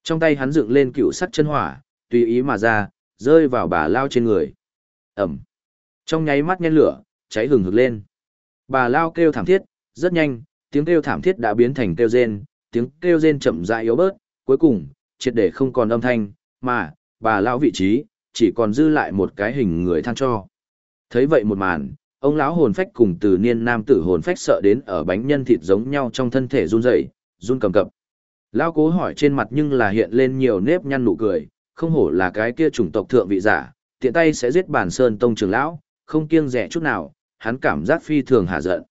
Trong tay hắn dựng lên cựu sắc chân hỏa, tùy ý mà ra, rơi vào bà lao trên người. Ẩm! Trong nháy mắt nhen lửa, cháy hừng hực lên. Bà lao kêu thảm thiết, rất nhanh, tiếng kêu thảm thiết đã biến thành kêu rên, tiếng kêu rên chậm rãi yếu bớt, cuối cùng, triệt để không còn âm thanh, mà, bà lão vị trí, chỉ còn dư lại một cái hình người than cho. Thấy vậy một màn, ông lão hồn phách cùng từ niên nam tử hồn phách sợ đến ở bánh nhân thịt giống nhau trong thân thể run rẩy, run cầm cập. Lão cố hỏi trên mặt nhưng là hiện lên nhiều nếp nhăn nụ cười, không hổ là cái kia chủng tộc thượng vị giả, tiện tay sẽ giết bản sơn tông trưởng lão, không kiêng rẻ chút nào, hắn cảm giác phi thường hạ giận.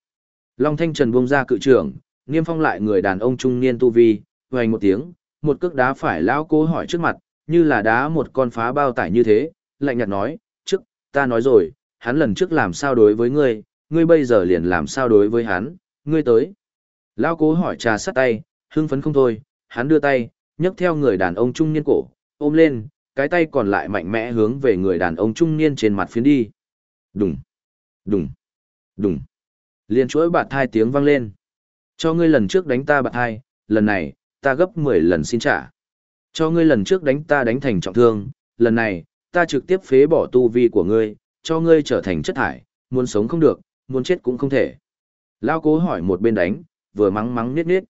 Long Thanh Trần buông ra cự trưởng, niêm phong lại người đàn ông trung niên tu vi, hoành một tiếng, một cước đá phải lão cố hỏi trước mặt, như là đá một con phá bao tải như thế, lạnh nhạt nói, trước, ta nói rồi, hắn lần trước làm sao đối với ngươi, ngươi bây giờ liền làm sao đối với hắn, ngươi tới. Lão cố hỏi trà sắt tay, hưng phấn không thôi, hắn đưa tay, nhấc theo người đàn ông trung niên cổ, ôm lên, cái tay còn lại mạnh mẽ hướng về người đàn ông trung niên trên mặt phiến đi. Đùng, đùng, đùng. Liên chuỗi bạt thai tiếng vang lên. Cho ngươi lần trước đánh ta bạt thai, lần này, ta gấp 10 lần xin trả. Cho ngươi lần trước đánh ta đánh thành trọng thương, lần này, ta trực tiếp phế bỏ tu vi của ngươi, cho ngươi trở thành chất thải, muốn sống không được, muốn chết cũng không thể. Lao cố hỏi một bên đánh, vừa mắng mắng niết niết.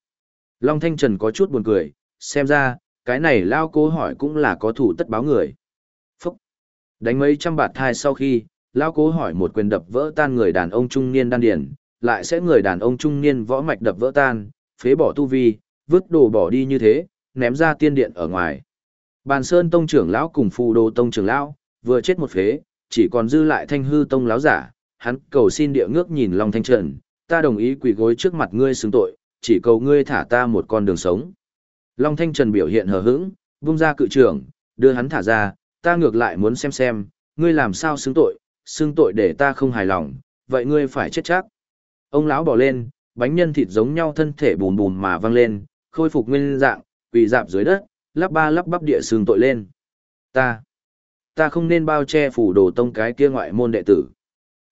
Long Thanh Trần có chút buồn cười, xem ra, cái này Lao cố hỏi cũng là có thủ tất báo người. Phúc! Đánh mấy trăm bạt thai sau khi, Lao cố hỏi một quyền đập vỡ tan người đàn ông trung niên đan điển, lại sẽ người đàn ông trung niên võ mạch đập vỡ tan, phế bỏ tu vi, vứt đồ bỏ đi như thế, ném ra tiên điện ở ngoài. Bàn Sơn Tông trưởng lão cùng Phù Đồ Tông trưởng lão, vừa chết một phế, chỉ còn dư lại Thanh Hư Tông lão giả, hắn cầu xin địa ngước nhìn Long Thanh Trần, ta đồng ý quỳ gối trước mặt ngươi xứng tội, chỉ cầu ngươi thả ta một con đường sống. Long Thanh Trần biểu hiện hờ hững, vung ra cự trưởng, đưa hắn thả ra, ta ngược lại muốn xem xem, ngươi làm sao xứng tội, xứng tội để ta không hài lòng, vậy ngươi phải chết chắc. Ông lão bỏ lên, bánh nhân thịt giống nhau thân thể bùn bùn mà văng lên, khôi phục nguyên dạng, quỳ dạp dưới đất, lắp ba lắp bắp địa sương tội lên. Ta, ta không nên bao che phủ đồ tông cái kia ngoại môn đệ tử.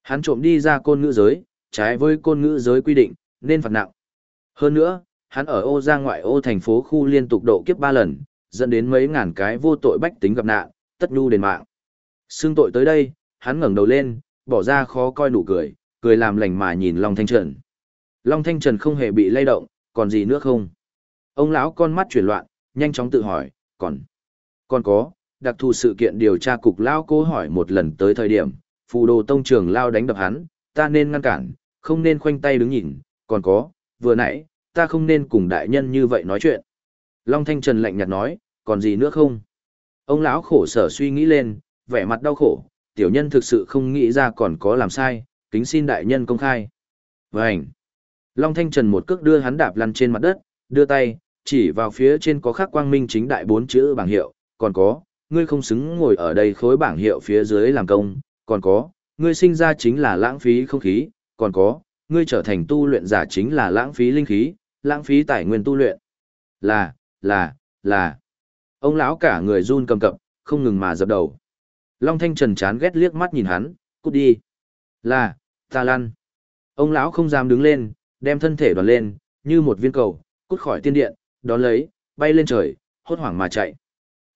Hắn trộm đi ra côn ngữ giới, trái với côn ngữ giới quy định, nên phạt nặng. Hơn nữa, hắn ở ô ra ngoại ô thành phố khu liên tục độ kiếp ba lần, dẫn đến mấy ngàn cái vô tội bách tính gặp nạn, tất nhu đền mạng. Xương tội tới đây, hắn ngẩng đầu lên, bỏ ra khó coi nụ cười, cười làm lành mà nhìn Long Thanh Trần. Long Thanh Trần không hề bị lay động, còn gì nữa không? Ông lão con mắt chuyển loạn, nhanh chóng tự hỏi, còn, còn có, đặc thù sự kiện điều tra cục Lão cố hỏi một lần tới thời điểm, phù đồ tông trường lao đánh đập hắn, ta nên ngăn cản, không nên khoanh tay đứng nhìn, còn có, vừa nãy, ta không nên cùng đại nhân như vậy nói chuyện. Long Thanh Trần lạnh nhạt nói, còn gì nữa không? Ông lão khổ sở suy nghĩ lên, vẻ mặt đau khổ, tiểu nhân thực sự không nghĩ ra còn có làm sai, kính xin đại nhân công khai. Vânh! Long Thanh Trần một cước đưa hắn đạp lăn trên mặt đất, đưa tay, chỉ vào phía trên có khắc quang minh chính đại bốn chữ bảng hiệu, còn có, ngươi không xứng ngồi ở đây khối bảng hiệu phía dưới làm công, còn có, ngươi sinh ra chính là lãng phí không khí, còn có, ngươi trở thành tu luyện giả chính là lãng phí linh khí, lãng phí tài nguyên tu luyện. Là, là, là. Ông lão cả người run cầm cập, không ngừng mà dập đầu. Long Thanh Trần chán ghét liếc mắt nhìn hắn, cút đi. Là, ta lăn. Ông lão không dám đứng lên, đem thân thể đoàn lên, như một viên cầu, cút khỏi tiên điện, đón lấy, bay lên trời, hốt hoảng mà chạy.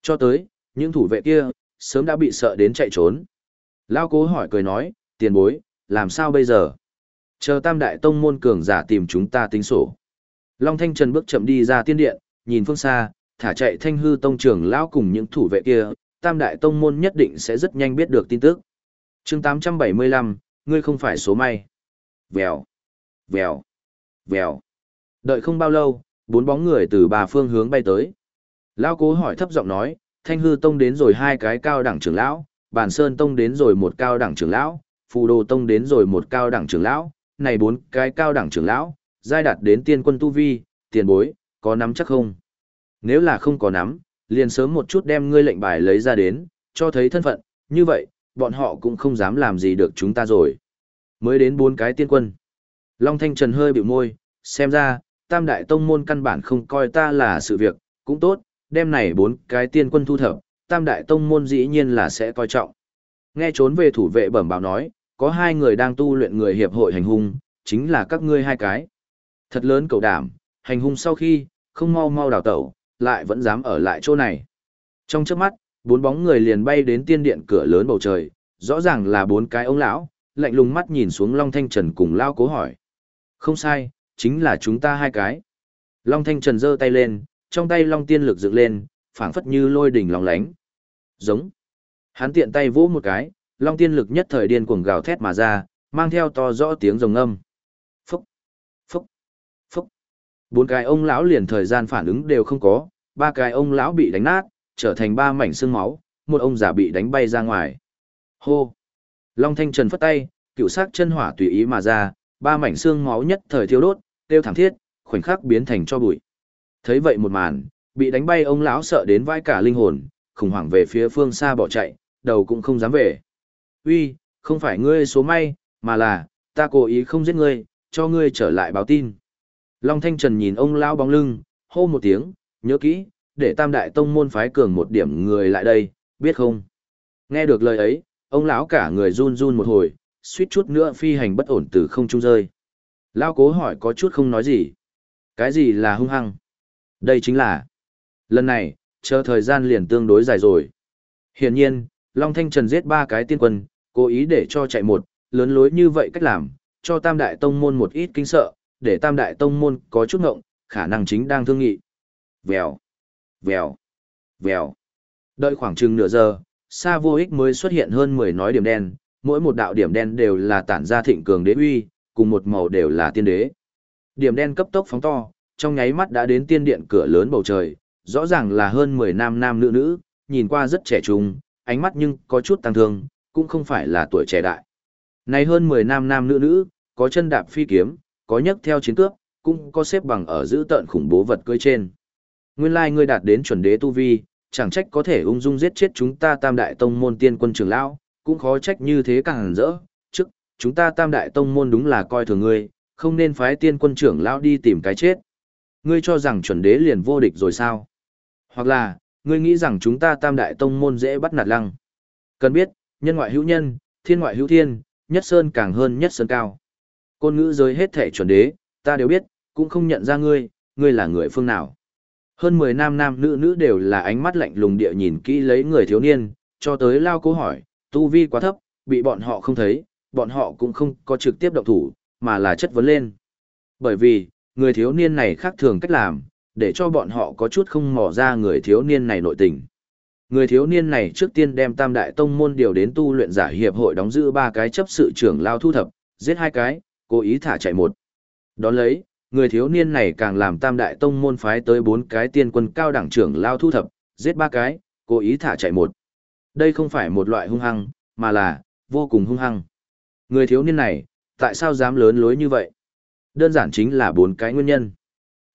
Cho tới, những thủ vệ kia, sớm đã bị sợ đến chạy trốn. Lao cố hỏi cười nói, tiền bối, làm sao bây giờ? Chờ tam đại tông môn cường giả tìm chúng ta tính sổ. Long Thanh Trần bước chậm đi ra tiên điện, nhìn phương xa, thả chạy thanh hư tông trưởng lão cùng những thủ vệ kia, tam đại tông môn nhất định sẽ rất nhanh biết được tin tức. chương 875, ngươi không phải số may. Vèo, vèo, vèo. Đợi không bao lâu, bốn bóng người từ ba phương hướng bay tới. Lão cố hỏi thấp giọng nói, Thanh Hư Tông đến rồi hai cái cao đẳng trưởng lão, Bản Sơn Tông đến rồi một cao đẳng trưởng lão, Phù Đồ Tông đến rồi một cao đẳng trưởng lão, này bốn cái cao đẳng trưởng lão, giai đạt đến tiên quân tu vi, tiền bối, có nắm chắc không? Nếu là không có nắm, liền sớm một chút đem ngươi lệnh bài lấy ra đến, cho thấy thân phận, như vậy, bọn họ cũng không dám làm gì được chúng ta rồi. Mới đến bốn cái tiên quân. Long Thanh Trần hơi biểu môi, xem ra, tam đại tông môn căn bản không coi ta là sự việc, cũng tốt, đem này bốn cái tiên quân thu thập, tam đại tông môn dĩ nhiên là sẽ coi trọng. Nghe trốn về thủ vệ bẩm báo nói, có hai người đang tu luyện người hiệp hội hành hung, chính là các ngươi hai cái. Thật lớn cầu đảm, hành hung sau khi, không mau mau đào tẩu, lại vẫn dám ở lại chỗ này. Trong chớp mắt, bốn bóng người liền bay đến tiên điện cửa lớn bầu trời, rõ ràng là bốn cái ông lão, lạnh lùng mắt nhìn xuống Long Thanh Trần cùng lao cố hỏi. Không sai, chính là chúng ta hai cái. Long Thanh Trần giơ tay lên, trong tay Long Tiên lực dựng lên, phảng phất như lôi đỉnh lòng lánh. Giống. Hắn tiện tay vỗ một cái, Long Tiên lực nhất thời điên cuồng gào thét mà ra, mang theo to rõ tiếng rồng âm. Phúc. Phúc. Phúc. Bốn cái ông lão liền thời gian phản ứng đều không có, ba cái ông lão bị đánh nát, trở thành ba mảnh xương máu, một ông già bị đánh bay ra ngoài. Hô! Long Thanh Trần phất tay, cựu sắc chân hỏa tùy ý mà ra, ba mảnh xương máu nhất thời thiêu đốt, kêu thảm thiết, khoảnh khắc biến thành cho bụi. Thấy vậy một màn, bị đánh bay ông lão sợ đến vai cả linh hồn, khủng hoảng về phía phương xa bỏ chạy, đầu cũng không dám về. Uy, không phải ngươi số may, mà là, ta cố ý không giết ngươi, cho ngươi trở lại báo tin. Long Thanh Trần nhìn ông lão bóng lưng, hô một tiếng, nhớ kỹ, để tam đại tông môn phái cường một điểm người lại đây, biết không? Nghe được lời ấy, ông lão cả người run run một hồi, suýt chút nữa phi hành bất ổn từ không trung rơi. Lão cố hỏi có chút không nói gì. Cái gì là hung hăng? Đây chính là... Lần này, chờ thời gian liền tương đối dài rồi. Hiển nhiên, Long Thanh Trần giết ba cái tiên quân, cố ý để cho chạy một, lớn lối như vậy cách làm, cho tam đại tông môn một ít kinh sợ, để tam đại tông môn có chút ngộng, khả năng chính đang thương nghị. Vèo, vèo, vèo. Đợi khoảng chừng nửa giờ, xa vô ích mới xuất hiện hơn 10 nói điểm đen, mỗi một đạo điểm đen đều là tản ra thịnh cường đế uy, cùng một màu đều là tiên đế. Điểm đen cấp tốc phóng to, trong nháy mắt đã đến tiên điện cửa lớn bầu trời, rõ ràng là hơn 10 nam nam nữ nữ, nhìn qua rất trẻ trung, ánh mắt nhưng có chút tăng thương, cũng không phải là tuổi trẻ đại. Này hơn 10 nam nam nữ nữ, có chân đạp phi kiếm, có nhấc theo chiến cước, cũng có xếp bằng ở giữ tận khủng bố vật cưỡi trên. Nguyên lai ngươi đạt đến chuẩn đế tu vi, chẳng trách có thể ung dung giết chết chúng ta tam đại tông môn tiên quân trưởng lão, cũng khó trách như thế càng rỡ, chúng ta tam đại tông môn đúng là coi thường ngươi, không nên phái tiên quân trưởng lão đi tìm cái chết. Ngươi cho rằng chuẩn đế liền vô địch rồi sao? Hoặc là, ngươi nghĩ rằng chúng ta tam đại tông môn dễ bắt nạt lăng. Cần biết, nhân ngoại hữu nhân, thiên ngoại hữu thiên, nhất sơn càng hơn nhất sơn cao. Côn ngữ giới hết thể chuẩn đế, ta đều biết, cũng không nhận ra ngươi, ngươi là người phương nào. Hơn 10 nam nam nữ nữ đều là ánh mắt lạnh lùng địa nhìn kỹ lấy người thiếu niên, cho tới lao câu hỏi, tu vi quá thấp, bị bọn họ không thấy, bọn họ cũng không có trực tiếp động thủ, mà là chất vấn lên. Bởi vì, người thiếu niên này khác thường cách làm, để cho bọn họ có chút không mò ra người thiếu niên này nội tình. Người thiếu niên này trước tiên đem tam đại tông môn điều đến tu luyện giả hiệp hội đóng giữ ba cái chấp sự trưởng lao thu thập, giết hai cái, cố ý thả chạy một. Đón lấy, người thiếu niên này càng làm tam đại tông môn phái tới bốn cái tiên quân cao đẳng trưởng lao thu thập, giết ba cái, cố ý thả chạy một. Đây không phải một loại hung hăng, mà là, vô cùng hung hăng. Người thiếu niên này, tại sao dám lớn lối như vậy? Đơn giản chính là bốn cái nguyên nhân.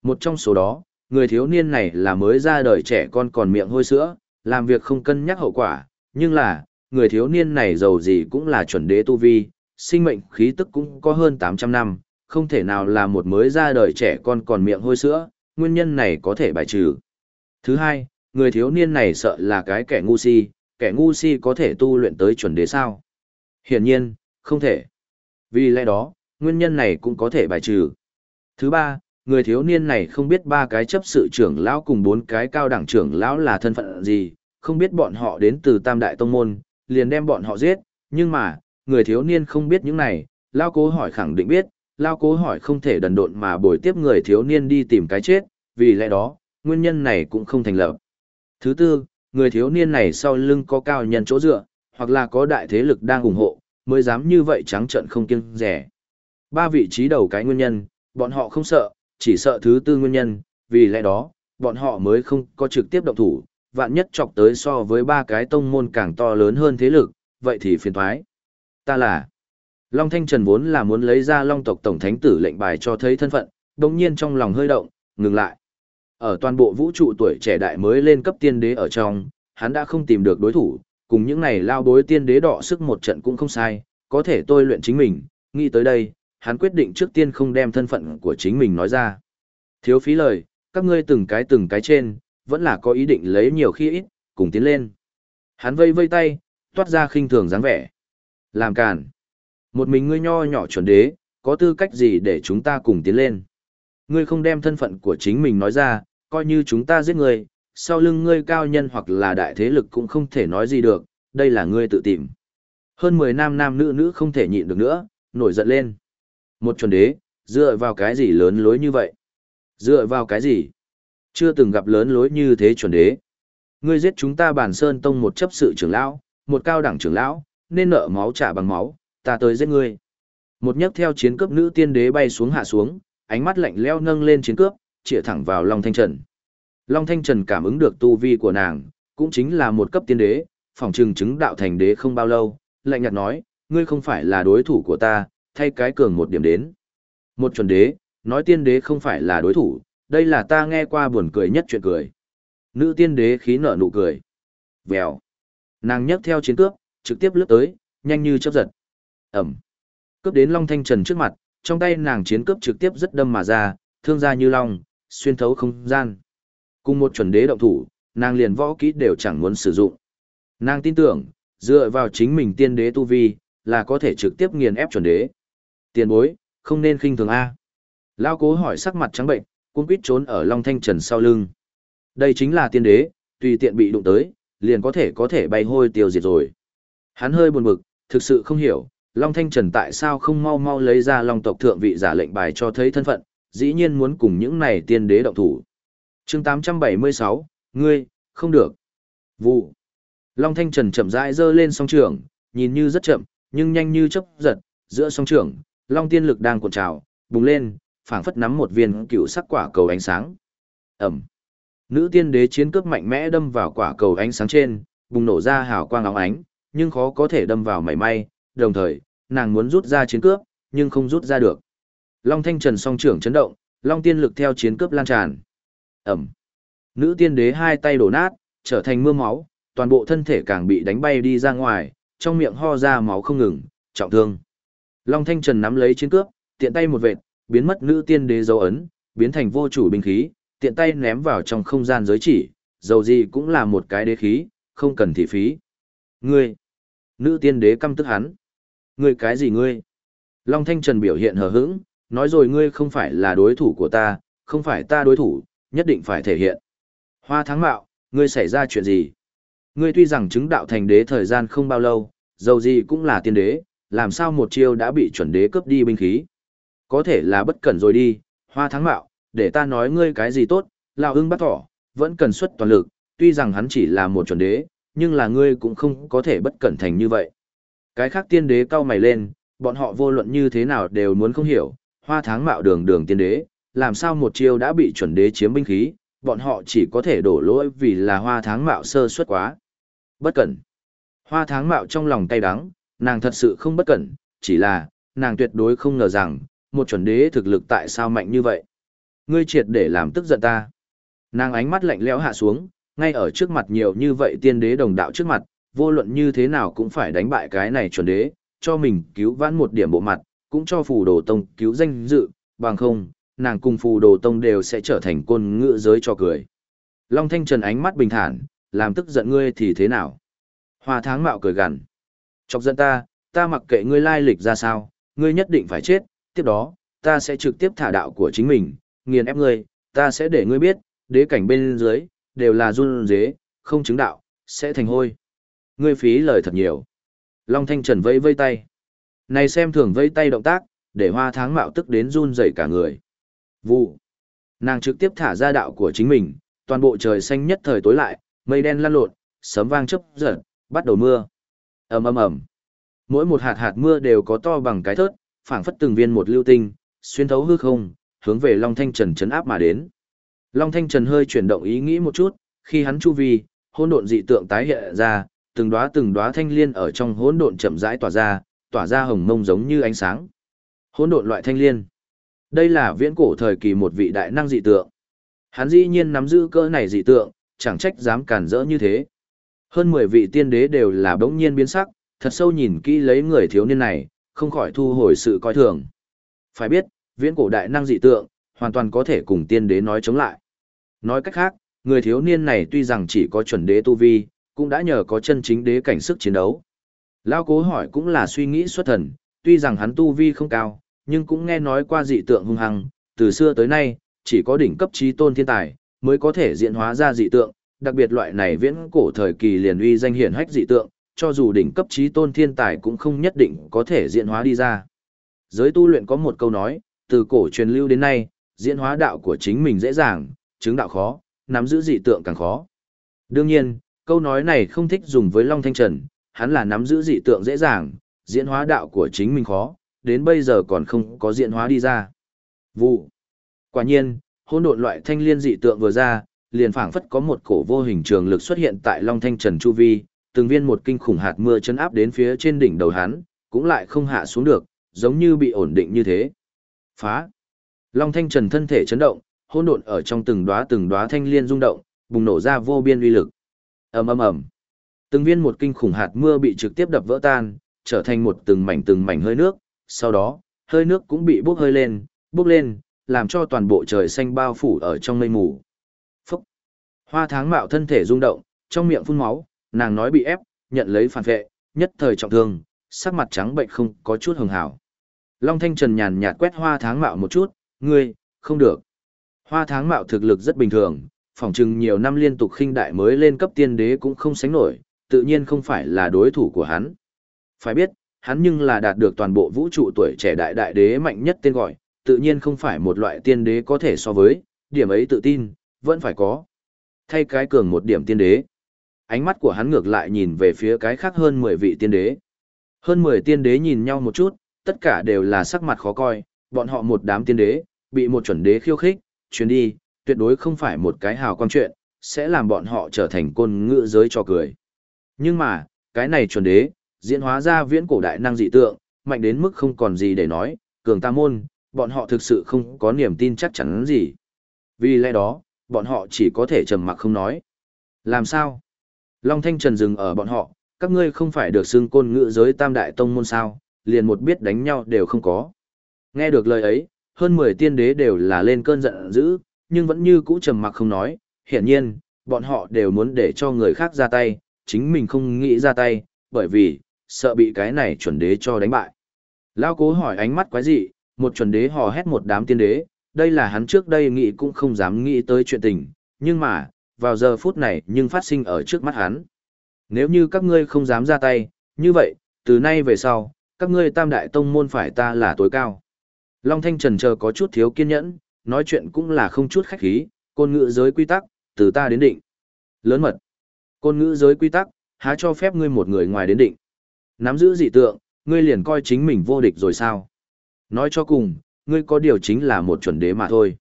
Một trong số đó, người thiếu niên này là mới ra đời trẻ con còn miệng hôi sữa, làm việc không cân nhắc hậu quả, nhưng là, người thiếu niên này giàu gì cũng là chuẩn đế tu vi, sinh mệnh khí tức cũng có hơn 800 năm, không thể nào là một mới ra đời trẻ con còn miệng hôi sữa, nguyên nhân này có thể bài trừ. Thứ hai, người thiếu niên này sợ là cái kẻ ngu si, kẻ ngu si có thể tu luyện tới chuẩn đế sao? Hiển nhiên, không thể. Vì lẽ đó, nguyên nhân này cũng có thể bài trừ. Thứ ba, người thiếu niên này không biết ba cái chấp sự trưởng lão cùng bốn cái cao đẳng trưởng lão là thân phận gì, không biết bọn họ đến từ tam đại tông môn, liền đem bọn họ giết, nhưng mà, người thiếu niên không biết những này, lao cố hỏi khẳng định biết, lao cố hỏi không thể đần độn mà bồi tiếp người thiếu niên đi tìm cái chết, vì lẽ đó, nguyên nhân này cũng không thành lập. Thứ tư, người thiếu niên này sau lưng có cao nhân chỗ dựa, hoặc là có đại thế lực đang ủng hộ, mới dám như vậy trắng trận không kiêng rẻ. Ba vị trí đầu cái nguyên nhân, bọn họ không sợ, chỉ sợ thứ tư nguyên nhân, vì lẽ đó, bọn họ mới không có trực tiếp động thủ, vạn nhất chọc tới so với ba cái tông môn càng to lớn hơn thế lực, vậy thì phiền thoái. Ta là Long Thanh Trần vốn là muốn lấy ra Long tộc tổng thánh tử lệnh bài cho thấy thân phận, đồng nhiên trong lòng hơi động, ngừng lại. Ở toàn bộ vũ trụ tuổi trẻ đại mới lên cấp tiên đế ở trong, hắn đã không tìm được đối thủ, cùng những này lao bối tiên đế đọ sức một trận cũng không sai, có thể tôi luyện chính mình, nghĩ tới đây, hắn quyết định trước tiên không đem thân phận của chính mình nói ra. Thiếu phí lời, các ngươi từng cái từng cái trên, vẫn là có ý định lấy nhiều khi ít, cùng tiến lên. Hắn vây vây tay, toát ra khinh thường dáng vẻ. Làm cản. Một mình ngươi nho nhỏ chuẩn đế, có tư cách gì để chúng ta cùng tiến lên. Ngươi không đem thân phận của chính mình nói ra, coi như chúng ta giết ngươi, sau lưng ngươi cao nhân hoặc là đại thế lực cũng không thể nói gì được, đây là ngươi tự tìm. Hơn 10 nam nam nữ nữ không thể nhịn được nữa, nổi giận lên. Một chuẩn đế, dựa vào cái gì lớn lối như vậy? Dựa vào cái gì? Chưa từng gặp lớn lối như thế chuẩn đế. Ngươi giết chúng ta bản sơn tông một chấp sự trưởng lão, một cao đẳng trưởng lão, nên nợ máu trả bằng máu, ta tới giết ngươi. Một nhấc theo chiến cướp nữ tiên đế bay xuống hạ xuống, ánh mắt lạnh leo nâng lên chiến cướp, chĩa thẳng vào Long Thanh Trần. Long Thanh Trần cảm ứng được tu vi của nàng, cũng chính là một cấp tiên đế, phòng trừng chứng đạo thành đế không bao lâu, lạnh nhạt nói, ngươi không phải là đối thủ của ta, thay cái cường một điểm đến. Một chuẩn đế, nói tiên đế không phải là đối thủ, đây là ta nghe qua buồn cười nhất chuyện cười. Nữ tiên đế khí nở nụ cười. Vèo. Nàng nhấc theo chiến cướp, trực tiếp lướt tới, nhanh như chớp giật. Ẩm. Cướp đến Long Thanh Trần trước mặt, trong tay nàng chiến cướp trực tiếp rất đâm mà ra, thương ra như long, xuyên thấu không gian. Cùng một chuẩn đế động thủ, nàng liền võ kỹ đều chẳng muốn sử dụng. Nàng tin tưởng, dựa vào chính mình tiên đế tu vi, là có thể trực tiếp nghiền ép chuẩn đế. Tiền bối, không nên khinh thường A. Lao cố hỏi sắc mặt trắng bệnh, cũng quýt trốn ở Long Thanh Trần sau lưng. Đây chính là tiên đế, tùy tiện bị đụng tới, liền có thể có thể bay hôi tiêu diệt rồi. Hắn hơi buồn bực, thực sự không hiểu, Long Thanh Trần tại sao không mau mau lấy ra Long tộc thượng vị giả lệnh bài cho thấy thân phận, dĩ nhiên muốn cùng những này tiên đế động thủ chương 876, ngươi, không được. Vụ. Long Thanh Trần chậm rãi dơ lên song trường, nhìn như rất chậm, nhưng nhanh như chớp giật, giữa song trường, Long tiên lực đang cuộn trào, bùng lên, phảng phất nắm một viên cựu sắc quả cầu ánh sáng. Ẩm. Nữ tiên đế chiến cướp mạnh mẽ đâm vào quả cầu ánh sáng trên, bùng nổ ra hào quang óng ánh, nhưng khó có thể đâm vào mảy may, đồng thời, nàng muốn rút ra chiến cướp, nhưng không rút ra được. Long Thanh Trần song trưởng chấn động, Long tiên lực theo chiến cướp lan tràn. Ẩm. Nữ tiên đế hai tay đổ nát, trở thành mưa máu, toàn bộ thân thể càng bị đánh bay đi ra ngoài, trong miệng ho ra máu không ngừng, trọng thương. Long Thanh Trần nắm lấy chiến cước, tiện tay một vệt, biến mất nữ tiên đế dấu ấn, biến thành vô chủ binh khí, tiện tay ném vào trong không gian giới chỉ, dầu gì cũng là một cái đế khí, không cần thị phí. Ngươi! Nữ tiên đế căm tức hắn. Ngươi cái gì ngươi? Long Thanh Trần biểu hiện hờ hững, nói rồi ngươi không phải là đối thủ của ta, không phải ta đối thủ, nhất định phải thể hiện. Hoa tháng mạo, ngươi xảy ra chuyện gì? Ngươi tuy rằng chứng đạo thành đế thời gian không bao lâu, dầu gì cũng là tiên đế, làm sao một chiêu đã bị chuẩn đế cướp đi binh khí? Có thể là bất cẩn rồi đi, hoa tháng mạo, để ta nói ngươi cái gì tốt, lão ưng bắt thỏ, vẫn cần xuất toàn lực, tuy rằng hắn chỉ là một chuẩn đế, nhưng là ngươi cũng không có thể bất cẩn thành như vậy. Cái khác tiên đế cao mày lên, bọn họ vô luận như thế nào đều muốn không hiểu, hoa tháng mạo đường đường tiên đế, làm sao một chiêu đã bị chuẩn đế chiếm binh khí, bọn họ chỉ có thể đổ lỗi vì là hoa tháng mạo sơ suất quá. Bất cẩn. Hoa tháng mạo trong lòng tay đắng, nàng thật sự không bất cẩn, chỉ là, nàng tuyệt đối không ngờ rằng, một chuẩn đế thực lực tại sao mạnh như vậy. Ngươi triệt để làm tức giận ta. Nàng ánh mắt lạnh lẽo hạ xuống, ngay ở trước mặt nhiều như vậy tiên đế đồng đạo trước mặt, vô luận như thế nào cũng phải đánh bại cái này chuẩn đế, cho mình cứu vãn một điểm bộ mặt, cũng cho phù đồ tông cứu danh dự, bằng không, nàng cùng phù đồ tông đều sẽ trở thành côn ngựa giới cho cười. Long Thanh Trần ánh mắt bình thản, làm tức giận ngươi thì thế nào? Hoa tháng mạo cười gằn. Chọc giận ta, ta mặc kệ ngươi lai lịch ra sao, ngươi nhất định phải chết, tiếp đó, ta sẽ trực tiếp thả đạo của chính mình, nghiền ép ngươi, ta sẽ để ngươi biết, đế cảnh bên dưới, đều là run dế, không chứng đạo, sẽ thành hôi. Ngươi phí lời thật nhiều. Long Thanh Trần vây vây tay. Này xem thường vây tay động tác, để hoa tháng mạo tức đến run rẩy cả người. Vụ. Nàng trực tiếp thả ra đạo của chính mình, toàn bộ trời xanh nhất thời tối lại, mây đen lăn lộn, sấm vang chớp giật, bắt đầu mưa. ầm ầm ầm. Mỗi một hạt hạt mưa đều có to bằng cái thớt, phảng phất từng viên một lưu tinh, xuyên thấu hư không, hướng về Long Thanh Trần chấn áp mà đến. Long Thanh Trần hơi chuyển động ý nghĩ một chút, khi hắn chu vi, hỗn độn dị tượng tái hiện ra, từng đóa từng đóa thanh liên ở trong hỗn độn chậm rãi tỏa ra, tỏa ra hồng mông giống như ánh sáng. Hỗn độn loại thanh liên. Đây là viễn cổ thời kỳ một vị đại năng dị tượng. Hắn dĩ nhiên nắm giữ cỡ này dị tượng, chẳng trách dám cản rỡ như thế. Hơn 10 vị tiên đế đều là bỗng nhiên biến sắc, thật sâu nhìn kỹ lấy người thiếu niên này, không khỏi thu hồi sự coi thường. Phải biết, viễn cổ đại năng dị tượng, hoàn toàn có thể cùng tiên đế nói chống lại. Nói cách khác, người thiếu niên này tuy rằng chỉ có chuẩn đế tu vi, cũng đã nhờ có chân chính đế cảnh sức chiến đấu. Lao cố hỏi cũng là suy nghĩ xuất thần, tuy rằng hắn tu vi không cao, nhưng cũng nghe nói qua dị tượng hung hăng, từ xưa tới nay, chỉ có đỉnh cấp trí tôn thiên tài, mới có thể diễn hóa ra dị tượng, đặc biệt loại này viễn cổ thời kỳ liền uy danh hiển hách dị tượng, cho dù đỉnh cấp trí tôn thiên tài cũng không nhất định có thể diễn hóa đi ra. Giới tu luyện có một câu nói, từ cổ truyền lưu đến nay, diễn hóa đạo của chính mình dễ dàng, chứng đạo khó, nắm giữ dị tượng càng khó. Đương nhiên, câu nói này không thích dùng với Long Thanh Trần, hắn là nắm giữ dị tượng dễ dàng, diễn hóa đạo của chính mình khó, đến bây giờ còn không có diện hóa đi ra. Vụ. Quả nhiên, hỗn độn loại thanh liên dị tượng vừa ra, liền phảng phất có một cổ vô hình trường lực xuất hiện tại Long Thanh Trần chu vi, từng viên một kinh khủng hạt mưa chấn áp đến phía trên đỉnh đầu hắn, cũng lại không hạ xuống được, giống như bị ổn định như thế. Phá! Long Thanh Trần thân thể chấn động, hỗn độn ở trong từng đóa từng đóa thanh liên rung động, bùng nổ ra vô biên uy lực. Ầm ầm ầm. Từng viên một kinh khủng hạt mưa bị trực tiếp đập vỡ tan, trở thành một từng mảnh từng mảnh hơi nước, sau đó, hơi nước cũng bị bốc hơi lên, bốc lên, làm cho toàn bộ trời xanh bao phủ ở trong mây mù. Phúc! Hoa tháng mạo thân thể rung động, trong miệng phun máu, nàng nói bị ép, nhận lấy phản vệ, nhất thời trọng thương, sắc mặt trắng bệnh không có chút hường hảo. Long Thanh Trần nhàn nhạt quét hoa tháng mạo một chút, ngươi, không được. Hoa tháng mạo thực lực rất bình thường, phỏng chừng nhiều năm liên tục khinh đại mới lên cấp tiên đế cũng không sánh nổi, tự nhiên không phải là đối thủ của hắn. Phải biết, hắn nhưng là đạt được toàn bộ vũ trụ tuổi trẻ đại đại đế mạnh nhất tên gọi, tự nhiên không phải một loại tiên đế có thể so với, điểm ấy tự tin, vẫn phải có. Thay cái cường một điểm tiên đế. Ánh mắt của hắn ngược lại nhìn về phía cái khác hơn 10 vị tiên đế. Hơn 10 tiên đế nhìn nhau một chút, tất cả đều là sắc mặt khó coi, bọn họ một đám tiên đế, bị một chuẩn đế khiêu khích, chuyến đi, tuyệt đối không phải một cái hào quang chuyện, sẽ làm bọn họ trở thành côn ngựa giới cho cười. Nhưng mà, cái này chuẩn đế, diễn hóa ra viễn cổ đại năng dị tượng, mạnh đến mức không còn gì để nói, cường ta môn, bọn họ thực sự không có niềm tin chắc chắn gì. Vì lẽ đó, bọn họ chỉ có thể trầm mặc không nói. Làm sao? Long Thanh Trần dừng ở bọn họ, các ngươi không phải được xưng côn ngữ giới tam đại tông môn sao, liền một biết đánh nhau đều không có. Nghe được lời ấy, hơn 10 tiên đế đều là lên cơn giận dữ, nhưng vẫn như cũ trầm mặc không nói, hiển nhiên, bọn họ đều muốn để cho người khác ra tay, chính mình không nghĩ ra tay, bởi vì, sợ bị cái này chuẩn đế cho đánh bại. Lao cố hỏi ánh mắt quái dị, một chuẩn đế hò hét một đám tiên đế, đây là hắn trước đây nghĩ cũng không dám nghĩ tới chuyện tình, nhưng mà, vào giờ phút này nhưng phát sinh ở trước mắt hắn. Nếu như các ngươi không dám ra tay, như vậy, từ nay về sau, các ngươi tam đại tông môn phải ta là tối cao. Long Thanh Trần chờ có chút thiếu kiên nhẫn, nói chuyện cũng là không chút khách khí, côn ngữ giới quy tắc, từ ta đến định. Lớn mật. Côn ngữ giới quy tắc, há cho phép ngươi một người ngoài đến định. Nắm giữ dị tượng, ngươi liền coi chính mình vô địch rồi sao? Nói cho cùng, ngươi có điều chính là một chuẩn đế mà thôi.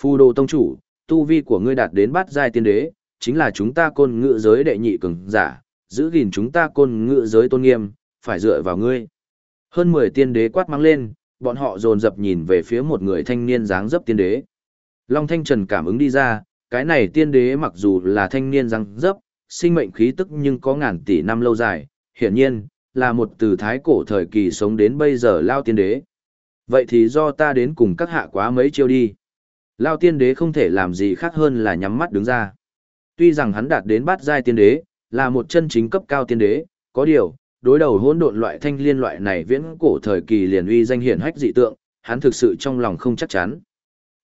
Phù đồ tông chủ, tu vi của ngươi đạt đến bát giai tiên đế, chính là chúng ta côn ngự giới đệ nhị cường giả, giữ gìn chúng ta côn ngự giới tôn nghiêm, phải dựa vào ngươi. Hơn 10 tiên đế quát mang lên, bọn họ dồn dập nhìn về phía một người thanh niên dáng dấp tiên đế. Long Thanh Trần cảm ứng đi ra, cái này tiên đế mặc dù là thanh niên dáng dấp, sinh mệnh khí tức nhưng có ngàn tỷ năm lâu dài, hiển nhiên, là một từ thái cổ thời kỳ sống đến bây giờ lao tiên đế. Vậy thì do ta đến cùng các hạ quá mấy chiêu đi. Lao tiên đế không thể làm gì khác hơn là nhắm mắt đứng ra. Tuy rằng hắn đạt đến bát giai tiên đế, là một chân chính cấp cao tiên đế, có điều, đối đầu hỗn độn loại thanh liên loại này viễn cổ thời kỳ liền uy danh hiển hách dị tượng, hắn thực sự trong lòng không chắc chắn.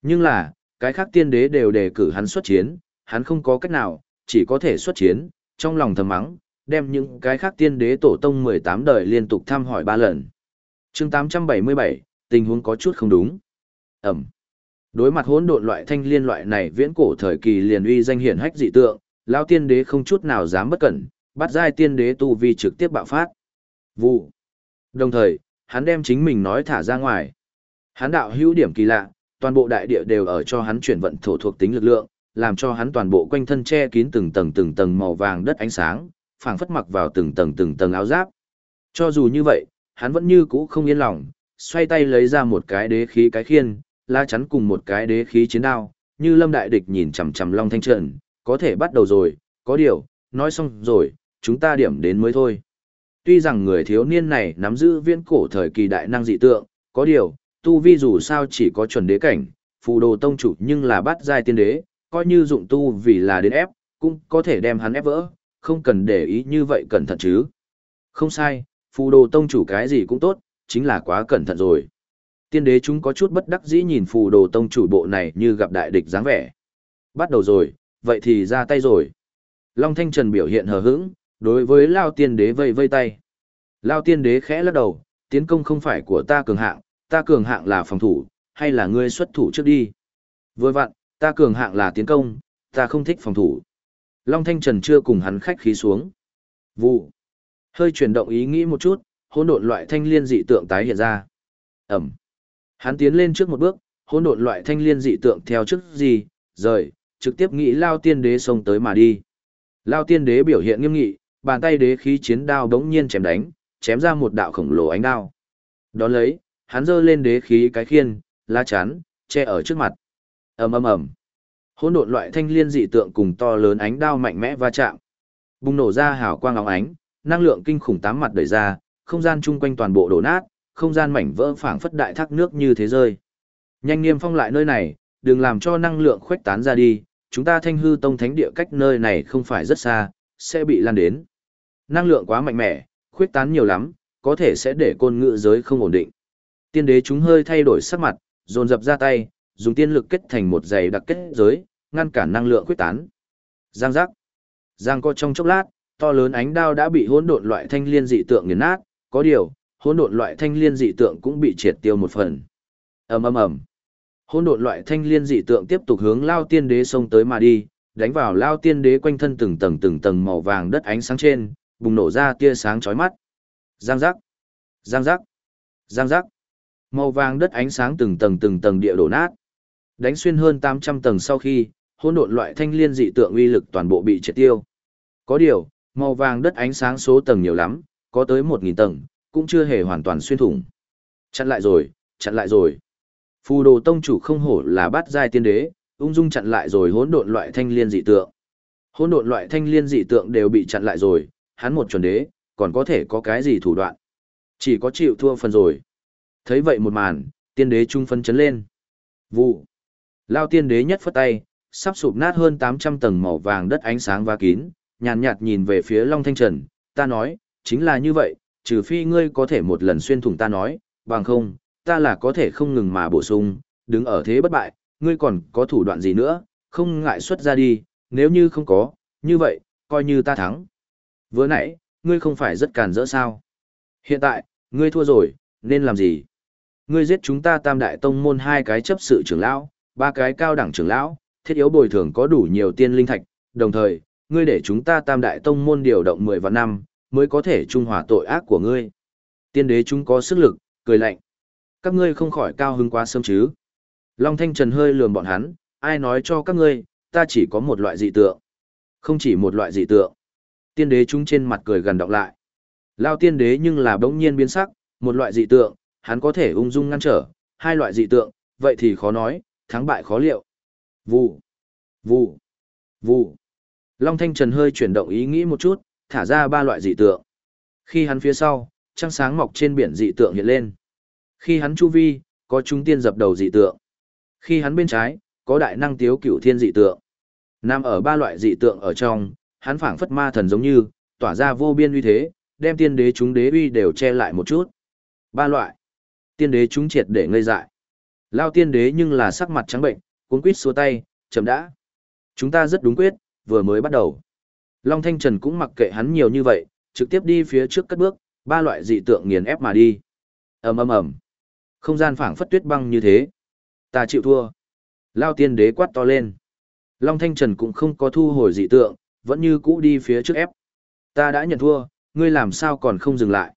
Nhưng là, cái khác tiên đế đều đề cử hắn xuất chiến, hắn không có cách nào, chỉ có thể xuất chiến, trong lòng thầm mắng, đem những cái khác tiên đế tổ tông 18 đời liên tục thăm hỏi ba lần. chương 877, tình huống có chút không đúng. Ẩm. Đối mặt hỗn độn loại thanh liên loại này viễn cổ thời kỳ liền uy danh hiển hách dị tượng, lão tiên đế không chút nào dám bất cẩn, bắt giai tiên đế tu vi trực tiếp bạo phát. Vụ. Đồng thời, hắn đem chính mình nói thả ra ngoài. Hắn đạo hữu điểm kỳ lạ, toàn bộ đại địa đều ở cho hắn chuyển vận thổ thuộc tính lực lượng, làm cho hắn toàn bộ quanh thân che kín từng tầng từng tầng màu vàng đất ánh sáng, phảng phất mặc vào từng tầng từng tầng áo giáp. Cho dù như vậy, hắn vẫn như cũ không yên lòng, xoay tay lấy ra một cái đế khí cái khiên, la chắn cùng một cái đế khí chiến đao, như lâm đại địch nhìn chằm chằm Long Thanh Trần, có thể bắt đầu rồi, có điều, nói xong rồi, chúng ta điểm đến mới thôi. Tuy rằng người thiếu niên này nắm giữ viễn cổ thời kỳ đại năng dị tượng, có điều, tu vi dù sao chỉ có chuẩn đế cảnh, phù đồ tông chủ nhưng là bắt giai tiên đế, coi như dụng tu vì là đến ép, cũng có thể đem hắn ép vỡ, không cần để ý như vậy cẩn thận chứ. Không sai, phù đồ tông chủ cái gì cũng tốt, chính là quá cẩn thận rồi. Tiên đế chúng có chút bất đắc dĩ nhìn phù đồ tông chủ bộ này như gặp đại địch dáng vẻ. Bắt đầu rồi, vậy thì ra tay rồi. Long Thanh Trần biểu hiện hờ hững, đối với Lao tiên đế vây vây tay. Lao tiên đế khẽ lắc đầu, tiến công không phải của ta cường hạng, ta cường hạng là phòng thủ, hay là ngươi xuất thủ trước đi. Vừa vặn, ta cường hạng là tiến công, ta không thích phòng thủ. Long Thanh Trần chưa cùng hắn khách khí xuống. Vụ. Hơi chuyển động ý nghĩ một chút, hỗn độn loại thanh liên dị tượng tái hiện ra. Ẩm. Hắn tiến lên trước một bước, hỗn độn loại thanh liên dị tượng theo trước gì, rời, trực tiếp nghĩ Lao Tiên Đế xông tới mà đi. Lao Tiên Đế biểu hiện nghiêm nghị, bàn tay đế khí chiến đao đống nhiên chém đánh, chém ra một đạo khổng lồ ánh đao. Đón lấy, hắn giơ lên đế khí cái khiên, lá chắn, che ở trước mặt. ầm ầm ầm, hỗn độn loại thanh liên dị tượng cùng to lớn ánh đao mạnh mẽ va chạm, bùng nổ ra hào quang óng ánh, năng lượng kinh khủng tám mặt đẩy ra, không gian chung quanh toàn bộ đổ nát, không gian mảnh vỡ phảng phất đại thác nước như thế rơi. Nhanh niêm phong lại nơi này, đừng làm cho năng lượng khuếch tán ra đi, chúng ta thanh hư tông thánh địa cách nơi này không phải rất xa, sẽ bị lan đến. Năng lượng quá mạnh mẽ, khuếch tán nhiều lắm, có thể sẽ để côn ngự giới không ổn định. Tiên đế chúng hơi thay đổi sắc mặt, dồn dập ra tay, dùng tiên lực kết thành một giày đặc kết giới, ngăn cản năng lượng khuếch tán. Giang giác. Giang co trong chốc lát, to lớn ánh đao đã bị hỗn độn loại thanh liên dị tượng nghiền nát, có điều, hỗn độn loại thanh liên dị tượng cũng bị triệt tiêu một phần. Ầm ầm ầm. Hỗn độn loại thanh liên dị tượng tiếp tục hướng Lao Tiên Đế xông tới mà đi, đánh vào Lao Tiên Đế quanh thân từng tầng từng tầng màu vàng đất ánh sáng trên, bùng nổ ra tia sáng chói mắt. Giang giác, giang giác, giang giác. Màu vàng đất ánh sáng từng tầng từng tầng địa đổ nát. Đánh xuyên hơn 800 tầng sau khi, hỗn độn loại thanh liên dị tượng uy lực toàn bộ bị triệt tiêu. Có điều, màu vàng đất ánh sáng số tầng nhiều lắm, có tới 1000 tầng, cũng chưa hề hoàn toàn xuyên thủng. Chặn lại rồi, chặn lại rồi. Phù đồ tông chủ không hổ là bát giai tiên đế, ung dung chặn lại rồi hỗn độn loại thanh liên dị tượng. Hỗn độn loại thanh liên dị tượng đều bị chặn lại rồi, hắn một chuẩn đế, còn có thể có cái gì thủ đoạn. Chỉ có chịu thua phần rồi. Thấy vậy một màn, tiên đế trung phân chấn lên. Vụ. Lao tiên đế nhất phất tay, sắp sụp nát hơn 800 tầng màu vàng đất ánh sáng và kín, nhàn nhạt nhìn về phía Long Thanh Trần, ta nói, chính là như vậy, trừ phi ngươi có thể một lần xuyên thủng ta nói, bằng không, ta là có thể không ngừng mà bổ sung, đứng ở thế bất bại, ngươi còn có thủ đoạn gì nữa, không ngại xuất ra đi, nếu như không có, như vậy, coi như ta thắng. Vừa nãy, ngươi không phải rất càn rỡ sao? Hiện tại, ngươi thua rồi, nên làm gì? Ngươi giết chúng ta tam đại tông môn hai cái chấp sự trưởng lão, ba cái cao đẳng trưởng lão, thiết yếu bồi thường có đủ nhiều tiên linh thạch, đồng thời, ngươi để chúng ta tam đại tông môn điều động 10 vạn năm, mới có thể trung hòa tội ác của ngươi. Tiên đế chúng có sức lực, cười lạnh. Các ngươi không khỏi cao hứng quá sớm chứ. Long Thanh Trần hơi lườm bọn hắn, ai nói cho các ngươi, ta chỉ có một loại dị tượng. Không chỉ một loại dị tượng. Tiên đế chúng trên mặt cười gần đọc lại. Lao tiên đế nhưng là bỗng nhiên biến sắc, một loại dị tượng, hắn có thể ung dung ngăn trở, hai loại dị tượng, vậy thì khó nói, thắng bại khó liệu. Vụ, vụ, vụ. Long Thanh Trần hơi chuyển động ý nghĩ một chút, thả ra ba loại dị tượng. Khi hắn phía sau, trăng sáng mọc trên biển dị tượng hiện lên. Khi hắn chu vi, có Trung tiên dập đầu dị tượng. Khi hắn bên trái, có đại năng tiếu cửu thiên dị tượng. Nam ở ba loại dị tượng ở trong, hắn phảng phất ma thần giống như, tỏa ra vô biên uy thế, đem tiên đế chúng đế uy đều che lại một chút. Ba loại. Tiên đế chúng triệt để ngây dại. Lao tiên đế nhưng là sắc mặt trắng bệnh, cuốn quýt xua tay, chậm đã. Chúng ta rất đúng quyết, vừa mới bắt đầu. Long Thanh Trần cũng mặc kệ hắn nhiều như vậy, trực tiếp đi phía trước cất bước, ba loại dị tượng nghiền ép mà đi. ầm ầm ầm, không gian phảng phất tuyết băng như thế. Ta chịu thua. Lao tiên đế quát to lên. Long Thanh Trần cũng không có thu hồi dị tượng, vẫn như cũ đi phía trước ép. Ta đã nhận thua, ngươi làm sao còn không dừng lại.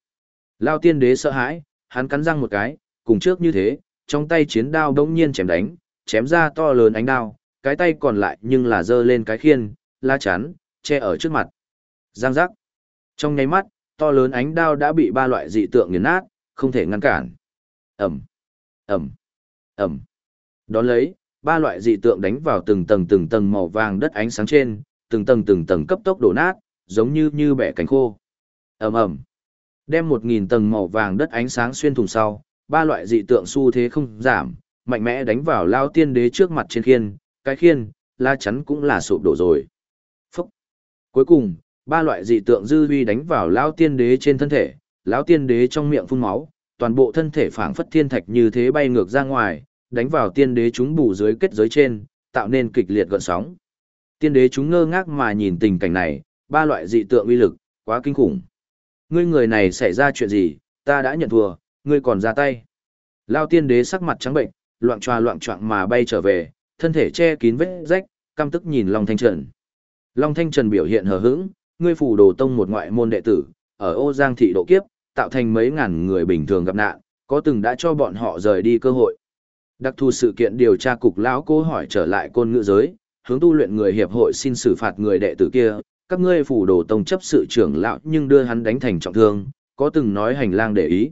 Lao tiên đế sợ hãi, hắn cắn răng một cái, cùng trước như thế, trong tay chiến đao đống nhiên chém đánh, chém ra to lớn ánh đao, cái tay còn lại nhưng là giơ lên cái khiên, la chắn, che ở trước mặt. Giang giác. Trong nháy mắt, to lớn ánh đao đã bị ba loại dị tượng nghiền nát, không thể ngăn cản. Ẩm, Ẩm, Ẩm. Đón lấy, ba loại dị tượng đánh vào từng tầng từng tầng màu vàng đất ánh sáng trên, từng tầng từng tầng cấp tốc đổ nát, giống như như bẻ cánh khô. Ầm ầm. Đem một nghìn tầng màu vàng đất ánh sáng xuyên thủng sau, ba loại dị tượng xu thế không giảm, mạnh mẽ đánh vào lao tiên đế trước mặt trên khiên, cái khiên, la chắn cũng là sụp đổ rồi. Phúc. Cuối cùng, ba loại dị tượng dư vi đánh vào lao tiên đế trên thân thể, lão tiên đế trong miệng phun máu, toàn bộ thân thể phảng phất thiên thạch như thế bay ngược ra ngoài, đánh vào tiên đế chúng bù dưới kết giới trên, tạo nên kịch liệt gợn sóng. Tiên đế chúng ngơ ngác mà nhìn tình cảnh này, ba loại dị tượng uy lực, quá kinh khủng. Ngươi người này xảy ra chuyện gì, ta đã nhận thua, ngươi còn ra tay. Lao tiên đế sắc mặt trắng bệnh, loạn choa loạn choạng mà bay trở về, thân thể che kín vết rách, căm tức nhìn Long Thanh Trần. Long Thanh Trần biểu hiện hờ hững, ngươi phủ đồ tông một ngoại môn đệ tử, ở ô giang thị độ kiếp, tạo thành mấy ngàn người bình thường gặp nạn, có từng đã cho bọn họ rời đi cơ hội. Đặc thù sự kiện điều tra cục lão cố hỏi trở lại côn ngữ giới, hướng tu luyện người hiệp hội xin xử phạt người đệ tử kia, các ngươi phủ đồ tông chấp sự trưởng lão nhưng đưa hắn đánh thành trọng thương, có từng nói hành lang để ý.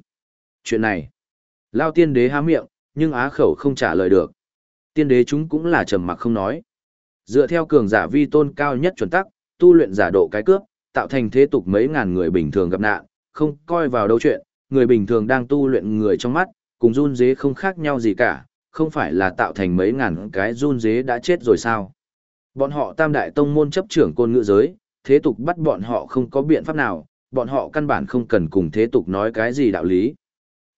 Chuyện này, lao tiên đế há miệng, nhưng á khẩu không trả lời được. Tiên đế chúng cũng là trầm mặc không nói. Dựa theo cường giả vi tôn cao nhất chuẩn tắc, tu luyện giả độ cái cướp, tạo thành thế tục mấy ngàn người bình thường gặp nạn, không coi vào đâu chuyện, người bình thường đang tu luyện người trong mắt, cùng run dế không khác nhau gì cả, không phải là tạo thành mấy ngàn cái run dế đã chết rồi sao. Bọn họ tam đại tông môn chấp trưởng côn ngữ giới, thế tục bắt bọn họ không có biện pháp nào, bọn họ căn bản không cần cùng thế tục nói cái gì đạo lý.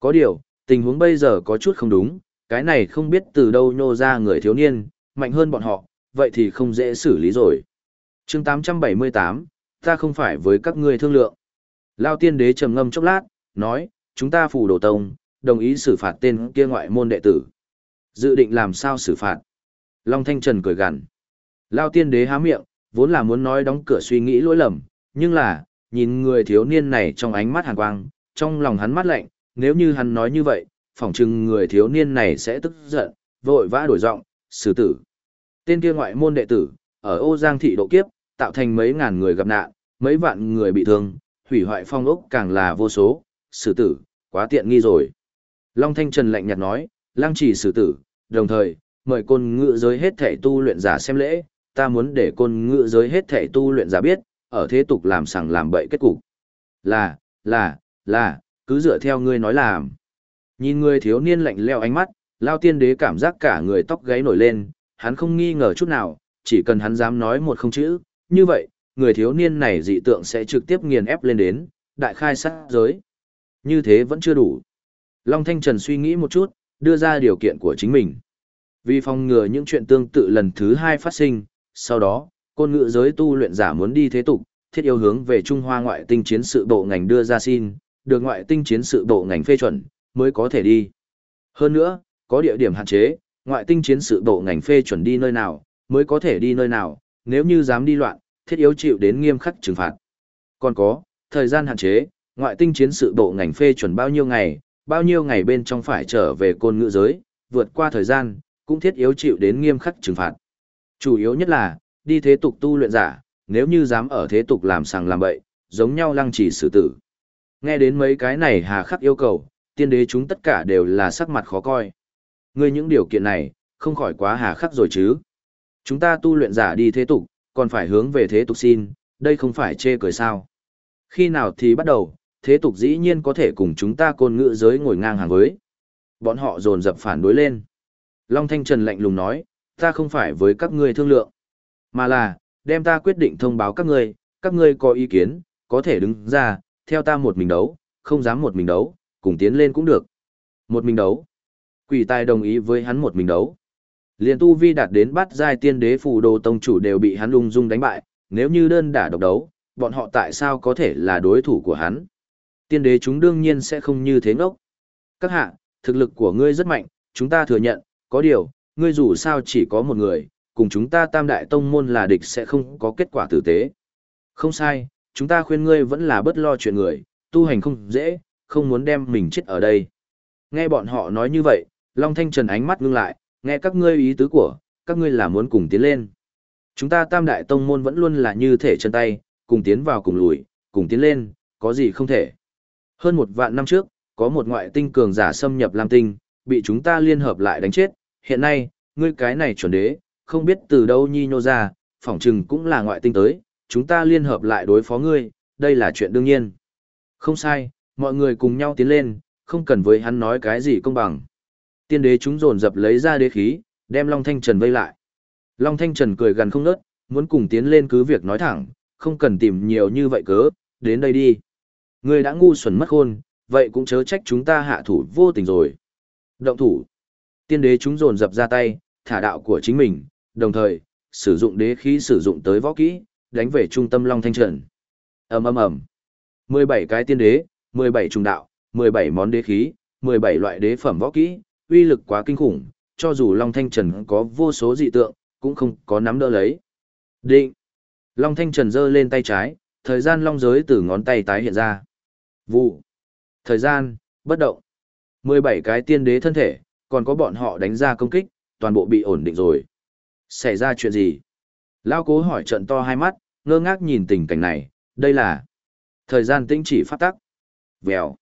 Có điều, tình huống bây giờ có chút không đúng, cái này không biết từ đâu nhô ra người thiếu niên, mạnh hơn bọn họ, vậy thì không dễ xử lý rồi. chương 878, ta không phải với các ngươi thương lượng. Lao tiên đế trầm ngâm chốc lát, nói, chúng ta phủ đồ tông, đồng ý xử phạt tên kia ngoại môn đệ tử. Dự định làm sao xử phạt? Long Thanh Trần cười gằn. Lao tiên đế há miệng, vốn là muốn nói đóng cửa suy nghĩ lỗi lầm, nhưng là, nhìn người thiếu niên này trong ánh mắt hàn quang, trong lòng hắn mắt lạnh, nếu như hắn nói như vậy, phỏng chừng người thiếu niên này sẽ tức giận, vội vã đổi giọng, xử tử. Tên kia ngoại môn đệ tử, ở ô giang thị độ kiếp, tạo thành mấy ngàn người gặp nạn, mấy vạn người bị thương, hủy hoại phong ốc càng là vô số, xử tử, quá tiện nghi rồi. Long Thanh Trần lạnh nhạt nói, Lang chỉ xử tử, đồng thời, mời côn ngự giới hết thể tu luyện giả xem lễ, ta muốn để côn ngự giới hết thể tu luyện giả biết, ở thế tục làm sằng làm bậy kết cục. Là, là, là, cứ dựa theo ngươi nói làm. Nhìn người thiếu niên lạnh leo ánh mắt, lao tiên đế cảm giác cả người tóc gáy nổi lên, hắn không nghi ngờ chút nào, chỉ cần hắn dám nói một không chữ, như vậy, người thiếu niên này dị tượng sẽ trực tiếp nghiền ép lên đến, đại khai sát giới. Như thế vẫn chưa đủ. Long Thanh Trần suy nghĩ một chút, đưa ra điều kiện của chính mình. Vì phòng ngừa những chuyện tương tự lần thứ hai phát sinh, sau đó, côn ngữ giới tu luyện giả muốn đi thế tục, thiết yêu hướng về Trung Hoa ngoại tinh chiến sự bộ ngành đưa ra xin, được ngoại tinh chiến sự bộ ngành phê chuẩn, mới có thể đi. Hơn nữa, có địa điểm hạn chế, ngoại tinh chiến sự bộ ngành phê chuẩn đi nơi nào, mới có thể đi nơi nào, nếu như dám đi loạn, thiết yếu chịu đến nghiêm khắc trừng phạt. Còn có, thời gian hạn chế, ngoại tinh chiến sự bộ ngành phê chuẩn bao nhiêu ngày, bao nhiêu ngày bên trong phải trở về côn ngữ giới, vượt qua thời gian, cũng thiết yếu chịu đến nghiêm khắc trừng phạt. Chủ yếu nhất là, đi thế tục tu luyện giả, nếu như dám ở thế tục làm sàng làm bậy, giống nhau lăng trì xử tử. Nghe đến mấy cái này hà khắc yêu cầu, tiên đế chúng tất cả đều là sắc mặt khó coi. Ngươi những điều kiện này, không khỏi quá hà khắc rồi chứ. Chúng ta tu luyện giả đi thế tục, còn phải hướng về thế tục xin, đây không phải chê cười sao. Khi nào thì bắt đầu, thế tục dĩ nhiên có thể cùng chúng ta côn ngữ giới ngồi ngang hàng với. Bọn họ dồn dập phản đối lên. Long Thanh Trần lạnh lùng nói, ta không phải với các ngươi thương lượng, mà là, đem ta quyết định thông báo các ngươi, các ngươi có ý kiến, có thể đứng ra, theo ta một mình đấu, không dám một mình đấu, cùng tiến lên cũng được. Một mình đấu. Quỷ tài đồng ý với hắn một mình đấu. Liên tu vi đạt đến bắt giai tiên đế phù đồ tông chủ đều bị hắn lung dung đánh bại, nếu như đơn đả độc đấu, bọn họ tại sao có thể là đối thủ của hắn? Tiên đế chúng đương nhiên sẽ không như thế ngốc. Các hạ, thực lực của ngươi rất mạnh, chúng ta thừa nhận, có điều, ngươi dù sao chỉ có một người, cùng chúng ta tam đại tông môn là địch sẽ không có kết quả tử tế. Không sai, chúng ta khuyên ngươi vẫn là bất lo chuyện người, tu hành không dễ, không muốn đem mình chết ở đây. Nghe bọn họ nói như vậy, Long Thanh Trần ánh mắt ngưng lại, nghe các ngươi ý tứ của, các ngươi là muốn cùng tiến lên. Chúng ta tam đại tông môn vẫn luôn là như thể chân tay, cùng tiến vào cùng lùi, cùng tiến lên, có gì không thể. Hơn một vạn năm trước, có một ngoại tinh cường giả xâm nhập Lam Tinh, bị chúng ta liên hợp lại đánh chết. Hiện nay, ngươi cái này chuẩn đế, không biết từ đâu nhi nhô ra, phỏng chừng cũng là ngoại tinh tới, chúng ta liên hợp lại đối phó ngươi, đây là chuyện đương nhiên. Không sai, mọi người cùng nhau tiến lên, không cần với hắn nói cái gì công bằng. Tiên đế chúng dồn dập lấy ra đế khí, đem Long Thanh Trần vây lại. Long Thanh Trần cười gần không nớt, muốn cùng tiến lên cứ việc nói thẳng, không cần tìm nhiều như vậy cớ, đến đây đi. Ngươi đã ngu xuẩn mất khôn, vậy cũng chớ trách chúng ta hạ thủ vô tình rồi. Động thủ. Tiên đế chúng dồn dập ra tay, thả đạo của chính mình, đồng thời, sử dụng đế khí sử dụng tới võ kỹ, đánh về trung tâm Long Thanh Trần. ầm ầm ầm 17 cái tiên đế, 17 trùng đạo, 17 món đế khí, 17 loại đế phẩm võ kỹ, uy lực quá kinh khủng, cho dù Long Thanh Trần có vô số dị tượng, cũng không có nắm đỡ lấy. Định. Long Thanh Trần giơ lên tay trái, thời gian long giới từ ngón tay tái hiện ra. Vụ. Thời gian, bất động. 17 cái tiên đế thân thể, còn có bọn họ đánh ra công kích, toàn bộ bị ổn định rồi. Xảy ra chuyện gì? Lao cố hỏi trận to hai mắt, ngơ ngác nhìn tình cảnh này, đây là thời gian tĩnh chỉ phát tắc. Vèo.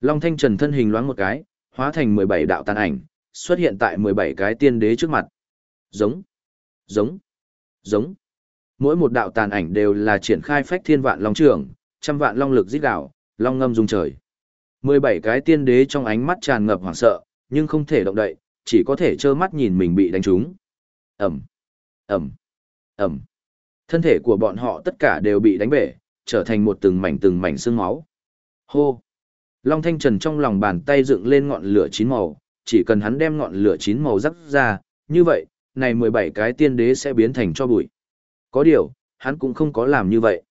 Long Thanh Trần thân hình loáng một cái, hóa thành 17 đạo tàn ảnh, xuất hiện tại 17 cái tiên đế trước mặt. Giống, giống, giống. Mỗi một đạo tàn ảnh đều là triển khai phách thiên vạn long trường, trăm vạn long lực giết đảo, long ngâm rung trời. 17 cái tiên đế trong ánh mắt tràn ngập hoảng sợ, nhưng không thể động đậy, chỉ có thể trơ mắt nhìn mình bị đánh trúng. Ẩm, Ẩm, Ẩm. Thân thể của bọn họ tất cả đều bị đánh bể, trở thành một từng mảnh từng mảnh xương máu. Hô! Long Thanh Trần trong lòng bàn tay dựng lên ngọn lửa chín màu, chỉ cần hắn đem ngọn lửa chín màu rắc ra, như vậy, này 17 cái tiên đế sẽ biến thành cho bụi. Có điều, hắn cũng không có làm như vậy.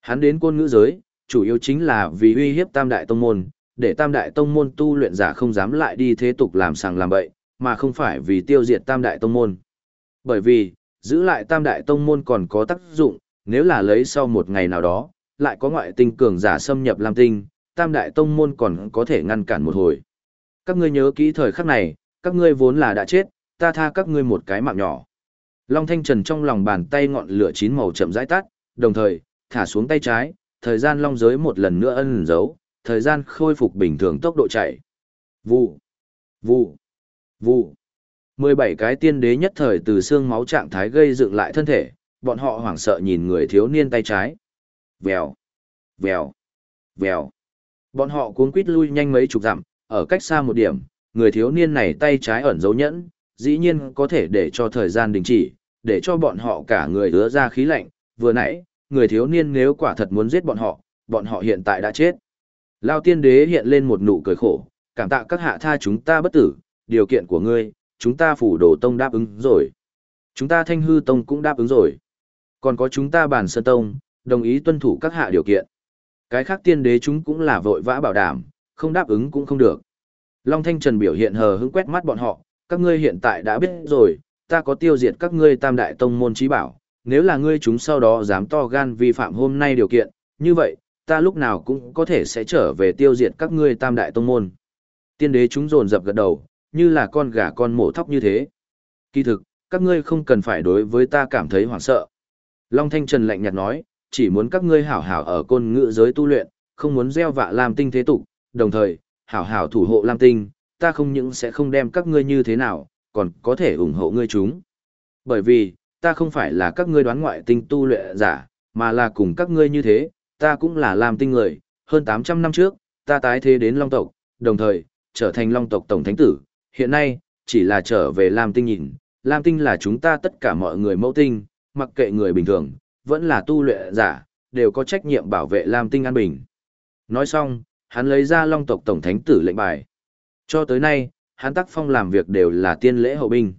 Hắn đến côn ngữ giới, chủ yếu chính là vì uy hiếp tam đại tông môn, để tam đại tông môn tu luyện giả không dám lại đi thế tục làm sàng làm bậy, mà không phải vì tiêu diệt tam đại tông môn. Bởi vì, giữ lại tam đại tông môn còn có tác dụng, nếu là lấy sau một ngày nào đó, lại có ngoại tinh cường giả xâm nhập Lam Tinh, tam đại tông môn còn có thể ngăn cản một hồi. Các ngươi nhớ kỹ thời khắc này, các ngươi vốn là đã chết, ta tha các ngươi một cái mạng nhỏ. Long Thanh Trần trong lòng bàn tay ngọn lửa chín màu chậm rãi tắt, đồng thời, thả xuống tay trái, thời gian long giới một lần nữa ân dấu, thời gian khôi phục bình thường tốc độ chạy. Vụ, vụ, vụ. 17 cái tiên đế nhất thời từ xương máu trạng thái gây dựng lại thân thể, bọn họ hoảng sợ nhìn người thiếu niên tay trái. Vèo, vèo, vèo. Bọn họ cuốn quít lui nhanh mấy chục dặm, ở cách xa một điểm, người thiếu niên này tay trái ẩn dấu nhẫn, dĩ nhiên có thể để cho thời gian đình chỉ, để cho bọn họ cả người hứa ra khí lạnh, vừa nãy, người thiếu niên nếu quả thật muốn giết bọn họ, bọn họ hiện tại đã chết. Lao tiên đế hiện lên một nụ cười khổ, cảm tạ các hạ tha chúng ta bất tử, điều kiện của ngươi, chúng ta phủ đồ tông đáp ứng rồi. Chúng ta thanh hư tông cũng đáp ứng rồi. Còn có chúng ta bản sơn tông, đồng ý tuân thủ các hạ điều kiện. Cái khác tiên đế chúng cũng là vội vã bảo đảm, không đáp ứng cũng không được. Long Thanh Trần biểu hiện hờ hững quét mắt bọn họ, các ngươi hiện tại đã biết rồi, ta có tiêu diệt các ngươi tam đại tông môn trí bảo, nếu là ngươi chúng sau đó dám to gan vi phạm hôm nay điều kiện, như vậy, ta lúc nào cũng có thể sẽ trở về tiêu diệt các ngươi tam đại tông môn. Tiên đế chúng rồn dập gật đầu, như là con gà con mổ thóc như thế. Kỳ thực, các ngươi không cần phải đối với ta cảm thấy hoảng sợ. Long Thanh Trần lạnh nhạt nói, chỉ muốn các ngươi hảo hảo ở côn ngữ giới tu luyện, không muốn gieo vạ làm Tinh thế tục, đồng thời, hảo hảo thủ hộ Lam Tinh, ta không những sẽ không đem các ngươi như thế nào, còn có thể ủng hộ ngươi chúng. Bởi vì, ta không phải là các ngươi đoán ngoại tinh tu luyện giả, mà là cùng các ngươi như thế, ta cũng là Lam Tinh người, hơn 800 năm trước, ta tái thế đến Long tộc, đồng thời, trở thành Long tộc tổng thánh tử, hiện nay, chỉ là trở về Lam Tinh nhìn, Lam Tinh là chúng ta tất cả mọi người mẫu tinh, mặc kệ người bình thường, vẫn là tu luyện giả, đều có trách nhiệm bảo vệ Lam Tinh an bình. Nói xong, hắn lấy ra long tộc tổng thánh tử lệnh bài. Cho tới nay, hắn tác phong làm việc đều là tiên lễ hậu binh.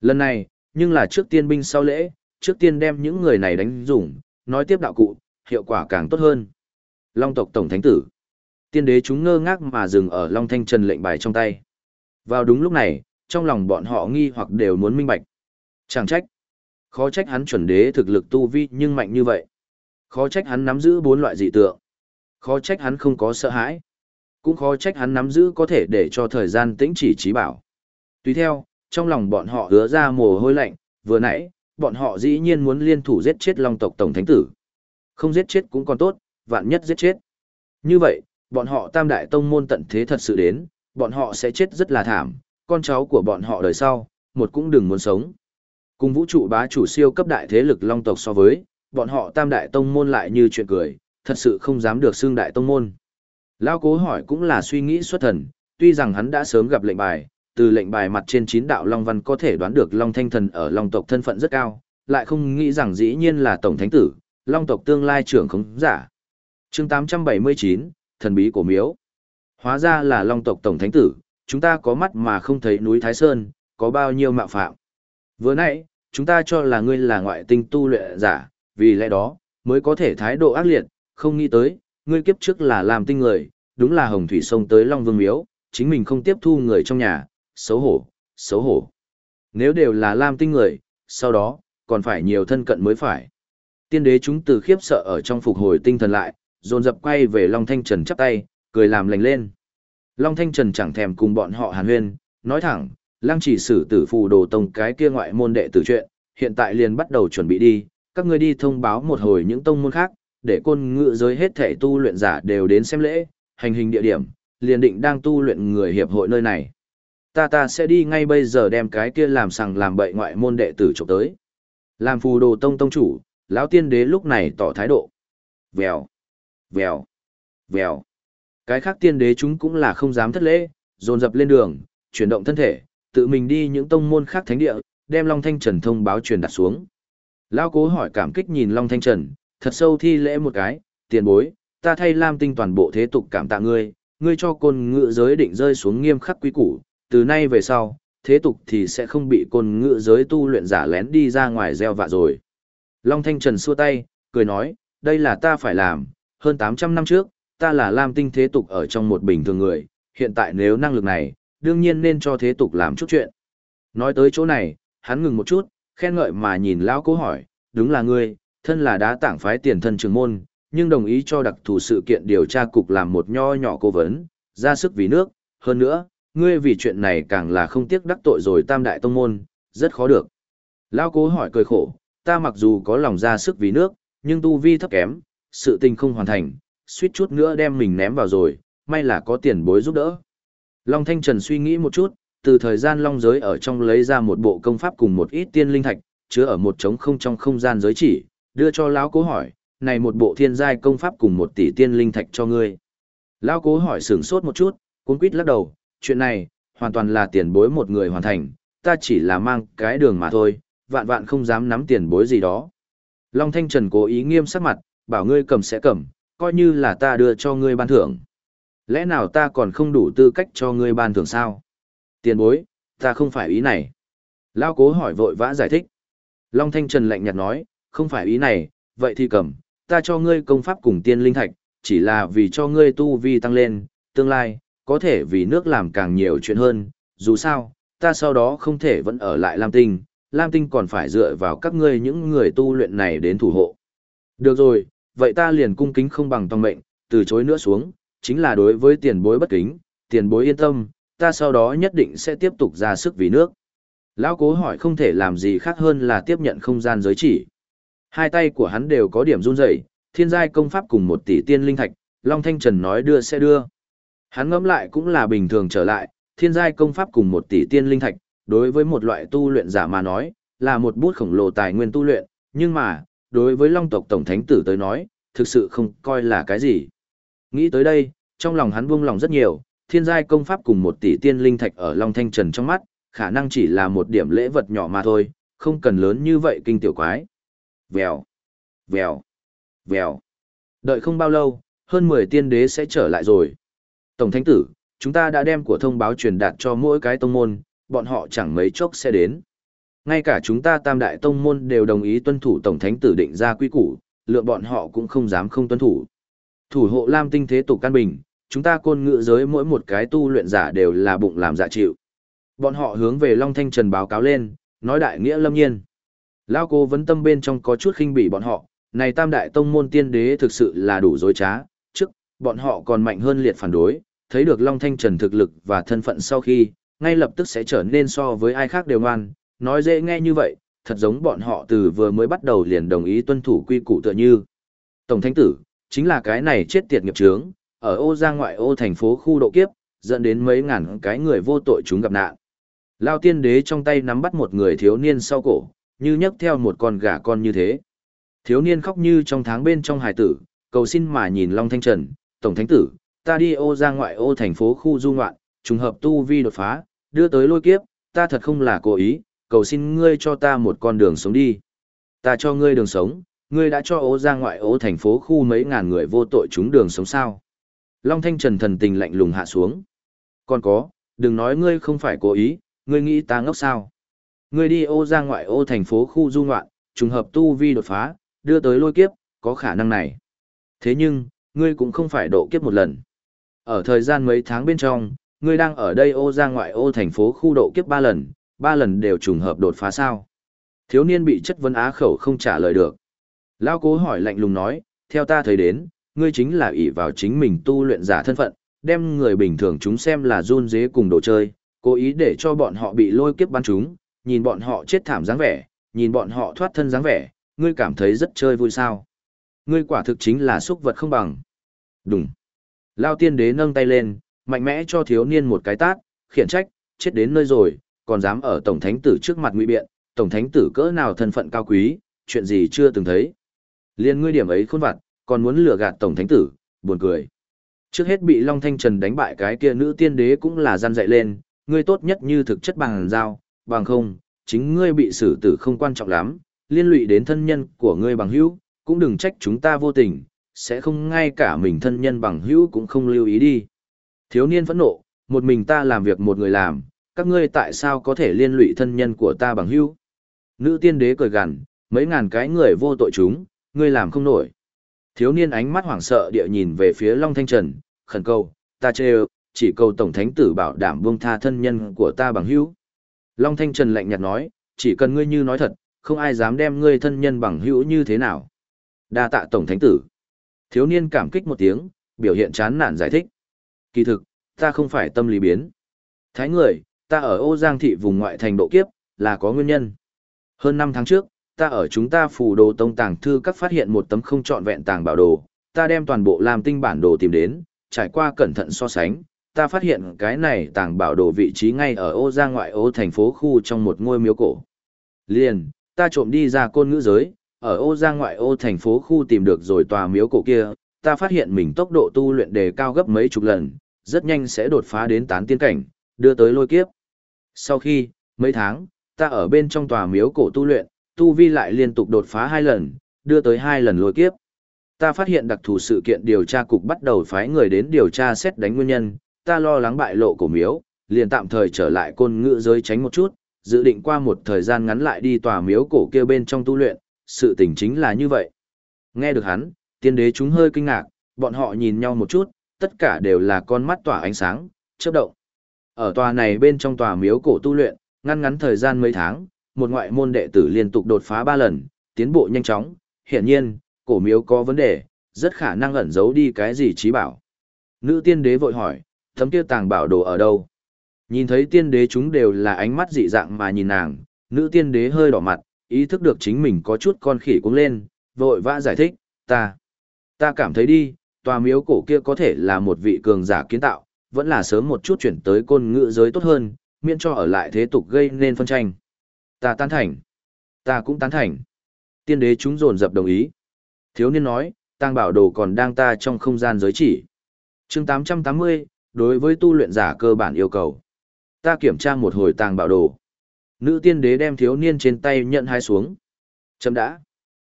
Lần này, nhưng là trước tiên binh sau lễ, trước tiên đem những người này đánh dùng, nói tiếp đạo cụ, hiệu quả càng tốt hơn. Long tộc tổng thánh tử. Tiên đế chúng ngơ ngác mà dừng ở Long Thanh Trần lệnh bài trong tay. Vào đúng lúc này, trong lòng bọn họ nghi hoặc đều muốn minh bạch. Chẳng trách. Khó trách hắn chuẩn đế thực lực tu vi nhưng mạnh như vậy. Khó trách hắn nắm giữ bốn loại dị tượng. Khó trách hắn không có sợ hãi. Cũng khó trách hắn nắm giữ có thể để cho thời gian tĩnh chỉ trí bảo. Tùy theo, trong lòng bọn họ hứa ra mồ hôi lạnh, vừa nãy, bọn họ dĩ nhiên muốn liên thủ giết chết long tộc tổng thánh tử. Không giết chết cũng còn tốt, vạn nhất giết chết. Như vậy, bọn họ tam đại tông môn tận thế thật sự đến, bọn họ sẽ chết rất là thảm, con cháu của bọn họ đời sau, một cũng đừng muốn sống. Cùng vũ trụ bá chủ siêu cấp đại thế lực long tộc so với, bọn họ tam đại tông môn lại như chuyện cười, thật sự không dám được xưng đại tông môn. Lao cố hỏi cũng là suy nghĩ xuất thần, tuy rằng hắn đã sớm gặp lệnh bài, từ lệnh bài mặt trên chín đạo Long Văn có thể đoán được Long Thanh Thần ở Long tộc thân phận rất cao, lại không nghĩ rằng dĩ nhiên là Tổng Thánh Tử, Long tộc tương lai trưởng không giả. chương 879, Thần Bí của Miếu. Hóa ra là Long tộc Tổng Thánh Tử, chúng ta có mắt mà không thấy núi Thái Sơn, có bao nhiêu mạo phạm. Vừa nãy, chúng ta cho là ngươi là ngoại tinh tu luyện giả, vì lẽ đó, mới có thể thái độ ác liệt, không nghĩ tới, ngươi kiếp trước là làm tinh người, đúng là hồng thủy sông tới Long Vương Miếu, chính mình không tiếp thu người trong nhà, xấu hổ, xấu hổ. Nếu đều là lam tinh người, sau đó, còn phải nhiều thân cận mới phải. Tiên đế chúng từ khiếp sợ ở trong phục hồi tinh thần lại, dồn dập quay về Long Thanh Trần chắp tay, cười làm lành lên. Long Thanh Trần chẳng thèm cùng bọn họ hàn huyên, nói thẳng, lăng chỉ sử tử phù đồ tông cái kia ngoại môn đệ tử chuyện, hiện tại liền bắt đầu chuẩn bị đi, các ngươi đi thông báo một hồi những tông môn khác, để côn ngự giới hết thể tu luyện giả đều đến xem lễ, hành hình địa điểm, liền định đang tu luyện người hiệp hội nơi này. Ta ta sẽ đi ngay bây giờ đem cái kia làm sằng làm bậy ngoại môn đệ tử trộm tới. Làm phù đồ tông tông chủ, lão tiên đế lúc này tỏ thái độ. Vèo, vèo, vèo. Cái khác tiên đế chúng cũng là không dám thất lễ, dồn dập lên đường, chuyển động thân thể, tự mình đi những tông môn khác thánh địa, đem Long Thanh Trần thông báo truyền đặt xuống. Lão cố hỏi cảm kích nhìn Long Thanh Trần, thật sâu thi lễ một cái, tiền bối, ta thay Lam Tinh toàn bộ thế tục cảm tạ ngươi, ngươi cho côn ngự giới định rơi xuống nghiêm khắc quý củ, từ nay về sau, thế tục thì sẽ không bị côn ngự giới tu luyện giả lén đi ra ngoài gieo vạ rồi. Long Thanh Trần xua tay, cười nói, đây là ta phải làm, hơn 800 năm trước, ta là Lam Tinh thế tục ở trong một bình thường người, hiện tại nếu năng lực này, đương nhiên nên cho thế tục làm chút chuyện. Nói tới chỗ này, hắn ngừng một chút, khen ngợi mà nhìn lão cố hỏi, đúng là ngươi, thân là đá tảng phái tiền thân trường môn, nhưng đồng ý cho đặc thù sự kiện điều tra cục làm một nho nhỏ cố vấn, ra sức vì nước, hơn nữa, ngươi vì chuyện này càng là không tiếc đắc tội rồi tam đại tông môn, rất khó được. Lão cố hỏi cười khổ, ta mặc dù có lòng ra sức vì nước, nhưng tu vi thấp kém, sự tình không hoàn thành, suýt chút nữa đem mình ném vào rồi, may là có tiền bối giúp đỡ. Long Thanh Trần suy nghĩ một chút, từ thời gian long giới ở trong lấy ra một bộ công pháp cùng một ít tiên linh thạch, chứa ở một trống không trong không gian giới chỉ, đưa cho lão cố hỏi, này một bộ thiên giai công pháp cùng một tỷ tiên linh thạch cho ngươi. Lão cố hỏi sửng sốt một chút, cuốn quýt lắc đầu, chuyện này, hoàn toàn là tiền bối một người hoàn thành, ta chỉ là mang cái đường mà thôi, vạn vạn không dám nắm tiền bối gì đó. Long Thanh Trần cố ý nghiêm sắc mặt, bảo ngươi cầm sẽ cầm, coi như là ta đưa cho ngươi ban thưởng. Lẽ nào ta còn không đủ tư cách cho ngươi ban thưởng sao? Tiền bối, ta không phải ý này. Lao cố hỏi vội vã giải thích. Long Thanh Trần lạnh nhạt nói, không phải ý này, vậy thì cầm, ta cho ngươi công pháp cùng tiên linh thạch, chỉ là vì cho ngươi tu vi tăng lên, tương lai, có thể vì nước làm càng nhiều chuyện hơn, dù sao, ta sau đó không thể vẫn ở lại Lam Tinh, Lam Tinh còn phải dựa vào các ngươi những người tu luyện này đến thủ hộ. Được rồi, vậy ta liền cung kính không bằng tòng mệnh, từ chối nữa xuống, chính là đối với tiền bối bất kính, tiền bối yên tâm, ta sau đó nhất định sẽ tiếp tục ra sức vì nước. Lão cố hỏi không thể làm gì khác hơn là tiếp nhận không gian giới chỉ. Hai tay của hắn đều có điểm run rẩy, thiên giai công pháp cùng một tỷ tiên linh thạch, Long Thanh Trần nói đưa sẽ đưa. Hắn ngẫm lại cũng là bình thường trở lại, thiên giai công pháp cùng một tỷ tiên linh thạch, đối với một loại tu luyện giả mà nói, là một bút khổng lồ tài nguyên tu luyện, nhưng mà, đối với Long tộc tổng thánh tử tới nói, thực sự không coi là cái gì. Nghĩ tới đây, trong lòng hắn buông lòng rất nhiều, thiên giai công pháp cùng một tỷ tiên linh thạch ở Long Thanh Trần trong mắt, khả năng chỉ là một điểm lễ vật nhỏ mà thôi, không cần lớn như vậy kinh tiểu quái. Vèo, vèo, vèo. Đợi không bao lâu, hơn 10 tiên đế sẽ trở lại rồi. Tổng thánh tử, chúng ta đã đem của thông báo truyền đạt cho mỗi cái tông môn, bọn họ chẳng mấy chốc sẽ đến. Ngay cả chúng ta tam đại tông môn đều đồng ý tuân thủ tổng thánh tử định ra quy củ, lượng bọn họ cũng không dám không tuân thủ. Thủ hộ Lam tinh thế tục căn bình, chúng ta côn ngự giới mỗi một cái tu luyện giả đều là bụng làm dạ chịu. Bọn họ hướng về Long Thanh Trần báo cáo lên, nói đại nghĩa lâm nhiên. Lao cô vấn tâm bên trong có chút khinh bỉ bọn họ, này tam đại tông môn tiên đế thực sự là đủ dối trá, trước, bọn họ còn mạnh hơn liệt phản đối, thấy được Long Thanh Trần thực lực và thân phận sau khi, ngay lập tức sẽ trở nên so với ai khác đều ngoan, nói dễ nghe như vậy, thật giống bọn họ từ vừa mới bắt đầu liền đồng ý tuân thủ quy củ tựa như. Tổng thánh tử, chính là cái này chết tiệt nghiệp trướng, ở ô giang ngoại ô thành phố khu độ kiếp, dẫn đến mấy ngàn cái người vô tội chúng gặp nạn. Lao tiên đế trong tay nắm bắt một người thiếu niên sau cổ, như nhấc theo một con gà con như thế. Thiếu niên khóc như trong tháng bên trong hải tử, cầu xin mà nhìn Long Thanh Trần, Tổng Thánh Tử, ta đi ô ra ngoại ô thành phố khu du ngoạn, trùng hợp tu vi đột phá, đưa tới lôi kiếp, ta thật không là cố ý, cầu xin ngươi cho ta một con đường sống đi. Ta cho ngươi đường sống, ngươi đã cho ố ra ngoại ố thành phố khu mấy ngàn người vô tội chúng đường sống sao. Long Thanh Trần thần tình lạnh lùng hạ xuống. Còn có, đừng nói ngươi không phải cố ý, ngươi nghĩ ta ngốc sao. Ngươi đi ô ra ngoại ô thành phố khu du ngoạn, trùng hợp tu vi đột phá, đưa tới lôi kiếp, có khả năng này. Thế nhưng, ngươi cũng không phải độ kiếp một lần. Ở thời gian mấy tháng bên trong, ngươi đang ở đây ô ra ngoại ô thành phố khu độ kiếp ba lần, ba lần đều trùng hợp đột phá sao. Thiếu niên bị chất vấn á khẩu không trả lời được. Lao cố hỏi lạnh lùng nói, theo ta thấy đến, ngươi chính là ỷ vào chính mình tu luyện giả thân phận, đem người bình thường chúng xem là run dế cùng đồ chơi, Cố ý để cho bọn họ bị lôi kiếp bắn chúng, nhìn bọn họ chết thảm dáng vẻ, nhìn bọn họ thoát thân dáng vẻ, ngươi cảm thấy rất chơi vui sao. Ngươi quả thực chính là xúc vật không bằng. Đúng. Lao tiên đế nâng tay lên, mạnh mẽ cho thiếu niên một cái tát, khiển trách, chết đến nơi rồi, còn dám ở tổng thánh tử trước mặt nguy biện, tổng thánh tử cỡ nào thân phận cao quý, chuyện gì chưa từng thấy. Liên ngươi điểm ấy khôn vặt, còn muốn lừa gạt tổng thánh tử, buồn cười. Trước hết bị Long Thanh Trần đánh bại cái kia nữ tiên đế cũng là gian dạy lên, ngươi tốt nhất như thực chất bằng giao, bằng không, chính ngươi bị xử tử không quan trọng lắm, liên lụy đến thân nhân của ngươi bằng hữu, cũng đừng trách chúng ta vô tình, sẽ không ngay cả mình thân nhân bằng hữu cũng không lưu ý đi. Thiếu niên phẫn nộ, một mình ta làm việc một người làm, các ngươi tại sao có thể liên lụy thân nhân của ta bằng hữu? Nữ tiên đế cười gằn, mấy ngàn cái người vô tội chúng, ngươi làm không nổi. Thiếu niên ánh mắt hoảng sợ địa nhìn về phía Long Thanh Trần, khẩn cầu, ta chê chỉ cầu Tổng Thánh Tử bảo đảm buông tha thân nhân của ta bằng hữu. Long Thanh Trần lạnh nhạt nói, chỉ cần ngươi như nói thật, không ai dám đem ngươi thân nhân bằng hữu như thế nào. Đa tạ Tổng Thánh Tử. Thiếu niên cảm kích một tiếng, biểu hiện chán nản giải thích. Kỳ thực, ta không phải tâm lý biến. Thái người, ta ở ô giang thị vùng ngoại thành độ kiếp, là có nguyên nhân. Hơn 5 tháng trước, ta ở chúng ta phù đồ tông tàng thư các phát hiện một tấm không trọn vẹn tàng bảo đồ, ta đem toàn bộ làm tinh bản đồ tìm đến, trải qua cẩn thận so sánh, ta phát hiện cái này tàng bảo đồ vị trí ngay ở ô giang ngoại ô thành phố khu trong một ngôi miếu cổ. Liền, ta trộm đi ra côn ngữ giới, ở ô giang ngoại ô thành phố khu tìm được rồi tòa miếu cổ kia, ta phát hiện mình tốc độ tu luyện đề cao gấp mấy chục lần, rất nhanh sẽ đột phá đến tán tiên cảnh, đưa tới lôi kiếp. Sau khi, mấy tháng, ta ở bên trong tòa miếu cổ tu luyện, tu vi lại liên tục đột phá hai lần, đưa tới hai lần lôi kiếp. Ta phát hiện đặc thù sự kiện điều tra cục bắt đầu phái người đến điều tra xét đánh nguyên nhân, ta lo lắng bại lộ cổ miếu, liền tạm thời trở lại côn ngữ giới tránh một chút, dự định qua một thời gian ngắn lại đi tòa miếu cổ kia bên trong tu luyện, sự tình chính là như vậy. Nghe được hắn, tiên đế chúng hơi kinh ngạc, bọn họ nhìn nhau một chút, tất cả đều là con mắt tỏa ánh sáng, chớp động. Ở tòa này bên trong tòa miếu cổ tu luyện, ngăn ngắn thời gian mấy tháng, một ngoại môn đệ tử liên tục đột phá ba lần, tiến bộ nhanh chóng, hiển nhiên, cổ miếu có vấn đề, rất khả năng ẩn giấu đi cái gì trí bảo. Nữ tiên đế vội hỏi, thấm kia tàng bảo đồ ở đâu? Nhìn thấy tiên đế chúng đều là ánh mắt dị dạng mà nhìn nàng, nữ tiên đế hơi đỏ mặt, ý thức được chính mình có chút con khỉ cũng lên, vội vã giải thích, ta, ta cảm thấy đi, tòa miếu cổ kia có thể là một vị cường giả kiến tạo, vẫn là sớm một chút chuyển tới côn ngữ giới tốt hơn, miễn cho ở lại thế tục gây nên phân tranh. Ta tán thành. Ta cũng tán thành. Tiên đế chúng dồn dập đồng ý. Thiếu niên nói, tang bảo đồ còn đang ta trong không gian giới chỉ. chương 880, đối với tu luyện giả cơ bản yêu cầu. Ta kiểm tra một hồi tàng bảo đồ. Nữ tiên đế đem thiếu niên trên tay nhận hai xuống. Chấm đã.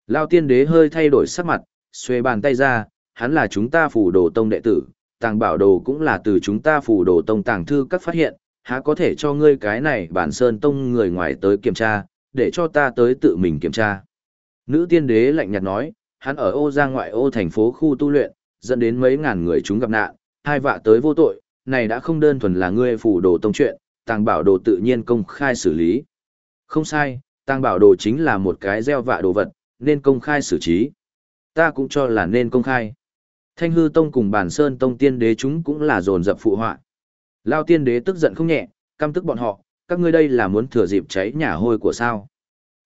Lao tiên đế hơi thay đổi sắc mặt, xuê bàn tay ra, hắn là chúng ta phủ đồ tông đệ tử, tàng bảo đồ cũng là từ chúng ta phủ đồ tông tàng thư các phát hiện, há có thể cho ngươi cái này bản sơn tông người ngoài tới kiểm tra, để cho ta tới tự mình kiểm tra. Nữ tiên đế lạnh nhạt nói, hắn ở ô giang ngoại ô thành phố khu tu luyện, dẫn đến mấy ngàn người chúng gặp nạn, hai vạ tới vô tội, này đã không đơn thuần là ngươi phủ đồ tông chuyện, tàng bảo đồ tự nhiên công khai xử lý. Không sai, tàng bảo đồ chính là một cái gieo vạ đồ vật, nên công khai xử trí. Ta cũng cho là nên công khai. Thanh hư tông cùng bản sơn tông tiên đế chúng cũng là dồn dập phụ họa. Lao tiên đế tức giận không nhẹ, căm tức bọn họ, các ngươi đây là muốn thừa dịp cháy nhà hôi của sao.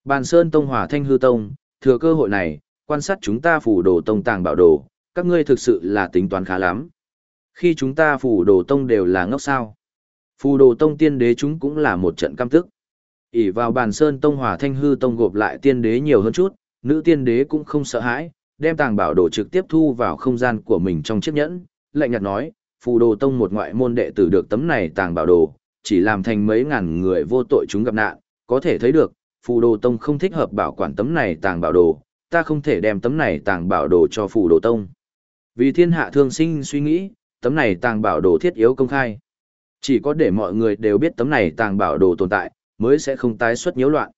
Bàn Sơn Tông Hòa Thanh Hư Tông, thừa cơ hội này, quan sát chúng ta phủ đồ tông tàng bảo đồ, các ngươi thực sự là tính toán khá lắm. Khi chúng ta phủ đồ tông đều là ngốc sao. Phù đồ tông tiên đế chúng cũng là một trận căm tức. ỉ vào bàn Sơn Tông Hòa Thanh Hư Tông gộp lại tiên đế nhiều hơn chút, nữ tiên đế cũng không sợ hãi, đem tàng bảo đồ trực tiếp thu vào không gian của mình trong chiếc nhẫn, lạnh nhạt nói, phù đồ tông một ngoại môn đệ tử được tấm này tàng bảo đồ, chỉ làm thành mấy ngàn người vô tội chúng gặp nạn, có thể thấy được, phù đồ tông không thích hợp bảo quản tấm này tàng bảo đồ, ta không thể đem tấm này tàng bảo đồ cho phù đồ tông. Vì thiên hạ thương sinh suy nghĩ, tấm này tàng bảo đồ thiết yếu công khai. Chỉ có để mọi người đều biết tấm này tàng bảo đồ tồn tại, mới sẽ không tái xuất nhiễu loạn.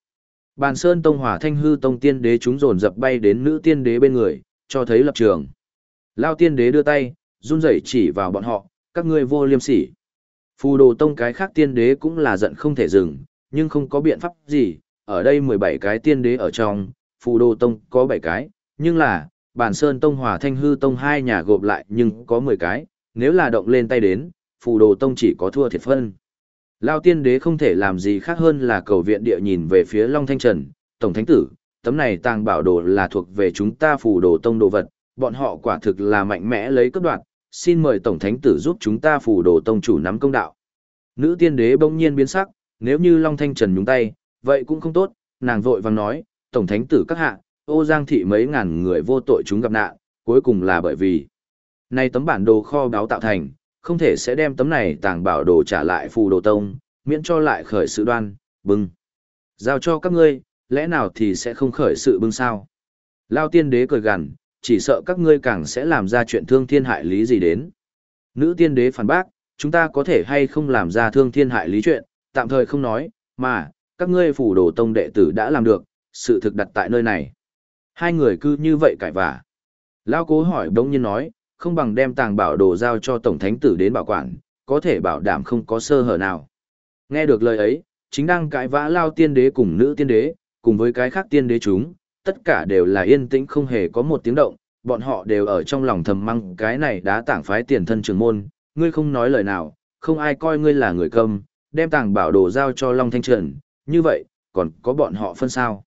Bàn Sơn Tông Hỏa Thanh Hư Tông Tiên Đế chúng dồn dập bay đến nữ tiên đế bên người, cho thấy lập trường. Lao tiên đế đưa tay, run rẩy chỉ vào bọn họ, các ngươi vô liêm sỉ. Phù đồ tông cái khác tiên đế cũng là giận không thể dừng, nhưng không có biện pháp gì, ở đây 17 cái tiên đế ở trong, phù đồ tông có 7 cái, nhưng là, bàn sơn tông hòa thanh hư tông hai nhà gộp lại nhưng có 10 cái, nếu là động lên tay đến, phù đồ tông chỉ có thua thiệt phân. Lao tiên đế không thể làm gì khác hơn là cầu viện địa nhìn về phía Long Thanh Trần, Tổng Thánh Tử, tấm này tàng bảo đồ là thuộc về chúng ta phù đồ tông đồ vật, bọn họ quả thực là mạnh mẽ lấy cấp đoạt, xin mời Tổng Thánh Tử giúp chúng ta phù đồ tông chủ nắm công đạo. Nữ tiên đế bỗng nhiên biến sắc, nếu như Long Thanh Trần nhúng tay, vậy cũng không tốt, nàng vội vàng nói, Tổng Thánh Tử các hạ, ô giang thị mấy ngàn người vô tội chúng gặp nạn, cuối cùng là bởi vì này tấm bản đồ kho báo tạo thành, không thể sẽ đem tấm này tàng bảo đồ trả lại phù đồ tông, miễn cho lại khởi sự đoan, bưng. Giao cho các ngươi, lẽ nào thì sẽ không khởi sự bưng sao? Lao tiên đế cười gằn, chỉ sợ các ngươi càng sẽ làm ra chuyện thương thiên hại lý gì đến. Nữ tiên đế phản bác, chúng ta có thể hay không làm ra thương thiên hại lý chuyện, tạm thời không nói, mà, các ngươi phủ đồ tông đệ tử đã làm được, sự thực đặt tại nơi này. Hai người cứ như vậy cãi vả. Lao cố hỏi đống nhiên nói, không bằng đem tàng bảo đồ giao cho tổng thánh tử đến bảo quản, có thể bảo đảm không có sơ hở nào. Nghe được lời ấy, chính đang cãi vã Lao tiên đế cùng nữ tiên đế, cùng với cái khác tiên đế chúng, tất cả đều là yên tĩnh không hề có một tiếng động, bọn họ đều ở trong lòng thầm măng cái này đã tảng phái tiền thân trường môn, ngươi không nói lời nào, không ai coi ngươi là người cầm, đem tàng bảo đồ giao cho Long Thanh Trần, như vậy, còn có bọn họ phân sao.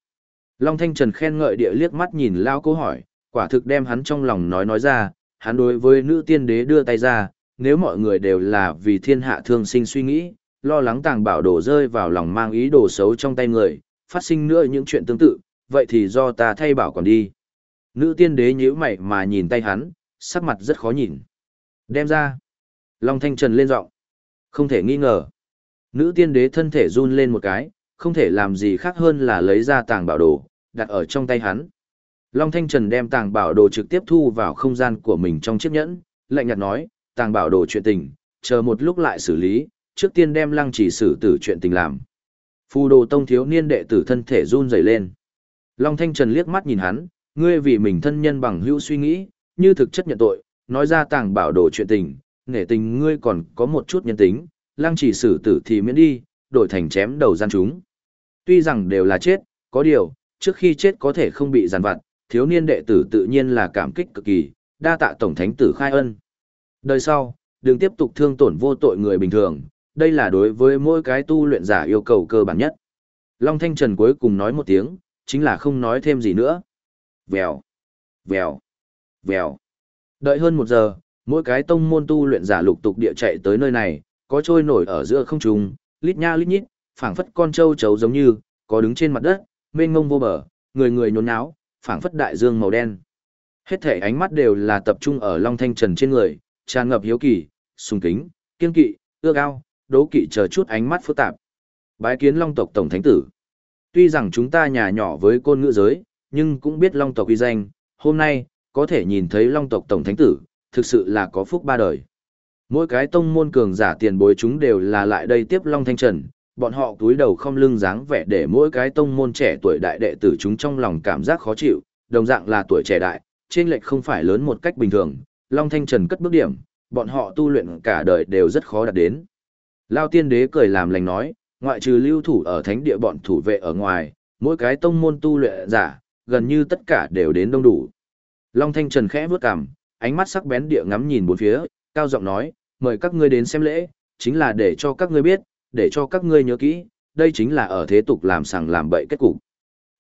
Long Thanh Trần khen ngợi địa liếc mắt nhìn Lao cố hỏi, quả thực đem hắn trong lòng nói nói ra, hắn đối với nữ tiên đế đưa tay ra, nếu mọi người đều là vì thiên hạ thương sinh suy nghĩ, lo lắng tàng bảo đồ rơi vào lòng mang ý đồ xấu trong tay người, phát sinh nữa những chuyện tương tự, vậy thì do ta thay bảo còn đi. Nữ tiên đế nhíu mày mà nhìn tay hắn, sắc mặt rất khó nhìn. Đem ra. Long Thanh Trần lên giọng Không thể nghi ngờ. Nữ tiên đế thân thể run lên một cái, không thể làm gì khác hơn là lấy ra tàng bảo đồ, đặt ở trong tay hắn. Long Thanh Trần đem tàng bảo đồ trực tiếp thu vào không gian của mình trong chiếc nhẫn, lạnh nhạt nói, tàng bảo đồ chuyện tình, chờ một lúc lại xử lý, trước tiên đem lăng chỉ xử tử chuyện tình làm. Phù đồ tông thiếu niên đệ tử thân thể run rẩy lên. Long Thanh Trần liếc mắt nhìn hắn, ngươi vì mình thân nhân bằng hữu suy nghĩ, như thực chất nhận tội, nói ra tàng bảo đồ chuyện tình, nể tình ngươi còn có một chút nhân tính, lăng chỉ xử tử thì miễn đi, đổi thành chém đầu gian chúng. Tuy rằng đều là chết, có điều, trước khi chết có thể không bị giàn vặt, thiếu niên đệ tử tự nhiên là cảm kích cực kỳ, đa tạ tổng thánh tử khai ân. Đời sau, đừng tiếp tục thương tổn vô tội người bình thường, đây là đối với mỗi cái tu luyện giả yêu cầu cơ bản nhất. Long Thanh Trần cuối cùng nói một tiếng, chính là không nói thêm gì nữa. Vèo, vèo, vèo. Đợi hơn một giờ, mỗi cái tông môn tu luyện giả lục tục địa chạy tới nơi này, có trôi nổi ở giữa không trung, lít nha lít nhít, phảng phất con trâu chấu giống như, có đứng trên mặt đất, mênh ngông vô bờ, người người nhốn nháo, phảng phất đại dương màu đen. Hết thể ánh mắt đều là tập trung ở Long Thanh Trần trên người, tràn ngập hiếu kỳ, sùng kính, kiên kỵ, ước ao, đố kỵ chờ chút ánh mắt phức tạp. Bái kiến Long tộc tổng thánh tử. Tuy rằng chúng ta nhà nhỏ với côn ngữ giới, nhưng cũng biết Long tộc uy danh, hôm nay có thể nhìn thấy Long tộc tổng thánh tử, thực sự là có phúc ba đời. Mỗi cái tông môn cường giả tiền bối chúng đều là lại đây tiếp Long Thanh Trần, bọn họ cúi đầu không lưng dáng vẻ để mỗi cái tông môn trẻ tuổi đại đệ tử chúng trong lòng cảm giác khó chịu, đồng dạng là tuổi trẻ đại, trên lệch không phải lớn một cách bình thường, Long Thanh Trần cất bước điểm, bọn họ tu luyện cả đời đều rất khó đạt đến. Lao tiên đế cười làm lành nói, ngoại trừ lưu thủ ở thánh địa bọn thủ vệ ở ngoài, mỗi cái tông môn tu luyện giả, gần như tất cả đều đến đông đủ. Long Thanh Trần khẽ bước cằm, ánh mắt sắc bén địa ngắm nhìn bốn phía, cao giọng nói, mời các ngươi đến xem lễ, chính là để cho các ngươi biết, để cho các ngươi nhớ kỹ, đây chính là ở thế tục làm sằng làm bậy kết cục.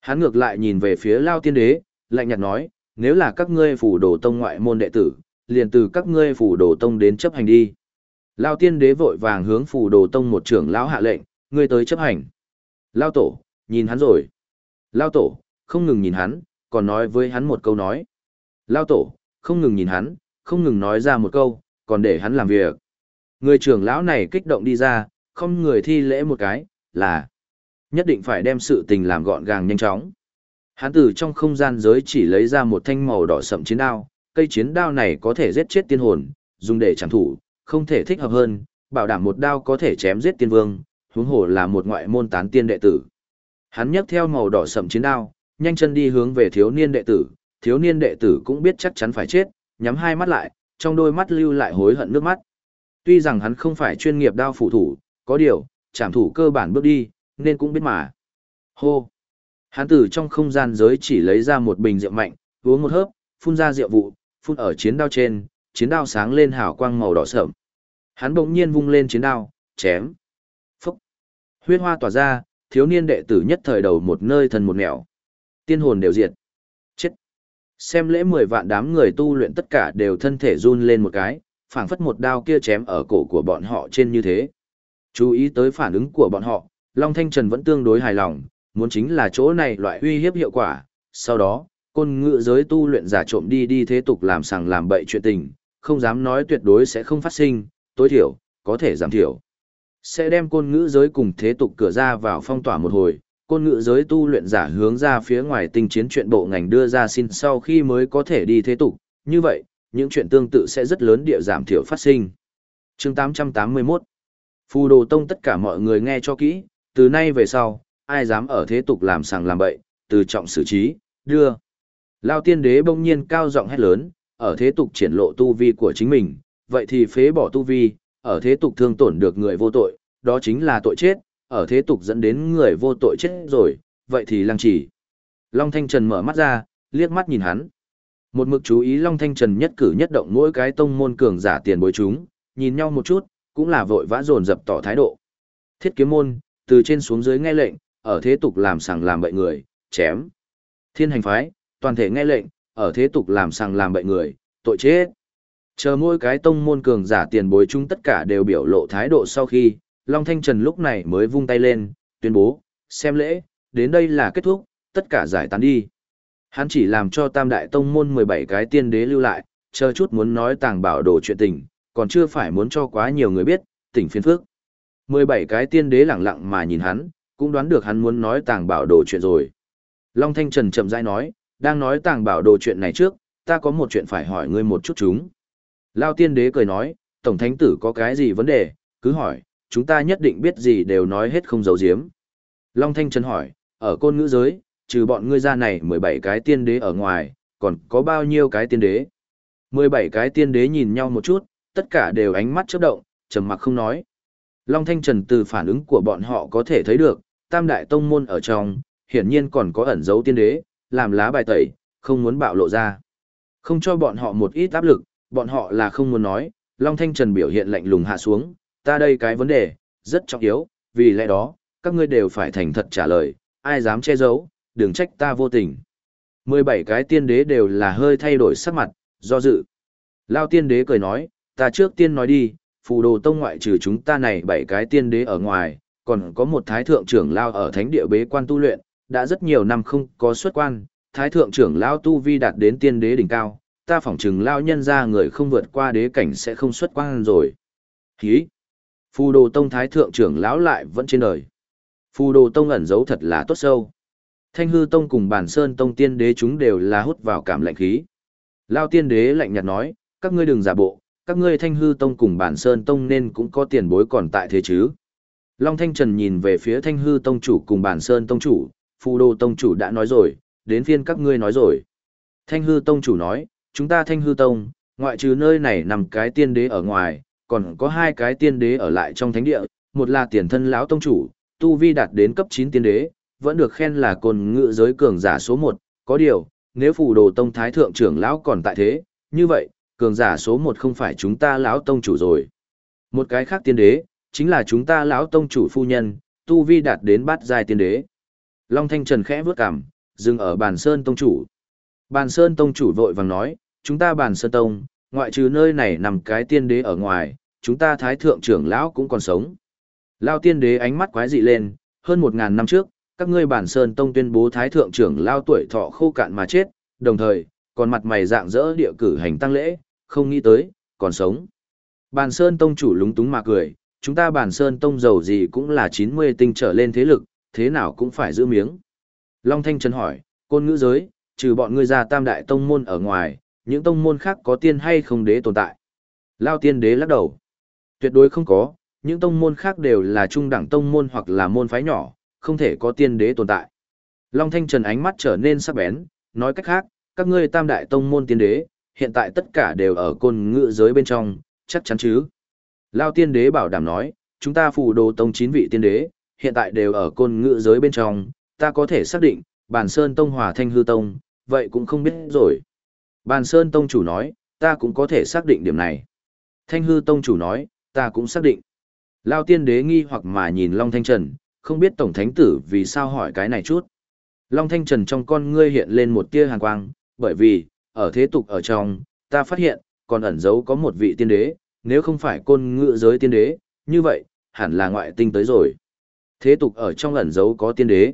Hắn ngược lại nhìn về phía Lao Tiên Đế, lạnh nhạt nói, nếu là các ngươi phủ đồ tông ngoại môn đệ tử, liền từ các ngươi phủ đồ tông đến chấp hành đi. Lao Tiên Đế vội vàng hướng phủ đồ tông một trưởng lão hạ lệnh, ngươi tới chấp hành. Lao Tổ, nhìn hắn rồi. Lao Tổ, không ngừng nhìn hắn, còn nói với hắn một câu nói. Lao Tổ, không ngừng nhìn hắn, không ngừng nói ra một câu, còn để hắn làm việc. Người trưởng lão này kích động đi ra, không người thi lễ một cái, là nhất định phải đem sự tình làm gọn gàng nhanh chóng. Hắn từ trong không gian giới chỉ lấy ra một thanh màu đỏ sậm chiến đao, cây chiến đao này có thể giết chết tiên hồn, dùng để chẳng thủ, không thể thích hợp hơn, bảo đảm một đao có thể chém giết tiên vương, huống hồ là một ngoại môn tán tiên đệ tử. Hắn nhấc theo màu đỏ sậm chiến đao, nhanh chân đi hướng về thiếu niên đệ tử, thiếu niên đệ tử cũng biết chắc chắn phải chết, nhắm hai mắt lại, trong đôi mắt lưu lại hối hận nước mắt. Tuy rằng hắn không phải chuyên nghiệp đao phủ thủ, có điều, trảm thủ cơ bản bước đi, nên cũng biết mà. Hô! hán tử trong không gian giới chỉ lấy ra một bình rượu mạnh, uống một hớp, phun ra rượu vụ, phun ở chiến đao trên, chiến đao sáng lên hào quang màu đỏ sợm. Hắn bỗng nhiên vung lên chiến đao, chém. Phúc! Huyết hoa tỏa ra, thiếu niên đệ tử nhất thời đầu một nơi thần một nẻo. Tiên hồn đều diệt. Chết. Xem lễ mười vạn đám người tu luyện tất cả đều thân thể run lên một cái, phảng phất một đao kia chém ở cổ của bọn họ trên như thế. Chú ý tới phản ứng của bọn họ, Long Thanh Trần vẫn tương đối hài lòng, muốn chính là chỗ này loại uy hiếp hiệu quả. Sau đó, côn ngự giới tu luyện giả trộm đi đi thế tục làm sàng làm bậy chuyện tình, không dám nói tuyệt đối sẽ không phát sinh, tối thiểu, có thể giảm thiểu. Sẽ đem côn ngữ giới cùng thế tục cửa ra vào phong tỏa một hồi, côn ngữ giới tu luyện giả hướng ra phía ngoài tinh chiến chuyện bộ ngành đưa ra xin sau khi mới có thể đi thế tục, như vậy, những chuyện tương tự sẽ rất lớn địa giảm thiểu phát sinh. chương 881 Phù đồ tông tất cả mọi người nghe cho kỹ, từ nay về sau, ai dám ở thế tục làm sàng làm bậy, từ trọng xử trí, đưa. Lao tiên đế bỗng nhiên cao giọng hét lớn, ở thế tục triển lộ tu vi của chính mình, vậy thì phế bỏ tu vi, ở thế tục thương tổn được người vô tội, đó chính là tội chết, ở thế tục dẫn đến người vô tội chết rồi, vậy thì lăng chỉ. Long Thanh Trần mở mắt ra, liếc mắt nhìn hắn. Một mực chú ý Long Thanh Trần nhất cử nhất động mỗi cái tông môn cường giả tiền bối chúng, nhìn nhau một chút, cũng là vội vã dồn dập tỏ thái độ. Thiết kiếm môn, từ trên xuống dưới nghe lệnh, ở thế tục làm sàng làm bậy người, chém. Thiên hành phái, toàn thể nghe lệnh, ở thế tục làm sàng làm bậy người, tội chết. Chờ mỗi cái tông môn cường giả tiền bối chúng tất cả đều biểu lộ thái độ sau khi, Long Thanh Trần lúc này mới vung tay lên, tuyên bố, xem lễ, đến đây là kết thúc, tất cả giải tán đi. Hắn chỉ làm cho tam đại tông môn 17 cái tiên đế lưu lại, chờ chút muốn nói tàng bảo đồ chuyện tình, còn chưa phải muốn cho quá nhiều người biết, tỉnh phiên phước. 17 cái tiên đế lặng lặng mà nhìn hắn, cũng đoán được hắn muốn nói tàng bảo đồ chuyện rồi. Long Thanh Trần chậm rãi nói, đang nói tàng bảo đồ chuyện này trước, ta có một chuyện phải hỏi ngươi một chút chúng. Lao tiên đế cười nói, Tổng Thánh Tử có cái gì vấn đề, cứ hỏi, chúng ta nhất định biết gì đều nói hết không giấu giếm. Long Thanh Trần hỏi, ở côn ngữ giới, trừ bọn ngươi ra này 17 cái tiên đế ở ngoài, còn có bao nhiêu cái tiên đế? 17 cái tiên đế nhìn nhau một chút, tất cả đều ánh mắt chớp động, trầm mặc không nói. Long Thanh Trần từ phản ứng của bọn họ có thể thấy được, tam đại tông môn ở trong, hiển nhiên còn có ẩn dấu tiên đế, làm lá bài tẩy, không muốn bạo lộ ra. Không cho bọn họ một ít áp lực, bọn họ là không muốn nói, Long Thanh Trần biểu hiện lạnh lùng hạ xuống, ta đây cái vấn đề, rất trọng yếu, vì lẽ đó, các ngươi đều phải thành thật trả lời, ai dám che giấu, đừng trách ta vô tình. 17 cái tiên đế đều là hơi thay đổi sắc mặt, do dự. Lao tiên đế cười nói, ta trước tiên nói đi, phù đồ tông ngoại trừ chúng ta này bảy cái tiên đế ở ngoài, còn có một thái thượng trưởng lao ở thánh địa bế quan tu luyện, đã rất nhiều năm không có xuất quan, thái thượng trưởng lao tu vi đạt đến tiên đế đỉnh cao, ta phỏng chừng lao nhân ra người không vượt qua đế cảnh sẽ không xuất quan rồi. Hí! Phù đồ tông thái thượng trưởng lão lại vẫn trên đời. Phù đồ tông ẩn giấu thật là tốt sâu. Thanh hư tông cùng bản sơn tông tiên đế chúng đều là hút vào cảm lạnh khí. Lao tiên đế lạnh nhạt nói, các ngươi đừng giả bộ, các ngươi thanh hư tông cùng bản sơn tông nên cũng có tiền bối còn tại thế chứ. Long Thanh Trần nhìn về phía thanh hư tông chủ cùng bản sơn tông chủ, phù đô tông chủ đã nói rồi, đến phiên các ngươi nói rồi. Thanh hư tông chủ nói, chúng ta thanh hư tông, ngoại trừ nơi này nằm cái tiên đế ở ngoài, còn có hai cái tiên đế ở lại trong thánh địa, một là tiền thân lão tông chủ, tu vi đạt đến cấp 9 tiên đế, vẫn được khen là cồn ngự giới cường giả số 1, có điều, nếu phù đồ tông thái thượng trưởng lão còn tại thế, như vậy, cường giả số một không phải chúng ta lão tông chủ rồi. Một cái khác tiên đế, chính là chúng ta lão tông chủ phu nhân, tu vi đạt đến bát giai tiên đế. Long Thanh Trần khẽ vướt cằm, dừng ở bàn sơn tông chủ. Bàn sơn tông chủ vội vàng nói, chúng ta bàn sơn tông, ngoại trừ nơi này nằm cái tiên đế ở ngoài, chúng ta thái thượng trưởng lão cũng còn sống. Lao tiên đế ánh mắt quái dị lên, hơn một ngàn năm trước, các ngươi bản sơn tông tuyên bố thái thượng trưởng lao tuổi thọ khô cạn mà chết, đồng thời, còn mặt mày dạng dỡ địa cử hành tăng lễ, không nghĩ tới, còn sống. bàn sơn tông chủ lúng túng mà cười, chúng ta bàn sơn tông giàu gì cũng là 90 tinh trở lên thế lực, thế nào cũng phải giữ miếng. Long Thanh Trần hỏi, côn ngữ giới, trừ bọn ngươi ra tam đại tông môn ở ngoài, những tông môn khác có tiên hay không đế tồn tại? Lao tiên đế lắc đầu. Tuyệt đối không có, những tông môn khác đều là trung đẳng tông môn hoặc là môn phái nhỏ, không thể có tiên đế tồn tại. Long Thanh Trần ánh mắt trở nên sắc bén, nói cách khác, các ngươi tam đại tông môn tiên đế, hiện tại tất cả đều ở côn ngự giới bên trong, chắc chắn chứ. Lao tiên đế bảo đảm nói, chúng ta phù đồ tông 9 vị tiên đế, hiện tại đều ở côn ngự giới bên trong, ta có thể xác định, bàn sơn tông hòa thanh hư tông, vậy cũng không biết rồi. Bàn Sơn Tông chủ nói, ta cũng có thể xác định điểm này. Thanh hư Tông chủ nói, ta cũng xác định. Lao tiên đế nghi hoặc mà nhìn Long Thanh Trần, không biết Tổng Thánh Tử vì sao hỏi cái này chút. Long Thanh Trần trong con ngươi hiện lên một tia hàn quang, bởi vì, ở thế tục ở trong, ta phát hiện, còn ẩn giấu có một vị tiên đế, nếu không phải côn ngựa giới tiên đế, như vậy, hẳn là ngoại tinh tới rồi. Thế tục ở trong ẩn giấu có tiên đế.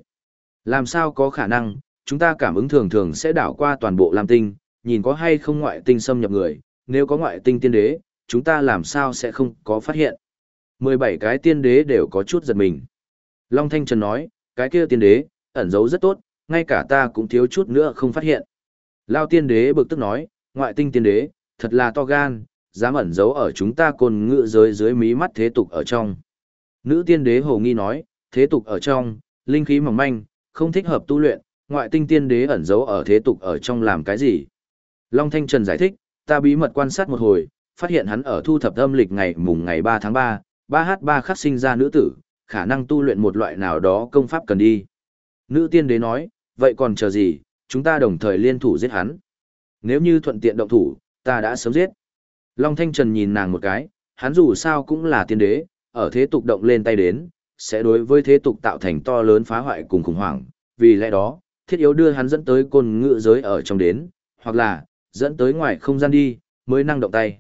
Làm sao có khả năng, chúng ta cảm ứng thường thường sẽ đảo qua toàn bộ Lam Tinh, nhìn có hay không ngoại tinh xâm nhập người, nếu có ngoại tinh tiên đế, chúng ta làm sao sẽ không có phát hiện. 17 cái tiên đế đều có chút giật mình. Long Thanh Trần nói, cái kia tiên đế, ẩn giấu rất tốt, ngay cả ta cũng thiếu chút nữa không phát hiện. Lao tiên đế bực tức nói, ngoại tinh tiên đế, thật là to gan, dám ẩn giấu ở chúng ta côn ngựa giới dưới mí mắt thế tục ở trong. Nữ tiên đế hồ nghi nói, thế tục ở trong, linh khí mỏng manh, không thích hợp tu luyện, ngoại tinh tiên đế ẩn giấu ở thế tục ở trong làm cái gì. Long Thanh Trần giải thích, ta bí mật quan sát một hồi, phát hiện hắn ở thu thập âm lịch ngày mùng ngày 3 tháng 3, 3H3 khắc sinh ra nữ tử, khả năng tu luyện một loại nào đó công pháp cần đi. Nữ tiên đế nói, vậy còn chờ gì, chúng ta đồng thời liên thủ giết hắn. Nếu như thuận tiện động thủ, ta đã sớm giết. Long Thanh Trần nhìn nàng một cái, hắn dù sao cũng là tiên đế, ở thế tục động lên tay đến, sẽ đối với thế tục tạo thành to lớn phá hoại cùng khủng hoảng, vì lẽ đó, thiết yếu đưa hắn dẫn tới côn ngựa giới ở trong đến, hoặc là, dẫn tới ngoài không gian đi, mới năng động tay.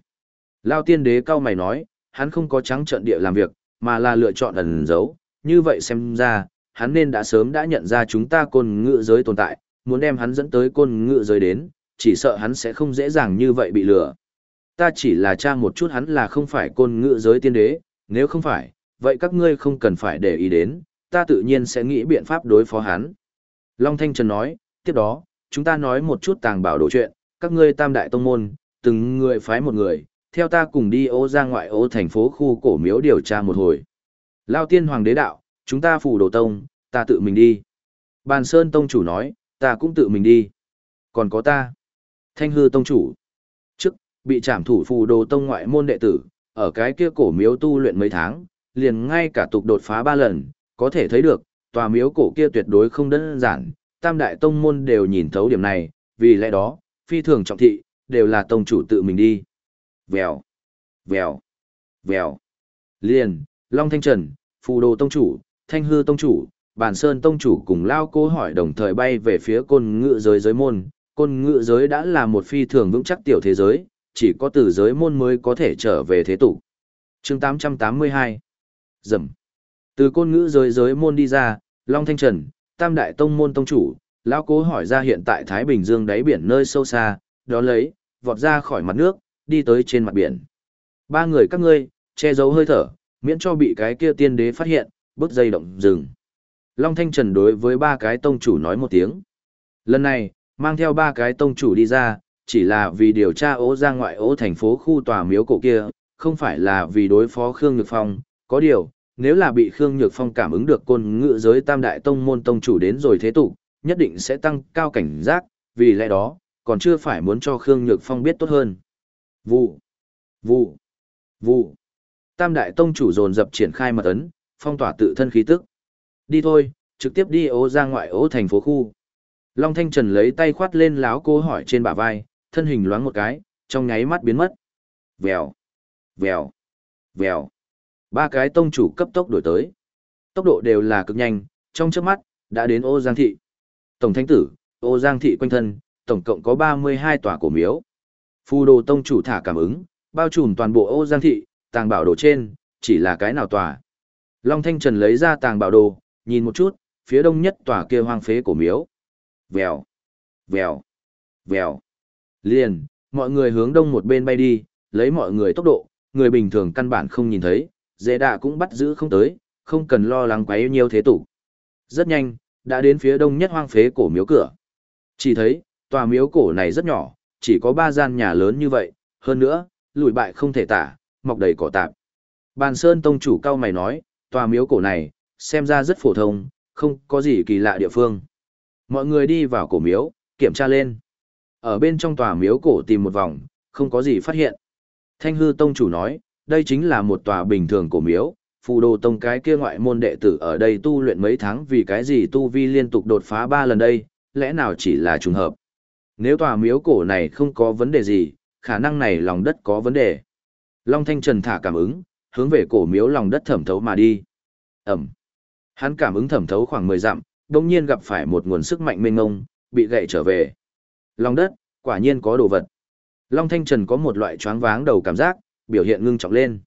Lao tiên đế cao mày nói, hắn không có trắng trận địa làm việc, mà là lựa chọn ẩn giấu, như vậy xem ra, hắn nên đã sớm đã nhận ra chúng ta côn ngựa giới tồn tại, muốn đem hắn dẫn tới côn ngựa giới đến, chỉ sợ hắn sẽ không dễ dàng như vậy bị lừa. Ta chỉ là tra một chút hắn là không phải côn ngựa giới tiên đế, nếu không phải, vậy các ngươi không cần phải để ý đến, ta tự nhiên sẽ nghĩ biện pháp đối phó hắn. Long Thanh Trần nói, tiếp đó, chúng ta nói một chút tàng bảo đồ chuyện, các ngươi tam đại tông môn, từng người phái một người, theo ta cùng đi ô ra ngoại ô thành phố khu cổ miếu điều tra một hồi. Lao tiên hoàng đế đạo, chúng ta phủ đồ tông, ta tự mình đi. Bàn Sơn tông chủ nói, ta cũng tự mình đi. Còn có ta. Thanh hư tông chủ. Trước, bị trảm thủ phù đồ tông ngoại môn đệ tử, ở cái kia cổ miếu tu luyện mấy tháng, liền ngay cả tục đột phá ba lần, có thể thấy được, tòa miếu cổ kia tuyệt đối không đơn giản, tam đại tông môn đều nhìn thấu điểm này, vì lẽ đó, phi thường trọng thị, đều là tông chủ tự mình đi. Vèo, vèo, vèo. Liền, Long Thanh Trần, Phù Đồ Tông Chủ, Thanh Hư Tông Chủ, Bàn Sơn Tông Chủ cùng Lao Cố hỏi đồng thời bay về phía côn ngự giới giới môn. Côn ngự giới đã là một phi thường vững chắc tiểu thế giới, chỉ có từ giới môn mới có thể trở về thế tục. chương 882 Dầm. Từ côn ngữ giới giới môn đi ra, Long Thanh Trần, Tam Đại Tông môn tông chủ, lão cố hỏi ra hiện tại Thái Bình Dương đáy biển nơi sâu xa, đó lấy, vọt ra khỏi mặt nước, đi tới trên mặt biển. Ba người các ngươi, che giấu hơi thở, miễn cho bị cái kia tiên đế phát hiện, bước dây động rừng. Long Thanh Trần đối với ba cái tông chủ nói một tiếng. Lần này, mang theo ba cái tông chủ đi ra, chỉ là vì điều tra ố ra ngoại ố thành phố khu tòa miếu cổ kia, không phải là vì đối phó Khương Nhược Phong, có điều, nếu là bị Khương Nhược Phong cảm ứng được côn ngựa giới tam đại tông môn tông chủ đến rồi thế tục, nhất định sẽ tăng cao cảnh giác, vì lẽ đó, còn chưa phải muốn cho Khương Nhược Phong biết tốt hơn. Vụ, vụ, vụ. Tam đại tông chủ dồn dập triển khai mật ấn, phong tỏa tự thân khí tức. Đi thôi, trực tiếp đi ố ra ngoại ố thành phố khu. Long Thanh Trần lấy tay khoát lên láo cô hỏi trên bả vai, thân hình loáng một cái, trong nháy mắt biến mất. Vèo, vèo, vèo. Ba cái tông chủ cấp tốc đổi tới. Tốc độ đều là cực nhanh, trong chớp mắt, đã đến ô giang thị. Tổng thánh tử, ô giang thị quanh thân, tổng cộng có 32 tòa cổ miếu. Phù đồ tông chủ thả cảm ứng, bao trùm toàn bộ ô giang thị, tàng bảo đồ trên, chỉ là cái nào tòa. Long Thanh Trần lấy ra tàng bảo đồ, nhìn một chút, phía đông nhất tòa kia hoang phế cổ miếu. Vèo, vèo, vèo. Liền, mọi người hướng đông một bên bay đi, lấy mọi người tốc độ, người bình thường căn bản không nhìn thấy, dễ đạ cũng bắt giữ không tới, không cần lo lắng quá nhiều thế tục. Rất nhanh, đã đến phía đông nhất hoang phế cổ miếu cửa. Chỉ thấy, tòa miếu cổ này rất nhỏ, chỉ có ba gian nhà lớn như vậy, hơn nữa, lùi bại không thể tả, mọc đầy cỏ tạp. Bàn Sơn Tông chủ cao mày nói, tòa miếu cổ này, xem ra rất phổ thông, không có gì kỳ lạ địa phương. Mọi người đi vào cổ miếu, kiểm tra lên. Ở bên trong tòa miếu cổ tìm một vòng, không có gì phát hiện. Thanh hư Tông chủ nói, đây chính là một tòa bình thường cổ miếu, phù đồ tông cái kia ngoại môn đệ tử ở đây tu luyện mấy tháng vì cái gì tu vi liên tục đột phá ba lần đây, lẽ nào chỉ là trùng hợp. Nếu tòa miếu cổ này không có vấn đề gì, khả năng này lòng đất có vấn đề. Long Thanh Trần thả cảm ứng, hướng về cổ miếu lòng đất thẩm thấu mà đi. Ẩm. Hắn cảm ứng thẩm thấu khoảng 10 dặm, đột nhiên gặp phải một nguồn sức mạnh mênh mông, bị gậy trở về. Lòng đất, quả nhiên có đồ vật. Long Thanh Trần có một loại choáng váng đầu cảm giác, biểu hiện ngưng trọng lên.